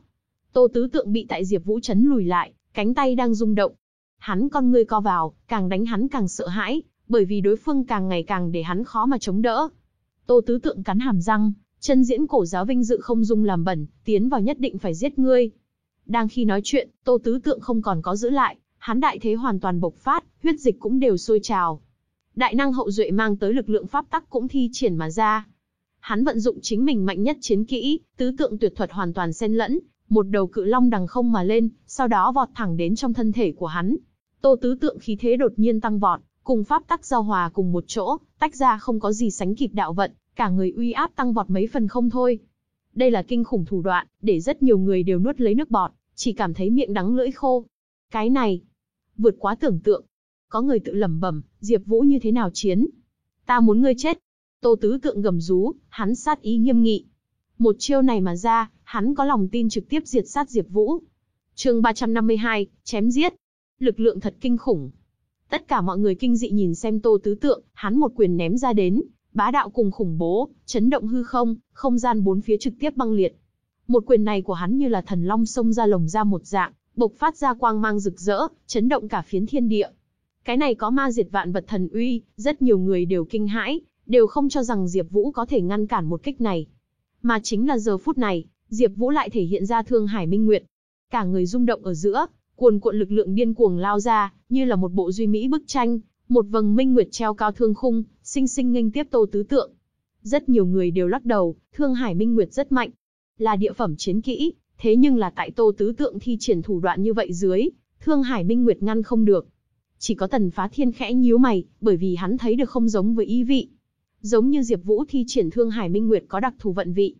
Tô Tứ Tượng bị tại Diệp Vũ chấn lùi lại, cánh tay đang rung động. Hắn con ngươi co vào, càng đánh hắn càng sợ hãi, bởi vì đối phương càng ngày càng để hắn khó mà chống đỡ. Tô Tứ Tượng cắn hàm răng, chân diễn cổ giáo vinh dự không dung làm bẩn, tiến vào nhất định phải giết ngươi. Đang khi nói chuyện, Tô Tứ Tượng không còn có giữ lại, hắn đại thế hoàn toàn bộc phát, huyết dịch cũng đều sôi trào. Đại năng hậu duệ mang tới lực lượng pháp tắc cũng thi triển mà ra. Hắn vận dụng chính mình mạnh nhất chiến kỹ, tứ tượng tuyệt thuật hoàn toàn xen lẫn, một đầu cự long đằng không mà lên, sau đó vọt thẳng đến trong thân thể của hắn. Tô tứ tượng khí thế đột nhiên tăng vọt, cùng pháp tắc giao hòa cùng một chỗ, tách ra không có gì sánh kịp đạo vận, cả người uy áp tăng vọt mấy phần không thôi. Đây là kinh khủng thủ đoạn, để rất nhiều người đều nuốt lấy nước bọt, chỉ cảm thấy miệng đắng lưỡi khô. Cái này, vượt quá tưởng tượng. Có người tự lẩm bẩm, Diệp Vũ như thế nào chiến? Ta muốn ngươi chết. Tô Tứ Tượng gầm rú, hắn sát ý nghiêm nghị. Một chiêu này mà ra, hắn có lòng tin trực tiếp diệt sát Diệp Vũ. Chương 352, chém giết. Lực lượng thật kinh khủng. Tất cả mọi người kinh dị nhìn xem Tô Tứ Tượng, hắn một quyền ném ra đến, bá đạo cùng khủng bố, chấn động hư không, không gian bốn phía trực tiếp băng liệt. Một quyền này của hắn như là thần long xông ra lồng ra một dạng, bộc phát ra quang mang rực rỡ, chấn động cả phiến thiên địa. Cái này có ma diệt vạn vật thần uy, rất nhiều người đều kinh hãi, đều không cho rằng Diệp Vũ có thể ngăn cản một kích này. Mà chính là giờ phút này, Diệp Vũ lại thể hiện ra Thương Hải Minh Nguyệt. Cả người rung động ở giữa, cuồn cuộn lực lượng điên cuồng lao ra, như là một bộ duy mỹ bức tranh, một vầng minh nguyệt treo cao thương khung, sinh sinh nghênh tiếp Tô Tứ Tượng. Rất nhiều người đều lắc đầu, Thương Hải Minh Nguyệt rất mạnh, là địa phẩm chiến kỹ, thế nhưng là tại Tô Tứ Tượng thi triển thủ đoạn như vậy dưới, Thương Hải Minh Nguyệt ngăn không được. Chỉ có Tần Phá Thiên khẽ nhíu mày, bởi vì hắn thấy được không giống với ý vị. Giống như Diệp Vũ thi triển Thương Hải Minh Nguyệt có đặc thù vận vị.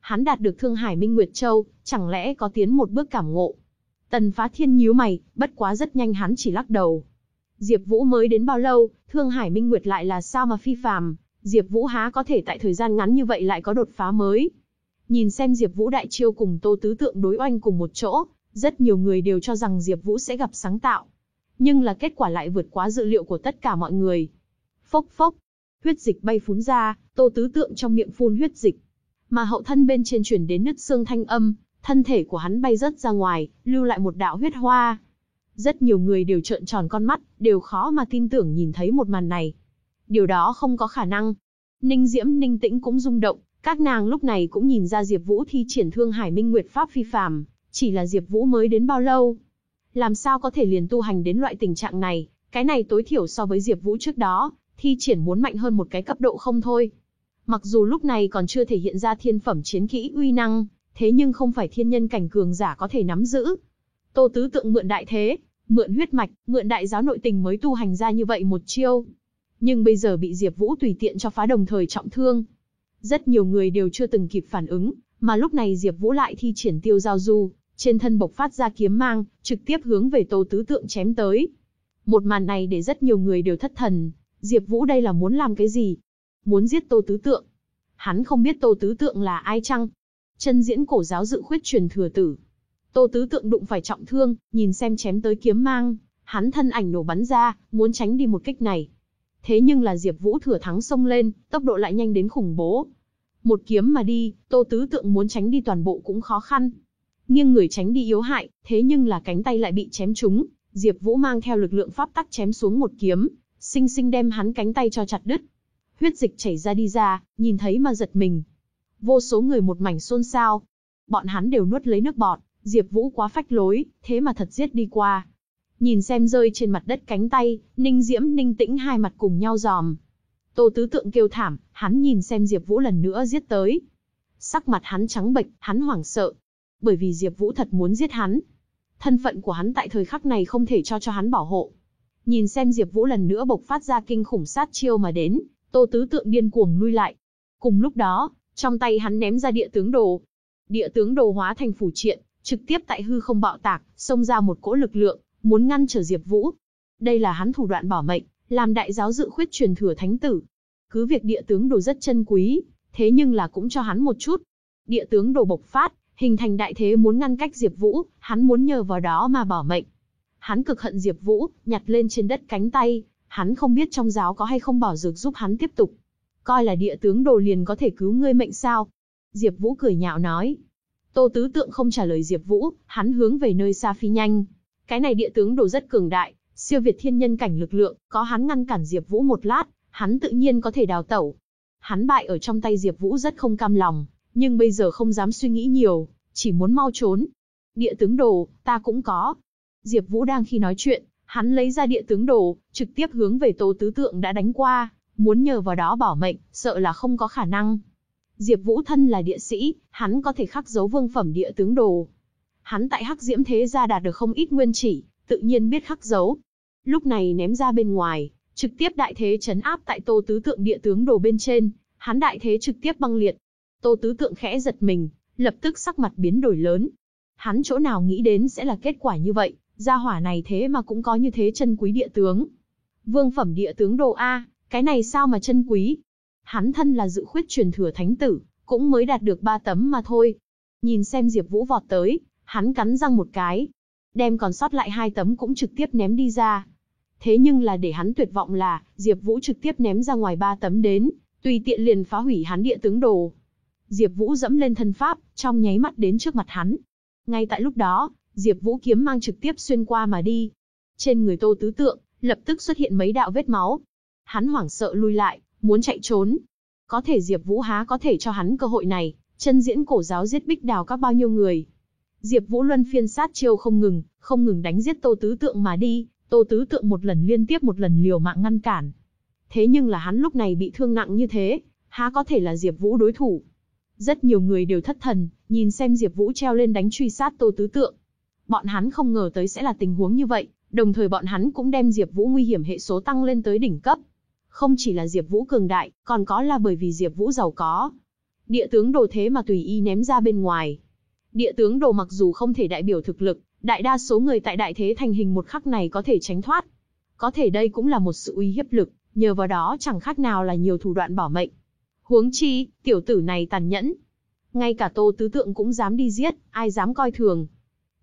Hắn đạt được Thương Hải Minh Nguyệt Châu, chẳng lẽ có tiến một bước cảm ngộ. Tần Phá Thiên nhíu mày, bất quá rất nhanh hắn chỉ lắc đầu. Diệp Vũ mới đến bao lâu, Thương Hải Minh Nguyệt lại là sao mà phi phàm, Diệp Vũ há có thể tại thời gian ngắn như vậy lại có đột phá mới. Nhìn xem Diệp Vũ đại chiêu cùng Tô Tứ Tượng đối oanh cùng một chỗ, rất nhiều người đều cho rằng Diệp Vũ sẽ gặp sáng tạo. Nhưng là kết quả lại vượt quá dự liệu của tất cả mọi người. Phốc phốc, huyết dịch bay phún ra, Tô Tứ Tượng trong miệng phun huyết dịch. Mà hậu thân bên trên truyền đến nứt xương thanh âm, thân thể của hắn bay rất ra ngoài, lưu lại một đạo huyết hoa. Rất nhiều người đều trợn tròn con mắt, đều khó mà tin tưởng nhìn thấy một màn này. Điều đó không có khả năng. Ninh Diễm, Ninh Tĩnh cũng rung động, các nàng lúc này cũng nhìn ra Diệp Vũ thi triển Thương Hải Minh Nguyệt pháp phi phàm, chỉ là Diệp Vũ mới đến bao lâu, làm sao có thể liền tu hành đến loại tình trạng này, cái này tối thiểu so với Diệp Vũ trước đó, thi triển muốn mạnh hơn một cái cấp độ không thôi. Mặc dù lúc này còn chưa thể hiện ra thiên phẩm chiến kỹ uy năng, thế nhưng không phải thiên nhân cảnh cường giả có thể nắm giữ. Tô Tứ Tượng mượn đại thế, mượn huyết mạch, mượn đại giáo nội tình mới tu hành ra như vậy một chiêu. Nhưng bây giờ bị Diệp Vũ tùy tiện cho phá đồng thời trọng thương. Rất nhiều người đều chưa từng kịp phản ứng, mà lúc này Diệp Vũ lại thi triển tiêu giao du, trên thân bộc phát ra kiếm mang, trực tiếp hướng về Tô Tứ Tượng chém tới. Một màn này để rất nhiều người đều thất thần, Diệp Vũ đây là muốn làm cái gì? Muốn giết Tô Tứ Tượng. Hắn không biết Tô Tứ Tượng là ai chăng? Chân diễn cổ giáo dự khuyết truyền thừa tử. Tô Tứ Tượng đụng phải trọng thương, nhìn xem chém tới kiếm mang, hắn thân ảnh nổ bắn ra, muốn tránh đi một kích này. Thế nhưng là Diệp Vũ thừa thắng xông lên, tốc độ lại nhanh đến khủng bố. Một kiếm mà đi, Tô Tứ Tượng muốn tránh đi toàn bộ cũng khó khăn. Nghiêng người tránh đi yếu hại, thế nhưng là cánh tay lại bị chém trúng, Diệp Vũ mang theo lực lượng pháp tắc chém xuống một kiếm, sinh sinh đem hắn cánh tay cho chặt đứt. Huyết dịch chảy ra đi ra, nhìn thấy mà giật mình. Vô số người một mảnh xôn xao. Bọn hắn đều nuốt lấy nước bọt, Diệp Vũ quá phách lối, thế mà thật giết đi qua. Nhìn xem rơi trên mặt đất cánh tay, Ninh Diễm, Ninh Tĩnh hai mặt cùng nhau giòm. Tô Tứ Tượng kêu thảm, hắn nhìn xem Diệp Vũ lần nữa giết tới. Sắc mặt hắn trắng bệch, hắn hoảng sợ. Bởi vì Diệp Vũ thật muốn giết hắn. Thân phận của hắn tại thời khắc này không thể cho cho hắn bảo hộ. Nhìn xem Diệp Vũ lần nữa bộc phát ra kinh khủng sát chiêu mà đến, Tô Tứ Tượng điên cuồng lui lại. Cùng lúc đó, trong tay hắn ném ra địa tướng đồ. Địa tướng đồ hóa thành phủ triện, trực tiếp tại hư không bạo tạc, xông ra một cỗ lực lượng, muốn ngăn trở Diệp Vũ. Đây là hắn thủ đoạn bảo mệnh, làm đại giáo dự khuyết truyền thừa thánh tử. Cứ việc địa tướng đồ rất chân quý, thế nhưng là cũng cho hắn một chút. Địa tướng đồ bộc phát, hình thành đại thế muốn ngăn cách Diệp Vũ, hắn muốn nhờ vào đó mà bảo mệnh. Hắn cực hận Diệp Vũ, nhặt lên trên đất cánh tay, hắn không biết trong giáo có hay không bảo dược giúp hắn tiếp tục. Coi là địa tướng đồ liền có thể cứu ngươi mệnh sao? Diệp Vũ cười nhạo nói. Tô Tứ Tượng không trả lời Diệp Vũ, hắn hướng về nơi xa phi nhanh. Cái này địa tướng đồ rất cường đại, siêu việt thiên nhân cảnh lực lượng, có hắn ngăn cản Diệp Vũ một lát, hắn tự nhiên có thể đào tẩu. Hắn bại ở trong tay Diệp Vũ rất không cam lòng, nhưng bây giờ không dám suy nghĩ nhiều, chỉ muốn mau trốn. Địa tướng đồ, ta cũng có. Diệp Vũ đang khi nói chuyện, hắn lấy ra địa tướng đồ, trực tiếp hướng về Tô Tứ Tượng đã đánh qua, muốn nhờ vào đó bảo mệnh, sợ là không có khả năng. Diệp Vũ thân là địa sĩ, hắn có thể khắc dấu vương phẩm địa tướng đồ. Hắn tại Hắc Diễm Thế gia đạt được không ít nguyên chỉ, tự nhiên biết khắc dấu. Lúc này ném ra bên ngoài, trực tiếp đại thế chấn áp tại Tô Tứ Tượng địa tướng đồ bên trên, hắn đại thế trực tiếp băng liệt. Tô Tứ Tượng khẽ giật mình, lập tức sắc mặt biến đổi lớn. Hắn chỗ nào nghĩ đến sẽ là kết quả như vậy, gia hỏa này thế mà cũng có như thế chân quý địa tướng. Vương phẩm địa tướng đồ A, cái này sao mà chân quý? Hắn thân là dự khuyết truyền thừa thánh tử, cũng mới đạt được ba tấm mà thôi. Nhìn xem Diệp Vũ vọt tới, hắn cắn răng một cái, đem còn sót lại hai tấm cũng trực tiếp ném đi ra. Thế nhưng là để hắn tuyệt vọng là, Diệp Vũ trực tiếp ném ra ngoài ba tấm đến, tùy tiện liền phá hủy hắn địa tướng đồ. Diệp Vũ dẫm lên thân pháp, trong nháy mắt đến trước mặt hắn. Ngay tại lúc đó, Diệp Vũ kiếm mang trực tiếp xuyên qua mà đi. Trên người Tô Tứ Tượng, lập tức xuất hiện mấy đạo vết máu. Hắn hoảng sợ lui lại, muốn chạy trốn. Có thể Diệp Vũ há có thể cho hắn cơ hội này, chân diễn cổ giáo giết Bích Đào các bao nhiêu người. Diệp Vũ luân phiên sát chiêu không ngừng, không ngừng đánh giết Tô Tứ Tượng mà đi, Tô Tứ Tượng một lần liên tiếp một lần liều mạng ngăn cản. Thế nhưng là hắn lúc này bị thương nặng như thế, há có thể là Diệp Vũ đối thủ. Rất nhiều người đều thất thần, nhìn xem Diệp Vũ treo lên đánh truy sát Tô Tứ Tượng. Bọn hắn không ngờ tới sẽ là tình huống như vậy, đồng thời bọn hắn cũng đem Diệp Vũ nguy hiểm hệ số tăng lên tới đỉnh cấp. Không chỉ là Diệp Vũ cường đại, còn có là bởi vì Diệp Vũ giàu có. Địa tướng đồ thế mà tùy ý ném ra bên ngoài. Địa tướng đồ mặc dù không thể đại biểu thực lực, đại đa số người tại đại thế thành hình một khắc này có thể tránh thoát. Có thể đây cũng là một sự uy hiếp lực, nhờ vào đó chẳng khác nào là nhiều thủ đoạn bảo mệnh. Huống chi, tiểu tử này tàn nhẫn. Ngay cả Tô Tứ Tượng cũng dám đi giết, ai dám coi thường.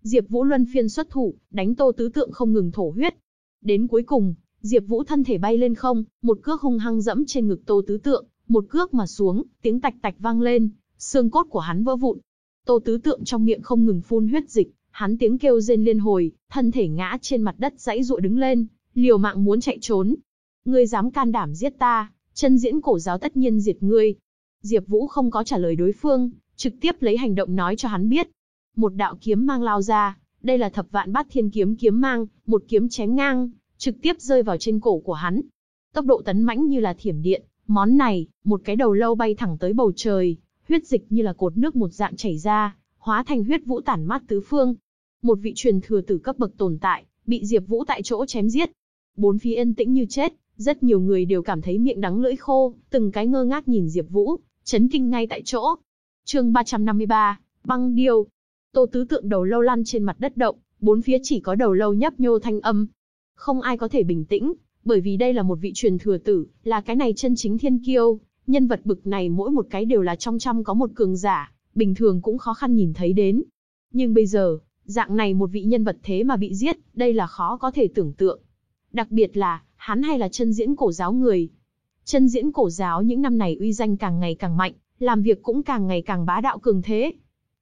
Diệp Vũ luân phiên xuất thủ, đánh Tô Tứ Tượng không ngừng thổ huyết. Đến cuối cùng, Diệp Vũ thân thể bay lên không, một cước hung hăng dẫm trên ngực Tô Tứ Tượng, một cước mà xuống, tiếng tạch tạch vang lên, xương cốt của hắn vỡ vụn. Tô Tứ Tượng trong miệng không ngừng phun huyết dịch, hắn tiếng kêu rên liên hồi, thân thể ngã trên mặt đất giãy giụa đứng lên, liều mạng muốn chạy trốn. Ngươi dám can đảm giết ta, chân diễn cổ giáo tất nhiên diệt ngươi. Diệp Vũ không có trả lời đối phương, trực tiếp lấy hành động nói cho hắn biết. Một đạo kiếm mang lao ra, đây là thập vạn bát thiên kiếm kiếm mang, một kiếm chém ngang, trực tiếp rơi vào trên cổ của hắn. Tốc độ tấn mãnh như là thiểm điện, Món này, một cái đầu lâu bay thẳng tới bầu trời, huyết dịch như là cột nước một dạng chảy ra, hóa thành huyết vũ tản mát tứ phương. Một vị truyền thừa tử cấp bậc tồn tại, bị Diệp Vũ tại chỗ chém giết. Bốn phía yên tĩnh như chết, rất nhiều người đều cảm thấy miệng đắng lưỡi khô, từng cái ngơ ngác nhìn Diệp Vũ, chấn kinh ngay tại chỗ. Chương 353, băng điêu. Tô Tứ Tượng đầu lâu lăn trên mặt đất động, bốn phía chỉ có đầu lâu nhấp nhô thanh âm. Không ai có thể bình tĩnh, bởi vì đây là một vị truyền thừa tử, là cái này chân chính thiên kiêu, nhân vật bực này mỗi một cái đều là trong trăm có một cường giả, bình thường cũng khó khăn nhìn thấy đến. Nhưng bây giờ, dạng này một vị nhân vật thế mà bị giết, đây là khó có thể tưởng tượng. Đặc biệt là, hắn hay là chân diễn cổ giáo người. Chân diễn cổ giáo những năm này uy danh càng ngày càng mạnh, làm việc cũng càng ngày càng bá đạo cường thế.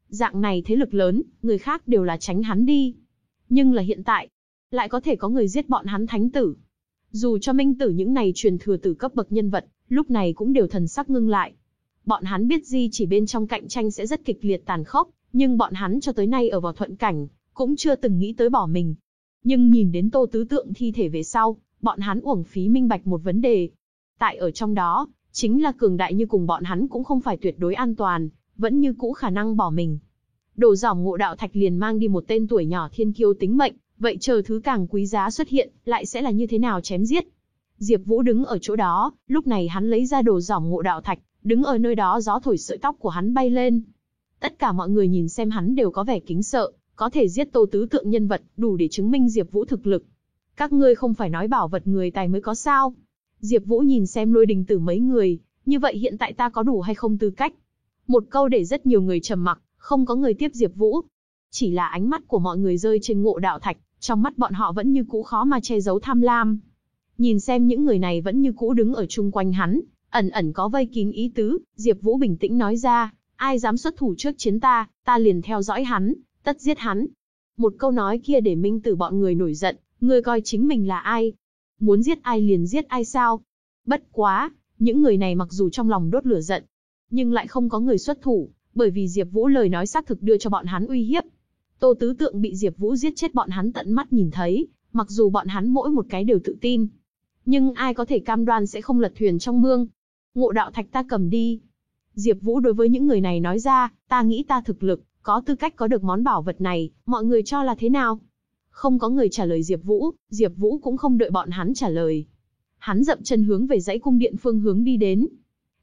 Dạng này thế lực lớn, người khác đều là tránh hắn đi. Nhưng là hiện tại, lại có thể có người giết bọn hắn thánh tử. Dù cho minh tử những này truyền thừa từ cấp bậc nhân vật, lúc này cũng đều thần sắc ngưng lại. Bọn hắn biết di chỉ bên trong cạnh tranh sẽ rất kịch liệt tàn khốc, nhưng bọn hắn cho tới nay ở vào thuận cảnh, cũng chưa từng nghĩ tới bỏ mình. Nhưng nhìn đến tô tứ tượng thi thể về sau, bọn hắn uổng phí minh bạch một vấn đề. Tại ở trong đó, chính là cường đại như cùng bọn hắn cũng không phải tuyệt đối an toàn, vẫn như cũ khả năng bỏ mình. Đồ giỏng ngộ đạo thạch liền mang đi một tên tuổi nhỏ thiên kiêu tính mệnh, vậy chờ thứ càng quý giá xuất hiện, lại sẽ là như thế nào chém giết. Diệp Vũ đứng ở chỗ đó, lúc này hắn lấy ra đồ giỏng ngộ đạo thạch, đứng ở nơi đó gió thổi sợi tóc của hắn bay lên. Tất cả mọi người nhìn xem hắn đều có vẻ kính sợ, có thể giết Tô Tứ tượng nhân vật, đủ để chứng minh Diệp Vũ thực lực. Các ngươi không phải nói bảo vật người tài mới có sao? Diệp Vũ nhìn xem Lôi Đình Tử mấy người, như vậy hiện tại ta có đủ hay không tư cách? Một câu để rất nhiều người trầm mặc, không có người tiếp Diệp Vũ. Chỉ là ánh mắt của mọi người rơi trên Ngộ Đạo Thạch, trong mắt bọn họ vẫn như cũ khó mà che giấu tham lam. Nhìn xem những người này vẫn như cũ đứng ở chung quanh hắn, ẩn ẩn có vây kín ý tứ, Diệp Vũ bình tĩnh nói ra, ai dám xuất thủ trước chiến ta, ta liền theo dõi hắn, tất giết hắn. Một câu nói kia để Minh Tử bọn người nổi giận, ngươi coi chính mình là ai? Muốn giết ai liền giết ai sao? Bất quá, những người này mặc dù trong lòng đốt lửa giận, nhưng lại không có người xuất thủ, bởi vì Diệp Vũ lời nói xác thực đưa cho bọn hắn uy hiếp. Tô Tứ Tượng bị Diệp Vũ giết chết bọn hắn tận mắt nhìn thấy, mặc dù bọn hắn mỗi một cái đều tự tin, nhưng ai có thể cam đoan sẽ không lật thuyền trong mương. Ngộ đạo thạch ta cầm đi. Diệp Vũ đối với những người này nói ra, ta nghĩ ta thực lực, có tư cách có được món bảo vật này, mọi người cho là thế nào? Không có người trả lời Diệp Vũ, Diệp Vũ cũng không đợi bọn hắn trả lời. Hắn dậm chân hướng về dãy cung điện phương hướng đi đến.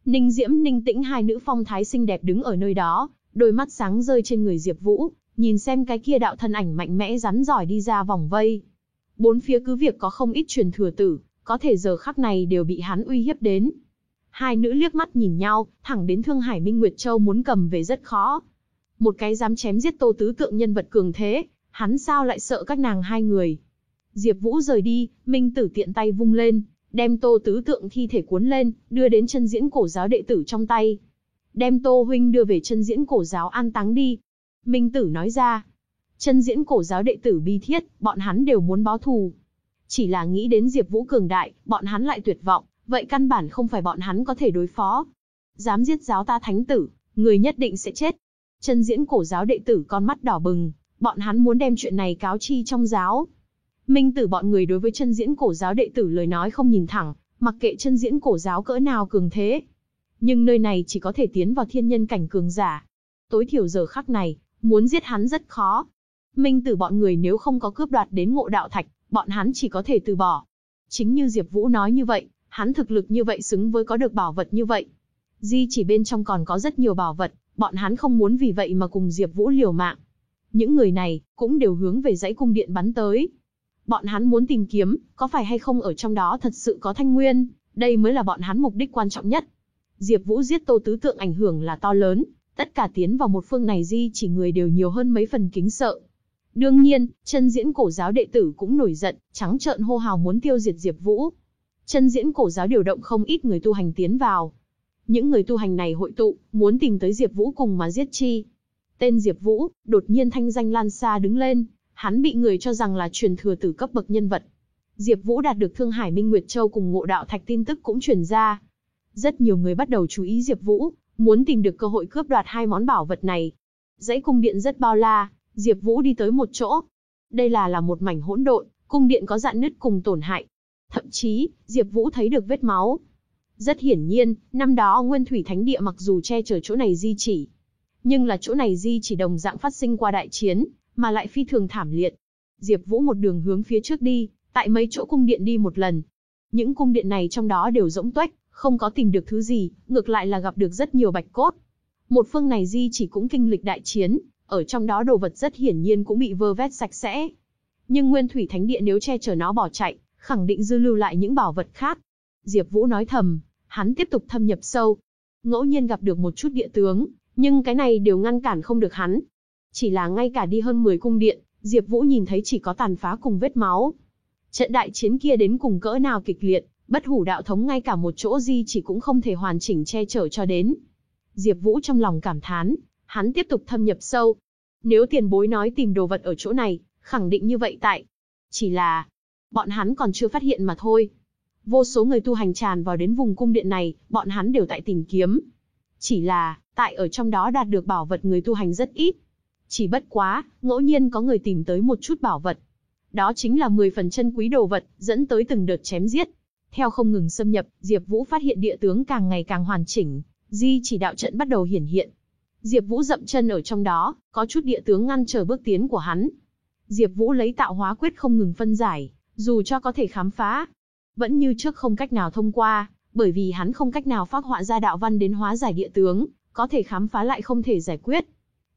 Ninh Diễm, Ninh Tĩnh hai nữ phong thái xinh đẹp đứng ở nơi đó, đôi mắt sáng rơi trên người Diệp Vũ, nhìn xem cái kia đạo thân ảnh mạnh mẽ rắn giỏi đi ra vòng vây. Bốn phía cứ việc có không ít truyền thừa tử, có thể giờ khắc này đều bị hắn uy hiếp đến. Hai nữ liếc mắt nhìn nhau, thẳng đến Thương Hải Minh Nguyệt Châu muốn cầm về rất khó. Một cái dám chém giết Tô Tứ tượng nhân vật cường thế, hắn sao lại sợ các nàng hai người. Diệp Vũ rời đi, Minh Tử tiện tay vung lên, đem Tô Tứ tượng thi thể cuốn lên, đưa đến chân diễn cổ giáo đệ tử trong tay. Đem Tô huynh đưa về chân diễn cổ giáo an táng đi. Minh Tử nói ra. Chân diễn cổ giáo đệ tử bi thiết, bọn hắn đều muốn báo thù. Chỉ là nghĩ đến Diệp Vũ cường đại, bọn hắn lại tuyệt vọng, vậy căn bản không phải bọn hắn có thể đối phó. Dám giết giáo ta thánh tử, người nhất định sẽ chết. Chân diễn cổ giáo đệ tử con mắt đỏ bừng, bọn hắn muốn đem chuyện này cáo chi trong giáo. Minh tử bọn người đối với chân diễn cổ giáo đệ tử lời nói không nhìn thẳng, mặc kệ chân diễn cổ giáo cỡ nào cường thế. Nhưng nơi này chỉ có thể tiến vào thiên nhân cảnh cường giả. Tối thiểu giờ khắc này, muốn giết hắn rất khó. Minh tử bọn người nếu không có cướp đoạt đến ngộ đạo thạch, bọn hắn chỉ có thể từ bỏ. Chính như Diệp Vũ nói như vậy, hắn thực lực như vậy xứng với có được bảo vật như vậy. Di chỉ bên trong còn có rất nhiều bảo vật, bọn hắn không muốn vì vậy mà cùng Diệp Vũ liều mạng. Những người này cũng đều hướng về dãy cung điện bắn tới. Bọn hắn muốn tìm kiếm, có phải hay không ở trong đó thật sự có thanh nguyên, đây mới là bọn hắn mục đích quan trọng nhất. Diệp Vũ giết Tô Tứ Tượng ảnh hưởng là to lớn, tất cả tiến vào một phương này di chỉ người đều nhiều hơn mấy phần kính sợ. Đương nhiên, chân diễn cổ giáo đệ tử cũng nổi giận, trắng trợn hô hào muốn tiêu diệt Diệp Vũ. Chân diễn cổ giáo điều động không ít người tu hành tiến vào. Những người tu hành này hội tụ, muốn tìm tới Diệp Vũ cùng mà giết chi. Tên Diệp Vũ, đột nhiên thanh danh lan xa đứng lên, hắn bị người cho rằng là truyền thừa tử cấp bậc nhân vật. Diệp Vũ đạt được Thương Hải Minh Nguyệt Châu cùng Ngộ Đạo Thạch tin tức cũng truyền ra. Rất nhiều người bắt đầu chú ý Diệp Vũ, muốn tìm được cơ hội cướp đoạt hai món bảo vật này. Dãy cung điện rất bao la, Diệp Vũ đi tới một chỗ. Đây là là một mảnh hỗn độn, cung điện có rạn nứt cùng tổn hại. Thậm chí, Diệp Vũ thấy được vết máu. Rất hiển nhiên, năm đó Nguyên Thủy Thánh Địa mặc dù che chở chỗ này di chỉ, nhưng là chỗ này di chỉ đồng dạng phát sinh qua đại chiến, mà lại phi thường thảm liệt. Diệp Vũ một đường hướng phía trước đi, tại mấy chỗ cung điện đi một lần. Những cung điện này trong đó đều rỗng tuếch, không có tìm được thứ gì, ngược lại là gặp được rất nhiều bạch cốt. Một phương này di chỉ cũng kinh lịch đại chiến, ở trong đó đồ vật rất hiển nhiên cũng bị vơ vét sạch sẽ. Nhưng Nguyên Thủy Thánh Địa nếu che chở nó bỏ chạy, khẳng định dư lưu lại những bảo vật khác. Diệp Vũ nói thầm, hắn tiếp tục thâm nhập sâu. Ngẫu nhiên gặp được một chút địa tướng, nhưng cái này đều ngăn cản không được hắn. Chỉ là ngay cả đi hơn 10 cung điện, Diệp Vũ nhìn thấy chỉ có tàn phá cùng vết máu. Trận đại chiến kia đến cùng cỡ nào kịch liệt, bất hủ đạo thống ngay cả một chỗ di chỉ cũng không thể hoàn chỉnh che chở cho đến. Diệp Vũ trong lòng cảm thán, hắn tiếp tục thâm nhập sâu. Nếu tiền bối nói tìm đồ vật ở chỗ này, khẳng định như vậy tại. Chỉ là, bọn hắn còn chưa phát hiện mà thôi. Vô số người tu hành tràn vào đến vùng cung điện này, bọn hắn đều tại tìm kiếm. Chỉ là, tại ở trong đó đạt được bảo vật người tu hành rất ít. Chỉ bất quá, ngẫu nhiên có người tìm tới một chút bảo vật. Đó chính là 10 phần chân quý đồ vật, dẫn tới từng đợt chém giết. Theo không ngừng xâm nhập, Diệp Vũ phát hiện địa tướng càng ngày càng hoàn chỉnh, di chỉ đạo trận bắt đầu hiển hiện. Diệp Vũ dậm chân ở trong đó, có chút địa tướng ngăn trở bước tiến của hắn. Diệp Vũ lấy tạo hóa quyết không ngừng phân giải, dù cho có thể khám phá, vẫn như trước không cách nào thông qua, bởi vì hắn không cách nào phác họa ra đạo văn đến hóa giải địa tướng, có thể khám phá lại không thể giải quyết.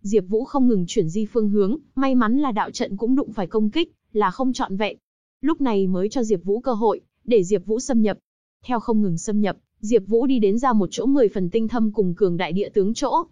Diệp Vũ không ngừng chuyển di phương hướng, may mắn là đạo trận cũng đụng phải công kích, là không chọn vẹn. Lúc này mới cho Diệp Vũ cơ hội, để Diệp Vũ xâm nhập. Theo không ngừng xâm nhập, Diệp Vũ đi đến ra một chỗ 10 phần tinh thâm cùng cường đại địa tướng chỗ.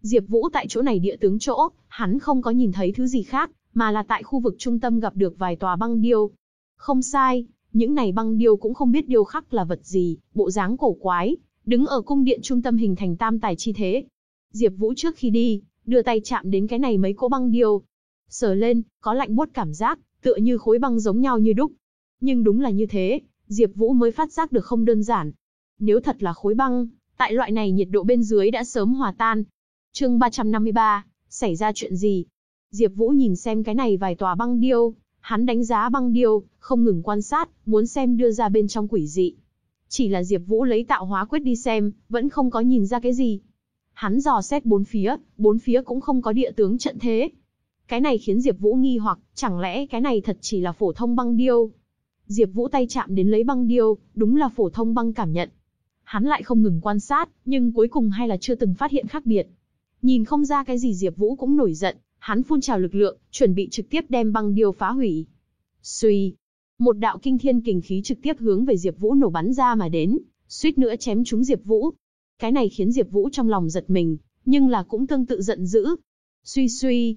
Diệp Vũ tại chỗ này địa tướng chỗ, hắn không có nhìn thấy thứ gì khác, mà là tại khu vực trung tâm gặp được vài tòa băng điêu. Không sai, những này băng điêu cũng không biết điêu khắc là vật gì, bộ dáng cổ quái, đứng ở cung điện trung tâm hình thành tam tài chi thế. Diệp Vũ trước khi đi, đưa tay chạm đến cái này mấy cỗ băng điêu. Sờ lên, có lạnh buốt cảm giác, tựa như khối băng giống nhau như đúc. Nhưng đúng là như thế, Diệp Vũ mới phát giác được không đơn giản. Nếu thật là khối băng, tại loại này nhiệt độ bên dưới đã sớm hòa tan. Chương 353, xảy ra chuyện gì? Diệp Vũ nhìn xem cái này vài tòa băng điêu, hắn đánh giá băng điêu, không ngừng quan sát, muốn xem đưa ra bên trong quỷ dị. Chỉ là Diệp Vũ lấy tạo hóa quyết đi xem, vẫn không có nhìn ra cái gì. Hắn dò xét bốn phía, bốn phía cũng không có địa tướng trận thế. Cái này khiến Diệp Vũ nghi hoặc, chẳng lẽ cái này thật chỉ là phổ thông băng điêu? Diệp Vũ tay chạm đến lấy băng điêu, đúng là phổ thông băng cảm nhận. Hắn lại không ngừng quan sát, nhưng cuối cùng hay là chưa từng phát hiện khác biệt. Nhìn không ra cái gì Diệp Vũ cũng nổi giận, hắn phun trào lực lượng, chuẩn bị trực tiếp đem băng điêu phá hủy. Xuy, một đạo kinh thiên kình khí trực tiếp hướng về Diệp Vũ nổ bắn ra mà đến, suýt nữa chém trúng Diệp Vũ. Cái này khiến Diệp Vũ trong lòng giật mình, nhưng là cũng tương tự giận dữ. Suy suy,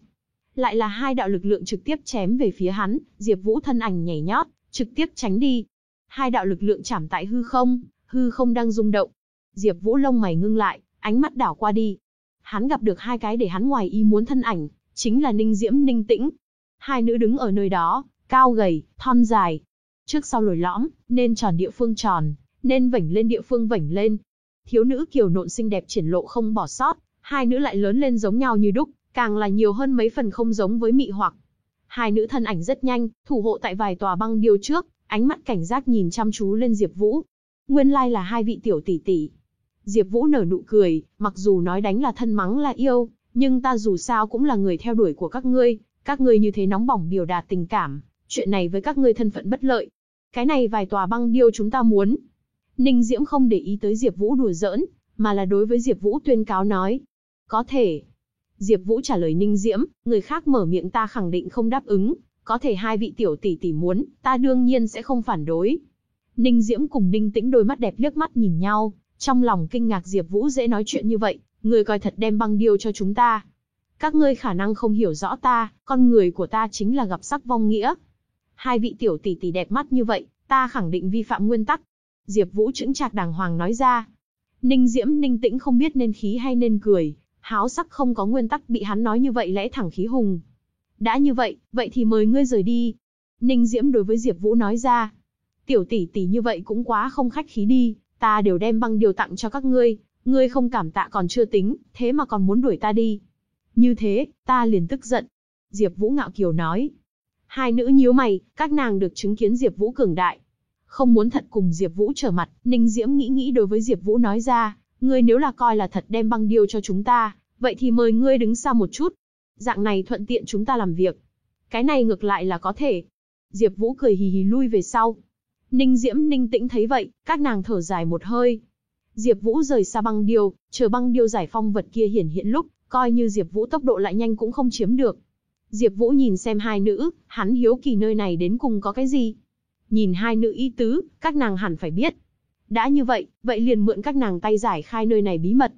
lại là hai đạo lực lượng trực tiếp chém về phía hắn, Diệp Vũ thân ảnh nhảy nhót, trực tiếp tránh đi. Hai đạo lực lượng chạm tại hư không, hư không đang rung động. Diệp Vũ lông mày ngưng lại, ánh mắt đảo qua đi. Hắn gặp được hai cái để hắn ngoài ý muốn thân ảnh, chính là Ninh Diễm Ninh Tĩnh. Hai nữ đứng ở nơi đó, cao gầy, thon dài, trước sau lồi lõm, nên tròn địa phương tròn, nên vảnh lên địa phương vảnh lên. Thiếu nữ kiều nộn xinh đẹp triển lộ không bỏ sót, hai nữ lại lớn lên giống nhau như đúc, càng là nhiều hơn mấy phần không giống với mị hoặc. Hai nữ thân ảnh rất nhanh, thủ hộ tại vài tòa băng điêu trước, ánh mắt cảnh giác nhìn chăm chú lên Diệp Vũ. Nguyên lai là hai vị tiểu tỷ tỷ. Diệp Vũ nở nụ cười, mặc dù nói đánh là thân mắng là yêu, nhưng ta dù sao cũng là người theo đuổi của các ngươi, các ngươi như thế nóng bỏng biểu đạt tình cảm, chuyện này với các ngươi thân phận bất lợi. Cái này vài tòa băng điêu chúng ta muốn. Ninh Diễm không để ý tới Diệp Vũ đùa giỡn, mà là đối với Diệp Vũ tuyên cáo nói. Có thể. Diệp Vũ trả lời Ninh Diễm, người khác mở miệng ta khẳng định không đáp ứng, có thể hai vị tiểu tỷ tỷ muốn, ta đương nhiên sẽ không phản đối. Ninh Diễm cùng Ninh Tĩnh đôi mắt đẹp liếc mắt nhìn nhau, trong lòng kinh ngạc Diệp Vũ dễ nói chuyện như vậy, người coi thật đem băng điêu cho chúng ta. Các ngươi khả năng không hiểu rõ ta, con người của ta chính là gặp sắc vong nghĩa. Hai vị tiểu tỷ tỷ đẹp mắt như vậy, ta khẳng định vi phạm nguyên tắc. Diệp Vũ chững chạc đàng hoàng nói ra. Ninh Diễm Ninh Tĩnh không biết nên khí hay nên cười, háo sắc không có nguyên tắc bị hắn nói như vậy lẽ thẳng khí hùng. Đã như vậy, vậy thì mời ngươi rời đi. Ninh Diễm đối với Diệp Vũ nói ra. Tiểu tỷ tỷ như vậy cũng quá không khách khí đi, ta đều đem băng điều tặng cho các ngươi, ngươi không cảm tạ còn chưa tính, thế mà còn muốn đuổi ta đi. Như thế, ta liền tức giận. Diệp Vũ ngạo kiều nói. Hai nữ nhíu mày, các nàng được chứng kiến Diệp Vũ cường đại. Không muốn thật cùng Diệp Vũ trở mặt, Ninh Diễm nghĩ nghĩ đối với Diệp Vũ nói ra, ngươi nếu là coi là thật đem băng điêu cho chúng ta, vậy thì mời ngươi đứng xa một chút. Dạng này thuận tiện chúng ta làm việc. Cái này ngược lại là có thể. Diệp Vũ cười hì hì lui về sau. Ninh Diễm Ninh Tĩnh thấy vậy, các nàng thở dài một hơi. Diệp Vũ rời xa băng điêu, chờ băng điêu giải phong vật kia hiển hiện lúc, coi như Diệp Vũ tốc độ lại nhanh cũng không chiếm được. Diệp Vũ nhìn xem hai nữ, hắn hiếu kỳ nơi này đến cùng có cái gì. Nhìn hai nữ y tứ, các nàng hẳn phải biết. Đã như vậy, vậy liền mượn các nàng tay giải khai nơi này bí mật.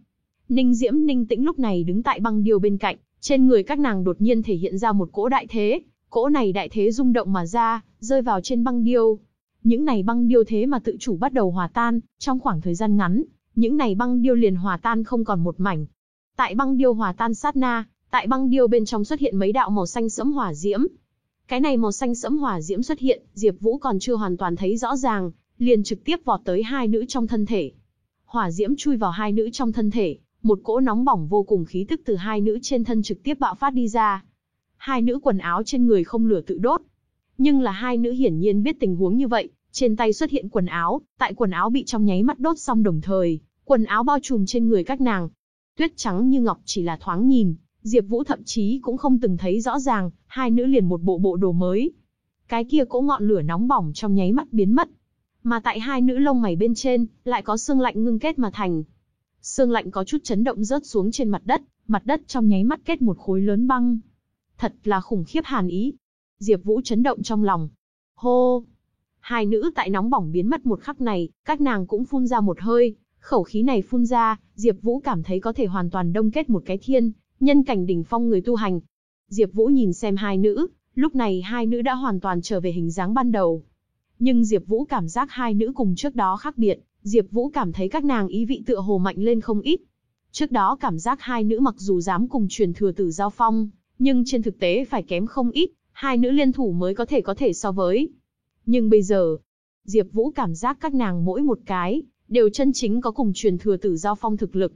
Ninh Diễm Ninh Tĩnh lúc này đứng tại băng điêu bên cạnh, trên người các nàng đột nhiên thể hiện ra một cỗ đại thế, cỗ này đại thế rung động mà ra, rơi vào trên băng điêu. Những này băng điêu thế mà tự chủ bắt đầu hòa tan, trong khoảng thời gian ngắn, những này băng điêu liền hòa tan không còn một mảnh. Tại băng điêu hòa tan sát na, tại băng điêu bên trong xuất hiện mấy đạo màu xanh sẫm hỏa diễm. Cái này màu xanh sẫm hỏa diễm xuất hiện, Diệp Vũ còn chưa hoàn toàn thấy rõ ràng, liền trực tiếp vọt tới hai nữ trong thân thể. Hỏa diễm chui vào hai nữ trong thân thể, một cỗ nóng bỏng vô cùng khí tức từ hai nữ trên thân trực tiếp bạo phát đi ra. Hai nữ quần áo trên người không lửa tự đốt. Nhưng là hai nữ hiển nhiên biết tình huống như vậy, trên tay xuất hiện quần áo, tại quần áo bị trong nháy mắt đốt xong đồng thời, quần áo bao trùm trên người các nàng. Tuyết trắng như ngọc chỉ là thoáng nhìn, Diệp Vũ thậm chí cũng không từng thấy rõ ràng, hai nữ liền một bộ bộ đồ mới. Cái kia cỗ ngọn lửa nóng bỏng trong nháy mắt biến mất. Mà tại hai nữ lông mày bên trên, lại có xương lạnh ngưng kết mà thành. Xương lạnh có chút chấn động rớt xuống trên mặt đất, mặt đất trong nháy mắt kết một khối lớn băng. Thật là khủng khiếp hàn ý. Diệp Vũ chấn động trong lòng. Hô! Hai nữ tại nóng bỏng biến mất một khắc này, các nàng cũng phun ra một hơi, khẩu khí này phun ra, Diệp Vũ cảm thấy có thể hoàn toàn đông kết một cái thiên, nhân cảnh đỉnh phong người tu hành. Diệp Vũ nhìn xem hai nữ, lúc này hai nữ đã hoàn toàn trở về hình dáng ban đầu. Nhưng Diệp Vũ cảm giác hai nữ cùng trước đó khác biệt, Diệp Vũ cảm thấy các nàng ý vị tựa hồ mạnh lên không ít. Trước đó cảm giác hai nữ mặc dù dám cùng truyền thừa tử giao phong, nhưng trên thực tế phải kém không ít, hai nữ liên thủ mới có thể có thể so với. Nhưng bây giờ, Diệp Vũ cảm giác các nàng mỗi một cái, đều chân chính có cùng truyền thừa tử giao phong thực lực.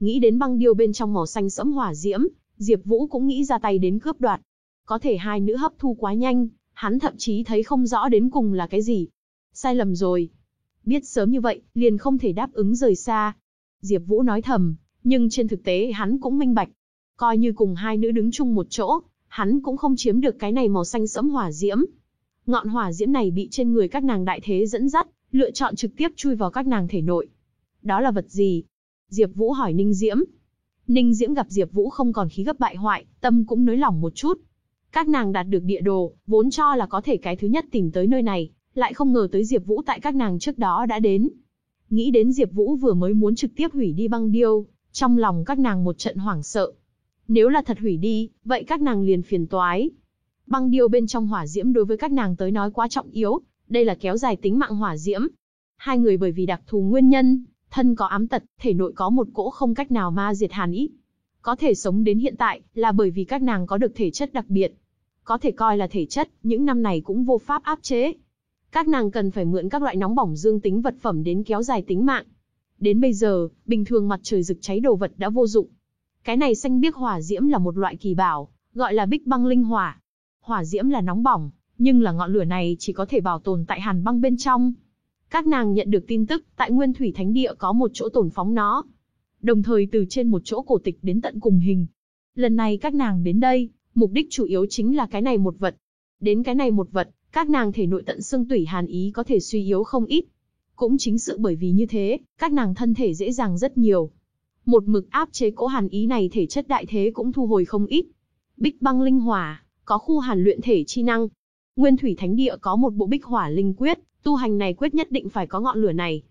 Nghĩ đến băng điêu bên trong màu xanh sẫm hỏa diễm, Diệp Vũ cũng nghĩ ra tay đến cướp đoạt. Có thể hai nữ hấp thu quá nhanh, hắn thậm chí thấy không rõ đến cùng là cái gì. Sai lầm rồi. Biết sớm như vậy, liền không thể đáp ứng rời xa. Diệp Vũ nói thầm, nhưng trên thực tế hắn cũng minh bạch. Coi như cùng hai nữ đứng chung một chỗ, hắn cũng không chiếm được cái này màu xanh sẫm hỏa diễm. Ngọn hỏa diễm này bị trên người các nàng đại thế dẫn dắt, lựa chọn trực tiếp chui vào các nàng thể nội. Đó là vật gì? Diệp Vũ hỏi Ninh Diễm. Ninh Diễm gặp Diệp Vũ không còn khí gấp bại hoại, tâm cũng nới lỏng một chút. Các nàng đạt được địa đồ, vốn cho là có thể cái thứ nhất tìm tới nơi này, lại không ngờ tới Diệp Vũ tại các nàng trước đó đã đến. Nghĩ đến Diệp Vũ vừa mới muốn trực tiếp hủy đi băng điêu, trong lòng các nàng một trận hoảng sợ. Nếu là thật hủy đi, vậy các nàng liền phiền toái. Băng điêu bên trong hỏa diễm đối với các nàng tới nói quá trọng yếu, đây là kéo dài tính mạng hỏa diễm. Hai người bởi vì đặc thù nguyên nhân, thân có ám tật, thể nội có một cỗ không cách nào ma diệt hàn ý. Có thể sống đến hiện tại, là bởi vì các nàng có được thể chất đặc biệt. Có thể coi là thể chất, những năm này cũng vô pháp áp chế. Các nàng cần phải mượn các loại nóng bỏng dương tính vật phẩm đến kéo dài tính mạng. Đến bây giờ, bình thường mặt trời rực cháy đồ vật đã vô dụng. Cái này xanh biếc hỏa diễm là một loại kỳ bảo, gọi là bích băng linh hỏa. Hỏa diễm là nóng bỏng, nhưng là ngọn lửa này chỉ có thể bảo tồn tại hàn băng bên trong. Các nàng nhận được tin tức, tại Nguyên Thủy Thánh Địa có một chỗ tổn phóng nó. Đồng thời từ trên một chỗ cổ tịch đến tận cùng hình. Lần này các nàng đến đây, mục đích chủ yếu chính là cái này một vật. Đến cái này một vật, các nàng thể nội tận xương tủy hàn ý có thể suy yếu không ít. Cũng chính sự bởi vì như thế, các nàng thân thể dễ dàng rất nhiều. Một mực áp chế cỗ hàn ý này thể chất đại thế cũng thu hồi không ít. Bích băng linh hỏa, có khu hàn luyện thể chi năng. Nguyên thủy thánh địa có một bộ bích hỏa linh quyết, tu hành này quyết nhất định phải có ngọn lửa này.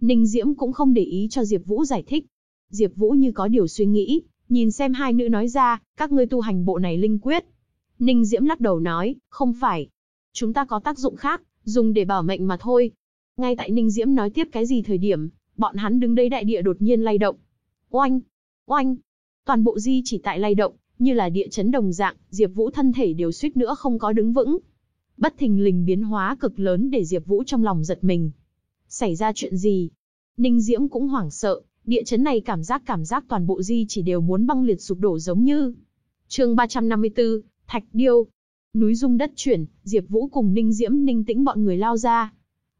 Ninh Diễm cũng không để ý cho Diệp Vũ giải thích. Diệp Vũ như có điều suy nghĩ, nhìn xem hai nữ nói ra, các ngươi tu hành bộ này linh quyết. Ninh Diễm lắc đầu nói, không phải, chúng ta có tác dụng khác, dùng để bảo mệnh mà thôi. Ngay tại Ninh Diễm nói tiếp cái gì thời điểm, bọn hắn đứng đây đại địa đột nhiên lay động. Oanh! Oanh! Toàn bộ di chỉ tại lay động, như là địa chấn đồng dạng, Diệp Vũ thân thể đều suýt nữa không có đứng vững. Bất thình lình biến hóa cực lớn để Diệp Vũ trong lòng giật mình. Xảy ra chuyện gì? Ninh Diễm cũng hoảng sợ, địa chấn này cảm giác cảm giác toàn bộ di chỉ đều muốn băng liệt sụp đổ giống như. Chương 354, Thạch Điêu, Núi rung đất chuyển, Diệp Vũ cùng Ninh Diễm Ninh Tĩnh bọn người lao ra.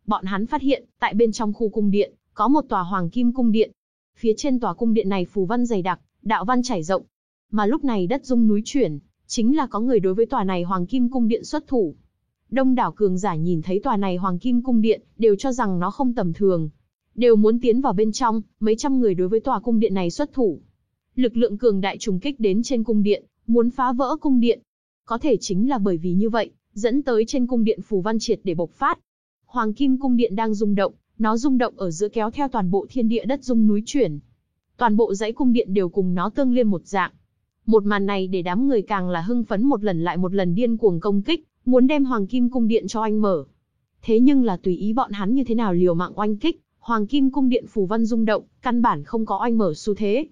bọn hắn phát hiện, tại bên trong khu cung điện, có một tòa hoàng kim cung điện. Phía trên tòa cung điện này phù văn dày đặc, đạo văn trải rộng. Mà lúc này đất rung núi chuyển, chính là có người đối với tòa này hoàng kim cung điện xuất thủ. Đông đảo cường giả nhìn thấy tòa này hoàng kim cung điện, đều cho rằng nó không tầm thường. Đều muốn tiến vào bên trong, mấy trăm người đối với tòa cung điện này xuất thủ. Lực lượng cường đại trùng kích đến trên cung điện, muốn phá vỡ cung điện. Có thể chính là bởi vì như vậy, dẫn tới trên cung điện phù văn triệt để bộc phát. Hoàng kim cung điện đang rung động, nó rung động ở giữa kéo theo toàn bộ thiên địa đất rung núi chuyển. Toàn bộ dãy cung điện đều cùng nó tương liên một dạng. Một màn này để đám người càng là hưng phấn một lần lại một lần điên cuồng công kích, muốn đem Hoàng Kim Cung Điện cho anh mở. Thế nhưng là tùy ý bọn hắn như thế nào liều mạng oanh kích, Hoàng Kim Cung Điện phù văn rung động, căn bản không có oanh mở xu thế.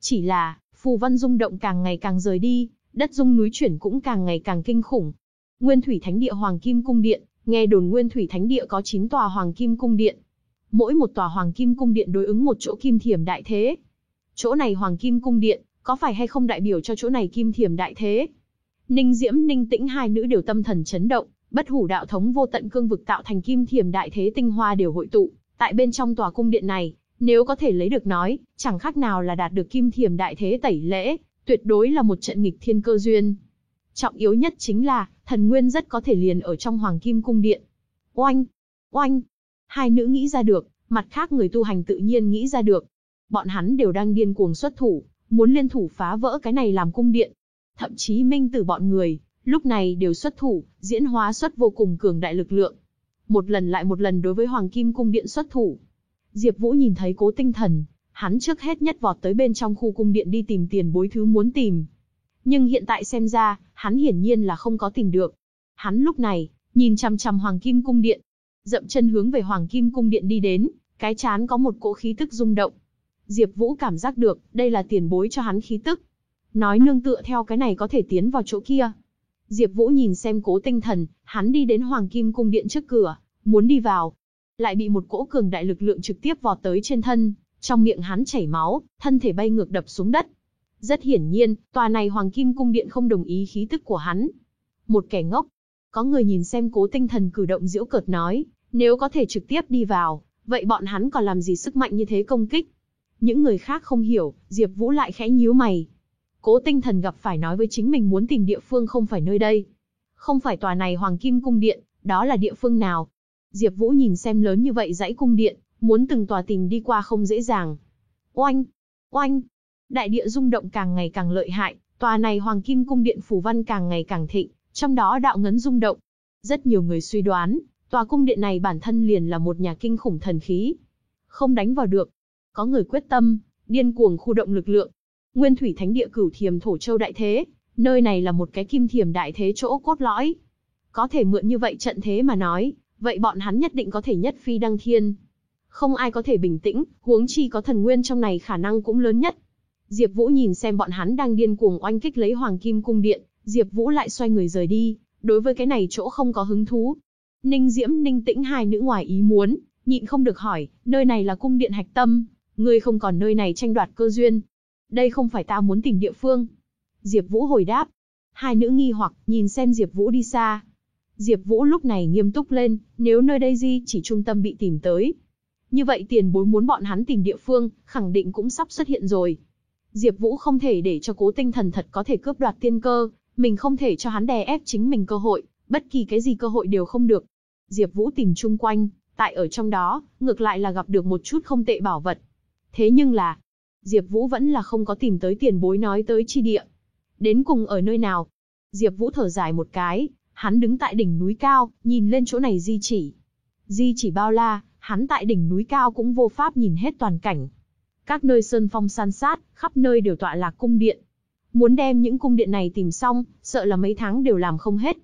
Chỉ là, phù văn rung động càng ngày càng rời đi, đất rung núi chuyển cũng càng ngày càng kinh khủng. Nguyên Thủy Thánh Địa Hoàng Kim Cung Điện, nghe đồn Nguyên Thủy Thánh Địa có 9 tòa Hoàng Kim Cung Điện. Mỗi một tòa Hoàng Kim Cung Điện đối ứng một chỗ kim thiểm đại thế. Chỗ này Hoàng Kim Cung Điện, có phải hay không đại biểu cho chỗ này kim thiểm đại thế? Ninh Diễm, Ninh Tĩnh hai nữ đều tâm thần chấn động, bất hủ đạo thống vô tận cương vực tạo thành kim thiểm đại thế tinh hoa đều hội tụ, tại bên trong tòa cung điện này, nếu có thể lấy được nói, chẳng khác nào là đạt được kim thiểm đại thế tẩy lễ, tuyệt đối là một trận nghịch thiên cơ duyên. Trọng yếu nhất chính là, thần nguyên rất có thể liền ở trong hoàng kim cung điện. Oanh! Oanh! Hai nữ nghĩ ra được, mặt khác người tu hành tự nhiên nghĩ ra được. Bọn hắn đều đang điên cuồng xuất thủ, muốn liên thủ phá vỡ cái này làm cung điện. Thậm chí minh tử bọn người, lúc này đều xuất thủ, diễn hóa xuất vô cùng cường đại lực lượng. Một lần lại một lần đối với Hoàng Kim Cung Điện xuất thủ. Diệp Vũ nhìn thấy cố tinh thần, hắn trước hết nhất vọt tới bên trong khu cung điện đi tìm tiền bối thứ muốn tìm. Nhưng hiện tại xem ra, hắn hiển nhiên là không có tìm được. Hắn lúc này, nhìn chằm chằm Hoàng Kim Cung Điện, dậm chân hướng về Hoàng Kim Cung Điện đi đến, cái chán có một cỗ khí tức rung động. Diệp Vũ cảm giác được, đây là tiền bối cho hắn khí tức. Nói nương tựa theo cái này có thể tiến vào chỗ kia. Diệp Vũ nhìn xem Cố Tinh Thần, hắn đi đến Hoàng Kim cung điện trước cửa, muốn đi vào, lại bị một cỗ cường đại lực lượng trực tiếp vọt tới trên thân, trong miệng hắn chảy máu, thân thể bay ngược đập xuống đất. Rất hiển nhiên, tòa này Hoàng Kim cung điện không đồng ý khí tức của hắn. Một kẻ ngốc. Có người nhìn xem Cố Tinh Thần cử động giễu cợt nói, nếu có thể trực tiếp đi vào, vậy bọn hắn còn làm gì sức mạnh như thế công kích? Những người khác không hiểu, Diệp Vũ lại khẽ nhíu mày. Cố tinh thần gặp phải nói với chính mình muốn tìm địa phương không phải nơi đây. Không phải tòa này Hoàng Kim Cung Điện, đó là địa phương nào? Diệp Vũ nhìn xem lớn như vậy dãy cung điện, muốn từng tòa tìm đi qua không dễ dàng. Oanh! Oanh! Đại địa rung động càng ngày càng lợi hại, tòa này Hoàng Kim Cung Điện phủ văn càng ngày càng thịnh, trong đó đạo ngấn rung động. Rất nhiều người suy đoán, tòa cung điện này bản thân liền là một nhà kinh khủng thần khí. Không đánh vào được, có người quyết tâm, điên cuồng khu động lực lượng. Nguyên thủy thánh địa cửu thiềm thổ châu đại thế, nơi này là một cái kim thiềm đại thế chỗ cốt lõi. Có thể mượn như vậy trận thế mà nói, vậy bọn hắn nhất định có thể nhất phi đăng thiên. Không ai có thể bình tĩnh, huống chi có thần nguyên trong này khả năng cũng lớn nhất. Diệp Vũ nhìn xem bọn hắn đang điên cuồng oanh kích lấy Hoàng Kim cung điện, Diệp Vũ lại xoay người rời đi, đối với cái này chỗ không có hứng thú. Ninh Diễm, Ninh Tĩnh hai nữ ngoài ý muốn, nhịn không được hỏi, nơi này là cung điện hạch tâm, Ngươi không còn nơi này tranh đoạt cơ duyên. Đây không phải ta muốn tìm địa phương. Diệp Vũ hồi đáp. Hai nữ nghi hoặc, nhìn xem Diệp Vũ đi xa. Diệp Vũ lúc này nghiêm túc lên, nếu nơi đây di chỉ trung tâm bị tìm tới. Như vậy tiền bối muốn bọn hắn tìm địa phương, khẳng định cũng sắp xuất hiện rồi. Diệp Vũ không thể để cho cố tinh thần thật có thể cướp đoạt tiên cơ, mình không thể cho hắn đè ép chính mình cơ hội, bất kỳ cái gì cơ hội đều không được. Diệp Vũ tìm chung quanh, tại ở trong đó, ngược lại là gặp được một chút không tệ bảo vật. Thế nhưng là, Diệp Vũ vẫn là không có tìm tới tiền bối nói tới chi địa. Đến cùng ở nơi nào? Diệp Vũ thở dài một cái, hắn đứng tại đỉnh núi cao, nhìn lên chỗ này di chỉ. Di chỉ bao la, hắn tại đỉnh núi cao cũng vô pháp nhìn hết toàn cảnh. Các nơi sơn phong san sát, khắp nơi đều tọa lạc cung điện. Muốn đem những cung điện này tìm xong, sợ là mấy tháng đều làm không hết.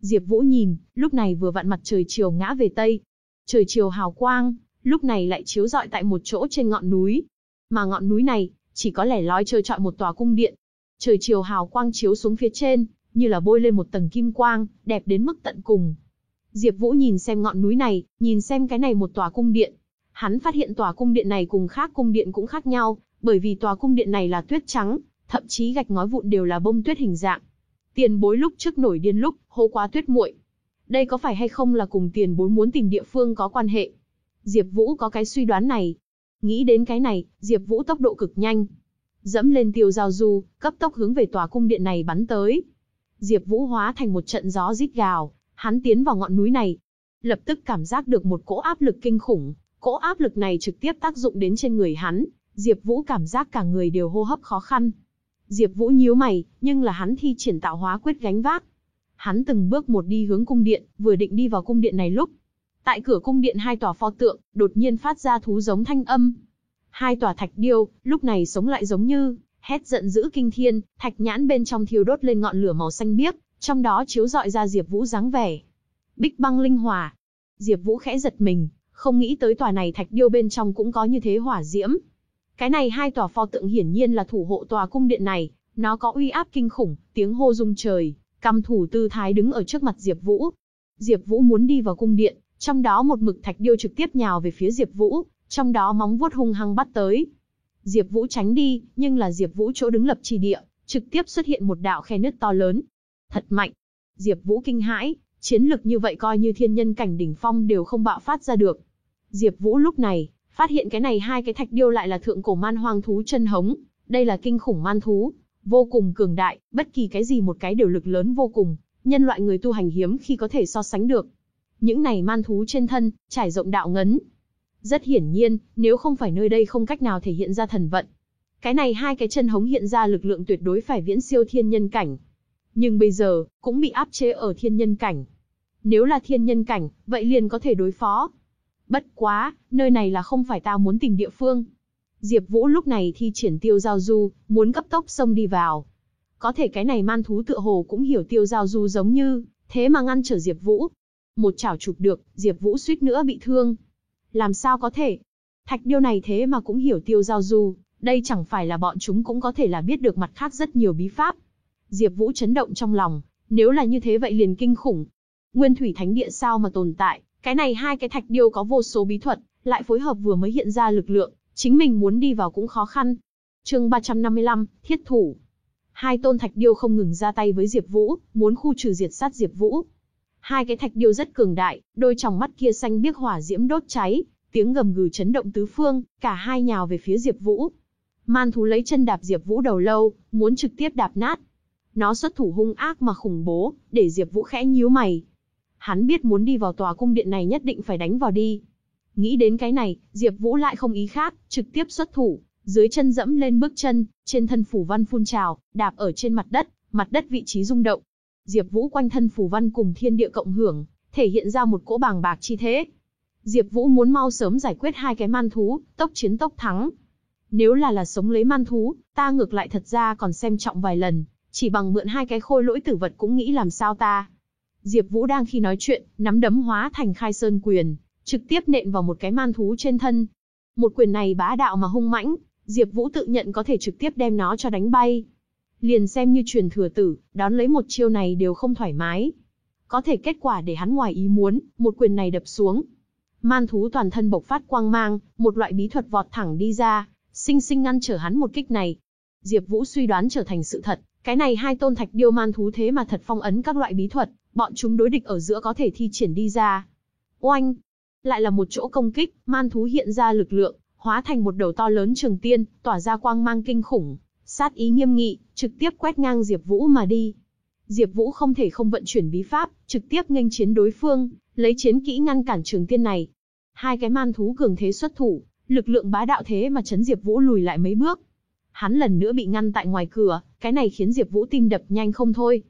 Diệp Vũ nhìn, lúc này vừa vặn mặt trời chiều ngã về tây. Trời chiều hào quang, lúc này lại chiếu rọi tại một chỗ trên ngọn núi. Mà ngọn núi này, chỉ có lẻ loi trơ trọi một tòa cung điện. Trời chiều hào quang chiếu xuống phía trên, như là bôi lên một tầng kim quang, đẹp đến mức tận cùng. Diệp Vũ nhìn xem ngọn núi này, nhìn xem cái này một tòa cung điện. Hắn phát hiện tòa cung điện này cùng khác cung điện cũng khác nhau, bởi vì tòa cung điện này là tuyết trắng, thậm chí gạch ngói vụn đều là bông tuyết hình dạng. Tiền bối lúc trước nổi điên lúc, hô quá tuyết muội. Đây có phải hay không là cùng tiền bối muốn tìm địa phương có quan hệ? Diệp Vũ có cái suy đoán này. Nghĩ đến cái này, Diệp Vũ tốc độ cực nhanh. Dẫm lên tiêu giao du, cấp tốc hướng về tòa cung điện này bắn tới. Diệp Vũ hóa thành một trận gió rít gào, hắn tiến vào ngọn núi này. Lập tức cảm giác được một cỗ áp lực kinh khủng, cỗ áp lực này trực tiếp tác dụng đến trên người hắn, Diệp Vũ cảm giác cả người đều hô hấp khó khăn. Diệp Vũ nhíu mày, nhưng là hắn thi triển tạo hóa quyết gánh vác. Hắn từng bước một đi hướng cung điện, vừa định đi vào cung điện này lúc, tại cửa cung điện hai tòa pho tượng đột nhiên phát ra thú giống thanh âm. Hai tòa thạch điêu, lúc này sống lại giống như hét giận dữ kinh thiên, thạch nhãn bên trong thiêu đốt lên ngọn lửa màu xanh biếc, trong đó chiếu rọi ra Diệp Vũ dáng vẻ. Bích băng linh hỏa. Diệp Vũ khẽ giật mình, không nghĩ tới tòa này thạch điêu bên trong cũng có như thế hỏa diễm. Cái này hai tòa pho tượng hiển nhiên là thủ hộ tòa cung điện này, nó có uy áp kinh khủng, tiếng hô rung trời, cầm thủ tư thái đứng ở trước mặt Diệp Vũ. Diệp Vũ muốn đi vào cung điện, trong đó một mực thạch điêu trực tiếp nhào về phía Diệp Vũ, trong đó móng vuốt hung hăng bắt tới. Diệp Vũ tránh đi, nhưng là Diệp Vũ chỗ đứng lập chỉ địa, trực tiếp xuất hiện một đạo khe nứt to lớn. Thật mạnh. Diệp Vũ kinh hãi, chiến lực như vậy coi như thiên nhân cảnh đỉnh phong đều không bạo phát ra được. Diệp Vũ lúc này, phát hiện cái này hai cái thạch điêu lại là thượng cổ man hoang thú chân hống, đây là kinh khủng man thú, vô cùng cường đại, bất kỳ cái gì một cái đều lực lớn vô cùng, nhân loại người tu hành hiếm khi có thể so sánh được. Những này man thú trên thân, trải rộng đạo ngấn. Rất hiển nhiên, nếu không phải nơi đây không cách nào thể hiện ra thần vận. Cái này hai cái chân hống hiện ra lực lượng tuyệt đối phải viễn siêu thiên nhân cảnh. Nhưng bây giờ, cũng bị áp chế ở thiên nhân cảnh. Nếu là thiên nhân cảnh, vậy liền có thể đối phó. Bất quá, nơi này là không phải ta muốn tìm địa phương. Diệp Vũ lúc này thi triển tiêu giao du, muốn cấp tốc xông đi vào. Có thể cái này man thú tựa hồ cũng hiểu tiêu giao du giống như, thế mà ngăn trở Diệp Vũ. Một chảo chụp được, Diệp Vũ suýt nữa bị thương. Làm sao có thể? Thạch điêu này thế mà cũng hiểu tiêu giao du, đây chẳng phải là bọn chúng cũng có thể là biết được mặt khác rất nhiều bí pháp. Diệp Vũ chấn động trong lòng, nếu là như thế vậy liền kinh khủng. Nguyên thủy thánh địa sao mà tồn tại, cái này hai cái thạch điêu có vô số bí thuật, lại phối hợp vừa mới hiện ra lực lượng, chính mình muốn đi vào cũng khó khăn. Chương 355, Thiết thủ. Hai tôn thạch điêu không ngừng ra tay với Diệp Vũ, muốn khu trừ diệt sát Diệp Vũ. Hai cái thạch điêu rất cường đại, đôi tròng mắt kia xanh biếc hỏa diễm đốt cháy, tiếng gầm gừ chấn động tứ phương, cả hai nhào về phía Diệp Vũ. Man thú lấy chân đạp Diệp Vũ đầu lâu, muốn trực tiếp đạp nát. Nó xuất thủ hung ác mà khủng bố, để Diệp Vũ khẽ nhíu mày. Hắn biết muốn đi vào tòa cung điện này nhất định phải đánh vào đi. Nghĩ đến cái này, Diệp Vũ lại không ý khác, trực tiếp xuất thủ, dưới chân dẫm lên bước chân, trên thân phủ văn phun trào, đạp ở trên mặt đất, mặt đất vị trí rung động. Diệp Vũ quanh thân phủ văn cùng thiên địa cộng hưởng, thể hiện ra một cỗ bàng bạc chi thế. Diệp Vũ muốn mau sớm giải quyết hai cái man thú, tốc chiến tốc thắng. Nếu là là sống lấy man thú, ta ngược lại thật ra còn xem trọng vài lần, chỉ bằng mượn hai cái khôi lỗi tử vật cũng nghĩ làm sao ta. Diệp Vũ đang khi nói chuyện, nắm đấm hóa thành khai sơn quyền, trực tiếp nện vào một cái man thú trên thân. Một quyền này bá đạo mà hung mãnh, Diệp Vũ tự nhận có thể trực tiếp đem nó cho đánh bay. Liền xem như truyền thừa tử, đón lấy một chiêu này đều không thoải mái. Có thể kết quả để hắn ngoài ý muốn, một quyền này đập xuống. Man thú toàn thân bộc phát quang mang, một loại bí thuật vọt thẳng đi ra, sinh sinh ngăn trở hắn một kích này. Diệp Vũ suy đoán trở thành sự thật, cái này hai tôn thạch điêu man thú thế mà thật phong ấn các loại bí thuật, bọn chúng đối địch ở giữa có thể thi triển đi ra. Oanh! Lại là một chỗ công kích, man thú hiện ra lực lượng, hóa thành một đầu to lớn trường tiên, tỏa ra quang mang kinh khủng, sát ý nghiêm nghị, trực tiếp quét ngang Diệp Vũ mà đi. Diệp Vũ không thể không vận chuyển bí pháp, trực tiếp nghênh chiến đối phương, lấy chiến kỹ ngăn cản trường tiên này. Hai cái man thú cường thế xuất thủ, lực lượng bá đạo thế mà chấn Diệp Vũ lùi lại mấy bước. Hắn lần nữa bị ngăn tại ngoài cửa, cái này khiến Diệp Vũ tim đập nhanh không thôi.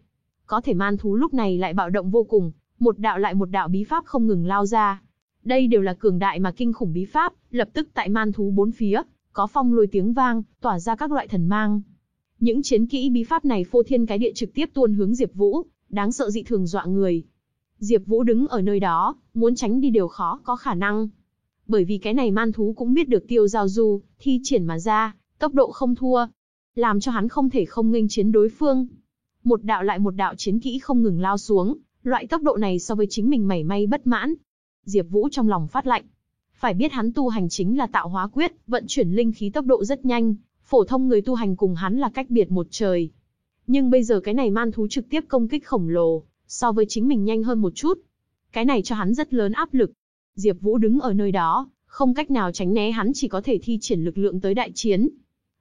Có thể man thú lúc này lại bạo động vô cùng, một đạo lại một đạo bí pháp không ngừng lao ra. Đây đều là cường đại mà kinh khủng bí pháp, lập tức tại man thú bốn phía, có phong lôi tiếng vang, tỏa ra các loại thần mang. Những chiến kỹ bí pháp này phô thiên cái địa trực tiếp tuôn hướng Diệp Vũ, đáng sợ dị thường dọa người. Diệp Vũ đứng ở nơi đó, muốn tránh đi đều khó có khả năng. Bởi vì cái này man thú cũng biết được tiêu giao du, thi triển mà ra, tốc độ không thua, làm cho hắn không thể không nghênh chiến đối phương. Một đạo lại một đạo chiến kỹ không ngừng lao xuống, loại tốc độ này so với chính mình mảy may bất mãn. Diệp Vũ trong lòng phát lạnh. Phải biết hắn tu hành chính là tạo hóa quyết, vận chuyển linh khí tốc độ rất nhanh, phổ thông người tu hành cùng hắn là cách biệt một trời. Nhưng bây giờ cái này man thú trực tiếp công kích khổng lồ, so với chính mình nhanh hơn một chút. Cái này cho hắn rất lớn áp lực. Diệp Vũ đứng ở nơi đó, không cách nào tránh né hắn chỉ có thể thi triển lực lượng tới đại chiến.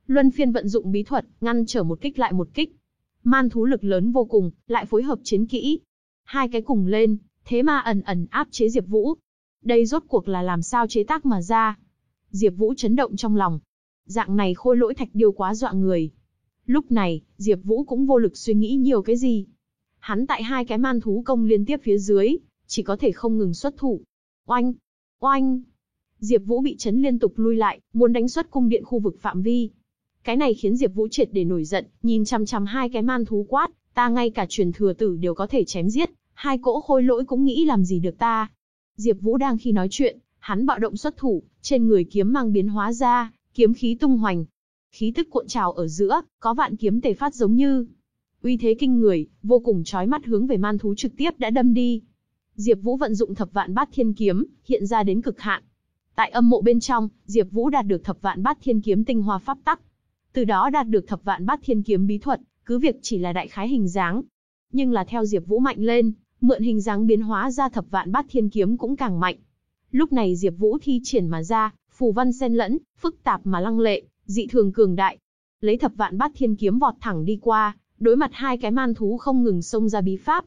Luân phiên vận dụng bí thuật, ngăn trở một kích lại một kích. Man thú lực lớn vô cùng, lại phối hợp chiến kỹ. Hai cái cùng lên, thế mà ẩn ẩn áp chế Diệp Vũ. Đây rốt cuộc là làm sao chế tác mà ra? Diệp Vũ chấn động trong lòng. Dạng này khôi lỗi thạch điêu quá dọa người. Lúc này, Diệp Vũ cũng vô lực suy nghĩ nhiều cái gì. Hắn tại hai cái man thú công liên tiếp phía dưới, chỉ có thể không ngừng xuất thủ. Oanh! Oanh! Diệp Vũ bị chấn liên tục lui lại, muốn đánh xuất cung điện khu vực phạm vi. Cái này khiến Diệp Vũ triệt để nổi giận, nhìn chằm chằm hai cái man thú quát, ta ngay cả truyền thừa tử đều có thể chém giết, hai cỗ khôi lỗi cũng nghĩ làm gì được ta. Diệp Vũ đang khi nói chuyện, hắn bạo động xuất thủ, trên người kiếm mang biến hóa ra, kiếm khí tung hoành. Khí tức cuộn trào ở giữa, có vạn kiếm tề phát giống như uy thế kinh người, vô cùng chói mắt hướng về man thú trực tiếp đã đâm đi. Diệp Vũ vận dụng Thập Vạn Bát Thiên Kiếm, hiện ra đến cực hạn. Tại âm mộ bên trong, Diệp Vũ đạt được Thập Vạn Bát Thiên Kiếm tinh hoa pháp tắc. Từ đó đạt được Thập Vạn Bát Thiên Kiếm bí thuật, cứ việc chỉ là đại khái hình dáng, nhưng là theo Diệp Vũ mạnh lên, mượn hình dáng biến hóa ra Thập Vạn Bát Thiên Kiếm cũng càng mạnh. Lúc này Diệp Vũ thi triển mà ra, phù văn xen lẫn, phức tạp mà lăng lệ, dị thường cường đại. Lấy Thập Vạn Bát Thiên Kiếm vọt thẳng đi qua, đối mặt hai cái man thú không ngừng xông ra bí pháp.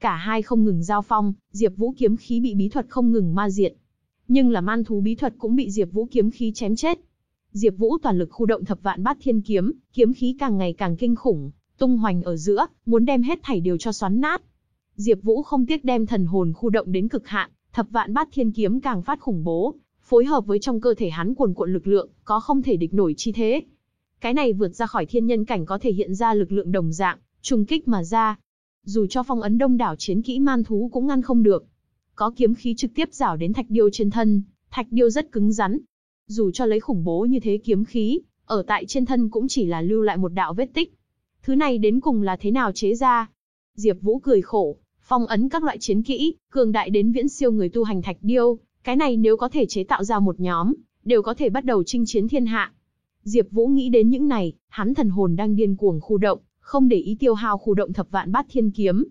Cả hai không ngừng giao phong, Diệp Vũ kiếm khí bị bí thuật không ngừng ma diệt. Nhưng là man thú bí thuật cũng bị Diệp Vũ kiếm khí chém chết. Diệp Vũ toàn lực khu động thập vạn bát thiên kiếm, kiếm khí càng ngày càng kinh khủng, tung hoành ở giữa, muốn đem hết thảy đều cho xoắn nát. Diệp Vũ không tiếc đem thần hồn khu động đến cực hạn, thập vạn bát thiên kiếm càng phát khủng bố, phối hợp với trong cơ thể hắn cuồn cuộn lực lượng, có không thể địch nổi chi thế. Cái này vượt ra khỏi thiên nhân cảnh có thể hiện ra lực lượng đồng dạng, trùng kích mà ra. Dù cho phong ấn đông đảo chiến kỹ man thú cũng ngăn không được. Có kiếm khí trực tiếp rảo đến thạch điêu trên thân, thạch điêu rất cứng rắn. Dù cho lấy khủng bố như thế kiếm khí, ở tại trên thân cũng chỉ là lưu lại một đạo vết tích. Thứ này đến cùng là thế nào chế ra? Diệp Vũ cười khổ, phong ấn các loại chiến kỹ, cường đại đến viễn siêu người tu hành thạch điêu, cái này nếu có thể chế tạo ra một nhóm, đều có thể bắt đầu chinh chiến thiên hạ. Diệp Vũ nghĩ đến những này, hắn thần hồn đang điên cuồng khu động, không để ý tiêu hao khu động thập vạn bát thiên kiếm.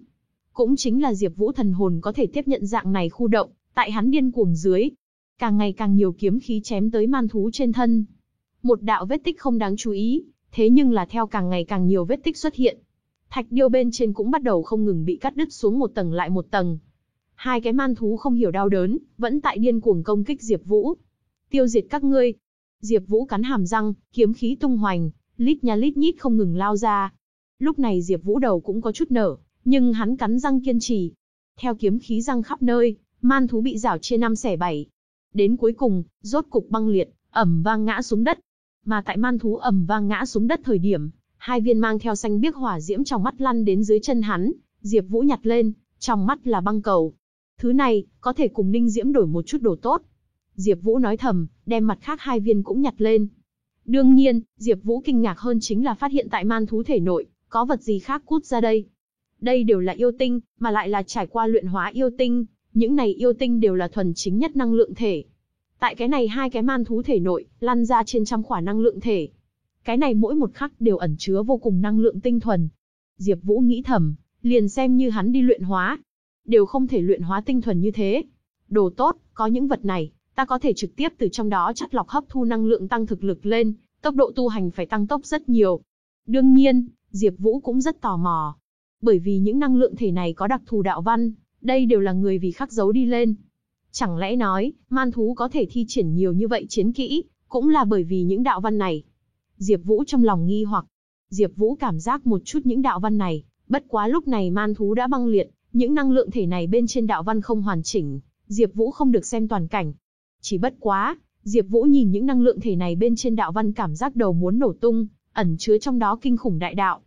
Cũng chính là Diệp Vũ thần hồn có thể tiếp nhận dạng này khu động, tại hắn điên cuồng dưới, càng ngày càng nhiều kiếm khí chém tới man thú trên thân. Một đạo vết tích không đáng chú ý, thế nhưng là theo càng ngày càng nhiều vết tích xuất hiện, thạch điêu bên trên cũng bắt đầu không ngừng bị cắt đứt xuống một tầng lại một tầng. Hai cái man thú không hiểu đau đớn, vẫn tại điên cuồng công kích Diệp Vũ. Tiêu diệt các ngươi, Diệp Vũ cắn hàm răng, kiếm khí tung hoành, lít nha lít nhít không ngừng lao ra. Lúc này Diệp Vũ đầu cũng có chút nở, nhưng hắn cắn răng kiên trì. Theo kiếm khí răng khắp nơi, man thú bị rào chia năm xẻ bảy. Đến cuối cùng, rốt cục băng liệt, ầm vang ngã xuống đất. Mà tại man thú ầm vang ngã xuống đất thời điểm, hai viên mang theo xanh biếc hỏa diễm trong mắt lăn đến dưới chân hắn, Diệp Vũ nhặt lên, trong mắt là băng cầu. Thứ này, có thể cùng Ninh Diễm đổi một chút đồ tốt. Diệp Vũ nói thầm, đem mặt khác hai viên cũng nhặt lên. Đương nhiên, Diệp Vũ kinh ngạc hơn chính là phát hiện tại man thú thể nội, có vật gì khác cút ra đây. Đây đều là yêu tinh, mà lại là trải qua luyện hóa yêu tinh, những này yêu tinh đều là thuần chính nhất năng lượng thể. Tại cái này hai cái man thú thể nội, lăn ra trên trăm khỏa năng lượng thể. Cái này mỗi một khắc đều ẩn chứa vô cùng năng lượng tinh thuần. Diệp Vũ nghĩ thầm, liền xem như hắn đi luyện hóa, đều không thể luyện hóa tinh thuần như thế. Đồ tốt, có những vật này, ta có thể trực tiếp từ trong đó chắt lọc hấp thu năng lượng tăng thực lực lên, tốc độ tu hành phải tăng tốc rất nhiều. Đương nhiên, Diệp Vũ cũng rất tò mò. Bởi vì những năng lượng thể này có đặc thù đạo văn, đây đều là người vì khắc dấu đi lên. Chẳng lẽ nói, man thú có thể thi triển nhiều như vậy chiến kỹ, cũng là bởi vì những đạo văn này. Diệp Vũ trong lòng nghi hoặc. Diệp Vũ cảm giác một chút những đạo văn này, bất quá lúc này man thú đã băng liệt, những năng lượng thể này bên trên đạo văn không hoàn chỉnh, Diệp Vũ không được xem toàn cảnh, chỉ bất quá, Diệp Vũ nhìn những năng lượng thể này bên trên đạo văn cảm giác đầu muốn nổ tung, ẩn chứa trong đó kinh khủng đại đạo.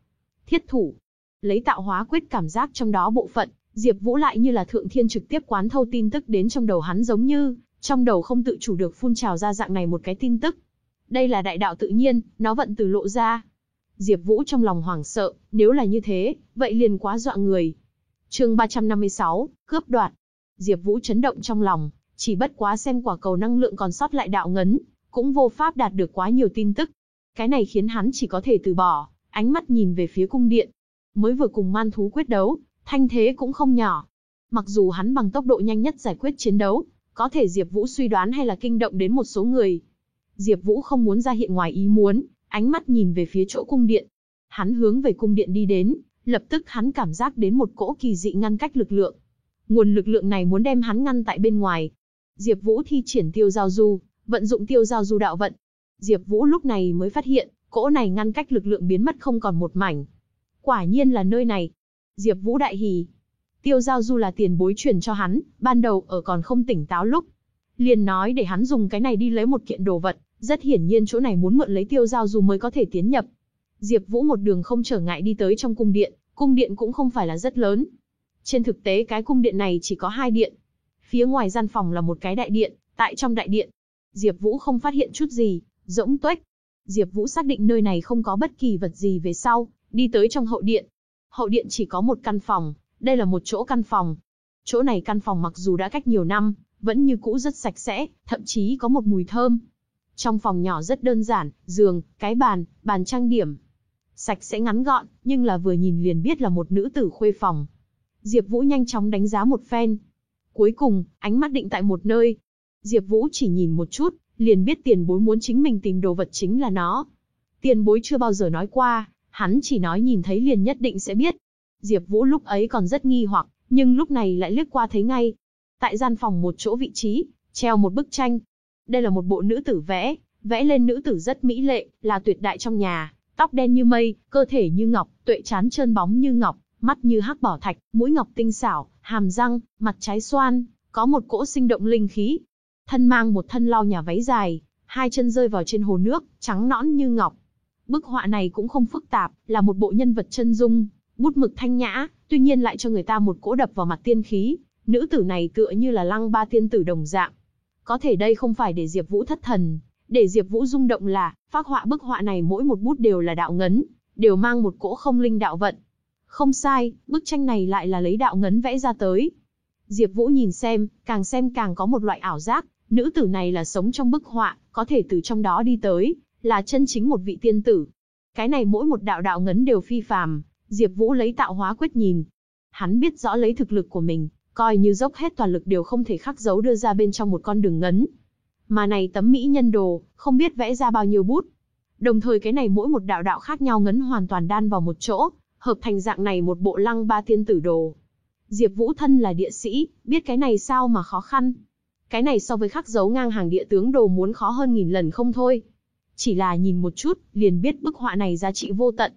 Thiết thủ, lấy tạo hóa quyết cảm giác trong đó bộ phận, Diệp Vũ lại như là thượng thiên trực tiếp quán thâu tin tức đến trong đầu hắn giống như, trong đầu không tự chủ được phun trào ra dạng này một cái tin tức. Đây là đại đạo tự nhiên, nó vận từ lộ ra. Diệp Vũ trong lòng hoảng sợ, nếu là như thế, vậy liền quá dọa người. Chương 356, cướp đoạt. Diệp Vũ chấn động trong lòng, chỉ bất quá xem quả cầu năng lượng còn sót lại đạo ngấn, cũng vô pháp đạt được quá nhiều tin tức. Cái này khiến hắn chỉ có thể từ bỏ, ánh mắt nhìn về phía cung điện. Mới vừa cùng man thú quyết đấu, thanh thế cũng không nhỏ. Mặc dù hắn bằng tốc độ nhanh nhất giải quyết chiến đấu, có thể Diệp Vũ suy đoán hay là kinh động đến một số người. Diệp Vũ không muốn ra hiện ngoài ý muốn, ánh mắt nhìn về phía chỗ cung điện. Hắn hướng về cung điện đi đến, lập tức hắn cảm giác đến một cỗ kỳ dị ngăn cách lực lượng. Nguồn lực lượng này muốn đem hắn ngăn tại bên ngoài. Diệp Vũ thi triển tiêu giao du, vận dụng tiêu giao du đạo vận. Diệp Vũ lúc này mới phát hiện, cỗ này ngăn cách lực lượng biến mất không còn một mảnh. Quả nhiên là nơi này. Diệp Vũ đại hỉ. Tiêu giao du là tiền bối truyền cho hắn, ban đầu ở còn không tỉnh táo lúc, liền nói để hắn dùng cái này đi lấy một kiện đồ vật, rất hiển nhiên chỗ này muốn mượn lấy tiêu giao du mới có thể tiến nhập. Diệp Vũ một đường không trở ngại đi tới trong cung điện, cung điện cũng không phải là rất lớn. Trên thực tế cái cung điện này chỉ có hai điện. Phía ngoài gian phòng là một cái đại điện, tại trong đại điện, Diệp Vũ không phát hiện chút gì, rỗng tuếch. Diệp Vũ xác định nơi này không có bất kỳ vật gì về sau, đi tới trong hậu điện. Hậu điện chỉ có một căn phòng, đây là một chỗ căn phòng. Chỗ này căn phòng mặc dù đã cách nhiều năm, vẫn như cũ rất sạch sẽ, thậm chí có một mùi thơm. Trong phòng nhỏ rất đơn giản, giường, cái bàn, bàn trang điểm. Sạch sẽ ngắn gọn, nhưng là vừa nhìn liền biết là một nữ tử khuê phòng. Diệp Vũ nhanh chóng đánh giá một phen. Cuối cùng, ánh mắt định tại một nơi. Diệp Vũ chỉ nhìn một chút, liền biết tiền bối muốn chính mình tìm đồ vật chính là nó. Tiền bối chưa bao giờ nói qua, hắn chỉ nói nhìn thấy liền nhất định sẽ biết. Diệp Vũ lúc ấy còn rất nghi hoặc, nhưng lúc này lại liếc qua thấy ngay. Tại gian phòng một chỗ vị trí, treo một bức tranh. Đây là một bộ nữ tử vẽ, vẽ lên nữ tử rất mỹ lệ, là tuyệt đại trong nhà, tóc đen như mây, cơ thể như ngọc, tuệ chán trơn bóng như ngọc, mắt như hắc bảo thạch, mũi ngọc tinh xảo, hàm răng, mặt trái xoan, có một cỗ sinh động linh khí. Thân mang một thân lau nhà váy dài, hai chân rơi vào trên hồ nước, trắng nõn như ngọc. Bức họa này cũng không phức tạp, là một bộ nhân vật chân dung, bút mực thanh nhã, tuy nhiên lại cho người ta một cỗ đập vào mặt tiên khí, nữ tử này tựa như là lăng ba tiên tử đồng dạng. Có thể đây không phải để Diệp Vũ thất thần, để Diệp Vũ rung động là, phác họa bức họa này mỗi một bút đều là đạo ngấn, đều mang một cỗ không linh đạo vận. Không sai, bức tranh này lại là lấy đạo ngấn vẽ ra tới. Diệp Vũ nhìn xem, càng xem càng có một loại ảo giác, nữ tử này là sống trong bức họa, có thể từ trong đó đi tới, là chân chính một vị tiên tử. Cái này mỗi một đạo đạo ngấn đều phi phàm, Diệp Vũ lấy tạo hóa quyết nhìn. Hắn biết rõ lấy thực lực của mình, coi như dốc hết toàn lực đều không thể khắc dấu đưa ra bên trong một con đường ngấn. Mà này tấm mỹ nhân đồ, không biết vẽ ra bao nhiêu bút. Đồng thời cái này mỗi một đạo đạo khác nhau ngấn hoàn toàn đan vào một chỗ, hợp thành dạng này một bộ lăng ba tiên tử đồ. Diệp Vũ thân là địa sĩ, biết cái này sao mà khó khăn. Cái này so với khắc dấu ngang hàng địa tướng đồ muốn khó hơn nghìn lần không thôi. Chỉ là nhìn một chút, liền biết bức họa này giá trị vô tận.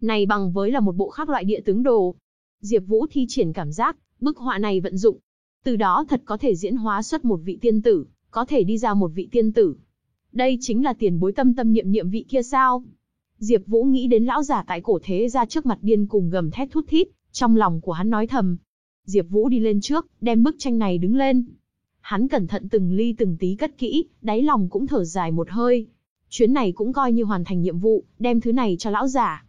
Này bằng với là một bộ khác loại địa tướng đồ. Diệp Vũ thi triển cảm giác, bức họa này vận dụng. Từ đó thật có thể diễn hóa xuất một vị tiên tử, có thể đi ra một vị tiên tử. Đây chính là tiền bối tâm tâm niệm niệm vị kia sao? Diệp Vũ nghĩ đến lão giả tại cổ thế ra trước mặt điên cùng gầm thét thút thít, trong lòng của hắn nói thầm. Diệp Vũ đi lên trước, đem bức tranh này đứng lên. Hắn cẩn thận từng ly từng tí cất kỹ, đáy lòng cũng thở dài một hơi. Chuyến này cũng coi như hoàn thành nhiệm vụ, đem thứ này cho lão giả.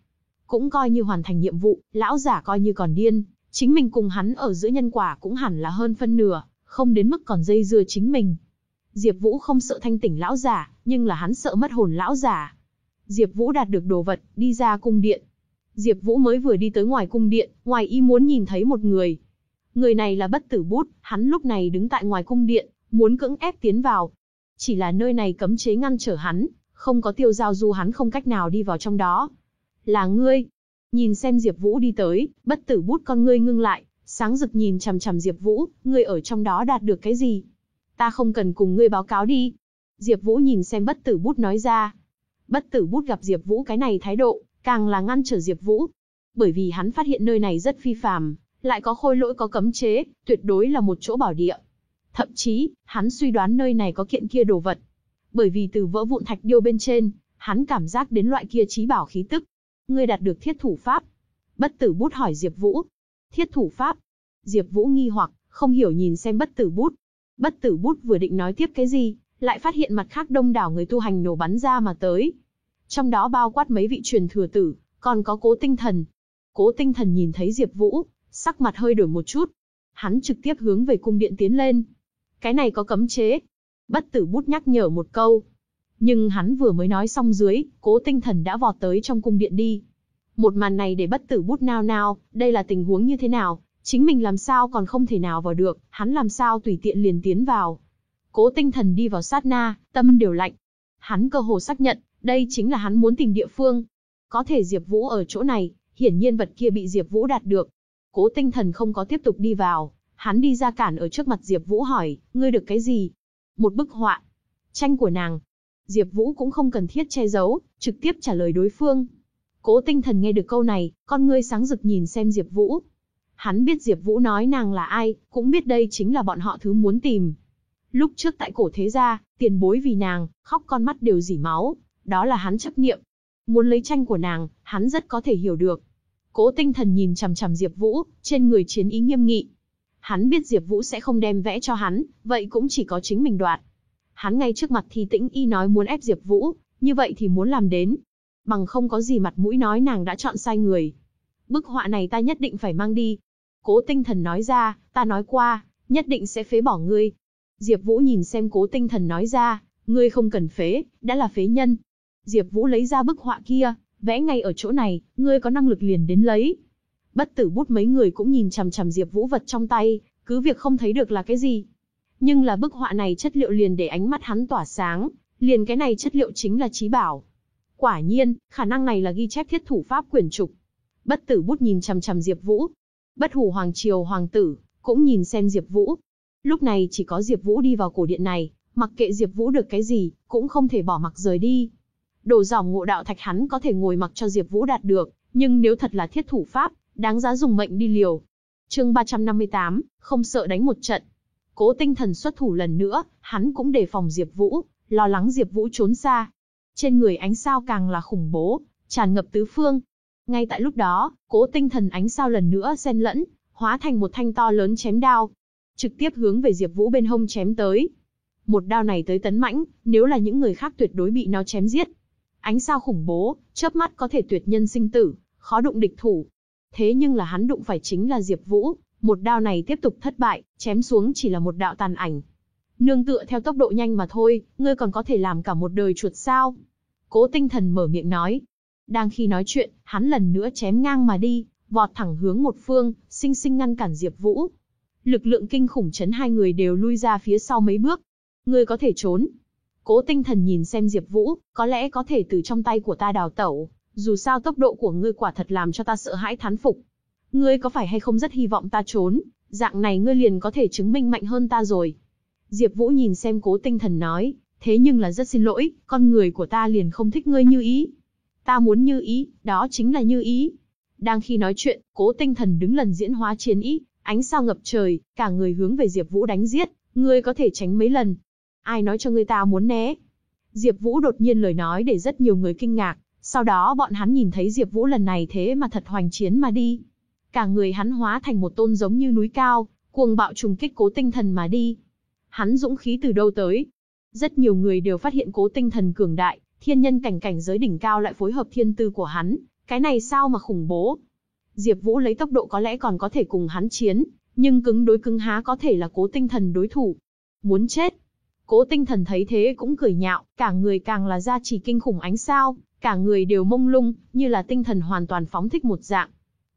Cũng coi như hoàn thành nhiệm vụ, lão giả coi như còn điên, chính mình cùng hắn ở giữa nhân quả cũng hẳn là hơn phân nửa, không đến mức còn dây dưa chính mình. Diệp Vũ không sợ thanh tỉnh lão giả, nhưng là hắn sợ mất hồn lão giả. Diệp Vũ đạt được đồ vật, đi ra cung điện. Diệp Vũ mới vừa đi tới ngoài cung điện, ngoài ý muốn nhìn thấy một người. Người này là Bất Tử Bút, hắn lúc này đứng tại ngoài cung điện, muốn cưỡng ép tiến vào. Chỉ là nơi này cấm chế ngăn trở hắn, không có tiêu giao du hắn không cách nào đi vào trong đó. Là ngươi? Nhìn xem Diệp Vũ đi tới, Bất Tử Bút con ngươi ngưng lại, sáng rực nhìn chằm chằm Diệp Vũ, ngươi ở trong đó đạt được cái gì? Ta không cần cùng ngươi báo cáo đi. Diệp Vũ nhìn xem Bất Tử Bút nói ra. Bất Tử Bút gặp Diệp Vũ cái này thái độ, càng là ngăn trở Diệp Vũ. Bởi vì hắn phát hiện nơi này rất phi phàm, lại có khôi lỗi có cấm chế, tuyệt đối là một chỗ bảo địa. Thậm chí, hắn suy đoán nơi này có kiện kia đồ vật. Bởi vì từ vỡ vụn thạch điêu bên trên, hắn cảm giác đến loại kia trí bảo khí tức. Ngươi đạt được thiết thủ pháp. Bất tử bút hỏi Diệp Vũ. Thiết thủ pháp. Diệp Vũ nghi hoặc, không hiểu nhìn xem bất tử bút. Bất tử bút vừa định nói tiếp cái gì, lại phát hiện mặt khác đông đảo người tu hành nổ bắn ra mà tới. Trong đó bao quát mấy vị truyền thừa tử, còn có cố tinh thần. Cố tinh thần nhìn thấy Diệp Vũ, sắc mặt hơi đổi một chút. Hắn trực tiếp hướng về cung điện tiến lên. Cái này có cấm chế. Bất tử bút nhắc nhở một câu. Nhưng hắn vừa mới nói xong dưới, cố tinh thần đã vọt tới trong cung điện đi. Một màn này để bất tử bút nao nao, đây là tình huống như thế nào, Chính mình làm sao còn không thể nào vào được, hắn làm sao tùy tiện liền tiến vào. Cố tinh thần đi vào sát na, tâm đều lạnh. Hắn cơ hồ xác nhận, đây chính là hắn muốn tìm địa phương. Có thể Diệp Vũ ở chỗ này, hiển nhiên vật kia bị Diệp Vũ đạt được. Cố tinh thần không có tiếp tục đi vào, hắn đi ra cản ở trước mặt Diệp Vũ hỏi, ngươi được cái gì? Một bức họa. Tranh của nàng. Diệp Vũ cũng không cần thiết che giấu, trực tiếp trả lời đối phương. Cố tinh thần nghe được câu này, con ngươi sáng rực nhìn xem Diệp Vũ. Hắn biết Diệp Vũ nói nàng là ai, cũng biết đây chính là bọn họ thứ muốn tìm. Lúc trước tại cổ thế gia, tiền bối vì nàng, khóc con mắt đều rỉ máu, đó là hắn chấp niệm. Muốn lấy tranh của nàng, hắn rất có thể hiểu được. Cố tinh thần nhìn chằm chằm Diệp Vũ, trên người chiến ý nghiêm nghị. Hắn biết Diệp Vũ sẽ không đem vẽ cho hắn, vậy cũng chỉ có chính mình đoạt. Hắn ngay trước mặt Thi Tĩnh Y nói muốn ép Diệp Vũ, như vậy thì muốn làm đến. Bằng không có gì mặt mũi nói nàng đã chọn sai người. Bức họa này ta nhất định phải mang đi. Cố tinh thần nói ra, ta nói qua, nhất định sẽ phế bỏ ngươi. Diệp Vũ nhìn xem cố tinh thần nói ra, ngươi không cần phế, đã là phế nhân. Diệp Vũ lấy ra bức họa kia, vẽ ngay ở chỗ này, ngươi có năng lực liền đến lấy. Bất tử bút mấy người cũng nhìn chằm chằm Diệp Vũ vật trong tay, cứ việc không thấy được là cái gì. Nhưng là bức họa này chất liệu liền để ánh mắt hắn tỏa sáng, liền cái này chất liệu chính là trí bảo. Quả nhiên, khả năng này là ghi chép thiết thủ pháp quyển trục. Bất tử bút nhìn chằm chằm Diệp Vũ. Bất hủ hoàng triều hoàng tử cũng nhìn xem Diệp Vũ. Lúc này chỉ có Diệp Vũ đi vào cổ điện này, mặc kệ Diệp Vũ được cái gì, cũng không thể bỏ mặc rời đi. Đồ giỏng ngộ đạo thạch hắn có thể ngồi mặc cho Diệp Vũ đạt được, nhưng nếu thật là thiết thủ pháp, đáng giá dùng mệnh đi liều. Chương 358, không sợ đánh một trận. Cố Tinh Thần xuất thủ lần nữa, hắn cũng đề phòng Diệp Vũ, lo lắng Diệp Vũ trốn xa. Trên người ánh sao càng là khủng bố, tràn ngập tứ phương. Ngay tại lúc đó, Cố Tinh Thần ánh sao lần nữa xen lẫn, hóa thành một thanh to lớn chém đao, trực tiếp hướng về Diệp Vũ bên hông chém tới. Một đao này tới tấn mãnh, nếu là những người khác tuyệt đối bị nó chém giết. Ánh sao khủng bố, chớp mắt có thể tuyệt nhân sinh tử, khó đụng địch thủ. Thế nhưng là hắn đụng phải chính là Diệp Vũ, một đao này tiếp tục thất bại, chém xuống chỉ là một đạo tàn ảnh. Nương tựa theo tốc độ nhanh mà thôi, ngươi còn có thể làm cả một đời chuột sao? Cố Tinh Thần mở miệng nói. Đang khi nói chuyện, hắn lần nữa chém ngang mà đi, vọt thẳng hướng một phương, sinh sinh ngăn cản Diệp Vũ. Lực lượng kinh khủng chấn hai người đều lui ra phía sau mấy bước. Ngươi có thể trốn. Cố Tinh Thần nhìn xem Diệp Vũ, có lẽ có thể từ trong tay của ta đào tẩu, dù sao tốc độ của ngươi quả thật làm cho ta sợ hãi thán phục. Ngươi có phải hay không rất hy vọng ta trốn, dạng này ngươi liền có thể chứng minh mạnh hơn ta rồi. Diệp Vũ nhìn xem cố tinh thần nói, thế nhưng là rất xin lỗi, con người của ta liền không thích ngươi như ý. Ta muốn như ý, đó chính là như ý. Đang khi nói chuyện, cố tinh thần đứng lần diễn hóa chiến ý, ánh sao ngập trời, cả người hướng về Diệp Vũ đánh giết, ngươi có thể tránh mấy lần. Ai nói cho ngươi ta muốn né? Diệp Vũ đột nhiên lời nói để rất nhiều người kinh ngạc, sau đó bọn hắn nhìn thấy Diệp Vũ lần này thế mà thật hoành chiến mà đi. Cả người hắn hóa thành một tôn giống như núi cao, cuồng bạo trùng kích cố tinh thần mà đi. Hắn dũng khí từ đâu tới? Rất nhiều người đều phát hiện cố tinh thần cường đại, thiên nhân cảnh cảnh giới đỉnh cao lại phối hợp thiên tư của hắn, cái này sao mà khủng bố. Diệp Vũ lấy tốc độ có lẽ còn có thể cùng hắn chiến, nhưng cứng đối cứng há có thể là cố tinh thần đối thủ. Muốn chết. Cố tinh thần thấy thế cũng cười nhạo, cả người càng là ra chỉ kinh khủng ánh sao, cả người đều mông lung, như là tinh thần hoàn toàn phóng thích một dạng.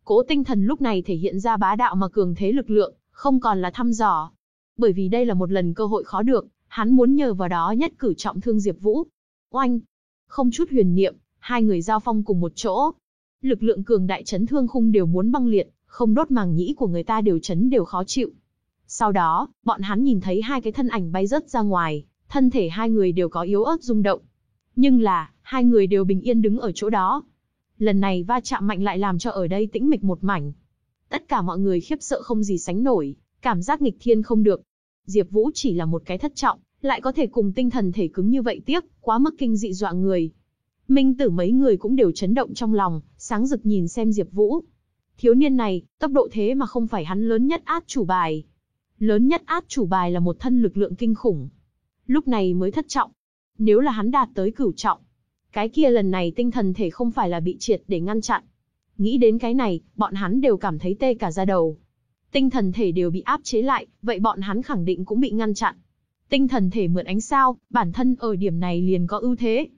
Cố tinh thần lúc này thể hiện ra bá đạo mà cường thế lực lượng, không còn là thăm dò. Bởi vì đây là một lần cơ hội khó được, hắn muốn nhờ vào đó nhất cử trọng thương Diệp Vũ. Oanh! Không chút huyền niệm, hai người giao phong cùng một chỗ. Lực lượng cường đại chấn thương khung đều muốn băng liệt, không đốt màng nhĩ của người ta đều chấn đều khó chịu. Sau đó, bọn hắn nhìn thấy hai cái thân ảnh bay rớt ra ngoài, thân thể hai người đều có yếu ớt rung động. Nhưng là, hai người đều bình yên đứng ở chỗ đó, Lần này va chạm mạnh lại làm cho ở đây tĩnh mịch một mảnh. Tất cả mọi người khiếp sợ không gì sánh nổi, cảm giác nghịch thiên không được. Diệp Vũ chỉ là một cái thất trọng, lại có thể cùng tinh thần thể cứng như vậy tiếc, quá mức kinh dị dọa người. Minh tử mấy người cũng đều chấn động trong lòng, sáng rực nhìn xem Diệp Vũ. Thiếu niên này, tốc độ thế mà không phải hắn lớn nhất át chủ bài. Lớn nhất át chủ bài là một thân lực lượng kinh khủng. Lúc này mới thất trọng. Nếu là hắn đạt tới cửu trọng, cái kia lần này tinh thần thể không phải là bị triệt để ngăn chặn. Nghĩ đến cái này, bọn hắn đều cảm thấy tê cả da đầu. Tinh thần thể đều bị áp chế lại, vậy bọn hắn khẳng định cũng bị ngăn chặn. Tinh thần thể mượn ánh sao, bản thân ở điểm này liền có ưu thế.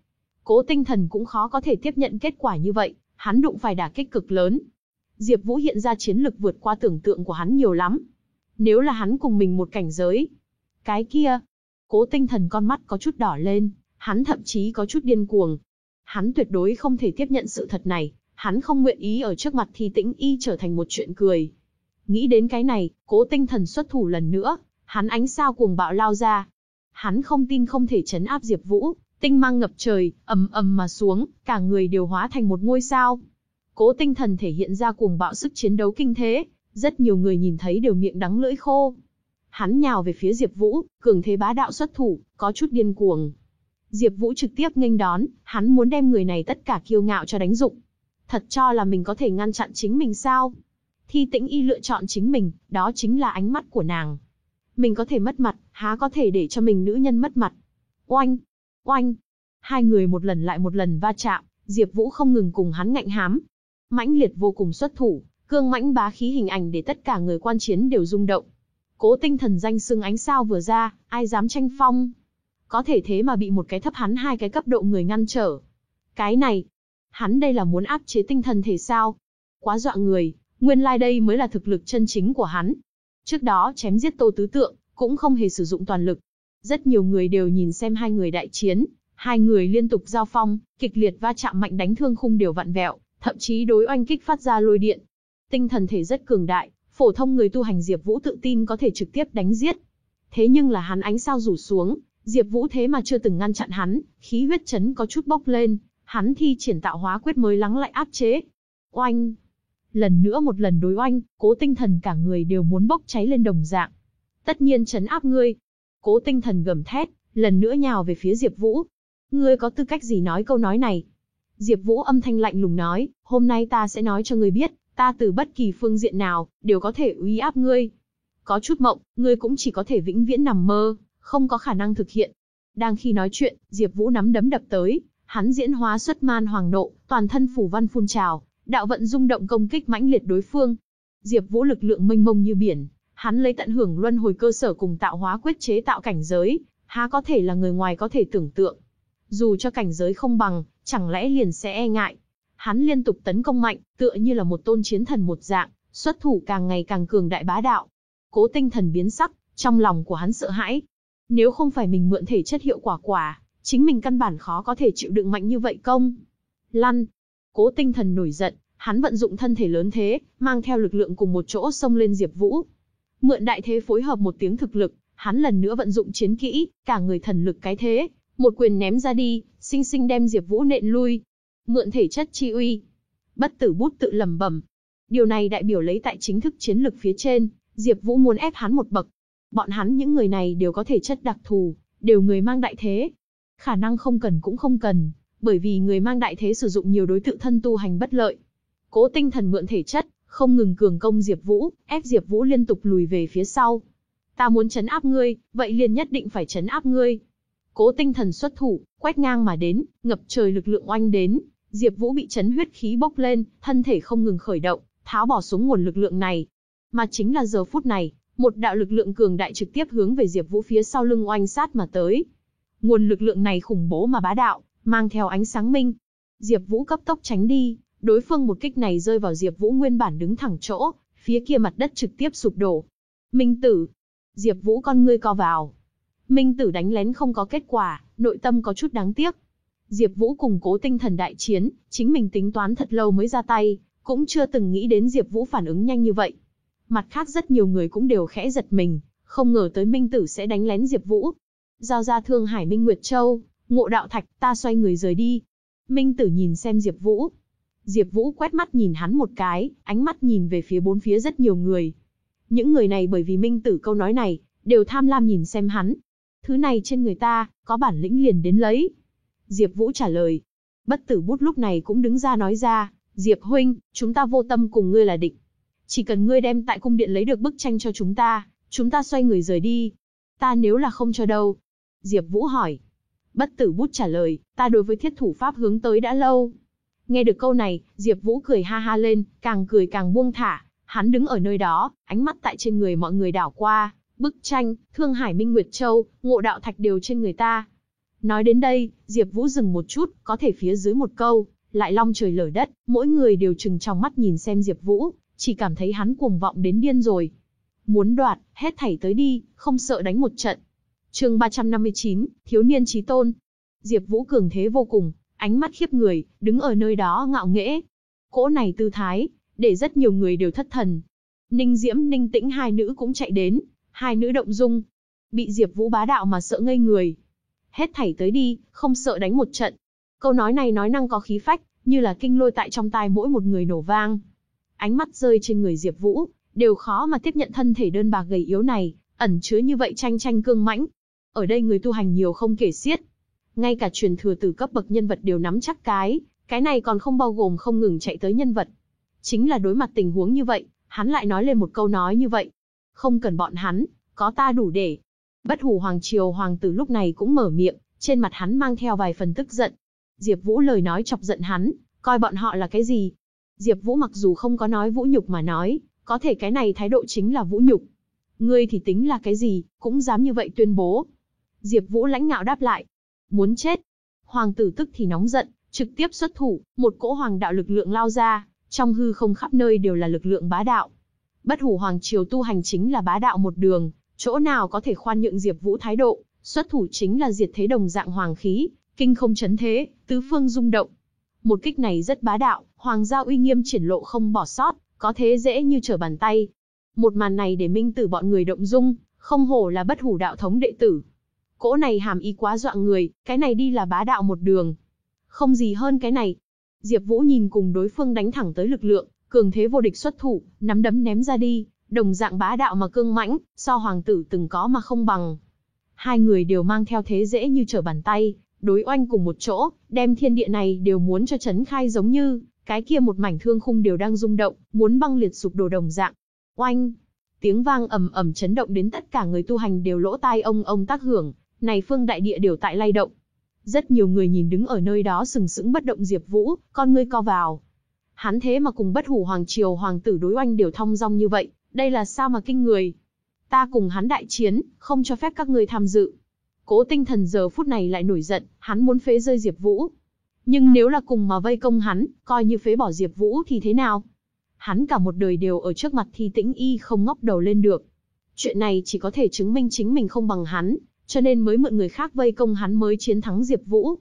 Cố tinh thần cũng khó có thể tiếp nhận kết quả như vậy, hắn đụng phải đả kích cực lớn. Diệp Vũ hiện ra chiến lực vượt qua tưởng tượng của hắn nhiều lắm. Nếu là hắn cùng mình một cảnh giới, cái kia, Cố Tinh Thần con mắt có chút đỏ lên, hắn thậm chí có chút điên cuồng. Hắn tuyệt đối không thể tiếp nhận sự thật này, hắn không nguyện ý ở trước mặt Thi Tĩnh Y trở thành một chuyện cười. Nghĩ đến cái này, Cố Tinh Thần xuất thủ lần nữa, hắn ánh sao cuồng bạo lao ra. Hắn không tin không thể chấn áp Diệp Vũ, tinh mang ngập trời, ầm ầm mà xuống, cả người đều hóa thành một ngôi sao. Cố Tinh Thần thể hiện ra cuồng bạo sức chiến đấu kinh thế, rất nhiều người nhìn thấy đều miệng đắng lưỡi khô. Hắn nhào về phía Diệp Vũ, cường thế bá đạo xuất thủ, có chút điên cuồng. Diệp Vũ trực tiếp nghênh đón, hắn muốn đem người này tất cả kiêu ngạo cho đánh dụng. Thật cho là mình có thể ngăn chặn chính mình sao? Thi Tĩnh Y lựa chọn chính mình, đó chính là ánh mắt của nàng. Mình có thể mất mặt, há có thể để cho mình nữ nhân mất mặt. Oanh, oanh. Hai người một lần lại một lần va chạm, Diệp Vũ không ngừng cùng hắn ngạnh hám. Mãnh liệt vô cùng xuất thủ, cương mãnh bá khí hình ảnh để tất cả người quan chiến đều rung động. Cố Tinh Thần danh xưng ánh sao vừa ra, ai dám tranh phong? Có thể thế mà bị một cái thấp hắn hai cái cấp độ người ngăn trở. Cái này, hắn đây là muốn áp chế tinh thần thể sao? Quá dọa người, nguyên lai like đây mới là thực lực chân chính của hắn. Trước đó chém giết Tô Tứ Tượng, cũng không hề sử dụng toàn lực. Rất nhiều người đều nhìn xem hai người đại chiến, hai người liên tục giao phong, kịch liệt va chạm mạnh đánh thương khung đều vặn vẹo, thậm chí đối oanh kích phát ra lôi điện. Tinh thần thể rất cường đại, phổ thông người tu hành Diệp Vũ tự tin có thể trực tiếp đánh giết. Thế nhưng là hắn ánh sao rủ xuống, Diệp Vũ thế mà chưa từng ngăn chặn hắn, khí huyết chấn có chút bốc lên, hắn thi triển tạo hóa quyết mới lắng lại áp chế. Oanh! Lần nữa một lần đối oanh, Cố Tinh Thần cả người đều muốn bốc cháy lên đồng dạng. Tất nhiên chấn áp ngươi. Cố Tinh Thần gầm thét, lần nữa nhào về phía Diệp Vũ. Ngươi có tư cách gì nói câu nói này? Diệp Vũ âm thanh lạnh lùng nói, hôm nay ta sẽ nói cho ngươi biết, ta từ bất kỳ phương diện nào, đều có thể uy áp ngươi. Có chút mộng, ngươi cũng chỉ có thể vĩnh viễn nằm mơ, không có khả năng thực hiện. Đang khi nói chuyện, Diệp Vũ nắm đấm đập tới, hắn diễn hóa xuất man hoàng nộ, toàn thân phủ văn phun trào, đạo vận rung động công kích mãnh liệt đối phương. Diệp Vũ lực lượng mênh mông như biển, hắn lấy tận hưởng luân hồi cơ sở cùng tạo hóa quyết chế tạo cảnh giới, há có thể là người ngoài có thể tưởng tượng. Dù cho cảnh giới không bằng, chẳng lẽ liền sẽ e ngại. Hắn liên tục tấn công mạnh, tựa như là một tôn chiến thần một dạng, xuất thủ càng ngày càng cường đại bá đạo. Cố Tinh Thần biến sắc, trong lòng của hắn sợ hãi. Nếu không phải mình mượn thể chất hiệu quả quả, chính mình căn bản khó có thể chịu đựng mạnh như vậy công. Lăn. Cố Tinh Thần nổi giận, hắn vận dụng thân thể lớn thế, mang theo lực lượng cùng một chỗ xông lên Diệp Vũ. Mượn đại thế phối hợp một tiếng thực lực, hắn lần nữa vận dụng chiến kỹ, cả người thần lực cái thế, một quyền ném ra đi, sinh sinh đem Diệp Vũ nện lui. Mượn thể chất chi uy. Bất tử bút tự lẩm bẩm. Điều này đại biểu lấy tại chính thức chiến lực phía trên, Diệp Vũ muốn ép hắn một bậc. Bọn hắn những người này đều có thể chất đặc thù, đều người mang đại thế. Khả năng không cần cũng không cần, bởi vì người mang đại thế sử dụng nhiều đối tượng thân tu hành bất lợi. Cố Tinh Thần mượn thể chất, không ngừng cường công Diệp Vũ, ép Diệp Vũ liên tục lùi về phía sau. Ta muốn trấn áp ngươi, vậy liền nhất định phải trấn áp ngươi. Cố Tinh Thần xuất thủ, quét ngang mà đến, ngập trời lực lượng oanh đến, Diệp Vũ bị chấn huyết khí bốc lên, thân thể không ngừng khởi động, tháo bỏ xuống nguồn lực lượng này. Mà chính là giờ phút này, một đạo lực lượng cường đại trực tiếp hướng về Diệp Vũ phía sau lưng oanh sát mà tới. Nguồn lực lượng này khủng bố mà bá đạo, mang theo ánh sáng minh. Diệp Vũ cấp tốc tránh đi, đối phương một kích này rơi vào Diệp Vũ nguyên bản đứng thẳng chỗ, phía kia mặt đất trực tiếp sụp đổ. Minh tử. Diệp Vũ con ngươi co vào. Minh tử đánh lén không có kết quả, nội tâm có chút đáng tiếc. Diệp Vũ cùng Cố Tinh Thần đại chiến, chính mình tính toán thật lâu mới ra tay, cũng chưa từng nghĩ đến Diệp Vũ phản ứng nhanh như vậy. Mặt khác rất nhiều người cũng đều khẽ giật mình, không ngờ tới Minh Tử sẽ đánh lén Diệp Vũ. Giao ra Thương Hải Minh Nguyệt Châu, Ngộ Đạo Thạch, ta xoay người rời đi. Minh Tử nhìn xem Diệp Vũ. Diệp Vũ quét mắt nhìn hắn một cái, ánh mắt nhìn về phía bốn phía rất nhiều người. Những người này bởi vì Minh Tử câu nói này, đều tham lam nhìn xem hắn. Thứ này trên người ta, có bản lĩnh liền đến lấy. Diệp Vũ trả lời. Bất tử bút lúc này cũng đứng ra nói ra, Diệp huynh, chúng ta vô tâm cùng ngươi là địch. Chỉ cần ngươi đem tại cung điện lấy được bức tranh cho chúng ta, chúng ta xoay người rời đi. Ta nếu là không cho đâu? Diệp Vũ hỏi. Bất tử bút trả lời, ta đối với thiết thủ pháp hướng tới đã lâu. Nghe được câu này, Diệp Vũ cười ha ha lên, càng cười càng buông thả. Hắn đứng ở nơi đó, ánh mắt tại trên người mọi người đảo qua, bức tranh, Thương Hải Minh Nguyệt Châu, Ngộ Đạo Thạch đều trên người ta. Nói đến đây, Diệp Vũ dừng một chút, có thể phía dưới một câu, lại long trời lở đất, mỗi người đều chừng trong mắt nhìn xem Diệp Vũ, chỉ cảm thấy hắn cuồng vọng đến điên rồi. Muốn đoạt, hết thảy tới đi, không sợ đánh một trận. Chương 359, thiếu niên chí tôn. Diệp Vũ cường thế vô cùng, ánh mắt khiếp người, đứng ở nơi đó ngạo nghễ. Cỗ này tư thái, để rất nhiều người đều thất thần. Ninh Diễm, Ninh Tĩnh hai nữ cũng chạy đến, hai nữ động dung, bị Diệp Vũ bá đạo mà sợ ngây người. Hết thảy tới đi, không sợ đánh một trận. Câu nói này nói năng có khí phách, như là kinh lôi tại trong tai mỗi một người nổ vang. Ánh mắt rơi trên người Diệp Vũ, đều khó mà tiếp nhận thân thể đơn bạc gầy yếu này, ẩn chứa như vậy tranh tranh cương mãnh. Ở đây người tu hành nhiều không kể xiết. Ngay cả truyền thừa từ cấp bậc nhân vật đều nắm chắc cái, cái này còn không bao gồm không ngừng chạy tới nhân vật. Chính là đối mặt tình huống như vậy, hắn lại nói lên một câu nói như vậy. Không cần bọn hắn, có ta đủ để. Bất hủ hoàng triều hoàng tử lúc này cũng mở miệng, trên mặt hắn mang theo vài phần tức giận. Diệp Vũ lời nói chọc giận hắn, coi bọn họ là cái gì? Diệp Vũ mặc dù không có nói vũ nhục mà nói, có thể cái này thái độ chính là vũ nhục. Ngươi thì tính là cái gì, cũng dám như vậy tuyên bố. Diệp Vũ lãnh ngạo đáp lại. Muốn chết. Hoàng tử tức thì nóng giận, trực tiếp xuất thủ, một cỗ hoàng đạo lực lượng lao ra, trong hư không khắp nơi đều là lực lượng bá đạo. Bất hủ hoàng triều tu hành chính là bá đạo một đường, chỗ nào có thể khoan nhượng Diệp Vũ thái độ, xuất thủ chính là diệt thế đồng dạng hoàng khí, kinh không chấn thế, tứ phương rung động. Một kích này rất bá đạo, hoàng gia uy nghiêm triển lộ không bỏ sót, có thế dễ như trở bàn tay. Một màn này để minh tử bọn người động dung, không hổ là bất hủ đạo thống đệ tử. Cỗ này hàm ý quá dọa người, cái này đi là bá đạo một đường. Không gì hơn cái này. Diệp Vũ nhìn cùng đối phương đánh thẳng tới lực lượng, cường thế vô địch xuất thủ, nắm đấm ném ra đi, đồng dạng bá đạo mà cương mãnh, so hoàng tử từng có mà không bằng. Hai người đều mang theo thế dễ như trở bàn tay, đối oanh cùng một chỗ, đem thiên địa này đều muốn cho chấn khai giống như, cái kia một mảnh thương khung đều đang rung động, muốn băng liệt sụp đổ đồng dạng. Oanh! Tiếng vang ầm ầm chấn động đến tất cả người tu hành đều lỗ tai ông ông tác hưởng, này phương đại địa đều tại lay động. Rất nhiều người nhìn đứng ở nơi đó sừng sững bất động Diệp Vũ, con ngươi co vào. Hắn thế mà cùng bất hủ hoàng triều hoàng tử đối oanh đều thông dong như vậy, đây là sao mà kinh người. Ta cùng hắn đại chiến, không cho phép các ngươi tham dự. Cố tinh thần giờ phút này lại nổi giận, hắn muốn phế rơi Diệp Vũ. Nhưng nếu là cùng mà vây công hắn, coi như phế bỏ Diệp Vũ thì thế nào? Hắn cả một đời đều ở trước mặt thi tĩnh y không ngóc đầu lên được. Chuyện này chỉ có thể chứng minh chính mình không bằng hắn, cho nên mới mượn người khác vây công hắn mới chiến thắng Diệp Vũ.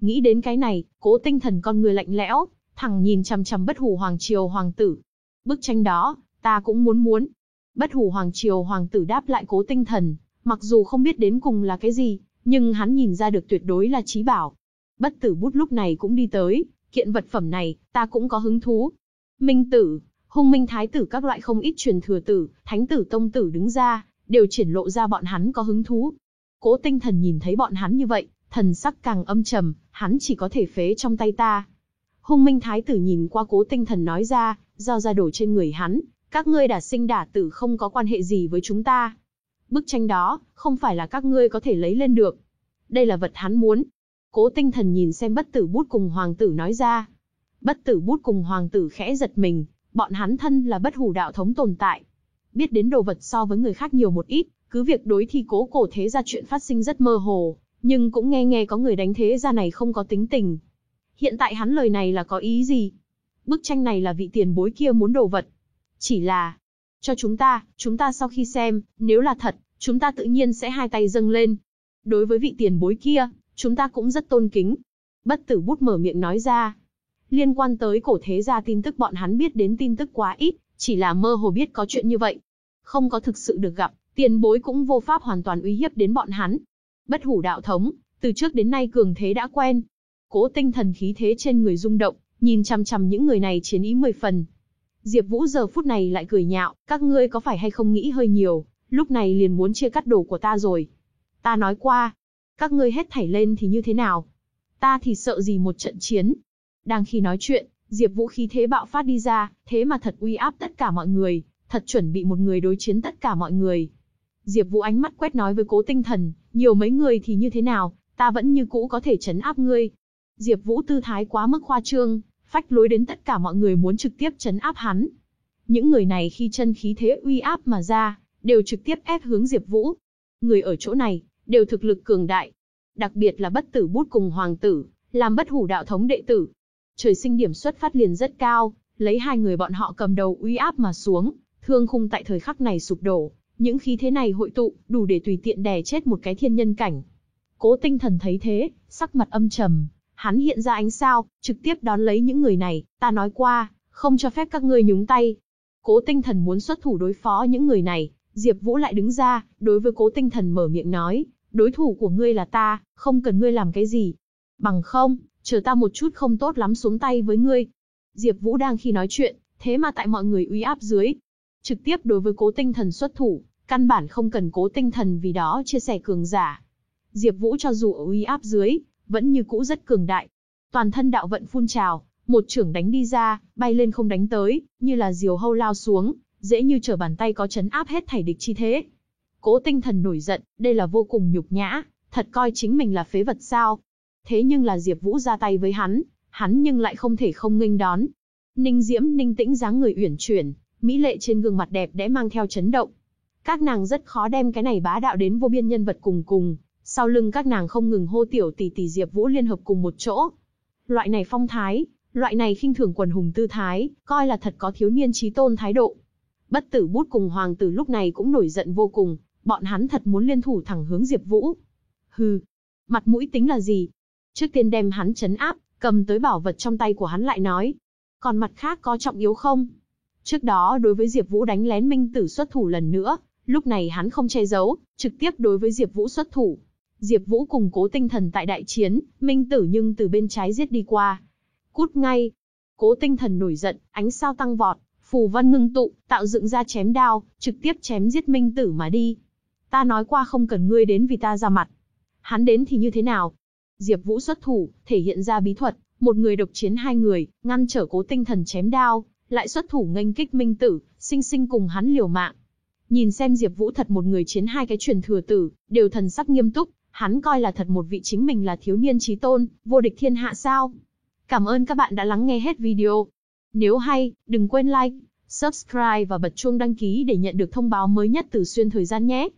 Nghĩ đến cái này, cố tinh thần con người lạnh lẽo, thẳng nhìn chằm chằm bất hủ hoàng triều hoàng tử. Bức tranh đó, ta cũng muốn muốn. Bất hủ hoàng triều hoàng tử đáp lại cố tinh thần, mặc dù không biết đến cùng là cái gì, nhưng hắn nhìn ra được tuyệt đối là trí bảo. Bất tử bút lúc này cũng đi tới, kiện vật phẩm này, ta cũng có hứng thú. Minh tử, hung minh thái tử các loại không ít truyền thừa tử, thánh tử tông tử đứng ra, đều triển lộ ra bọn hắn có hứng thú. Cố tinh thần nhìn thấy bọn hắn như vậy, thần sắc càng âm trầm, hắn chỉ có thể phế trong tay ta. Hung minh thái tử nhìn qua cố tinh thần nói ra, giao ra đổ trên người hắn, các ngươi đả sinh đả tử không có quan hệ gì với chúng ta. Bức tranh đó, không phải là các ngươi có thể lấy lên được. Đây là vật hắn muốn. Cố tinh thần nhìn xem bất tử bút cùng hoàng tử nói ra. Bất tử bút cùng hoàng tử khẽ giật mình, bọn hắn thân là bất hủ đạo thống tồn tại. Biết đến đồ vật so với người khác nhiều một ít, cứ việc đối thi cố cổ thế ra chuyện phát sinh rất mơ hồ, nhưng cũng nghe nghe có người đánh thế ra này không có tính tình. Hiện tại hắn lời này là có ý gì? Bức tranh này là vị tiền bối kia muốn đồ vật. Chỉ là, cho chúng ta, chúng ta sau khi xem, nếu là thật, chúng ta tự nhiên sẽ hai tay dâng lên. Đối với vị tiền bối kia, chúng ta cũng rất tôn kính. Bất tử bút mở miệng nói ra. Liên quan tới cổ thế gia tin tức bọn hắn biết đến tin tức quá ít, chỉ là mơ hồ biết có chuyện như vậy. Không có thực sự được gặp, tiền bối cũng vô pháp hoàn toàn uy hiếp đến bọn hắn. Bất hủ đạo thống, từ trước đến nay cường thế đã quen. Cố tinh thần khí thế trên người rung động, nhìn chăm chăm những người này chiến ý mười phần. Diệp Vũ giờ phút này lại cười nhạo, các ngươi có phải hay không nghĩ hơi nhiều, lúc này liền muốn chia cắt đồ của ta rồi. Ta nói qua, các ngươi hết thảy lên thì như thế nào? Ta thì sợ gì một trận chiến? Đang khi nói chuyện, Diệp Vũ khí thế bạo phát đi ra, thế mà thật uy áp tất cả mọi người, thật chuẩn bị một người đối chiến tất cả mọi người. Diệp Vũ ánh mắt quét nói với Cố Tinh Thần, nhiều mấy người thì như thế nào, ta vẫn như cũ có thể trấn áp ngươi. Diệp Vũ tư thái quá mức khoa trương, phách lối đến tất cả mọi người muốn trực tiếp trấn áp hắn. Những người này khi chân khí thế uy áp mà ra, đều trực tiếp ép hướng Diệp Vũ. Người ở chỗ này, đều thực lực cường đại. Đặc biệt là bất tử bút cùng hoàng tử, làm bất hủ đạo thống đệ tử. trời sinh điểm xuất phát liền rất cao, lấy hai người bọn họ cầm đầu uy áp mà xuống, thương khung tại thời khắc này sụp đổ, những khí thế này hội tụ, đủ để tùy tiện đè chết một cái thiên nhân cảnh. Cố tinh thần thấy thế, sắc mặt âm trầm, hắn hiện ra ánh sao, trực tiếp đón lấy những người này, ta nói qua, không cho phép các ngươi nhúng tay. Cố tinh thần muốn xuất thủ đối phó những người này, Diệp Vũ lại đứng ra, đối với cố tinh thần mở miệng nói, đối thủ của ngươi là ta, không cần ngươi làm cái gì. Bằng không, chờ ta một chút không tốt lắm xuống tay với ngươi. Diệp Vũ đang khi nói chuyện, thế mà tại mọi người uy áp dưới, trực tiếp đối với cố tinh thần xuất thủ, căn bản không cần cố tinh thần vì đó chia sẻ cường giả. Diệp Vũ cho dù ở uy áp dưới, vẫn như cũ rất cường đại. Toàn thân đạo vận phun trào, một chưởng đánh đi ra, bay lên không đánh tới, như là diều hâu lao xuống, dễ như trở bàn tay có chấn áp hết thảy địch chi thế. Cố tinh thần nổi giận, đây là vô cùng nhục nhã, thật coi chính mình là phế vật sao. Thế nhưng là Diệp Vũ ra tay với hắn, hắn nhưng lại không thể không nghênh đón. Ninh Diễm ninh tĩnh dáng người uyển chuyển, mỹ lệ trên gương mặt đẹp đẽ mang theo chấn động. Các nàng rất khó đem cái này bá đạo đến vô biên nhân vật cùng cùng, sau lưng các nàng không ngừng hô tiểu tỷ tỷ Diệp Vũ liên hợp cùng một chỗ. Loại này phong thái, loại này khinh thường quần hùng tư thái, coi là thật có thiếu niên trí tôn thái độ. Bất tử bút cùng hoàng tử lúc này cũng nổi giận vô cùng, bọn hắn thật muốn liên thủ thẳng hướng Diệp Vũ. Hừ, mặt mũi tính là gì? Trước tiên đem hắn chấn áp, cầm tới bảo vật trong tay của hắn lại nói. Còn mặt khác có trọng yếu không? Trước đó đối với Diệp Vũ đánh lén Minh Tử xuất thủ lần nữa, lúc này hắn không che giấu, trực tiếp đối với Diệp Vũ xuất thủ. Diệp Vũ cùng Cố Tinh Thần tại đại chiến, Minh Tử nhưng từ bên trái giết đi qua. Cút ngay. Cố Tinh Thần nổi giận, ánh sao tăng vọt, phù văn ngưng tụ, tạo dựng ra chém đao, trực tiếp chém giết Minh Tử mà đi. Ta nói qua không cần ngươi đến vì ta ra mặt. Hắn đến thì như thế nào? Diệp Vũ xuất thủ, thể hiện ra bí thuật, một người độc chiến hai người, ngăn trở Cố Tinh Thần chém đao, lại xuất thủ nghênh kích Minh Tử, sinh sinh cùng hắn liều mạng. Nhìn xem Diệp Vũ thật một người chiến hai cái truyền thừa tử, đều thần sắc nghiêm túc, hắn coi là thật một vị chính mình là thiếu niên chí tôn, vô địch thiên hạ sao? Cảm ơn các bạn đã lắng nghe hết video. Nếu hay, đừng quên like, subscribe và bật chuông đăng ký để nhận được thông báo mới nhất từ xuyên thời gian nhé.